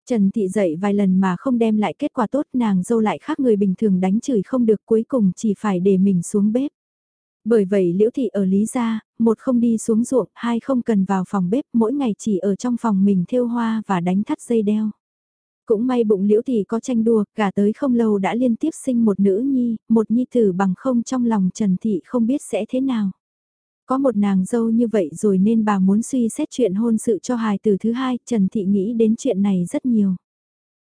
Trần Thị dậy vài lần mà không đem lại kết quả tốt nàng dâu lại khác người bình thường đánh chửi không được cuối cùng chỉ phải để mình xuống bếp. Bởi vậy Liễu Thị ở Lý Gia, một không đi xuống ruộng, hai không cần vào phòng bếp, mỗi ngày chỉ ở trong phòng mình thêu hoa và đánh thắt dây đeo. Cũng may bụng Liễu thì có tranh đua, gả tới không lâu đã liên tiếp sinh một nữ nhi, một nhi tử bằng không trong lòng Trần Thị không biết sẽ thế nào. Có một nàng dâu như vậy rồi nên bà muốn suy xét chuyện hôn sự cho hài tử thứ hai, Trần Thị nghĩ đến chuyện này rất nhiều.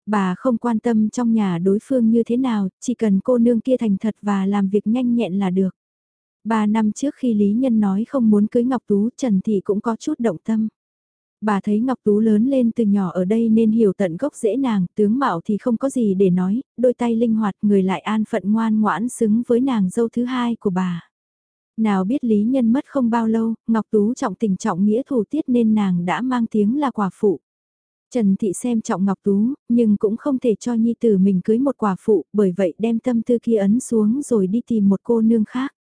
Bà không quan tâm trong nhà đối phương như thế nào, chỉ cần cô nương kia thành thật và làm việc nhanh nhẹn là được. Ba năm trước khi Lý Nhân nói không muốn cưới Ngọc Tú, Trần Thị cũng có chút động tâm. Bà thấy Ngọc Tú lớn lên từ nhỏ ở đây nên hiểu tận gốc dễ nàng, tướng mạo thì không có gì để nói, đôi tay linh hoạt người lại an phận ngoan ngoãn xứng với nàng dâu thứ hai của bà. Nào biết Lý Nhân mất không bao lâu, Ngọc Tú trọng tình trọng nghĩa thủ tiết nên nàng đã mang tiếng là quả phụ. Trần Thị xem trọng Ngọc Tú, nhưng cũng không thể cho nhi tử mình cưới một quả phụ, bởi vậy đem tâm tư kia ấn xuống rồi đi tìm một cô nương khác.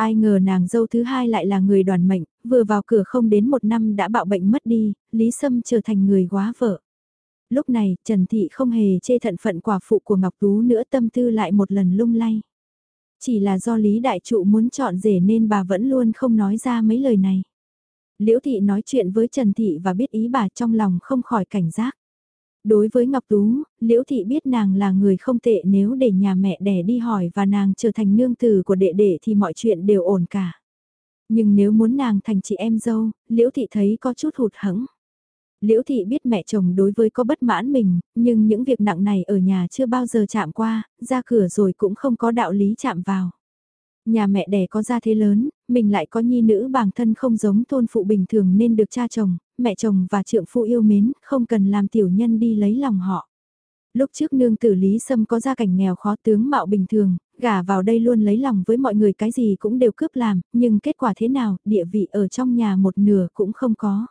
Ai ngờ nàng dâu thứ hai lại là người đoàn mệnh, vừa vào cửa không đến một năm đã bạo bệnh mất đi, Lý Sâm trở thành người quá vợ. Lúc này, Trần Thị không hề chê thận phận quả phụ của Ngọc Tú nữa tâm tư lại một lần lung lay. Chỉ là do Lý Đại Trụ muốn chọn rể nên bà vẫn luôn không nói ra mấy lời này. Liễu Thị nói chuyện với Trần Thị và biết ý bà trong lòng không khỏi cảnh giác. Đối với Ngọc Tú, Liễu Thị biết nàng là người không tệ nếu để nhà mẹ đẻ đi hỏi và nàng trở thành nương tử của đệ đệ thì mọi chuyện đều ổn cả. Nhưng nếu muốn nàng thành chị em dâu, Liễu Thị thấy có chút hụt hẫng. Liễu Thị biết mẹ chồng đối với có bất mãn mình, nhưng những việc nặng này ở nhà chưa bao giờ chạm qua, ra cửa rồi cũng không có đạo lý chạm vào. Nhà mẹ đẻ có gia thế lớn, mình lại có nhi nữ bản thân không giống thôn phụ bình thường nên được cha chồng, mẹ chồng và trượng phụ yêu mến, không cần làm tiểu nhân đi lấy lòng họ. Lúc trước nương tử Lý Sâm có gia cảnh nghèo khó tướng mạo bình thường, gả vào đây luôn lấy lòng với mọi người cái gì cũng đều cướp làm, nhưng kết quả thế nào, địa vị ở trong nhà một nửa cũng không có.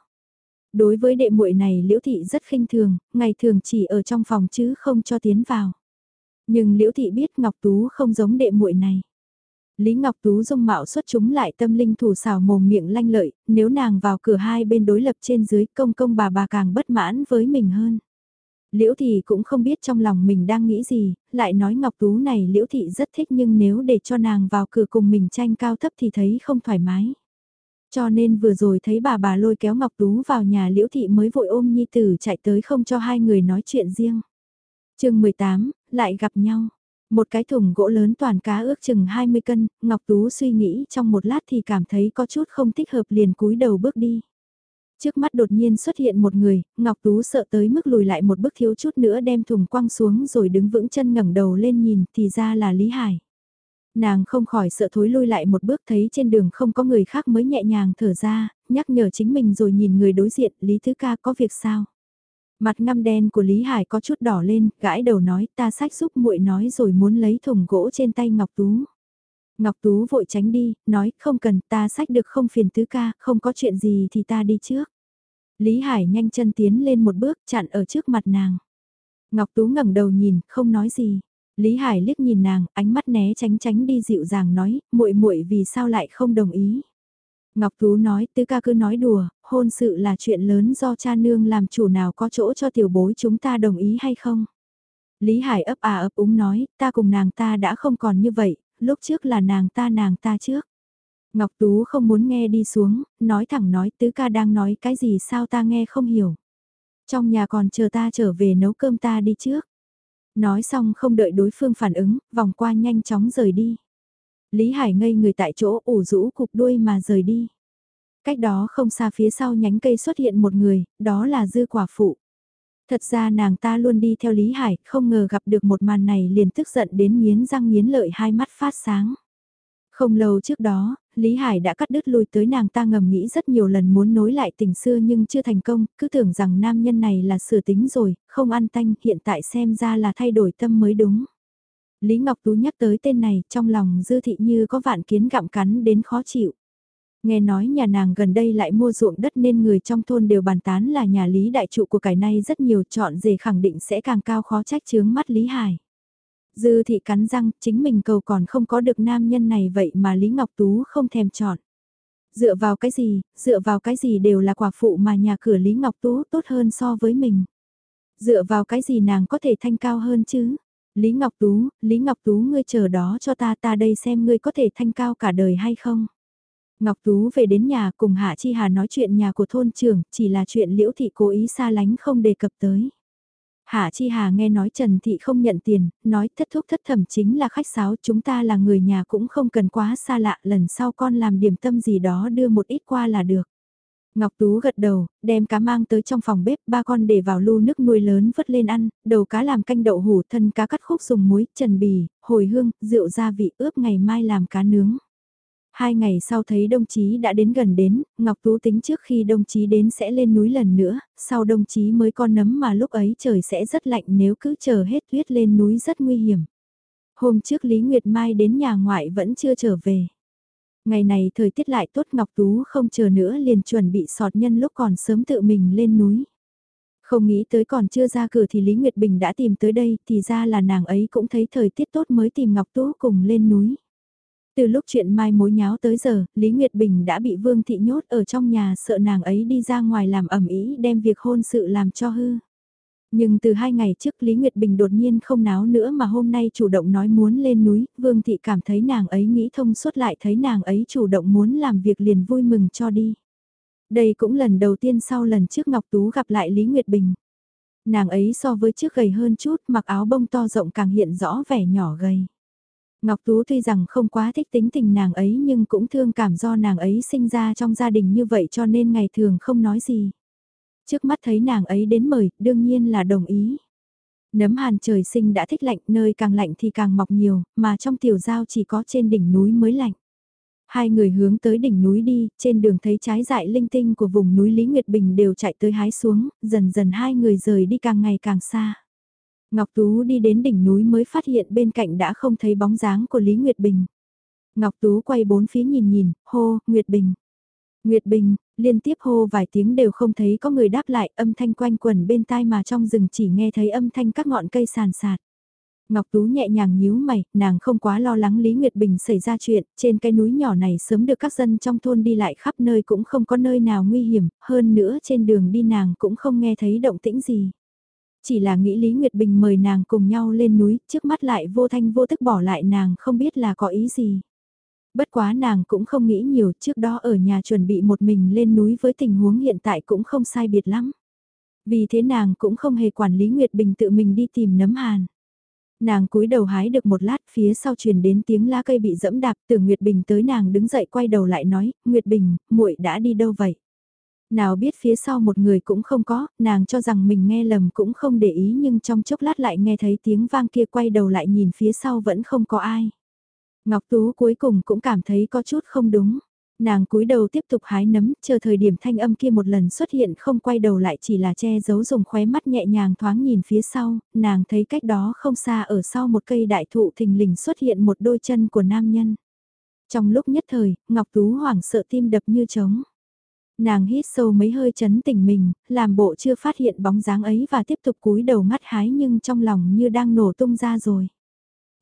Đối với đệ muội này Liễu Thị rất khinh thường, ngày thường chỉ ở trong phòng chứ không cho tiến vào. Nhưng Liễu Thị biết Ngọc Tú không giống đệ muội này. Lý Ngọc Tú dung mạo xuất chúng lại tâm linh thủ xào mồm miệng lanh lợi, nếu nàng vào cửa hai bên đối lập trên dưới công công bà bà càng bất mãn với mình hơn. Liễu Thị cũng không biết trong lòng mình đang nghĩ gì, lại nói Ngọc Tú này Liễu Thị rất thích nhưng nếu để cho nàng vào cửa cùng mình tranh cao thấp thì thấy không thoải mái. Cho nên vừa rồi thấy bà bà lôi kéo Ngọc Tú vào nhà Liễu Thị mới vội ôm Nhi Tử chạy tới không cho hai người nói chuyện riêng. chương 18, lại gặp nhau. Một cái thùng gỗ lớn toàn cá ước chừng 20 cân, Ngọc Tú suy nghĩ trong một lát thì cảm thấy có chút không thích hợp liền cúi đầu bước đi. Trước mắt đột nhiên xuất hiện một người, Ngọc Tú sợ tới mức lùi lại một bước thiếu chút nữa đem thùng quăng xuống rồi đứng vững chân ngẩng đầu lên nhìn thì ra là Lý Hải. Nàng không khỏi sợ thối lui lại một bước thấy trên đường không có người khác mới nhẹ nhàng thở ra, nhắc nhở chính mình rồi nhìn người đối diện, Lý Thứ Ca có việc sao? Mặt ngăm đen của Lý Hải có chút đỏ lên, gãi đầu nói ta sách giúp muội nói rồi muốn lấy thùng gỗ trên tay Ngọc Tú. Ngọc Tú vội tránh đi, nói không cần ta sách được không phiền tứ ca, không có chuyện gì thì ta đi trước. Lý Hải nhanh chân tiến lên một bước chặn ở trước mặt nàng. Ngọc Tú ngẩng đầu nhìn, không nói gì. Lý Hải liếc nhìn nàng, ánh mắt né tránh tránh đi dịu dàng nói, muội muội vì sao lại không đồng ý. Ngọc Tú nói, tứ ca cứ nói đùa, hôn sự là chuyện lớn do cha nương làm chủ nào có chỗ cho tiểu bối chúng ta đồng ý hay không. Lý Hải ấp à ấp úng nói, ta cùng nàng ta đã không còn như vậy, lúc trước là nàng ta nàng ta trước. Ngọc Tú không muốn nghe đi xuống, nói thẳng nói tứ ca đang nói cái gì sao ta nghe không hiểu. Trong nhà còn chờ ta trở về nấu cơm ta đi trước. Nói xong không đợi đối phương phản ứng, vòng qua nhanh chóng rời đi. Lý Hải ngây người tại chỗ ủ rũ cục đuôi mà rời đi. Cách đó không xa phía sau nhánh cây xuất hiện một người, đó là dư quả phụ. Thật ra nàng ta luôn đi theo Lý Hải, không ngờ gặp được một màn này liền tức giận đến nghiến răng nghiến lợi hai mắt phát sáng. Không lâu trước đó, Lý Hải đã cắt đứt lui tới nàng ta ngầm nghĩ rất nhiều lần muốn nối lại tình xưa nhưng chưa thành công, cứ tưởng rằng nam nhân này là sửa tính rồi, không ăn tanh, hiện tại xem ra là thay đổi tâm mới đúng. Lý Ngọc Tú nhắc tới tên này, trong lòng dư thị như có vạn kiến gặm cắn đến khó chịu. Nghe nói nhà nàng gần đây lại mua ruộng đất nên người trong thôn đều bàn tán là nhà Lý đại trụ của cải này rất nhiều chọn dề khẳng định sẽ càng cao khó trách chướng mắt Lý Hải. Dư thị cắn răng, chính mình cầu còn không có được nam nhân này vậy mà Lý Ngọc Tú không thèm chọn. Dựa vào cái gì, dựa vào cái gì đều là quả phụ mà nhà cửa Lý Ngọc Tú tốt hơn so với mình. Dựa vào cái gì nàng có thể thanh cao hơn chứ? Lý Ngọc Tú, Lý Ngọc Tú ngươi chờ đó cho ta ta đây xem ngươi có thể thanh cao cả đời hay không? Ngọc Tú về đến nhà cùng Hạ Chi Hà nói chuyện nhà của thôn trưởng, chỉ là chuyện liễu thị cố ý xa lánh không đề cập tới. Hạ Chi Hà nghe nói Trần Thị không nhận tiền, nói thất thúc thất thẩm chính là khách sáo chúng ta là người nhà cũng không cần quá xa lạ lần sau con làm điểm tâm gì đó đưa một ít qua là được. Ngọc Tú gật đầu, đem cá mang tới trong phòng bếp, ba con để vào lu nước nuôi lớn vớt lên ăn, đầu cá làm canh đậu hủ thân cá cắt khúc dùng muối, trần bì, hồi hương, rượu gia vị ướp ngày mai làm cá nướng. Hai ngày sau thấy đồng chí đã đến gần đến, Ngọc Tú tính trước khi đồng chí đến sẽ lên núi lần nữa, sau đồng chí mới con nấm mà lúc ấy trời sẽ rất lạnh nếu cứ chờ hết tuyết lên núi rất nguy hiểm. Hôm trước Lý Nguyệt Mai đến nhà ngoại vẫn chưa trở về. Ngày này thời tiết lại tốt Ngọc Tú không chờ nữa liền chuẩn bị sọt nhân lúc còn sớm tự mình lên núi. Không nghĩ tới còn chưa ra cửa thì Lý Nguyệt Bình đã tìm tới đây, thì ra là nàng ấy cũng thấy thời tiết tốt mới tìm Ngọc Tú cùng lên núi. Từ lúc chuyện mai mối nháo tới giờ, Lý Nguyệt Bình đã bị Vương Thị nhốt ở trong nhà sợ nàng ấy đi ra ngoài làm ẩm ý đem việc hôn sự làm cho hư. Nhưng từ hai ngày trước Lý Nguyệt Bình đột nhiên không náo nữa mà hôm nay chủ động nói muốn lên núi, Vương Thị cảm thấy nàng ấy nghĩ thông suốt lại thấy nàng ấy chủ động muốn làm việc liền vui mừng cho đi. Đây cũng lần đầu tiên sau lần trước Ngọc Tú gặp lại Lý Nguyệt Bình. Nàng ấy so với trước gầy hơn chút mặc áo bông to rộng càng hiện rõ vẻ nhỏ gầy. Ngọc Tú tuy rằng không quá thích tính tình nàng ấy nhưng cũng thương cảm do nàng ấy sinh ra trong gia đình như vậy cho nên ngày thường không nói gì. Trước mắt thấy nàng ấy đến mời, đương nhiên là đồng ý. Nấm hàn trời sinh đã thích lạnh, nơi càng lạnh thì càng mọc nhiều, mà trong tiểu giao chỉ có trên đỉnh núi mới lạnh. Hai người hướng tới đỉnh núi đi, trên đường thấy trái dại linh tinh của vùng núi Lý Nguyệt Bình đều chạy tới hái xuống, dần dần hai người rời đi càng ngày càng xa. Ngọc Tú đi đến đỉnh núi mới phát hiện bên cạnh đã không thấy bóng dáng của Lý Nguyệt Bình. Ngọc Tú quay bốn phía nhìn nhìn, hô, Nguyệt Bình. Nguyệt Bình, liên tiếp hô vài tiếng đều không thấy có người đáp lại âm thanh quanh quẩn bên tai mà trong rừng chỉ nghe thấy âm thanh các ngọn cây sàn sạt. Ngọc Tú nhẹ nhàng nhíu mày, nàng không quá lo lắng Lý Nguyệt Bình xảy ra chuyện, trên cái núi nhỏ này sớm được các dân trong thôn đi lại khắp nơi cũng không có nơi nào nguy hiểm, hơn nữa trên đường đi nàng cũng không nghe thấy động tĩnh gì. Chỉ là nghĩ Lý Nguyệt Bình mời nàng cùng nhau lên núi, trước mắt lại vô thanh vô tức bỏ lại nàng không biết là có ý gì. Bất quá nàng cũng không nghĩ nhiều, trước đó ở nhà chuẩn bị một mình lên núi với tình huống hiện tại cũng không sai biệt lắm. Vì thế nàng cũng không hề quản Lý Nguyệt Bình tự mình đi tìm nấm hàn. Nàng cúi đầu hái được một lát phía sau truyền đến tiếng lá cây bị dẫm đạp tưởng Nguyệt Bình tới nàng đứng dậy quay đầu lại nói, Nguyệt Bình, muội đã đi đâu vậy? Nào biết phía sau một người cũng không có, nàng cho rằng mình nghe lầm cũng không để ý nhưng trong chốc lát lại nghe thấy tiếng vang kia quay đầu lại nhìn phía sau vẫn không có ai. Ngọc Tú cuối cùng cũng cảm thấy có chút không đúng. Nàng cúi đầu tiếp tục hái nấm, chờ thời điểm thanh âm kia một lần xuất hiện không quay đầu lại chỉ là che giấu dùng khóe mắt nhẹ nhàng thoáng nhìn phía sau, nàng thấy cách đó không xa ở sau một cây đại thụ thình lình xuất hiện một đôi chân của nam nhân. Trong lúc nhất thời, Ngọc Tú hoảng sợ tim đập như trống. Nàng hít sâu mấy hơi chấn tỉnh mình, làm bộ chưa phát hiện bóng dáng ấy và tiếp tục cúi đầu ngắt hái nhưng trong lòng như đang nổ tung ra rồi.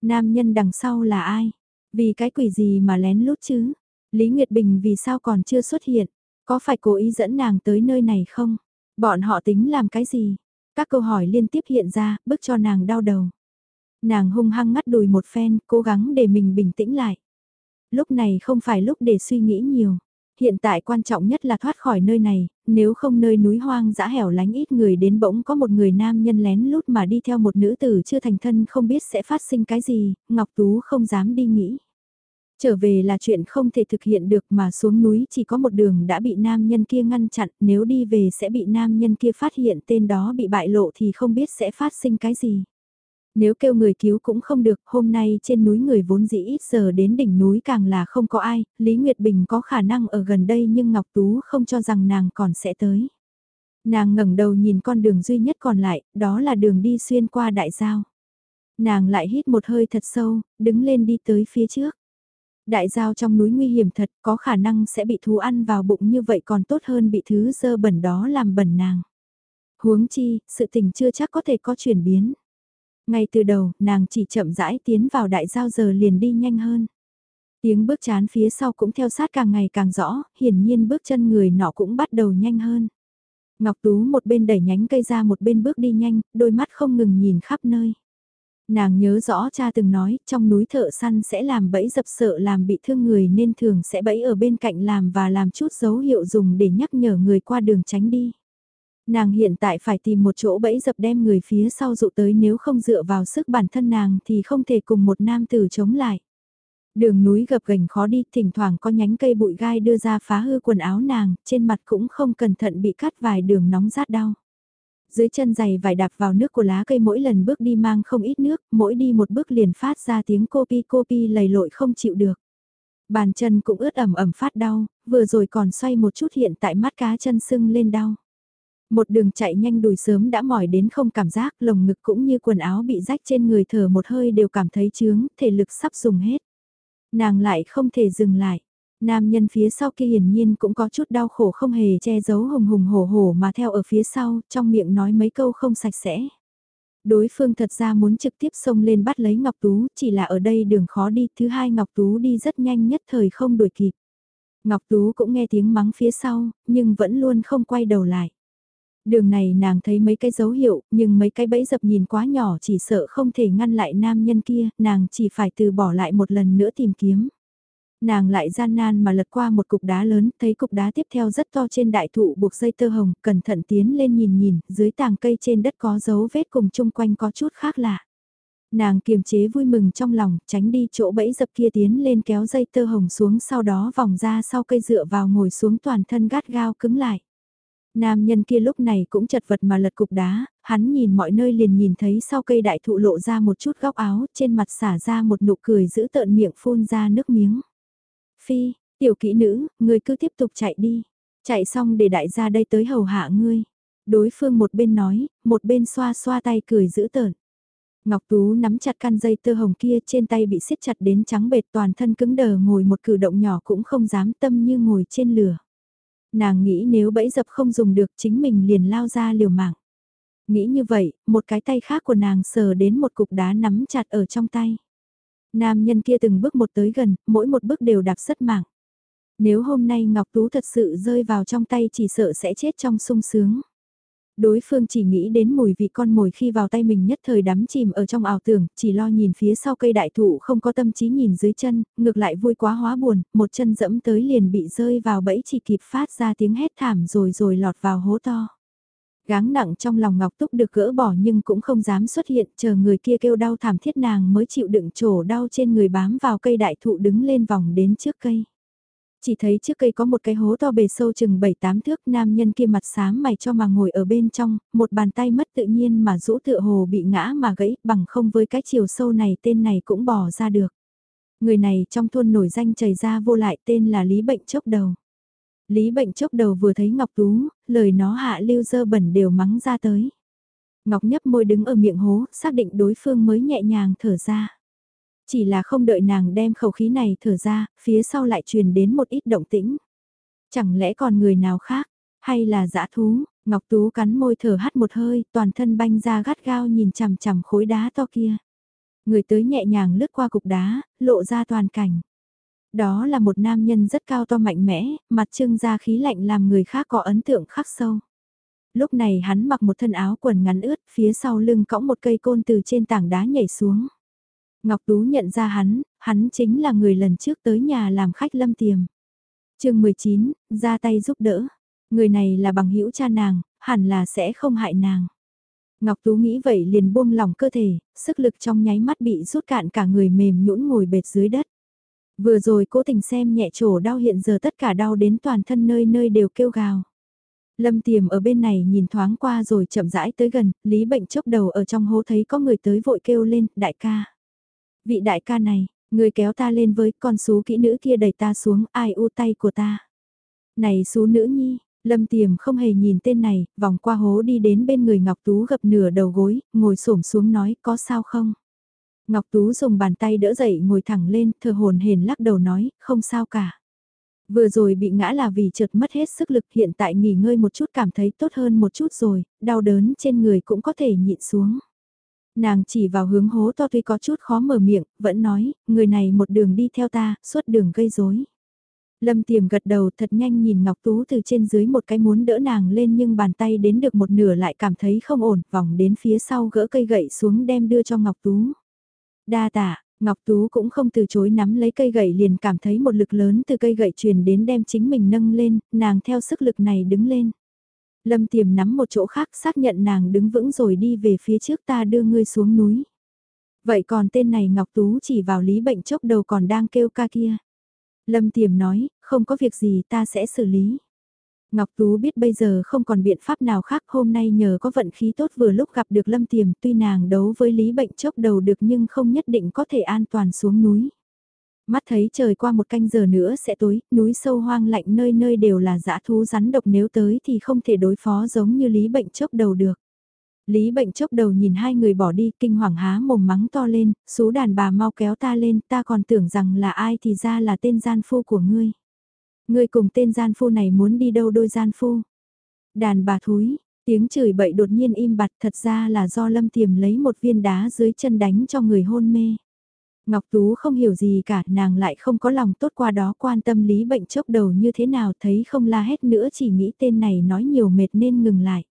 Nam nhân đằng sau là ai? Vì cái quỷ gì mà lén lút chứ? Lý Nguyệt Bình vì sao còn chưa xuất hiện? Có phải cố ý dẫn nàng tới nơi này không? Bọn họ tính làm cái gì? Các câu hỏi liên tiếp hiện ra, bức cho nàng đau đầu. Nàng hung hăng ngắt đùi một phen, cố gắng để mình bình tĩnh lại. Lúc này không phải lúc để suy nghĩ nhiều. Hiện tại quan trọng nhất là thoát khỏi nơi này, nếu không nơi núi hoang dã hẻo lánh ít người đến bỗng có một người nam nhân lén lút mà đi theo một nữ tử chưa thành thân không biết sẽ phát sinh cái gì, Ngọc Tú không dám đi nghĩ. Trở về là chuyện không thể thực hiện được mà xuống núi chỉ có một đường đã bị nam nhân kia ngăn chặn, nếu đi về sẽ bị nam nhân kia phát hiện tên đó bị bại lộ thì không biết sẽ phát sinh cái gì. Nếu kêu người cứu cũng không được, hôm nay trên núi người vốn dĩ ít giờ đến đỉnh núi càng là không có ai, Lý Nguyệt Bình có khả năng ở gần đây nhưng Ngọc Tú không cho rằng nàng còn sẽ tới. Nàng ngẩng đầu nhìn con đường duy nhất còn lại, đó là đường đi xuyên qua đại giao. Nàng lại hít một hơi thật sâu, đứng lên đi tới phía trước. Đại giao trong núi nguy hiểm thật, có khả năng sẽ bị thú ăn vào bụng như vậy còn tốt hơn bị thứ dơ bẩn đó làm bẩn nàng. Huống chi, sự tình chưa chắc có thể có chuyển biến. Ngay từ đầu, nàng chỉ chậm rãi tiến vào đại giao giờ liền đi nhanh hơn. Tiếng bước chán phía sau cũng theo sát càng ngày càng rõ, hiển nhiên bước chân người nọ cũng bắt đầu nhanh hơn. Ngọc Tú một bên đẩy nhánh cây ra một bên bước đi nhanh, đôi mắt không ngừng nhìn khắp nơi. Nàng nhớ rõ cha từng nói, trong núi thợ săn sẽ làm bẫy dập sợ làm bị thương người nên thường sẽ bẫy ở bên cạnh làm và làm chút dấu hiệu dùng để nhắc nhở người qua đường tránh đi. Nàng hiện tại phải tìm một chỗ bẫy dập đem người phía sau dụ tới nếu không dựa vào sức bản thân nàng thì không thể cùng một nam tử chống lại. Đường núi gập ghềnh khó đi, thỉnh thoảng có nhánh cây bụi gai đưa ra phá hư quần áo nàng, trên mặt cũng không cẩn thận bị cắt vài đường nóng rát đau. Dưới chân giày vải đạp vào nước của lá cây mỗi lần bước đi mang không ít nước, mỗi đi một bước liền phát ra tiếng copy copy lầy lội không chịu được. Bàn chân cũng ướt ẩm ẩm phát đau, vừa rồi còn xoay một chút hiện tại mắt cá chân sưng lên đau. Một đường chạy nhanh đùi sớm đã mỏi đến không cảm giác, lồng ngực cũng như quần áo bị rách trên người thở một hơi đều cảm thấy chướng, thể lực sắp dùng hết. Nàng lại không thể dừng lại. Nam nhân phía sau kia hiển nhiên cũng có chút đau khổ không hề che giấu hùng hùng hổ hổ mà theo ở phía sau, trong miệng nói mấy câu không sạch sẽ. Đối phương thật ra muốn trực tiếp xông lên bắt lấy Ngọc Tú, chỉ là ở đây đường khó đi, thứ hai Ngọc Tú đi rất nhanh nhất thời không đuổi kịp. Ngọc Tú cũng nghe tiếng mắng phía sau, nhưng vẫn luôn không quay đầu lại. Đường này nàng thấy mấy cái dấu hiệu, nhưng mấy cái bẫy dập nhìn quá nhỏ chỉ sợ không thể ngăn lại nam nhân kia, nàng chỉ phải từ bỏ lại một lần nữa tìm kiếm. Nàng lại gian nan mà lật qua một cục đá lớn, thấy cục đá tiếp theo rất to trên đại thụ buộc dây tơ hồng, cẩn thận tiến lên nhìn nhìn, dưới tàng cây trên đất có dấu vết cùng chung quanh có chút khác lạ. Nàng kiềm chế vui mừng trong lòng, tránh đi chỗ bẫy dập kia tiến lên kéo dây tơ hồng xuống sau đó vòng ra sau cây dựa vào ngồi xuống toàn thân gắt gao cứng lại. Nam nhân kia lúc này cũng chật vật mà lật cục đá, hắn nhìn mọi nơi liền nhìn thấy sau cây đại thụ lộ ra một chút góc áo, trên mặt xả ra một nụ cười giữ tợn miệng phun ra nước miếng. Phi, tiểu kỹ nữ, ngươi cứ tiếp tục chạy đi. Chạy xong để đại gia đây tới hầu hạ ngươi. Đối phương một bên nói, một bên xoa xoa tay cười giữ tợn. Ngọc Tú nắm chặt căn dây tơ hồng kia trên tay bị siết chặt đến trắng bệt toàn thân cứng đờ ngồi một cử động nhỏ cũng không dám tâm như ngồi trên lửa. Nàng nghĩ nếu bẫy dập không dùng được chính mình liền lao ra liều mạng. Nghĩ như vậy, một cái tay khác của nàng sờ đến một cục đá nắm chặt ở trong tay. Nam nhân kia từng bước một tới gần, mỗi một bước đều đạp sất mạng. Nếu hôm nay Ngọc Tú thật sự rơi vào trong tay chỉ sợ sẽ chết trong sung sướng. Đối phương chỉ nghĩ đến mùi vị con mồi khi vào tay mình nhất thời đắm chìm ở trong ảo tưởng, chỉ lo nhìn phía sau cây đại thụ không có tâm trí nhìn dưới chân, ngược lại vui quá hóa buồn, một chân dẫm tới liền bị rơi vào bẫy chỉ kịp phát ra tiếng hét thảm rồi rồi lọt vào hố to. Gáng nặng trong lòng Ngọc Túc được gỡ bỏ nhưng cũng không dám xuất hiện, chờ người kia kêu đau thảm thiết nàng mới chịu đựng trổ đau trên người bám vào cây đại thụ đứng lên vòng đến trước cây. Chỉ thấy trước cây có một cái hố to bề sâu chừng 7-8 thước nam nhân kia mặt xám mày cho mà ngồi ở bên trong, một bàn tay mất tự nhiên mà rũ tựa hồ bị ngã mà gãy bằng không với cái chiều sâu này tên này cũng bỏ ra được. Người này trong thôn nổi danh chảy ra vô lại tên là Lý Bệnh Chốc Đầu. Lý Bệnh Chốc Đầu vừa thấy Ngọc Tú, lời nó hạ lưu dơ bẩn đều mắng ra tới. Ngọc nhấp môi đứng ở miệng hố, xác định đối phương mới nhẹ nhàng thở ra. Chỉ là không đợi nàng đem khẩu khí này thở ra, phía sau lại truyền đến một ít động tĩnh. Chẳng lẽ còn người nào khác, hay là dã thú, Ngọc Tú cắn môi thở hắt một hơi, toàn thân banh ra gắt gao nhìn chằm chằm khối đá to kia. Người tới nhẹ nhàng lướt qua cục đá, lộ ra toàn cảnh. Đó là một nam nhân rất cao to mạnh mẽ, mặt trưng ra khí lạnh làm người khác có ấn tượng khắc sâu. Lúc này hắn mặc một thân áo quần ngắn ướt, phía sau lưng cõng một cây côn từ trên tảng đá nhảy xuống. Ngọc Tú nhận ra hắn, hắn chính là người lần trước tới nhà làm khách lâm tiềm. chương 19, ra tay giúp đỡ. Người này là bằng hữu cha nàng, hẳn là sẽ không hại nàng. Ngọc Tú nghĩ vậy liền buông lỏng cơ thể, sức lực trong nháy mắt bị rút cạn cả người mềm nhũn ngồi bệt dưới đất. Vừa rồi cố tình xem nhẹ chỗ đau hiện giờ tất cả đau đến toàn thân nơi nơi đều kêu gào. Lâm tiềm ở bên này nhìn thoáng qua rồi chậm rãi tới gần, lý bệnh chốc đầu ở trong hố thấy có người tới vội kêu lên, đại ca. Vị đại ca này, người kéo ta lên với con số kỹ nữ kia đẩy ta xuống, ai u tay của ta. Này số nữ nhi, lâm tiềm không hề nhìn tên này, vòng qua hố đi đến bên người Ngọc Tú gập nửa đầu gối, ngồi xổm xuống nói có sao không. Ngọc Tú dùng bàn tay đỡ dậy ngồi thẳng lên, thờ hồn hền lắc đầu nói, không sao cả. Vừa rồi bị ngã là vì trượt mất hết sức lực hiện tại nghỉ ngơi một chút cảm thấy tốt hơn một chút rồi, đau đớn trên người cũng có thể nhịn xuống. Nàng chỉ vào hướng hố to tuy có chút khó mở miệng, vẫn nói, người này một đường đi theo ta, suốt đường gây rối. Lâm tiềm gật đầu thật nhanh nhìn Ngọc Tú từ trên dưới một cái muốn đỡ nàng lên nhưng bàn tay đến được một nửa lại cảm thấy không ổn, vòng đến phía sau gỡ cây gậy xuống đem đưa cho Ngọc Tú. Đa tạ, Ngọc Tú cũng không từ chối nắm lấy cây gậy liền cảm thấy một lực lớn từ cây gậy truyền đến đem chính mình nâng lên, nàng theo sức lực này đứng lên. Lâm tiềm nắm một chỗ khác xác nhận nàng đứng vững rồi đi về phía trước ta đưa ngươi xuống núi. Vậy còn tên này Ngọc Tú chỉ vào lý bệnh chốc đầu còn đang kêu ca kia. Lâm tiềm nói, không có việc gì ta sẽ xử lý. Ngọc Tú biết bây giờ không còn biện pháp nào khác hôm nay nhờ có vận khí tốt vừa lúc gặp được Lâm Tiềm tuy nàng đấu với lý bệnh chốc đầu được nhưng không nhất định có thể an toàn xuống núi. Mắt thấy trời qua một canh giờ nữa sẽ tối, núi sâu hoang lạnh nơi nơi đều là dã thú rắn độc nếu tới thì không thể đối phó giống như lý bệnh chốc đầu được. Lý bệnh chốc đầu nhìn hai người bỏ đi kinh hoàng há mồm mắng to lên, số đàn bà mau kéo ta lên ta còn tưởng rằng là ai thì ra là tên gian phu của ngươi. Ngươi cùng tên gian phu này muốn đi đâu đôi gian phu? Đàn bà thúi, tiếng chửi bậy đột nhiên im bặt thật ra là do Lâm Tiềm lấy một viên đá dưới chân đánh cho người hôn mê. Ngọc Tú không hiểu gì cả, nàng lại không có lòng tốt qua đó quan tâm lý bệnh chốc đầu như thế nào thấy không la hết nữa chỉ nghĩ tên này nói nhiều mệt nên ngừng lại.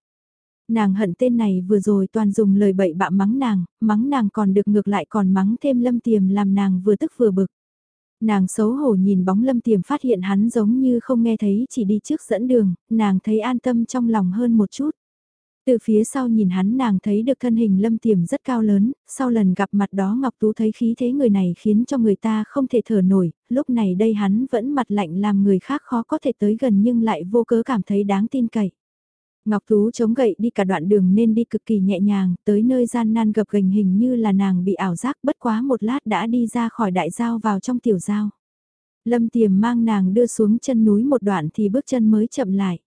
Nàng hận tên này vừa rồi toàn dùng lời bậy bạ mắng nàng, mắng nàng còn được ngược lại còn mắng thêm lâm tiềm làm nàng vừa tức vừa bực. Nàng xấu hổ nhìn bóng lâm tiềm phát hiện hắn giống như không nghe thấy chỉ đi trước dẫn đường, nàng thấy an tâm trong lòng hơn một chút. Từ phía sau nhìn hắn nàng thấy được thân hình lâm tiềm rất cao lớn, sau lần gặp mặt đó Ngọc Tú thấy khí thế người này khiến cho người ta không thể thở nổi, lúc này đây hắn vẫn mặt lạnh làm người khác khó có thể tới gần nhưng lại vô cớ cảm thấy đáng tin cậy. Ngọc Tú chống gậy đi cả đoạn đường nên đi cực kỳ nhẹ nhàng, tới nơi gian nan gập gành hình như là nàng bị ảo giác bất quá một lát đã đi ra khỏi đại giao vào trong tiểu giao. Lâm tiềm mang nàng đưa xuống chân núi một đoạn thì bước chân mới chậm lại.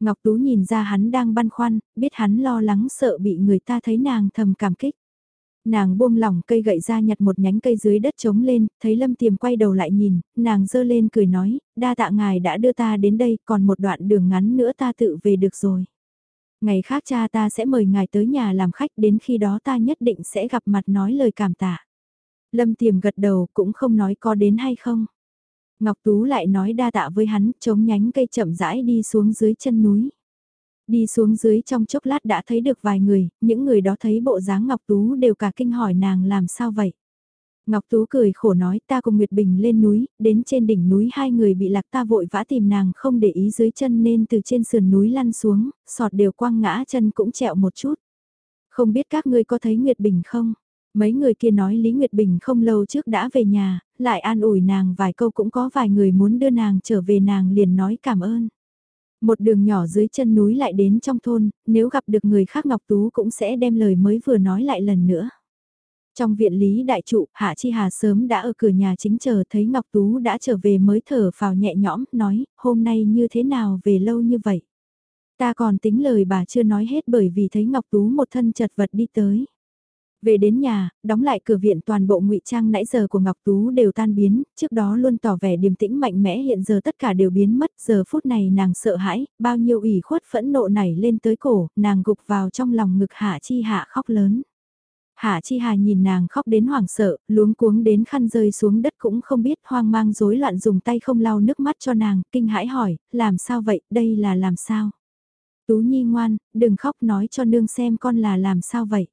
Ngọc Tú nhìn ra hắn đang băn khoăn, biết hắn lo lắng sợ bị người ta thấy nàng thầm cảm kích. Nàng buông lỏng cây gậy ra nhặt một nhánh cây dưới đất trống lên, thấy Lâm Tiềm quay đầu lại nhìn, nàng dơ lên cười nói, đa tạ ngài đã đưa ta đến đây, còn một đoạn đường ngắn nữa ta tự về được rồi. Ngày khác cha ta sẽ mời ngài tới nhà làm khách, đến khi đó ta nhất định sẽ gặp mặt nói lời cảm tạ. Lâm Tiềm gật đầu cũng không nói có đến hay không. Ngọc Tú lại nói đa tạ với hắn, chống nhánh cây chậm rãi đi xuống dưới chân núi. Đi xuống dưới trong chốc lát đã thấy được vài người, những người đó thấy bộ dáng Ngọc Tú đều cả kinh hỏi nàng làm sao vậy. Ngọc Tú cười khổ nói ta cùng Nguyệt Bình lên núi, đến trên đỉnh núi hai người bị lạc ta vội vã tìm nàng không để ý dưới chân nên từ trên sườn núi lăn xuống, sọt đều quăng ngã chân cũng trẹo một chút. Không biết các ngươi có thấy Nguyệt Bình không? Mấy người kia nói Lý Nguyệt Bình không lâu trước đã về nhà, lại an ủi nàng vài câu cũng có vài người muốn đưa nàng trở về nàng liền nói cảm ơn. Một đường nhỏ dưới chân núi lại đến trong thôn, nếu gặp được người khác Ngọc Tú cũng sẽ đem lời mới vừa nói lại lần nữa. Trong viện lý đại trụ, Hạ Chi Hà sớm đã ở cửa nhà chính chờ thấy Ngọc Tú đã trở về mới thở vào nhẹ nhõm, nói, hôm nay như thế nào về lâu như vậy. Ta còn tính lời bà chưa nói hết bởi vì thấy Ngọc Tú một thân chật vật đi tới. Về đến nhà, đóng lại cửa viện toàn bộ ngụy trang nãy giờ của Ngọc Tú đều tan biến, trước đó luôn tỏ vẻ điềm tĩnh mạnh mẽ hiện giờ tất cả đều biến mất, giờ phút này nàng sợ hãi, bao nhiêu ủy khuất phẫn nộ nảy lên tới cổ, nàng gục vào trong lòng ngực Hạ Chi Hạ khóc lớn. Hạ Chi Hà nhìn nàng khóc đến hoảng sợ, luống cuống đến khăn rơi xuống đất cũng không biết hoang mang rối loạn dùng tay không lau nước mắt cho nàng, kinh hãi hỏi, làm sao vậy, đây là làm sao? Tú Nhi ngoan, đừng khóc nói cho nương xem con là làm sao vậy?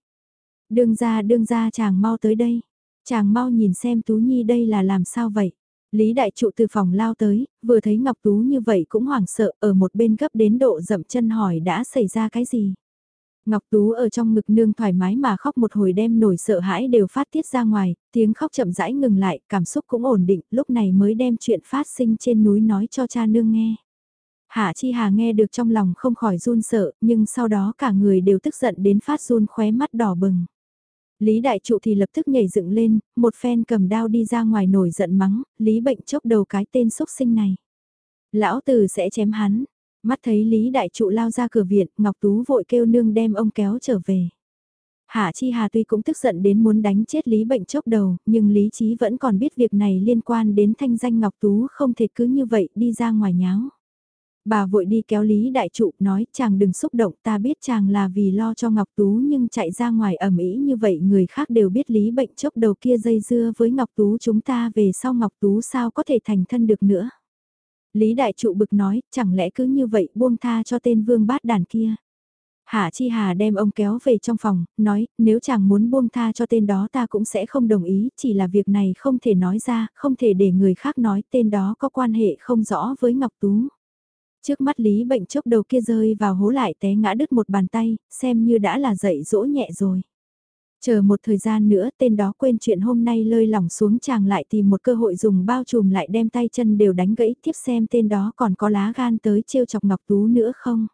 Đương ra đương ra chàng mau tới đây. Chàng mau nhìn xem Tú Nhi đây là làm sao vậy. Lý đại trụ từ phòng lao tới, vừa thấy Ngọc Tú như vậy cũng hoảng sợ ở một bên gấp đến độ dậm chân hỏi đã xảy ra cái gì. Ngọc Tú ở trong ngực nương thoải mái mà khóc một hồi đem nổi sợ hãi đều phát tiết ra ngoài, tiếng khóc chậm rãi ngừng lại, cảm xúc cũng ổn định, lúc này mới đem chuyện phát sinh trên núi nói cho cha nương nghe. Hạ Chi Hà nghe được trong lòng không khỏi run sợ, nhưng sau đó cả người đều tức giận đến phát run khóe mắt đỏ bừng. Lý Đại Trụ thì lập tức nhảy dựng lên, một phen cầm đao đi ra ngoài nổi giận mắng, Lý bệnh chốc đầu cái tên xúc sinh này. Lão Tử sẽ chém hắn, mắt thấy Lý Đại Trụ lao ra cửa viện, Ngọc Tú vội kêu nương đem ông kéo trở về. Hạ Chi Hà tuy cũng tức giận đến muốn đánh chết Lý bệnh chốc đầu, nhưng Lý Chí vẫn còn biết việc này liên quan đến thanh danh Ngọc Tú không thể cứ như vậy đi ra ngoài nháo. Bà vội đi kéo Lý Đại Trụ nói chàng đừng xúc động ta biết chàng là vì lo cho Ngọc Tú nhưng chạy ra ngoài ẩm ý như vậy người khác đều biết Lý bệnh chốc đầu kia dây dưa với Ngọc Tú chúng ta về sau Ngọc Tú sao có thể thành thân được nữa. Lý Đại Trụ bực nói chẳng lẽ cứ như vậy buông tha cho tên vương bát đàn kia. Hạ Chi Hà đem ông kéo về trong phòng, nói, nếu chàng muốn buông tha cho tên đó ta cũng sẽ không đồng ý, chỉ là việc này không thể nói ra, không thể để người khác nói tên đó có quan hệ không rõ với Ngọc Tú. Trước mắt Lý bệnh chốc đầu kia rơi vào hố lại té ngã đứt một bàn tay, xem như đã là dậy dỗ nhẹ rồi. Chờ một thời gian nữa tên đó quên chuyện hôm nay lơi lỏng xuống chàng lại tìm một cơ hội dùng bao trùm lại đem tay chân đều đánh gãy tiếp xem tên đó còn có lá gan tới trêu chọc Ngọc Tú nữa không.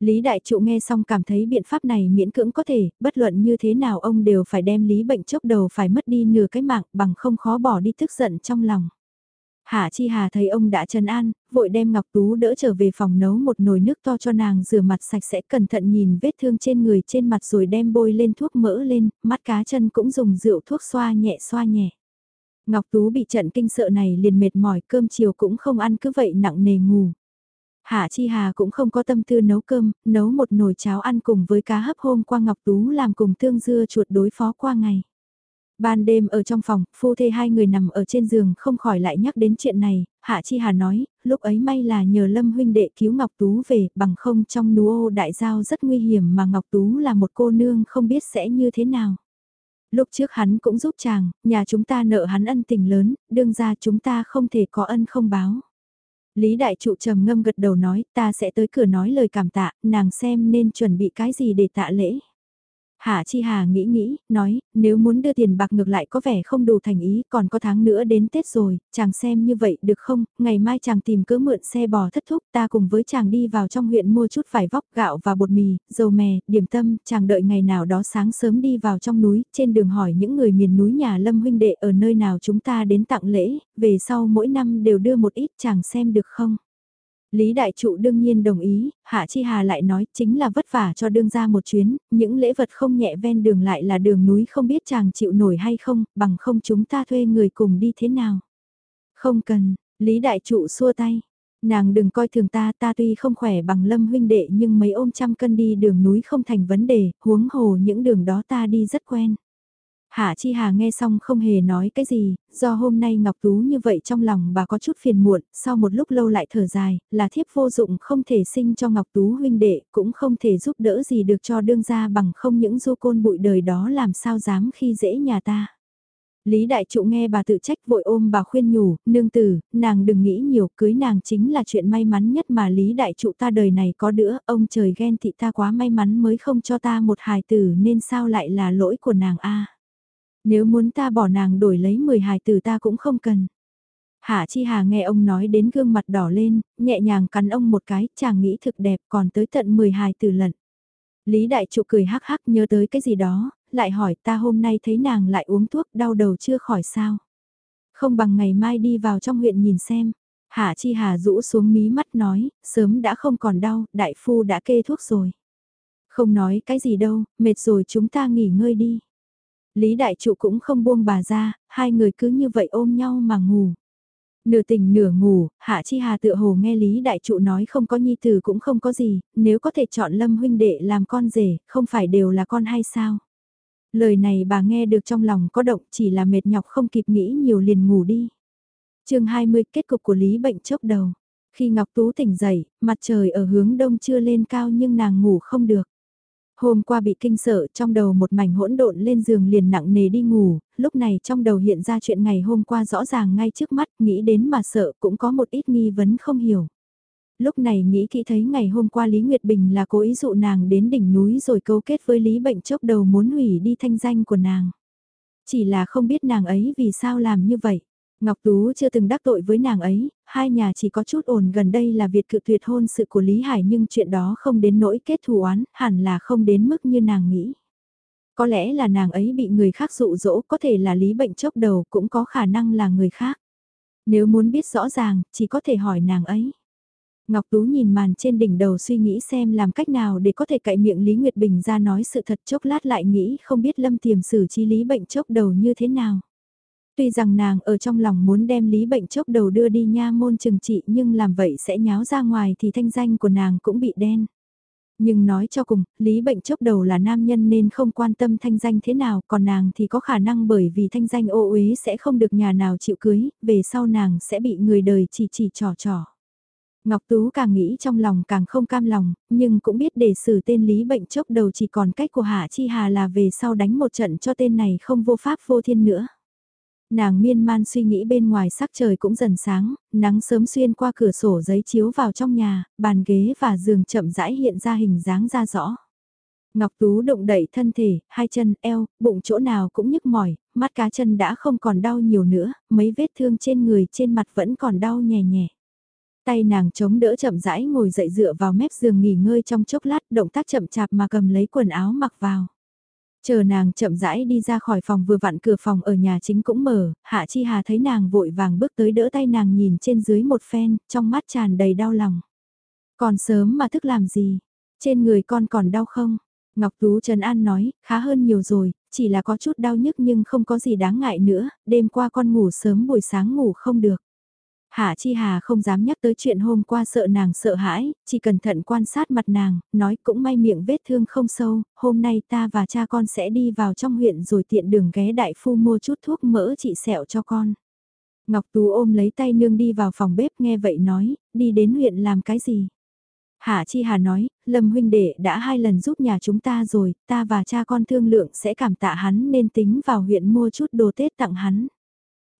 Lý Đại Trụ nghe xong cảm thấy biện pháp này miễn cưỡng có thể, bất luận như thế nào ông đều phải đem Lý bệnh chốc đầu phải mất đi nửa cái mạng bằng không khó bỏ đi tức giận trong lòng. Hạ Chi Hà thấy ông đã trấn an, vội đem Ngọc Tú đỡ trở về phòng nấu một nồi nước to cho nàng rửa mặt sạch sẽ cẩn thận nhìn vết thương trên người trên mặt rồi đem bôi lên thuốc mỡ lên, mắt cá chân cũng dùng rượu thuốc xoa nhẹ xoa nhẹ. Ngọc Tú bị trận kinh sợ này liền mệt mỏi cơm chiều cũng không ăn cứ vậy nặng nề ngủ. Hạ Chi Hà cũng không có tâm tư nấu cơm, nấu một nồi cháo ăn cùng với cá hấp hôm qua Ngọc Tú làm cùng tương dưa chuột đối phó qua ngày. Ban đêm ở trong phòng, phu thê hai người nằm ở trên giường không khỏi lại nhắc đến chuyện này, Hạ Chi Hà nói, lúc ấy may là nhờ Lâm huynh đệ cứu Ngọc Tú về, bằng không trong núi ô đại giao rất nguy hiểm mà Ngọc Tú là một cô nương không biết sẽ như thế nào. Lúc trước hắn cũng giúp chàng, nhà chúng ta nợ hắn ân tình lớn, đương ra chúng ta không thể có ân không báo. Lý đại trụ trầm ngâm gật đầu nói, ta sẽ tới cửa nói lời cảm tạ, nàng xem nên chuẩn bị cái gì để tạ lễ. Hạ Chi Hà nghĩ nghĩ, nói, nếu muốn đưa tiền bạc ngược lại có vẻ không đủ thành ý, còn có tháng nữa đến Tết rồi, chàng xem như vậy được không, ngày mai chàng tìm cỡ mượn xe bò thất thúc, ta cùng với chàng đi vào trong huyện mua chút vải vóc, gạo và bột mì, dầu mè, điểm tâm, chàng đợi ngày nào đó sáng sớm đi vào trong núi, trên đường hỏi những người miền núi nhà Lâm huynh đệ ở nơi nào chúng ta đến tặng lễ, về sau mỗi năm đều đưa một ít chàng xem được không. Lý Đại Trụ đương nhiên đồng ý, Hạ Chi Hà lại nói chính là vất vả cho đương ra một chuyến, những lễ vật không nhẹ ven đường lại là đường núi không biết chàng chịu nổi hay không, bằng không chúng ta thuê người cùng đi thế nào. Không cần, Lý Đại Trụ xua tay, nàng đừng coi thường ta, ta tuy không khỏe bằng lâm huynh đệ nhưng mấy ôm trăm cân đi đường núi không thành vấn đề, huống hồ những đường đó ta đi rất quen. Hạ Chi Hà nghe xong không hề nói cái gì, do hôm nay Ngọc Tú như vậy trong lòng bà có chút phiền muộn, sau một lúc lâu lại thở dài, là thiếp vô dụng không thể sinh cho Ngọc Tú huynh đệ, cũng không thể giúp đỡ gì được cho đương gia bằng không những du côn bụi đời đó làm sao dám khi dễ nhà ta. Lý Đại Trụ nghe bà tự trách vội ôm bà khuyên nhủ, nương tử, nàng đừng nghĩ nhiều, cưới nàng chính là chuyện may mắn nhất mà Lý Đại Trụ ta đời này có đứa ông trời ghen thị ta quá may mắn mới không cho ta một hài tử nên sao lại là lỗi của nàng a nếu muốn ta bỏ nàng đổi lấy 10 hài tử ta cũng không cần. Hạ Chi Hà nghe ông nói đến gương mặt đỏ lên, nhẹ nhàng cắn ông một cái, chàng nghĩ thực đẹp còn tới tận 10 hài tử lận. Lý Đại Trụ cười hắc hắc nhớ tới cái gì đó, lại hỏi ta hôm nay thấy nàng lại uống thuốc đau đầu chưa khỏi sao. Không bằng ngày mai đi vào trong huyện nhìn xem. Hạ Chi Hà rũ xuống mí mắt nói, sớm đã không còn đau, đại phu đã kê thuốc rồi. Không nói cái gì đâu, mệt rồi chúng ta nghỉ ngơi đi. Lý Đại Trụ cũng không buông bà ra, hai người cứ như vậy ôm nhau mà ngủ. Nửa tỉnh nửa ngủ, Hạ Chi Hà tựa hồ nghe Lý Đại Trụ nói không có nhi tử cũng không có gì, nếu có thể chọn Lâm huynh đệ làm con rể, không phải đều là con hay sao? Lời này bà nghe được trong lòng có động chỉ là mệt nhọc không kịp nghĩ nhiều liền ngủ đi. chương 20 kết cục của Lý bệnh chốc đầu. Khi Ngọc Tú tỉnh dậy, mặt trời ở hướng đông chưa lên cao nhưng nàng ngủ không được. Hôm qua bị kinh sợ trong đầu một mảnh hỗn độn lên giường liền nặng nề đi ngủ, lúc này trong đầu hiện ra chuyện ngày hôm qua rõ ràng ngay trước mắt, nghĩ đến mà sợ cũng có một ít nghi vấn không hiểu. Lúc này nghĩ kỹ thấy ngày hôm qua Lý Nguyệt Bình là cố ý dụ nàng đến đỉnh núi rồi câu kết với Lý Bệnh chốc đầu muốn hủy đi thanh danh của nàng. Chỉ là không biết nàng ấy vì sao làm như vậy. Ngọc Tú chưa từng đắc tội với nàng ấy, hai nhà chỉ có chút ổn gần đây là việc cự tuyệt hôn sự của Lý Hải nhưng chuyện đó không đến nỗi kết thù oán, hẳn là không đến mức như nàng nghĩ. Có lẽ là nàng ấy bị người khác dụ dỗ, có thể là Lý bệnh chốc đầu, cũng có khả năng là người khác. Nếu muốn biết rõ ràng, chỉ có thể hỏi nàng ấy. Ngọc Tú nhìn màn trên đỉnh đầu suy nghĩ xem làm cách nào để có thể cậy miệng Lý Nguyệt Bình ra nói sự thật chốc lát lại nghĩ không biết lâm tiềm xử trí lý bệnh chốc đầu như thế nào. Tuy rằng nàng ở trong lòng muốn đem lý bệnh chốc đầu đưa đi nha môn trừng trị nhưng làm vậy sẽ nháo ra ngoài thì thanh danh của nàng cũng bị đen. Nhưng nói cho cùng, lý bệnh chốc đầu là nam nhân nên không quan tâm thanh danh thế nào, còn nàng thì có khả năng bởi vì thanh danh ô uế sẽ không được nhà nào chịu cưới, về sau nàng sẽ bị người đời chỉ chỉ trò trò. Ngọc Tú càng nghĩ trong lòng càng không cam lòng, nhưng cũng biết để xử tên lý bệnh chốc đầu chỉ còn cách của Hạ Chi Hà là về sau đánh một trận cho tên này không vô pháp vô thiên nữa. Nàng miên man suy nghĩ bên ngoài sắc trời cũng dần sáng, nắng sớm xuyên qua cửa sổ giấy chiếu vào trong nhà, bàn ghế và giường chậm rãi hiện ra hình dáng ra rõ. Ngọc Tú động đẩy thân thể, hai chân, eo, bụng chỗ nào cũng nhức mỏi, mắt cá chân đã không còn đau nhiều nữa, mấy vết thương trên người trên mặt vẫn còn đau nhẹ nhẹ. Tay nàng chống đỡ chậm rãi ngồi dậy dựa vào mép giường nghỉ ngơi trong chốc lát, động tác chậm chạp mà cầm lấy quần áo mặc vào. Chờ nàng chậm rãi đi ra khỏi phòng vừa vặn cửa phòng ở nhà chính cũng mở, Hạ Chi Hà thấy nàng vội vàng bước tới đỡ tay nàng nhìn trên dưới một phen, trong mắt tràn đầy đau lòng. Còn sớm mà thức làm gì? Trên người con còn đau không? Ngọc Tú Trần An nói, khá hơn nhiều rồi, chỉ là có chút đau nhức nhưng không có gì đáng ngại nữa, đêm qua con ngủ sớm buổi sáng ngủ không được. Hạ Chi Hà không dám nhắc tới chuyện hôm qua sợ nàng sợ hãi, chỉ cẩn thận quan sát mặt nàng, nói cũng may miệng vết thương không sâu, hôm nay ta và cha con sẽ đi vào trong huyện rồi tiện đường ghé đại phu mua chút thuốc mỡ trị sẹo cho con. Ngọc Tú ôm lấy tay nương đi vào phòng bếp nghe vậy nói, đi đến huyện làm cái gì? Hạ Chi Hà nói, Lâm huynh đệ đã hai lần giúp nhà chúng ta rồi, ta và cha con thương lượng sẽ cảm tạ hắn nên tính vào huyện mua chút đồ Tết tặng hắn.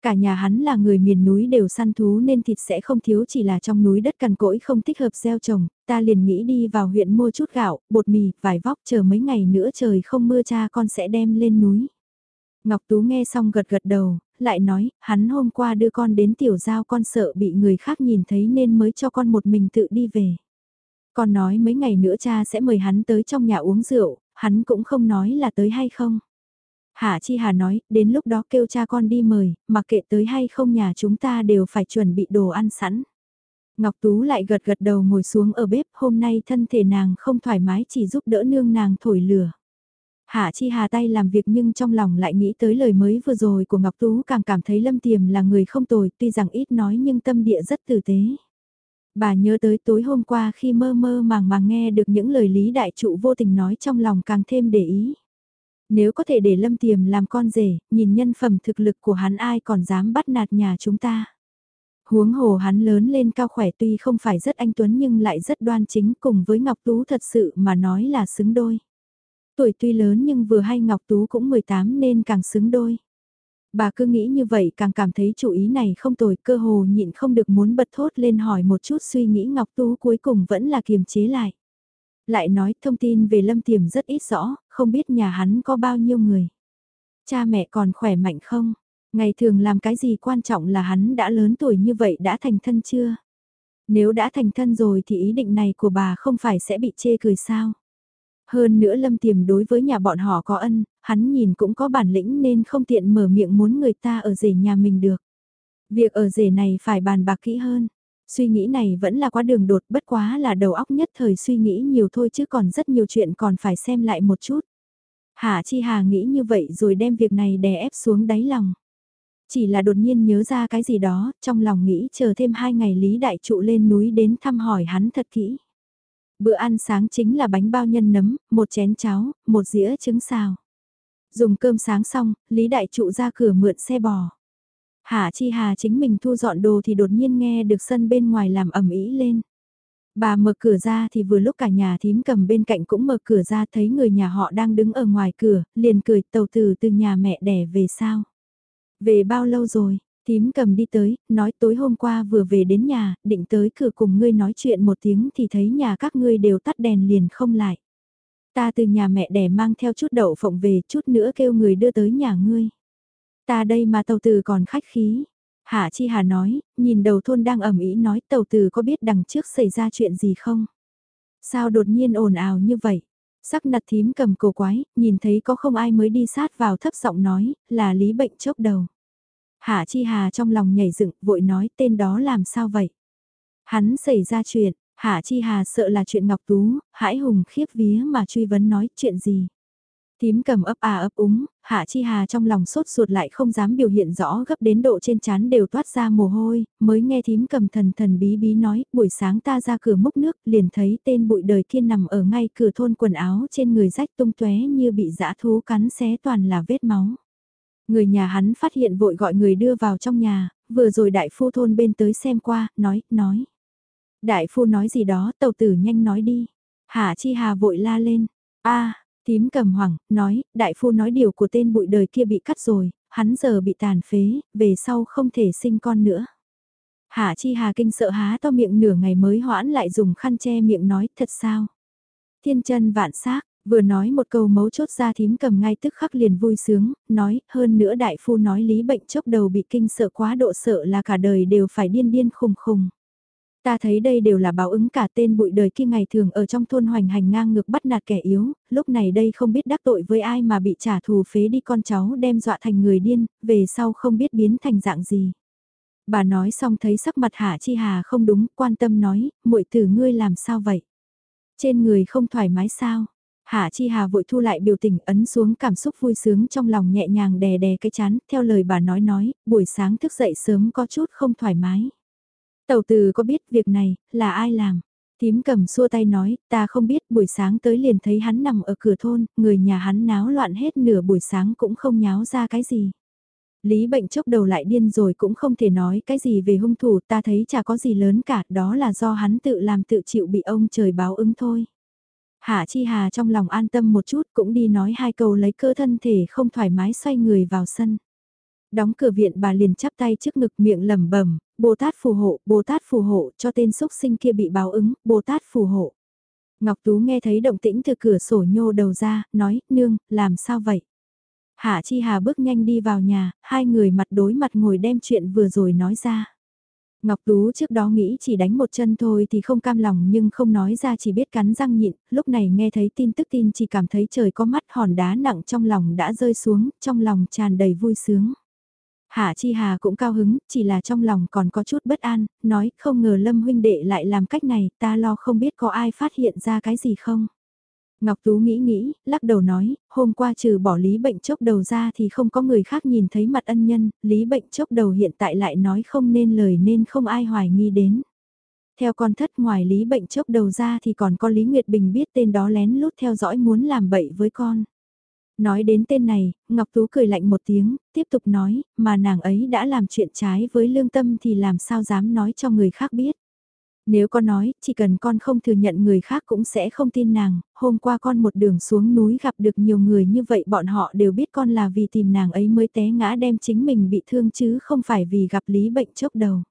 Cả nhà hắn là người miền núi đều săn thú nên thịt sẽ không thiếu chỉ là trong núi đất cằn cỗi không thích hợp gieo trồng, ta liền nghĩ đi vào huyện mua chút gạo, bột mì, vải vóc chờ mấy ngày nữa trời không mưa cha con sẽ đem lên núi. Ngọc Tú nghe xong gật gật đầu, lại nói, hắn hôm qua đưa con đến tiểu giao con sợ bị người khác nhìn thấy nên mới cho con một mình tự đi về. Con nói mấy ngày nữa cha sẽ mời hắn tới trong nhà uống rượu, hắn cũng không nói là tới hay không. Hạ Chi Hà nói, đến lúc đó kêu cha con đi mời, mặc kệ tới hay không nhà chúng ta đều phải chuẩn bị đồ ăn sẵn. Ngọc Tú lại gật gật đầu ngồi xuống ở bếp, hôm nay thân thể nàng không thoải mái chỉ giúp đỡ nương nàng thổi lửa. Hạ Chi Hà tay làm việc nhưng trong lòng lại nghĩ tới lời mới vừa rồi của Ngọc Tú càng cảm thấy Lâm Tiềm là người không tồi, tuy rằng ít nói nhưng tâm địa rất tử tế. Bà nhớ tới tối hôm qua khi mơ mơ màng màng nghe được những lời Lý Đại Trụ vô tình nói trong lòng càng thêm để ý. Nếu có thể để Lâm Tiềm làm con rể, nhìn nhân phẩm thực lực của hắn ai còn dám bắt nạt nhà chúng ta. Huống hồ hắn lớn lên cao khỏe tuy không phải rất anh tuấn nhưng lại rất đoan chính cùng với Ngọc Tú thật sự mà nói là xứng đôi. Tuổi tuy lớn nhưng vừa hay Ngọc Tú cũng 18 nên càng xứng đôi. Bà cứ nghĩ như vậy càng cảm thấy chủ ý này không tồi cơ hồ nhịn không được muốn bật thốt lên hỏi một chút suy nghĩ Ngọc Tú cuối cùng vẫn là kiềm chế lại. Lại nói thông tin về Lâm Tiềm rất ít rõ, không biết nhà hắn có bao nhiêu người. Cha mẹ còn khỏe mạnh không? Ngày thường làm cái gì quan trọng là hắn đã lớn tuổi như vậy đã thành thân chưa? Nếu đã thành thân rồi thì ý định này của bà không phải sẽ bị chê cười sao? Hơn nữa Lâm Tiềm đối với nhà bọn họ có ân, hắn nhìn cũng có bản lĩnh nên không tiện mở miệng muốn người ta ở rể nhà mình được. Việc ở rể này phải bàn bạc kỹ hơn. Suy nghĩ này vẫn là quá đường đột bất quá là đầu óc nhất thời suy nghĩ nhiều thôi chứ còn rất nhiều chuyện còn phải xem lại một chút. Hạ Chi Hà nghĩ như vậy rồi đem việc này đè ép xuống đáy lòng. Chỉ là đột nhiên nhớ ra cái gì đó, trong lòng nghĩ chờ thêm hai ngày Lý Đại Trụ lên núi đến thăm hỏi hắn thật kỹ. Bữa ăn sáng chính là bánh bao nhân nấm, một chén cháo, một dĩa trứng xào. Dùng cơm sáng xong, Lý Đại Trụ ra cửa mượn xe bò. Hạ Chi Hà chính mình thu dọn đồ thì đột nhiên nghe được sân bên ngoài làm ẩm ý lên. Bà mở cửa ra thì vừa lúc cả nhà thím cầm bên cạnh cũng mở cửa ra thấy người nhà họ đang đứng ở ngoài cửa, liền cười tàu từ từ nhà mẹ đẻ về sao. Về bao lâu rồi, thím cầm đi tới, nói tối hôm qua vừa về đến nhà, định tới cửa cùng ngươi nói chuyện một tiếng thì thấy nhà các ngươi đều tắt đèn liền không lại. Ta từ nhà mẹ đẻ mang theo chút đậu phộng về chút nữa kêu người đưa tới nhà ngươi. Ta đây mà tàu từ còn khách khí. Hạ Chi Hà nói, nhìn đầu thôn đang ẩm ý nói tàu từ có biết đằng trước xảy ra chuyện gì không? Sao đột nhiên ồn ào như vậy? Sắc nặt thím cầm cổ quái, nhìn thấy có không ai mới đi sát vào thấp giọng nói, là lý bệnh chốc đầu. Hạ Chi Hà trong lòng nhảy dựng, vội nói tên đó làm sao vậy? Hắn xảy ra chuyện, Hạ Chi Hà sợ là chuyện Ngọc Tú, hãi hùng khiếp vía mà truy vấn nói chuyện gì? Tím cầm ấp à ấp úng, Hạ Chi Hà trong lòng sốt ruột lại không dám biểu hiện rõ gấp đến độ trên chán đều toát ra mồ hôi, mới nghe thím cầm thần thần bí bí nói, buổi sáng ta ra cửa múc nước, liền thấy tên bụi đời kia nằm ở ngay cửa thôn quần áo trên người rách tung tóe như bị dã thú cắn xé toàn là vết máu. Người nhà hắn phát hiện vội gọi người đưa vào trong nhà, vừa rồi đại phu thôn bên tới xem qua, nói, nói. Đại phu nói gì đó, tàu tử nhanh nói đi. Hạ Chi Hà vội la lên. a Tím cầm hoảng, nói, đại phu nói điều của tên bụi đời kia bị cắt rồi, hắn giờ bị tàn phế, về sau không thể sinh con nữa. Hạ Chi Hà kinh sợ há to miệng nửa ngày mới hoãn lại dùng khăn che miệng nói thật sao. Thiên chân vạn xác vừa nói một câu mấu chốt ra thím cầm ngay tức khắc liền vui sướng, nói hơn nữa đại phu nói lý bệnh chốc đầu bị kinh sợ quá độ sợ là cả đời đều phải điên điên khùng khùng. Ta thấy đây đều là báo ứng cả tên bụi đời kia ngày thường ở trong thôn hoành hành ngang ngược bắt nạt kẻ yếu, lúc này đây không biết đắc tội với ai mà bị trả thù phế đi con cháu đem dọa thành người điên, về sau không biết biến thành dạng gì. Bà nói xong thấy sắc mặt Hạ Chi Hà không đúng, quan tâm nói, muội tử ngươi làm sao vậy? Trên người không thoải mái sao? Hạ Chi Hà vội thu lại biểu tình ấn xuống cảm xúc vui sướng trong lòng nhẹ nhàng đè đè cái chán, theo lời bà nói nói, buổi sáng thức dậy sớm có chút không thoải mái. Tầu từ có biết việc này, là ai làm? Tím cầm xua tay nói, ta không biết buổi sáng tới liền thấy hắn nằm ở cửa thôn, người nhà hắn náo loạn hết nửa buổi sáng cũng không nháo ra cái gì. Lý bệnh chốc đầu lại điên rồi cũng không thể nói cái gì về hung thủ ta thấy chả có gì lớn cả đó là do hắn tự làm tự chịu bị ông trời báo ứng thôi. Hạ Chi Hà trong lòng an tâm một chút cũng đi nói hai câu lấy cơ thân thể không thoải mái xoay người vào sân. Đóng cửa viện bà liền chắp tay trước ngực miệng lẩm bẩm, Bồ Tát phù hộ, Bồ Tát phù hộ cho tên xúc sinh kia bị báo ứng, Bồ Tát phù hộ. Ngọc Tú nghe thấy động tĩnh từ cửa sổ nhô đầu ra, nói, nương, làm sao vậy? Hạ Chi Hà bước nhanh đi vào nhà, hai người mặt đối mặt ngồi đem chuyện vừa rồi nói ra. Ngọc Tú trước đó nghĩ chỉ đánh một chân thôi thì không cam lòng nhưng không nói ra chỉ biết cắn răng nhịn, lúc này nghe thấy tin tức tin chỉ cảm thấy trời có mắt hòn đá nặng trong lòng đã rơi xuống, trong lòng tràn đầy vui sướng. Hạ Chi Hà cũng cao hứng, chỉ là trong lòng còn có chút bất an, nói không ngờ Lâm huynh đệ lại làm cách này, ta lo không biết có ai phát hiện ra cái gì không. Ngọc Tú nghĩ nghĩ, lắc đầu nói, hôm qua trừ bỏ lý bệnh chốc đầu ra thì không có người khác nhìn thấy mặt ân nhân, lý bệnh chốc đầu hiện tại lại nói không nên lời nên không ai hoài nghi đến. Theo con thất ngoài lý bệnh chốc đầu ra thì còn có Lý Nguyệt Bình biết tên đó lén lút theo dõi muốn làm bậy với con. Nói đến tên này, Ngọc Tú cười lạnh một tiếng, tiếp tục nói, mà nàng ấy đã làm chuyện trái với lương tâm thì làm sao dám nói cho người khác biết. Nếu con nói, chỉ cần con không thừa nhận người khác cũng sẽ không tin nàng, hôm qua con một đường xuống núi gặp được nhiều người như vậy bọn họ đều biết con là vì tìm nàng ấy mới té ngã đem chính mình bị thương chứ không phải vì gặp lý bệnh chốc đầu.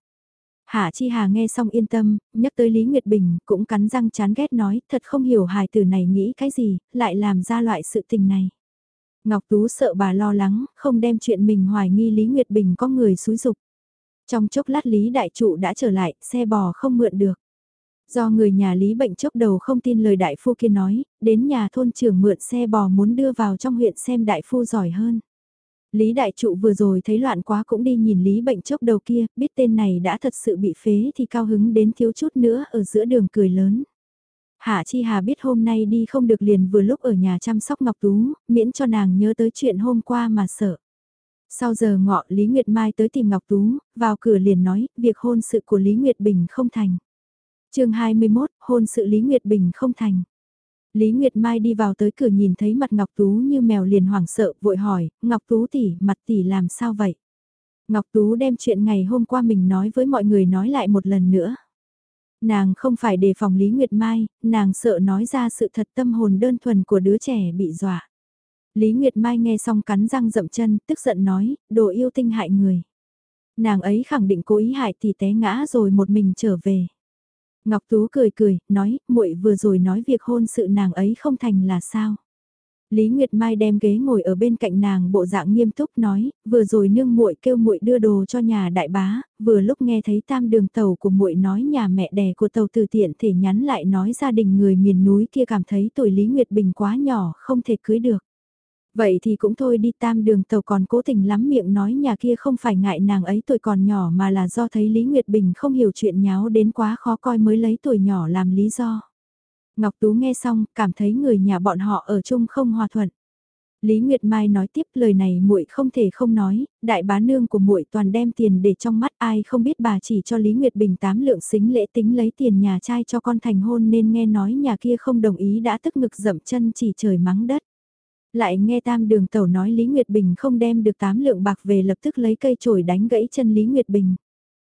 Hạ Chi Hà nghe xong yên tâm, nhắc tới Lý Nguyệt Bình, cũng cắn răng chán ghét nói, thật không hiểu hài tử này nghĩ cái gì, lại làm ra loại sự tình này. Ngọc Tú sợ bà lo lắng, không đem chuyện mình hoài nghi Lý Nguyệt Bình có người xúi dục. Trong chốc lát Lý Đại Trụ đã trở lại, xe bò không mượn được. Do người nhà Lý bệnh chốc đầu không tin lời đại phu kia nói, đến nhà thôn trưởng mượn xe bò muốn đưa vào trong huyện xem đại phu giỏi hơn. Lý Đại Trụ vừa rồi thấy loạn quá cũng đi nhìn Lý bệnh chốc đầu kia, biết tên này đã thật sự bị phế thì cao hứng đến thiếu chút nữa ở giữa đường cười lớn. Hạ Chi Hà biết hôm nay đi không được liền vừa lúc ở nhà chăm sóc Ngọc Tú, miễn cho nàng nhớ tới chuyện hôm qua mà sợ. Sau giờ ngọ Lý Nguyệt Mai tới tìm Ngọc Tú, vào cửa liền nói, việc hôn sự của Lý Nguyệt Bình không thành. chương 21, hôn sự Lý Nguyệt Bình không thành. Lý Nguyệt Mai đi vào tới cửa nhìn thấy mặt Ngọc Tú như mèo liền hoảng sợ, vội hỏi, Ngọc Tú tỷ, mặt tỷ làm sao vậy? Ngọc Tú đem chuyện ngày hôm qua mình nói với mọi người nói lại một lần nữa. Nàng không phải đề phòng Lý Nguyệt Mai, nàng sợ nói ra sự thật tâm hồn đơn thuần của đứa trẻ bị dọa. Lý Nguyệt Mai nghe xong cắn răng dậm chân, tức giận nói, đồ yêu tinh hại người. Nàng ấy khẳng định cố ý hại thì té ngã rồi một mình trở về. Ngọc Tú cười cười, nói, muội vừa rồi nói việc hôn sự nàng ấy không thành là sao? Lý Nguyệt Mai đem ghế ngồi ở bên cạnh nàng bộ dạng nghiêm túc nói, vừa rồi nương muội kêu muội đưa đồ cho nhà đại bá, vừa lúc nghe thấy tam đường tàu của muội nói nhà mẹ đẻ của tàu từ tiện thể nhắn lại nói gia đình người miền núi kia cảm thấy tuổi Lý Nguyệt Bình quá nhỏ, không thể cưới được. Vậy thì cũng thôi đi tam đường tàu còn cố tình lắm miệng nói nhà kia không phải ngại nàng ấy tuổi còn nhỏ mà là do thấy Lý Nguyệt Bình không hiểu chuyện nháo đến quá khó coi mới lấy tuổi nhỏ làm lý do. Ngọc Tú nghe xong, cảm thấy người nhà bọn họ ở chung không hòa thuận. Lý Nguyệt Mai nói tiếp lời này muội không thể không nói, đại bá nương của muội toàn đem tiền để trong mắt ai không biết bà chỉ cho Lý Nguyệt Bình tám lượng xính lễ tính lấy tiền nhà trai cho con thành hôn nên nghe nói nhà kia không đồng ý đã tức ngực dậm chân chỉ trời mắng đất. Lại nghe tam đường tẩu nói Lý Nguyệt Bình không đem được tám lượng bạc về lập tức lấy cây chổi đánh gãy chân Lý Nguyệt Bình.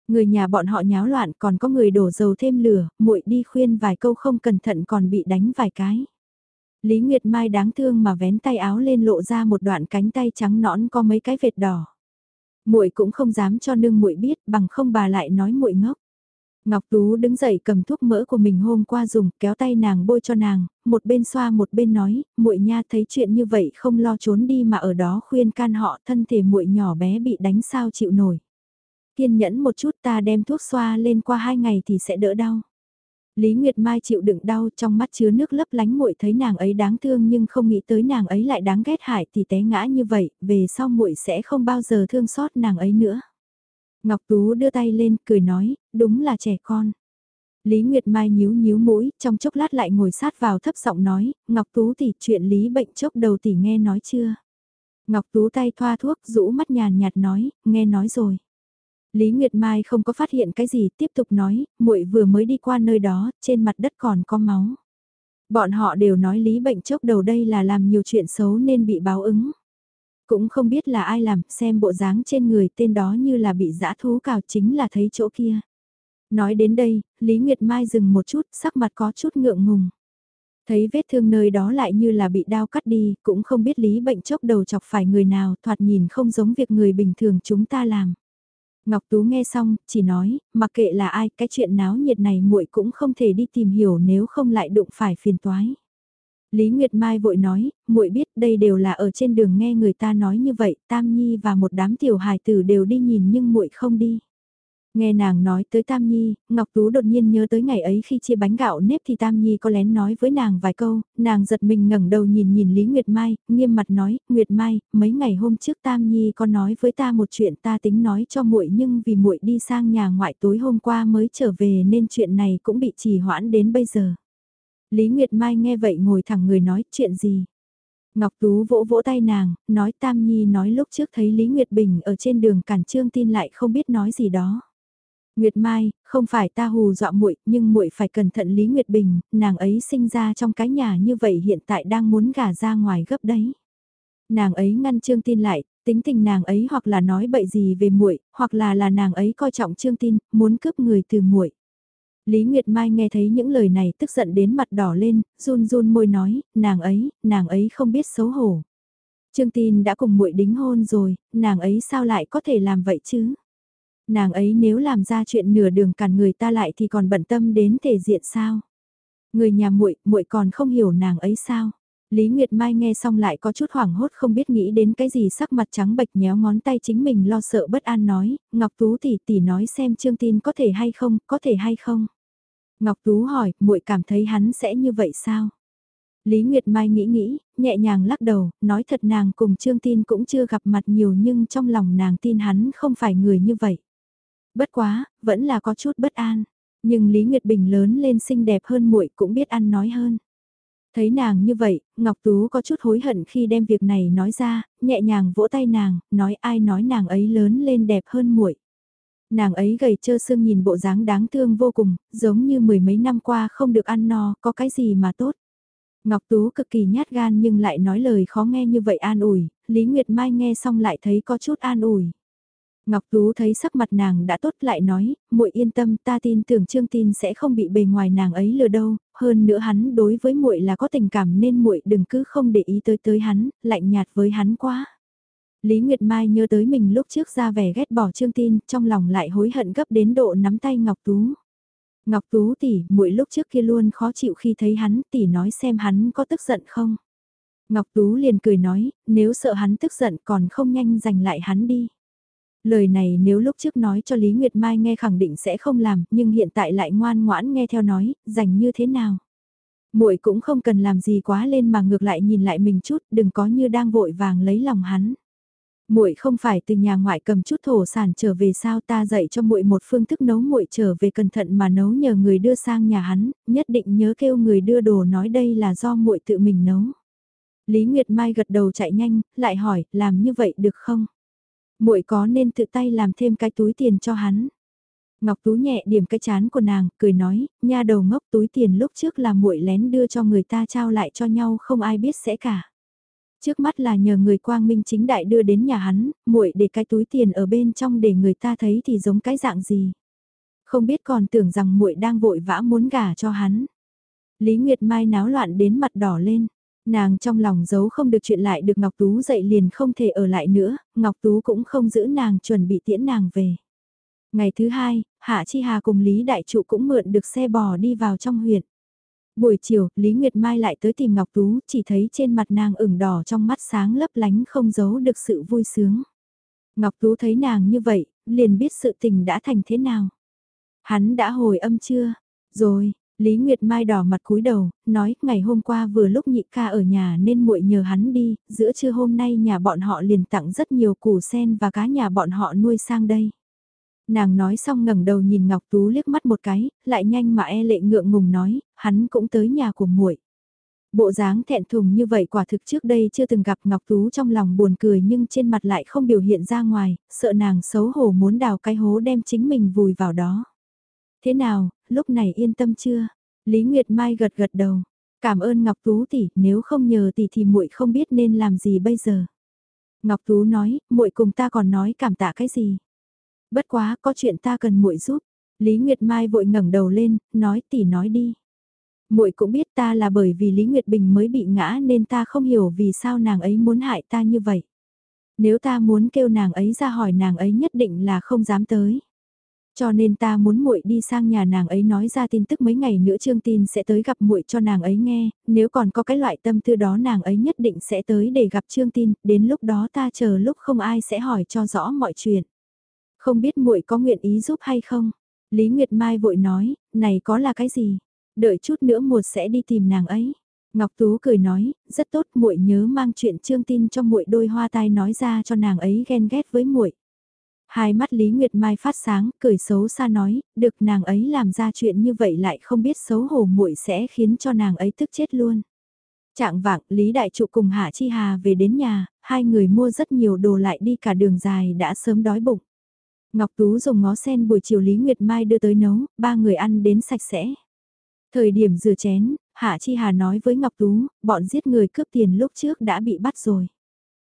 Người nhà bọn họ nháo loạn còn có người đổ dầu thêm lửa, muội đi khuyên vài câu không cẩn thận còn bị đánh vài cái. Lý Nguyệt Mai đáng thương mà vén tay áo lên lộ ra một đoạn cánh tay trắng nõn có mấy cái vệt đỏ. Muội cũng không dám cho nương muội biết, bằng không bà lại nói muội ngốc. Ngọc Tú đứng dậy cầm thuốc mỡ của mình hôm qua dùng, kéo tay nàng bôi cho nàng, một bên xoa một bên nói, muội nha thấy chuyện như vậy không lo trốn đi mà ở đó khuyên can họ thân thể muội nhỏ bé bị đánh sao chịu nổi. Kiên nhẫn một chút ta đem thuốc xoa lên qua hai ngày thì sẽ đỡ đau. Lý Nguyệt Mai chịu đựng đau trong mắt chứa nước lấp lánh muội thấy nàng ấy đáng thương nhưng không nghĩ tới nàng ấy lại đáng ghét hại thì té ngã như vậy, về sau muội sẽ không bao giờ thương xót nàng ấy nữa. Ngọc Tú đưa tay lên cười nói, đúng là trẻ con. Lý Nguyệt Mai nhíu nhíu mũi, trong chốc lát lại ngồi sát vào thấp giọng nói, Ngọc Tú tỷ chuyện lý bệnh chốc đầu tỷ nghe nói chưa? Ngọc Tú tay thoa thuốc, rũ mắt nhàn nhạt nói, nghe nói rồi. Lý Nguyệt Mai không có phát hiện cái gì, tiếp tục nói, muội vừa mới đi qua nơi đó, trên mặt đất còn có máu. Bọn họ đều nói lý bệnh chốc đầu đây là làm nhiều chuyện xấu nên bị báo ứng. Cũng không biết là ai làm, xem bộ dáng trên người tên đó như là bị dã thú cào chính là thấy chỗ kia. Nói đến đây, Lý Nguyệt Mai dừng một chút, sắc mặt có chút ngượng ngùng. Thấy vết thương nơi đó lại như là bị đao cắt đi, cũng không biết lý bệnh chốc đầu chọc phải người nào, thoạt nhìn không giống việc người bình thường chúng ta làm. Ngọc Tú nghe xong, chỉ nói, mặc kệ là ai, cái chuyện náo nhiệt này muội cũng không thể đi tìm hiểu nếu không lại đụng phải phiền toái. Lý Nguyệt Mai vội nói, muội biết đây đều là ở trên đường nghe người ta nói như vậy, Tam Nhi và một đám tiểu hài tử đều đi nhìn nhưng muội không đi. Nghe nàng nói tới Tam Nhi, Ngọc Tú đột nhiên nhớ tới ngày ấy khi chia bánh gạo nếp thì Tam Nhi có lén nói với nàng vài câu, nàng giật mình ngẩng đầu nhìn nhìn Lý Nguyệt Mai, nghiêm mặt nói, Nguyệt Mai, mấy ngày hôm trước Tam Nhi có nói với ta một chuyện ta tính nói cho muội nhưng vì muội đi sang nhà ngoại tối hôm qua mới trở về nên chuyện này cũng bị trì hoãn đến bây giờ. Lý Nguyệt Mai nghe vậy ngồi thẳng người nói chuyện gì. Ngọc Tú vỗ vỗ tay nàng, nói Tam Nhi nói lúc trước thấy Lý Nguyệt Bình ở trên đường cản trương tin lại không biết nói gì đó. Nguyệt Mai, không phải ta hù dọa muội, nhưng muội phải cẩn thận Lý Nguyệt Bình, nàng ấy sinh ra trong cái nhà như vậy hiện tại đang muốn gả ra ngoài gấp đấy. Nàng ấy ngăn Trương Tin lại, tính tình nàng ấy hoặc là nói bậy gì về muội, hoặc là là nàng ấy coi trọng Trương Tin, muốn cướp người từ muội. Lý Nguyệt Mai nghe thấy những lời này tức giận đến mặt đỏ lên, run run môi nói, nàng ấy, nàng ấy không biết xấu hổ. Trương Tin đã cùng muội đính hôn rồi, nàng ấy sao lại có thể làm vậy chứ? Nàng ấy nếu làm ra chuyện nửa đường cản người ta lại thì còn bận tâm đến thể diện sao? Người nhà muội, muội còn không hiểu nàng ấy sao? Lý Nguyệt Mai nghe xong lại có chút hoảng hốt không biết nghĩ đến cái gì sắc mặt trắng bệch nhéo ngón tay chính mình lo sợ bất an nói, Ngọc Tú tỷ tỷ nói xem Trương Tin có thể hay không, có thể hay không. Ngọc Tú hỏi, muội cảm thấy hắn sẽ như vậy sao? Lý Nguyệt Mai nghĩ nghĩ, nhẹ nhàng lắc đầu, nói thật nàng cùng Trương Tin cũng chưa gặp mặt nhiều nhưng trong lòng nàng tin hắn không phải người như vậy. Bất quá, vẫn là có chút bất an. Nhưng Lý Nguyệt Bình lớn lên xinh đẹp hơn muội cũng biết ăn nói hơn. Thấy nàng như vậy, Ngọc Tú có chút hối hận khi đem việc này nói ra, nhẹ nhàng vỗ tay nàng, nói ai nói nàng ấy lớn lên đẹp hơn muội. Nàng ấy gầy trơ xương nhìn bộ dáng đáng thương vô cùng, giống như mười mấy năm qua không được ăn no, có cái gì mà tốt. Ngọc Tú cực kỳ nhát gan nhưng lại nói lời khó nghe như vậy an ủi, Lý Nguyệt Mai nghe xong lại thấy có chút an ủi. Ngọc Tú thấy sắc mặt nàng đã tốt lại nói, muội yên tâm ta tin tưởng Trương Tin sẽ không bị bề ngoài nàng ấy lừa đâu, hơn nữa hắn đối với muội là có tình cảm nên muội đừng cứ không để ý tới tới hắn, lạnh nhạt với hắn quá. Lý Nguyệt Mai nhớ tới mình lúc trước ra vẻ ghét bỏ Trương Tin, trong lòng lại hối hận gấp đến độ nắm tay Ngọc Tú. Ngọc Tú tỷ, muội lúc trước kia luôn khó chịu khi thấy hắn, tỷ nói xem hắn có tức giận không. Ngọc Tú liền cười nói, nếu sợ hắn tức giận còn không nhanh giành lại hắn đi. Lời này nếu lúc trước nói cho Lý Nguyệt Mai nghe khẳng định sẽ không làm, nhưng hiện tại lại ngoan ngoãn nghe theo nói, dành như thế nào. Muội cũng không cần làm gì quá lên mà ngược lại nhìn lại mình chút, đừng có như đang vội vàng lấy lòng hắn. Muội không phải từ nhà ngoại cầm chút thổ sản trở về sao ta dạy cho muội một phương thức nấu muội trở về cẩn thận mà nấu nhờ người đưa sang nhà hắn, nhất định nhớ kêu người đưa đồ nói đây là do muội tự mình nấu. Lý Nguyệt Mai gật đầu chạy nhanh, lại hỏi, làm như vậy được không? Muội có nên tự tay làm thêm cái túi tiền cho hắn. Ngọc Tú nhẹ điểm cái chán của nàng, cười nói, nha đầu ngốc túi tiền lúc trước là muội lén đưa cho người ta trao lại cho nhau không ai biết sẽ cả. Trước mắt là nhờ người quang minh chính đại đưa đến nhà hắn, muội để cái túi tiền ở bên trong để người ta thấy thì giống cái dạng gì. Không biết còn tưởng rằng muội đang vội vã muốn gả cho hắn. Lý Nguyệt Mai náo loạn đến mặt đỏ lên. Nàng trong lòng giấu không được chuyện lại được Ngọc Tú dậy liền không thể ở lại nữa, Ngọc Tú cũng không giữ nàng chuẩn bị tiễn nàng về. Ngày thứ hai, Hạ Chi Hà cùng Lý Đại Trụ cũng mượn được xe bò đi vào trong huyện. Buổi chiều, Lý Nguyệt Mai lại tới tìm Ngọc Tú, chỉ thấy trên mặt nàng ửng đỏ trong mắt sáng lấp lánh không giấu được sự vui sướng. Ngọc Tú thấy nàng như vậy, liền biết sự tình đã thành thế nào. Hắn đã hồi âm chưa? Rồi, Lý Nguyệt Mai đỏ mặt cúi đầu, nói ngày hôm qua vừa lúc nhị ca ở nhà nên muội nhờ hắn đi, giữa trưa hôm nay nhà bọn họ liền tặng rất nhiều củ sen và cá nhà bọn họ nuôi sang đây. Nàng nói xong ngẩng đầu nhìn Ngọc Tú liếc mắt một cái, lại nhanh mà e lệ ngượng ngùng nói, hắn cũng tới nhà của muội. Bộ dáng thẹn thùng như vậy quả thực trước đây chưa từng gặp Ngọc Tú trong lòng buồn cười nhưng trên mặt lại không biểu hiện ra ngoài, sợ nàng xấu hổ muốn đào cái hố đem chính mình vùi vào đó. Thế nào, lúc này yên tâm chưa? Lý Nguyệt Mai gật gật đầu. Cảm ơn Ngọc Tú tỷ, nếu không nhờ tỷ thì muội không biết nên làm gì bây giờ. Ngọc Tú nói, muội cùng ta còn nói cảm tạ cái gì? Bất quá, có chuyện ta cần muội giúp. Lý Nguyệt Mai vội ngẩng đầu lên, nói tỷ nói đi. Muội cũng biết ta là bởi vì Lý Nguyệt Bình mới bị ngã nên ta không hiểu vì sao nàng ấy muốn hại ta như vậy. Nếu ta muốn kêu nàng ấy ra hỏi nàng ấy nhất định là không dám tới. Cho nên ta muốn muội đi sang nhà nàng ấy nói ra tin tức mấy ngày nữa Trương Tin sẽ tới gặp muội cho nàng ấy nghe, nếu còn có cái loại tâm tư đó nàng ấy nhất định sẽ tới để gặp Trương Tin, đến lúc đó ta chờ lúc không ai sẽ hỏi cho rõ mọi chuyện. Không biết muội có nguyện ý giúp hay không? Lý Nguyệt Mai vội nói, này có là cái gì? Đợi chút nữa muội sẽ đi tìm nàng ấy. Ngọc Tú cười nói, rất tốt, muội nhớ mang chuyện Trương Tin cho muội đôi hoa tai nói ra cho nàng ấy ghen ghét với muội. Hai mắt Lý Nguyệt Mai phát sáng, cười xấu xa nói, được nàng ấy làm ra chuyện như vậy lại không biết xấu hổ muội sẽ khiến cho nàng ấy tức chết luôn. Trạng vạng, Lý Đại Trụ cùng Hạ Chi Hà về đến nhà, hai người mua rất nhiều đồ lại đi cả đường dài đã sớm đói bụng. Ngọc Tú dùng ngó sen buổi chiều Lý Nguyệt Mai đưa tới nấu, ba người ăn đến sạch sẽ. Thời điểm rửa chén, Hạ Chi Hà nói với Ngọc Tú, bọn giết người cướp tiền lúc trước đã bị bắt rồi.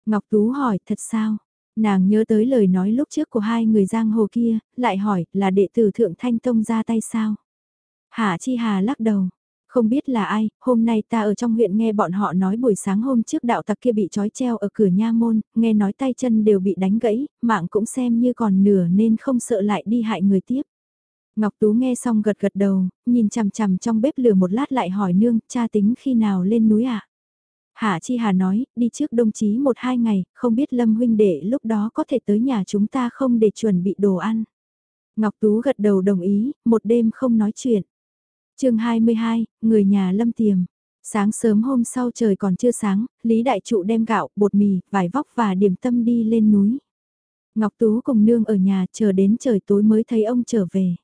Ngọc Tú hỏi, thật sao? Nàng nhớ tới lời nói lúc trước của hai người giang hồ kia, lại hỏi, là đệ tử Thượng Thanh Tông ra tay sao? Hạ Chi Hà lắc đầu. Không biết là ai, hôm nay ta ở trong huyện nghe bọn họ nói buổi sáng hôm trước đạo tặc kia bị trói treo ở cửa nha môn, nghe nói tay chân đều bị đánh gãy, mạng cũng xem như còn nửa nên không sợ lại đi hại người tiếp. Ngọc Tú nghe xong gật gật đầu, nhìn chằm chằm trong bếp lửa một lát lại hỏi nương, cha tính khi nào lên núi ạ? À? Hạ Chi Hà nói, đi trước đồng chí một hai ngày, không biết Lâm huynh đệ lúc đó có thể tới nhà chúng ta không để chuẩn bị đồ ăn. Ngọc Tú gật đầu đồng ý, một đêm không nói chuyện. chương 22, người nhà Lâm Tiềm. Sáng sớm hôm sau trời còn chưa sáng, Lý Đại Trụ đem gạo, bột mì, vải vóc và điểm tâm đi lên núi. Ngọc Tú cùng nương ở nhà chờ đến trời tối mới thấy ông trở về.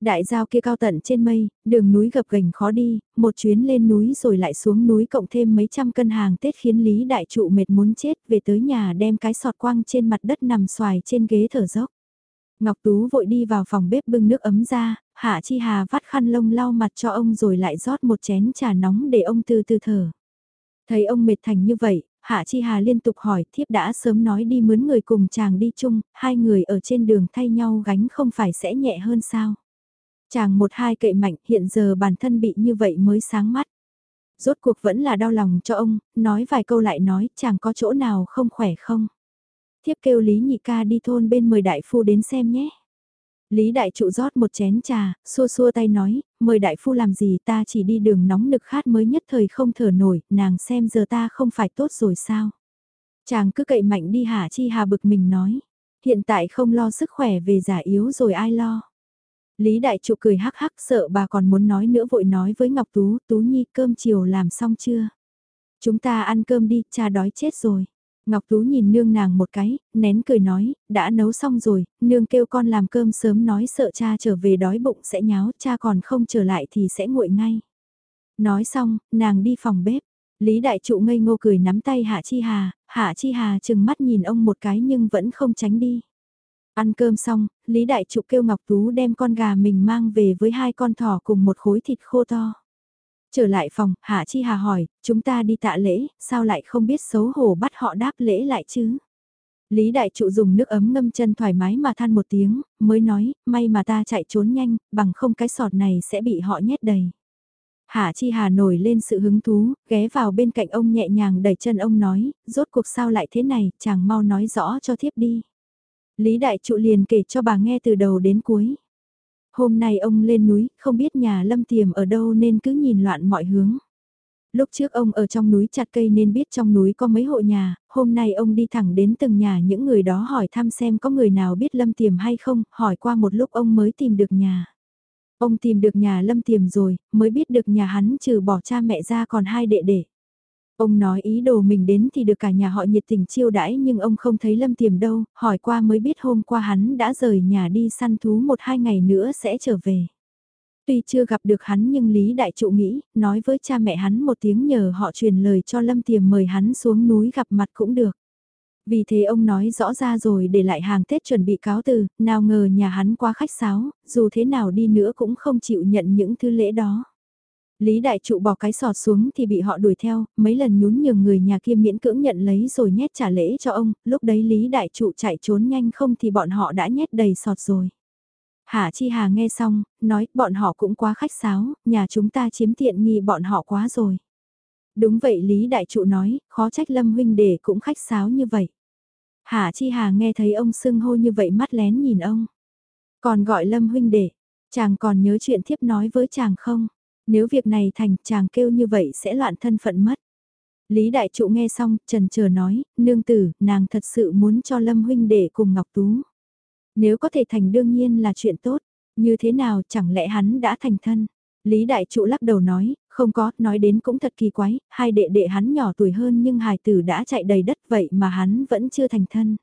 Đại giao kia cao tận trên mây, đường núi gập ghềnh khó đi, một chuyến lên núi rồi lại xuống núi cộng thêm mấy trăm cân hàng Tết khiến Lý Đại Trụ mệt muốn chết về tới nhà đem cái sọt quăng trên mặt đất nằm xoài trên ghế thở dốc. Ngọc Tú vội đi vào phòng bếp bưng nước ấm ra, Hạ Chi Hà vắt khăn lông lau mặt cho ông rồi lại rót một chén trà nóng để ông từ từ thở. Thấy ông mệt thành như vậy, Hạ Chi Hà liên tục hỏi thiếp đã sớm nói đi mướn người cùng chàng đi chung, hai người ở trên đường thay nhau gánh không phải sẽ nhẹ hơn sao. Chàng một hai cậy mạnh hiện giờ bản thân bị như vậy mới sáng mắt. Rốt cuộc vẫn là đau lòng cho ông, nói vài câu lại nói chàng có chỗ nào không khỏe không. Thiếp kêu Lý Nhị ca đi thôn bên mời đại phu đến xem nhé. Lý đại trụ rót một chén trà, xua xua tay nói, mời đại phu làm gì ta chỉ đi đường nóng nực khát mới nhất thời không thở nổi, nàng xem giờ ta không phải tốt rồi sao. Chàng cứ cậy mạnh đi hả chi hà bực mình nói, hiện tại không lo sức khỏe về giả yếu rồi ai lo. Lý Đại Trụ cười hắc hắc sợ bà còn muốn nói nữa vội nói với Ngọc Tú, Tú Nhi cơm chiều làm xong chưa? Chúng ta ăn cơm đi, cha đói chết rồi. Ngọc Tú nhìn nương nàng một cái, nén cười nói, đã nấu xong rồi, nương kêu con làm cơm sớm nói sợ cha trở về đói bụng sẽ nháo, cha còn không trở lại thì sẽ nguội ngay. Nói xong, nàng đi phòng bếp. Lý Đại Trụ ngây ngô cười nắm tay Hạ Chi Hà, Hạ Chi Hà chừng mắt nhìn ông một cái nhưng vẫn không tránh đi. Ăn cơm xong, Lý Đại Trụ kêu Ngọc Tú đem con gà mình mang về với hai con thỏ cùng một khối thịt khô to. Trở lại phòng, Hạ Chi Hà hỏi, chúng ta đi tạ lễ, sao lại không biết xấu hổ bắt họ đáp lễ lại chứ? Lý Đại Trụ dùng nước ấm ngâm chân thoải mái mà than một tiếng, mới nói, may mà ta chạy trốn nhanh, bằng không cái sọt này sẽ bị họ nhét đầy. Hạ Chi Hà nổi lên sự hứng thú, ghé vào bên cạnh ông nhẹ nhàng đẩy chân ông nói, rốt cuộc sao lại thế này, chàng mau nói rõ cho thiếp đi. Lý Đại Trụ liền kể cho bà nghe từ đầu đến cuối. Hôm nay ông lên núi, không biết nhà lâm tiềm ở đâu nên cứ nhìn loạn mọi hướng. Lúc trước ông ở trong núi chặt cây nên biết trong núi có mấy hộ nhà, hôm nay ông đi thẳng đến từng nhà những người đó hỏi thăm xem có người nào biết lâm tiềm hay không, hỏi qua một lúc ông mới tìm được nhà. Ông tìm được nhà lâm tiềm rồi, mới biết được nhà hắn trừ bỏ cha mẹ ra còn hai đệ đệ. Ông nói ý đồ mình đến thì được cả nhà họ nhiệt tình chiêu đãi nhưng ông không thấy Lâm Tiềm đâu, hỏi qua mới biết hôm qua hắn đã rời nhà đi săn thú một hai ngày nữa sẽ trở về. Tuy chưa gặp được hắn nhưng Lý Đại Trụ nghĩ, nói với cha mẹ hắn một tiếng nhờ họ truyền lời cho Lâm Tiềm mời hắn xuống núi gặp mặt cũng được. Vì thế ông nói rõ ra rồi để lại hàng Tết chuẩn bị cáo từ, nào ngờ nhà hắn quá khách sáo, dù thế nào đi nữa cũng không chịu nhận những thứ lễ đó. Lý đại trụ bỏ cái sọt xuống thì bị họ đuổi theo, mấy lần nhún nhường người nhà kia miễn cưỡng nhận lấy rồi nhét trả lễ cho ông, lúc đấy Lý đại trụ chạy trốn nhanh không thì bọn họ đã nhét đầy sọt rồi. Hạ Chi Hà nghe xong, nói bọn họ cũng quá khách sáo, nhà chúng ta chiếm tiện nghi bọn họ quá rồi. Đúng vậy Lý Đại Trụ nói, khó trách Lâm huynh để cũng khách sáo như vậy. Hạ Chi Hà nghe thấy ông sưng hô như vậy mắt lén nhìn ông. Còn gọi Lâm huynh đệ, chàng còn nhớ chuyện thiếp nói với chàng không? Nếu việc này thành chàng kêu như vậy sẽ loạn thân phận mất. Lý Đại Trụ nghe xong, trần chờ nói, nương tử, nàng thật sự muốn cho Lâm huynh để cùng Ngọc Tú. Nếu có thể thành đương nhiên là chuyện tốt, như thế nào chẳng lẽ hắn đã thành thân. Lý Đại Trụ lắc đầu nói, không có, nói đến cũng thật kỳ quái, hai đệ đệ hắn nhỏ tuổi hơn nhưng hài tử đã chạy đầy đất vậy mà hắn vẫn chưa thành thân.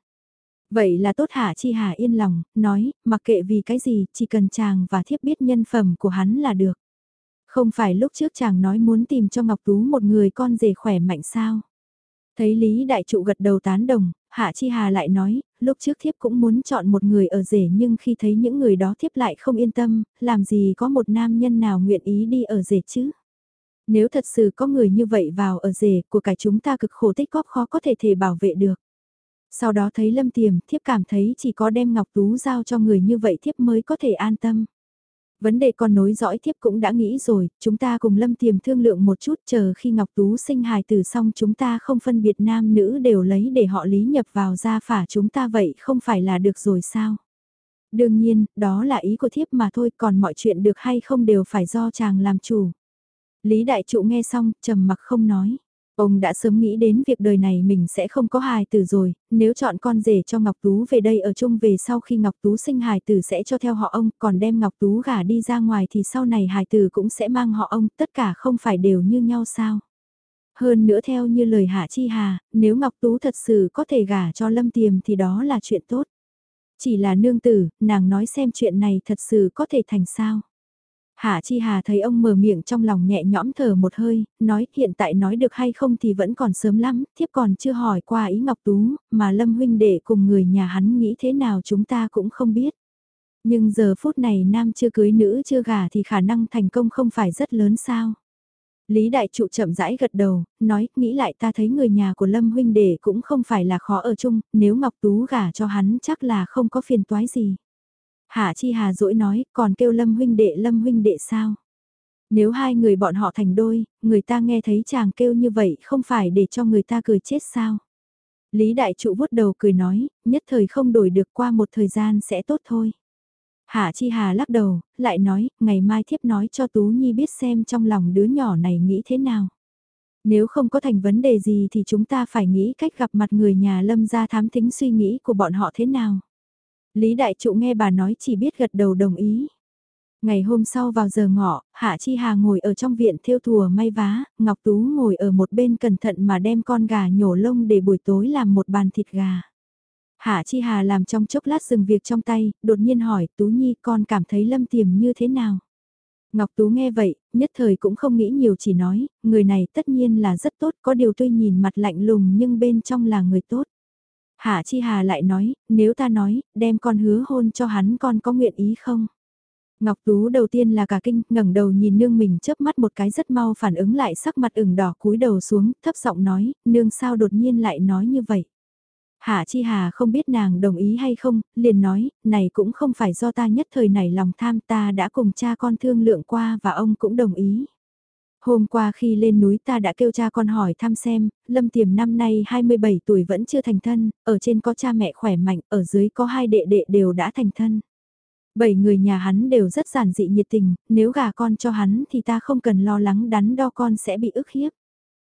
Vậy là tốt hả chi hà yên lòng, nói, mặc kệ vì cái gì, chỉ cần chàng và thiếp biết nhân phẩm của hắn là được. Không phải lúc trước chàng nói muốn tìm cho Ngọc Tú một người con rể khỏe mạnh sao. Thấy Lý Đại Trụ gật đầu tán đồng, Hạ Chi Hà lại nói, lúc trước thiếp cũng muốn chọn một người ở rể nhưng khi thấy những người đó thiếp lại không yên tâm, làm gì có một nam nhân nào nguyện ý đi ở rể chứ. Nếu thật sự có người như vậy vào ở rể của cả chúng ta cực khổ tích góp khó có thể thể bảo vệ được. Sau đó thấy lâm tiềm, thiếp cảm thấy chỉ có đem Ngọc Tú giao cho người như vậy thiếp mới có thể an tâm. Vấn đề con nối dõi thiếp cũng đã nghĩ rồi, chúng ta cùng lâm tiềm thương lượng một chút chờ khi Ngọc Tú sinh hài tử xong chúng ta không phân biệt nam nữ đều lấy để họ lý nhập vào gia phả chúng ta vậy không phải là được rồi sao? Đương nhiên, đó là ý của thiếp mà thôi còn mọi chuyện được hay không đều phải do chàng làm chủ. Lý Đại Trụ nghe xong, trầm mặc không nói. Ông đã sớm nghĩ đến việc đời này mình sẽ không có hài tử rồi, nếu chọn con rể cho Ngọc Tú về đây ở chung về sau khi Ngọc Tú sinh hài tử sẽ cho theo họ ông, còn đem Ngọc Tú gả đi ra ngoài thì sau này hài tử cũng sẽ mang họ ông, tất cả không phải đều như nhau sao. Hơn nữa theo như lời Hạ Chi Hà, nếu Ngọc Tú thật sự có thể gả cho Lâm Tiềm thì đó là chuyện tốt. Chỉ là nương tử, nàng nói xem chuyện này thật sự có thể thành sao. Hạ Chi Hà thấy ông mở miệng trong lòng nhẹ nhõm thở một hơi, nói hiện tại nói được hay không thì vẫn còn sớm lắm, thiếp còn chưa hỏi qua ý Ngọc Tú, mà Lâm huynh đệ cùng người nhà hắn nghĩ thế nào chúng ta cũng không biết. Nhưng giờ phút này nam chưa cưới nữ chưa gả thì khả năng thành công không phải rất lớn sao. Lý Đại Trụ chậm rãi gật đầu, nói, nghĩ lại ta thấy người nhà của Lâm huynh đệ cũng không phải là khó ở chung, nếu Ngọc Tú gả cho hắn chắc là không có phiền toái gì. Hạ Chi Hà dỗi nói, còn kêu Lâm huynh đệ Lâm huynh đệ sao? Nếu hai người bọn họ thành đôi, người ta nghe thấy chàng kêu như vậy không phải để cho người ta cười chết sao? Lý Đại Trụ vuốt đầu cười nói, nhất thời không đổi được qua một thời gian sẽ tốt thôi. Hạ Chi Hà lắc đầu, lại nói, ngày mai thiếp nói cho Tú Nhi biết xem trong lòng đứa nhỏ này nghĩ thế nào. Nếu không có thành vấn đề gì thì chúng ta phải nghĩ cách gặp mặt người nhà lâm ra thám thính suy nghĩ của bọn họ thế nào. Lý Đại Trụ nghe bà nói chỉ biết gật đầu đồng ý. Ngày hôm sau vào giờ ngọ, Hạ Chi Hà ngồi ở trong viện thiêu thùa may vá, Ngọc Tú ngồi ở một bên cẩn thận mà đem con gà nhổ lông để buổi tối làm một bàn thịt gà. Hạ Chi Hà làm trong chốc lát dừng việc trong tay, đột nhiên hỏi Tú Nhi con cảm thấy lâm tiềm như thế nào? Ngọc Tú nghe vậy, nhất thời cũng không nghĩ nhiều chỉ nói, người này tất nhiên là rất tốt, có điều tôi nhìn mặt lạnh lùng nhưng bên trong là người tốt. Hạ Chi Hà lại nói, nếu ta nói, đem con hứa hôn cho hắn con có nguyện ý không? Ngọc Tú đầu tiên là cả kinh, ngẩng đầu nhìn nương mình chớp mắt một cái rất mau phản ứng lại sắc mặt ửng đỏ cúi đầu xuống, thấp giọng nói, nương sao đột nhiên lại nói như vậy? Hạ Chi Hà không biết nàng đồng ý hay không, liền nói, này cũng không phải do ta nhất thời này lòng tham ta đã cùng cha con thương lượng qua và ông cũng đồng ý. Hôm qua khi lên núi ta đã kêu cha con hỏi thăm xem, Lâm Tiềm năm nay 27 tuổi vẫn chưa thành thân, ở trên có cha mẹ khỏe mạnh, ở dưới có hai đệ đệ đều đã thành thân. Bảy người nhà hắn đều rất giản dị nhiệt tình, nếu gả con cho hắn thì ta không cần lo lắng đắn đo con sẽ bị ức hiếp.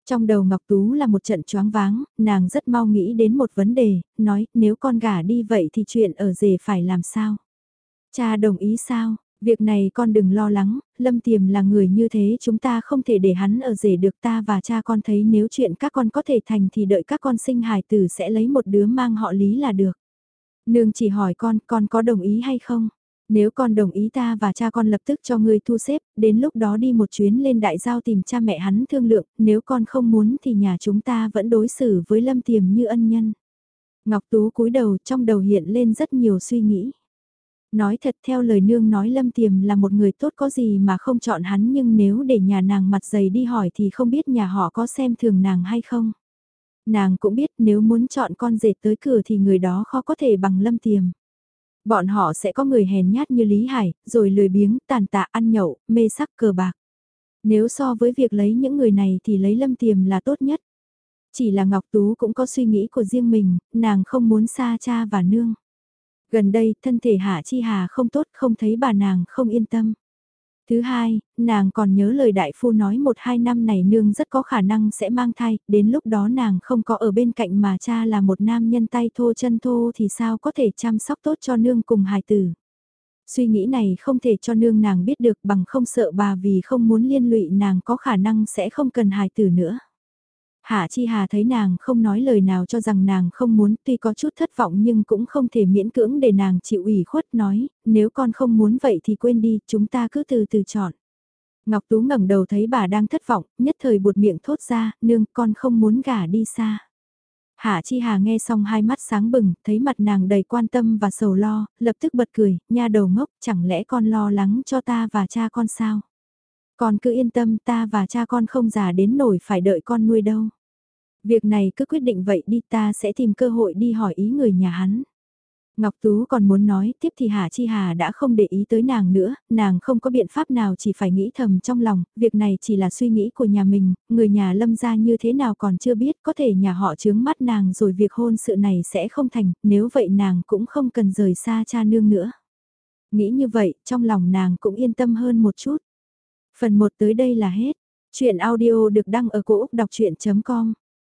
Trong đầu Ngọc Tú là một trận choáng váng, nàng rất mau nghĩ đến một vấn đề, nói nếu con gả đi vậy thì chuyện ở rể phải làm sao? Cha đồng ý sao? Việc này con đừng lo lắng, Lâm Tiềm là người như thế chúng ta không thể để hắn ở rể được ta và cha con thấy nếu chuyện các con có thể thành thì đợi các con sinh hài tử sẽ lấy một đứa mang họ lý là được. Nương chỉ hỏi con, con có đồng ý hay không? Nếu con đồng ý ta và cha con lập tức cho ngươi thu xếp, đến lúc đó đi một chuyến lên đại giao tìm cha mẹ hắn thương lượng, nếu con không muốn thì nhà chúng ta vẫn đối xử với Lâm Tiềm như ân nhân. Ngọc Tú cúi đầu trong đầu hiện lên rất nhiều suy nghĩ. Nói thật theo lời nương nói Lâm Tiềm là một người tốt có gì mà không chọn hắn nhưng nếu để nhà nàng mặt dày đi hỏi thì không biết nhà họ có xem thường nàng hay không. Nàng cũng biết nếu muốn chọn con dệt tới cửa thì người đó khó có thể bằng Lâm Tiềm. Bọn họ sẽ có người hèn nhát như Lý Hải, rồi lười biếng, tàn tạ ăn nhậu, mê sắc cờ bạc. Nếu so với việc lấy những người này thì lấy Lâm Tiềm là tốt nhất. Chỉ là Ngọc Tú cũng có suy nghĩ của riêng mình, nàng không muốn xa cha và nương. Gần đây, thân thể Hạ Chi Hà không tốt, không thấy bà nàng không yên tâm. Thứ hai, nàng còn nhớ lời đại phu nói một hai năm này nương rất có khả năng sẽ mang thai, đến lúc đó nàng không có ở bên cạnh mà cha là một nam nhân tay thô chân thô thì sao có thể chăm sóc tốt cho nương cùng hài tử. Suy nghĩ này không thể cho nương nàng biết được bằng không sợ bà vì không muốn liên lụy nàng có khả năng sẽ không cần hài tử nữa. Hạ Chi Hà thấy nàng không nói lời nào cho rằng nàng không muốn tuy có chút thất vọng nhưng cũng không thể miễn cưỡng để nàng chịu ủy khuất nói, nếu con không muốn vậy thì quên đi, chúng ta cứ từ từ chọn. Ngọc Tú ngẩng đầu thấy bà đang thất vọng, nhất thời buột miệng thốt ra, nương con không muốn gả đi xa. Hạ Chi Hà nghe xong hai mắt sáng bừng, thấy mặt nàng đầy quan tâm và sầu lo, lập tức bật cười, nha đầu ngốc, chẳng lẽ con lo lắng cho ta và cha con sao? Con cứ yên tâm ta và cha con không già đến nổi phải đợi con nuôi đâu. Việc này cứ quyết định vậy đi ta sẽ tìm cơ hội đi hỏi ý người nhà hắn. Ngọc Tú còn muốn nói tiếp thì Hà Chi Hà đã không để ý tới nàng nữa, nàng không có biện pháp nào chỉ phải nghĩ thầm trong lòng, việc này chỉ là suy nghĩ của nhà mình, người nhà lâm gia như thế nào còn chưa biết, có thể nhà họ chướng mắt nàng rồi việc hôn sự này sẽ không thành, nếu vậy nàng cũng không cần rời xa cha nương nữa. Nghĩ như vậy, trong lòng nàng cũng yên tâm hơn một chút. Phần 1 tới đây là hết. Chuyện audio được đăng ở cổ Úc đọc chuyện.com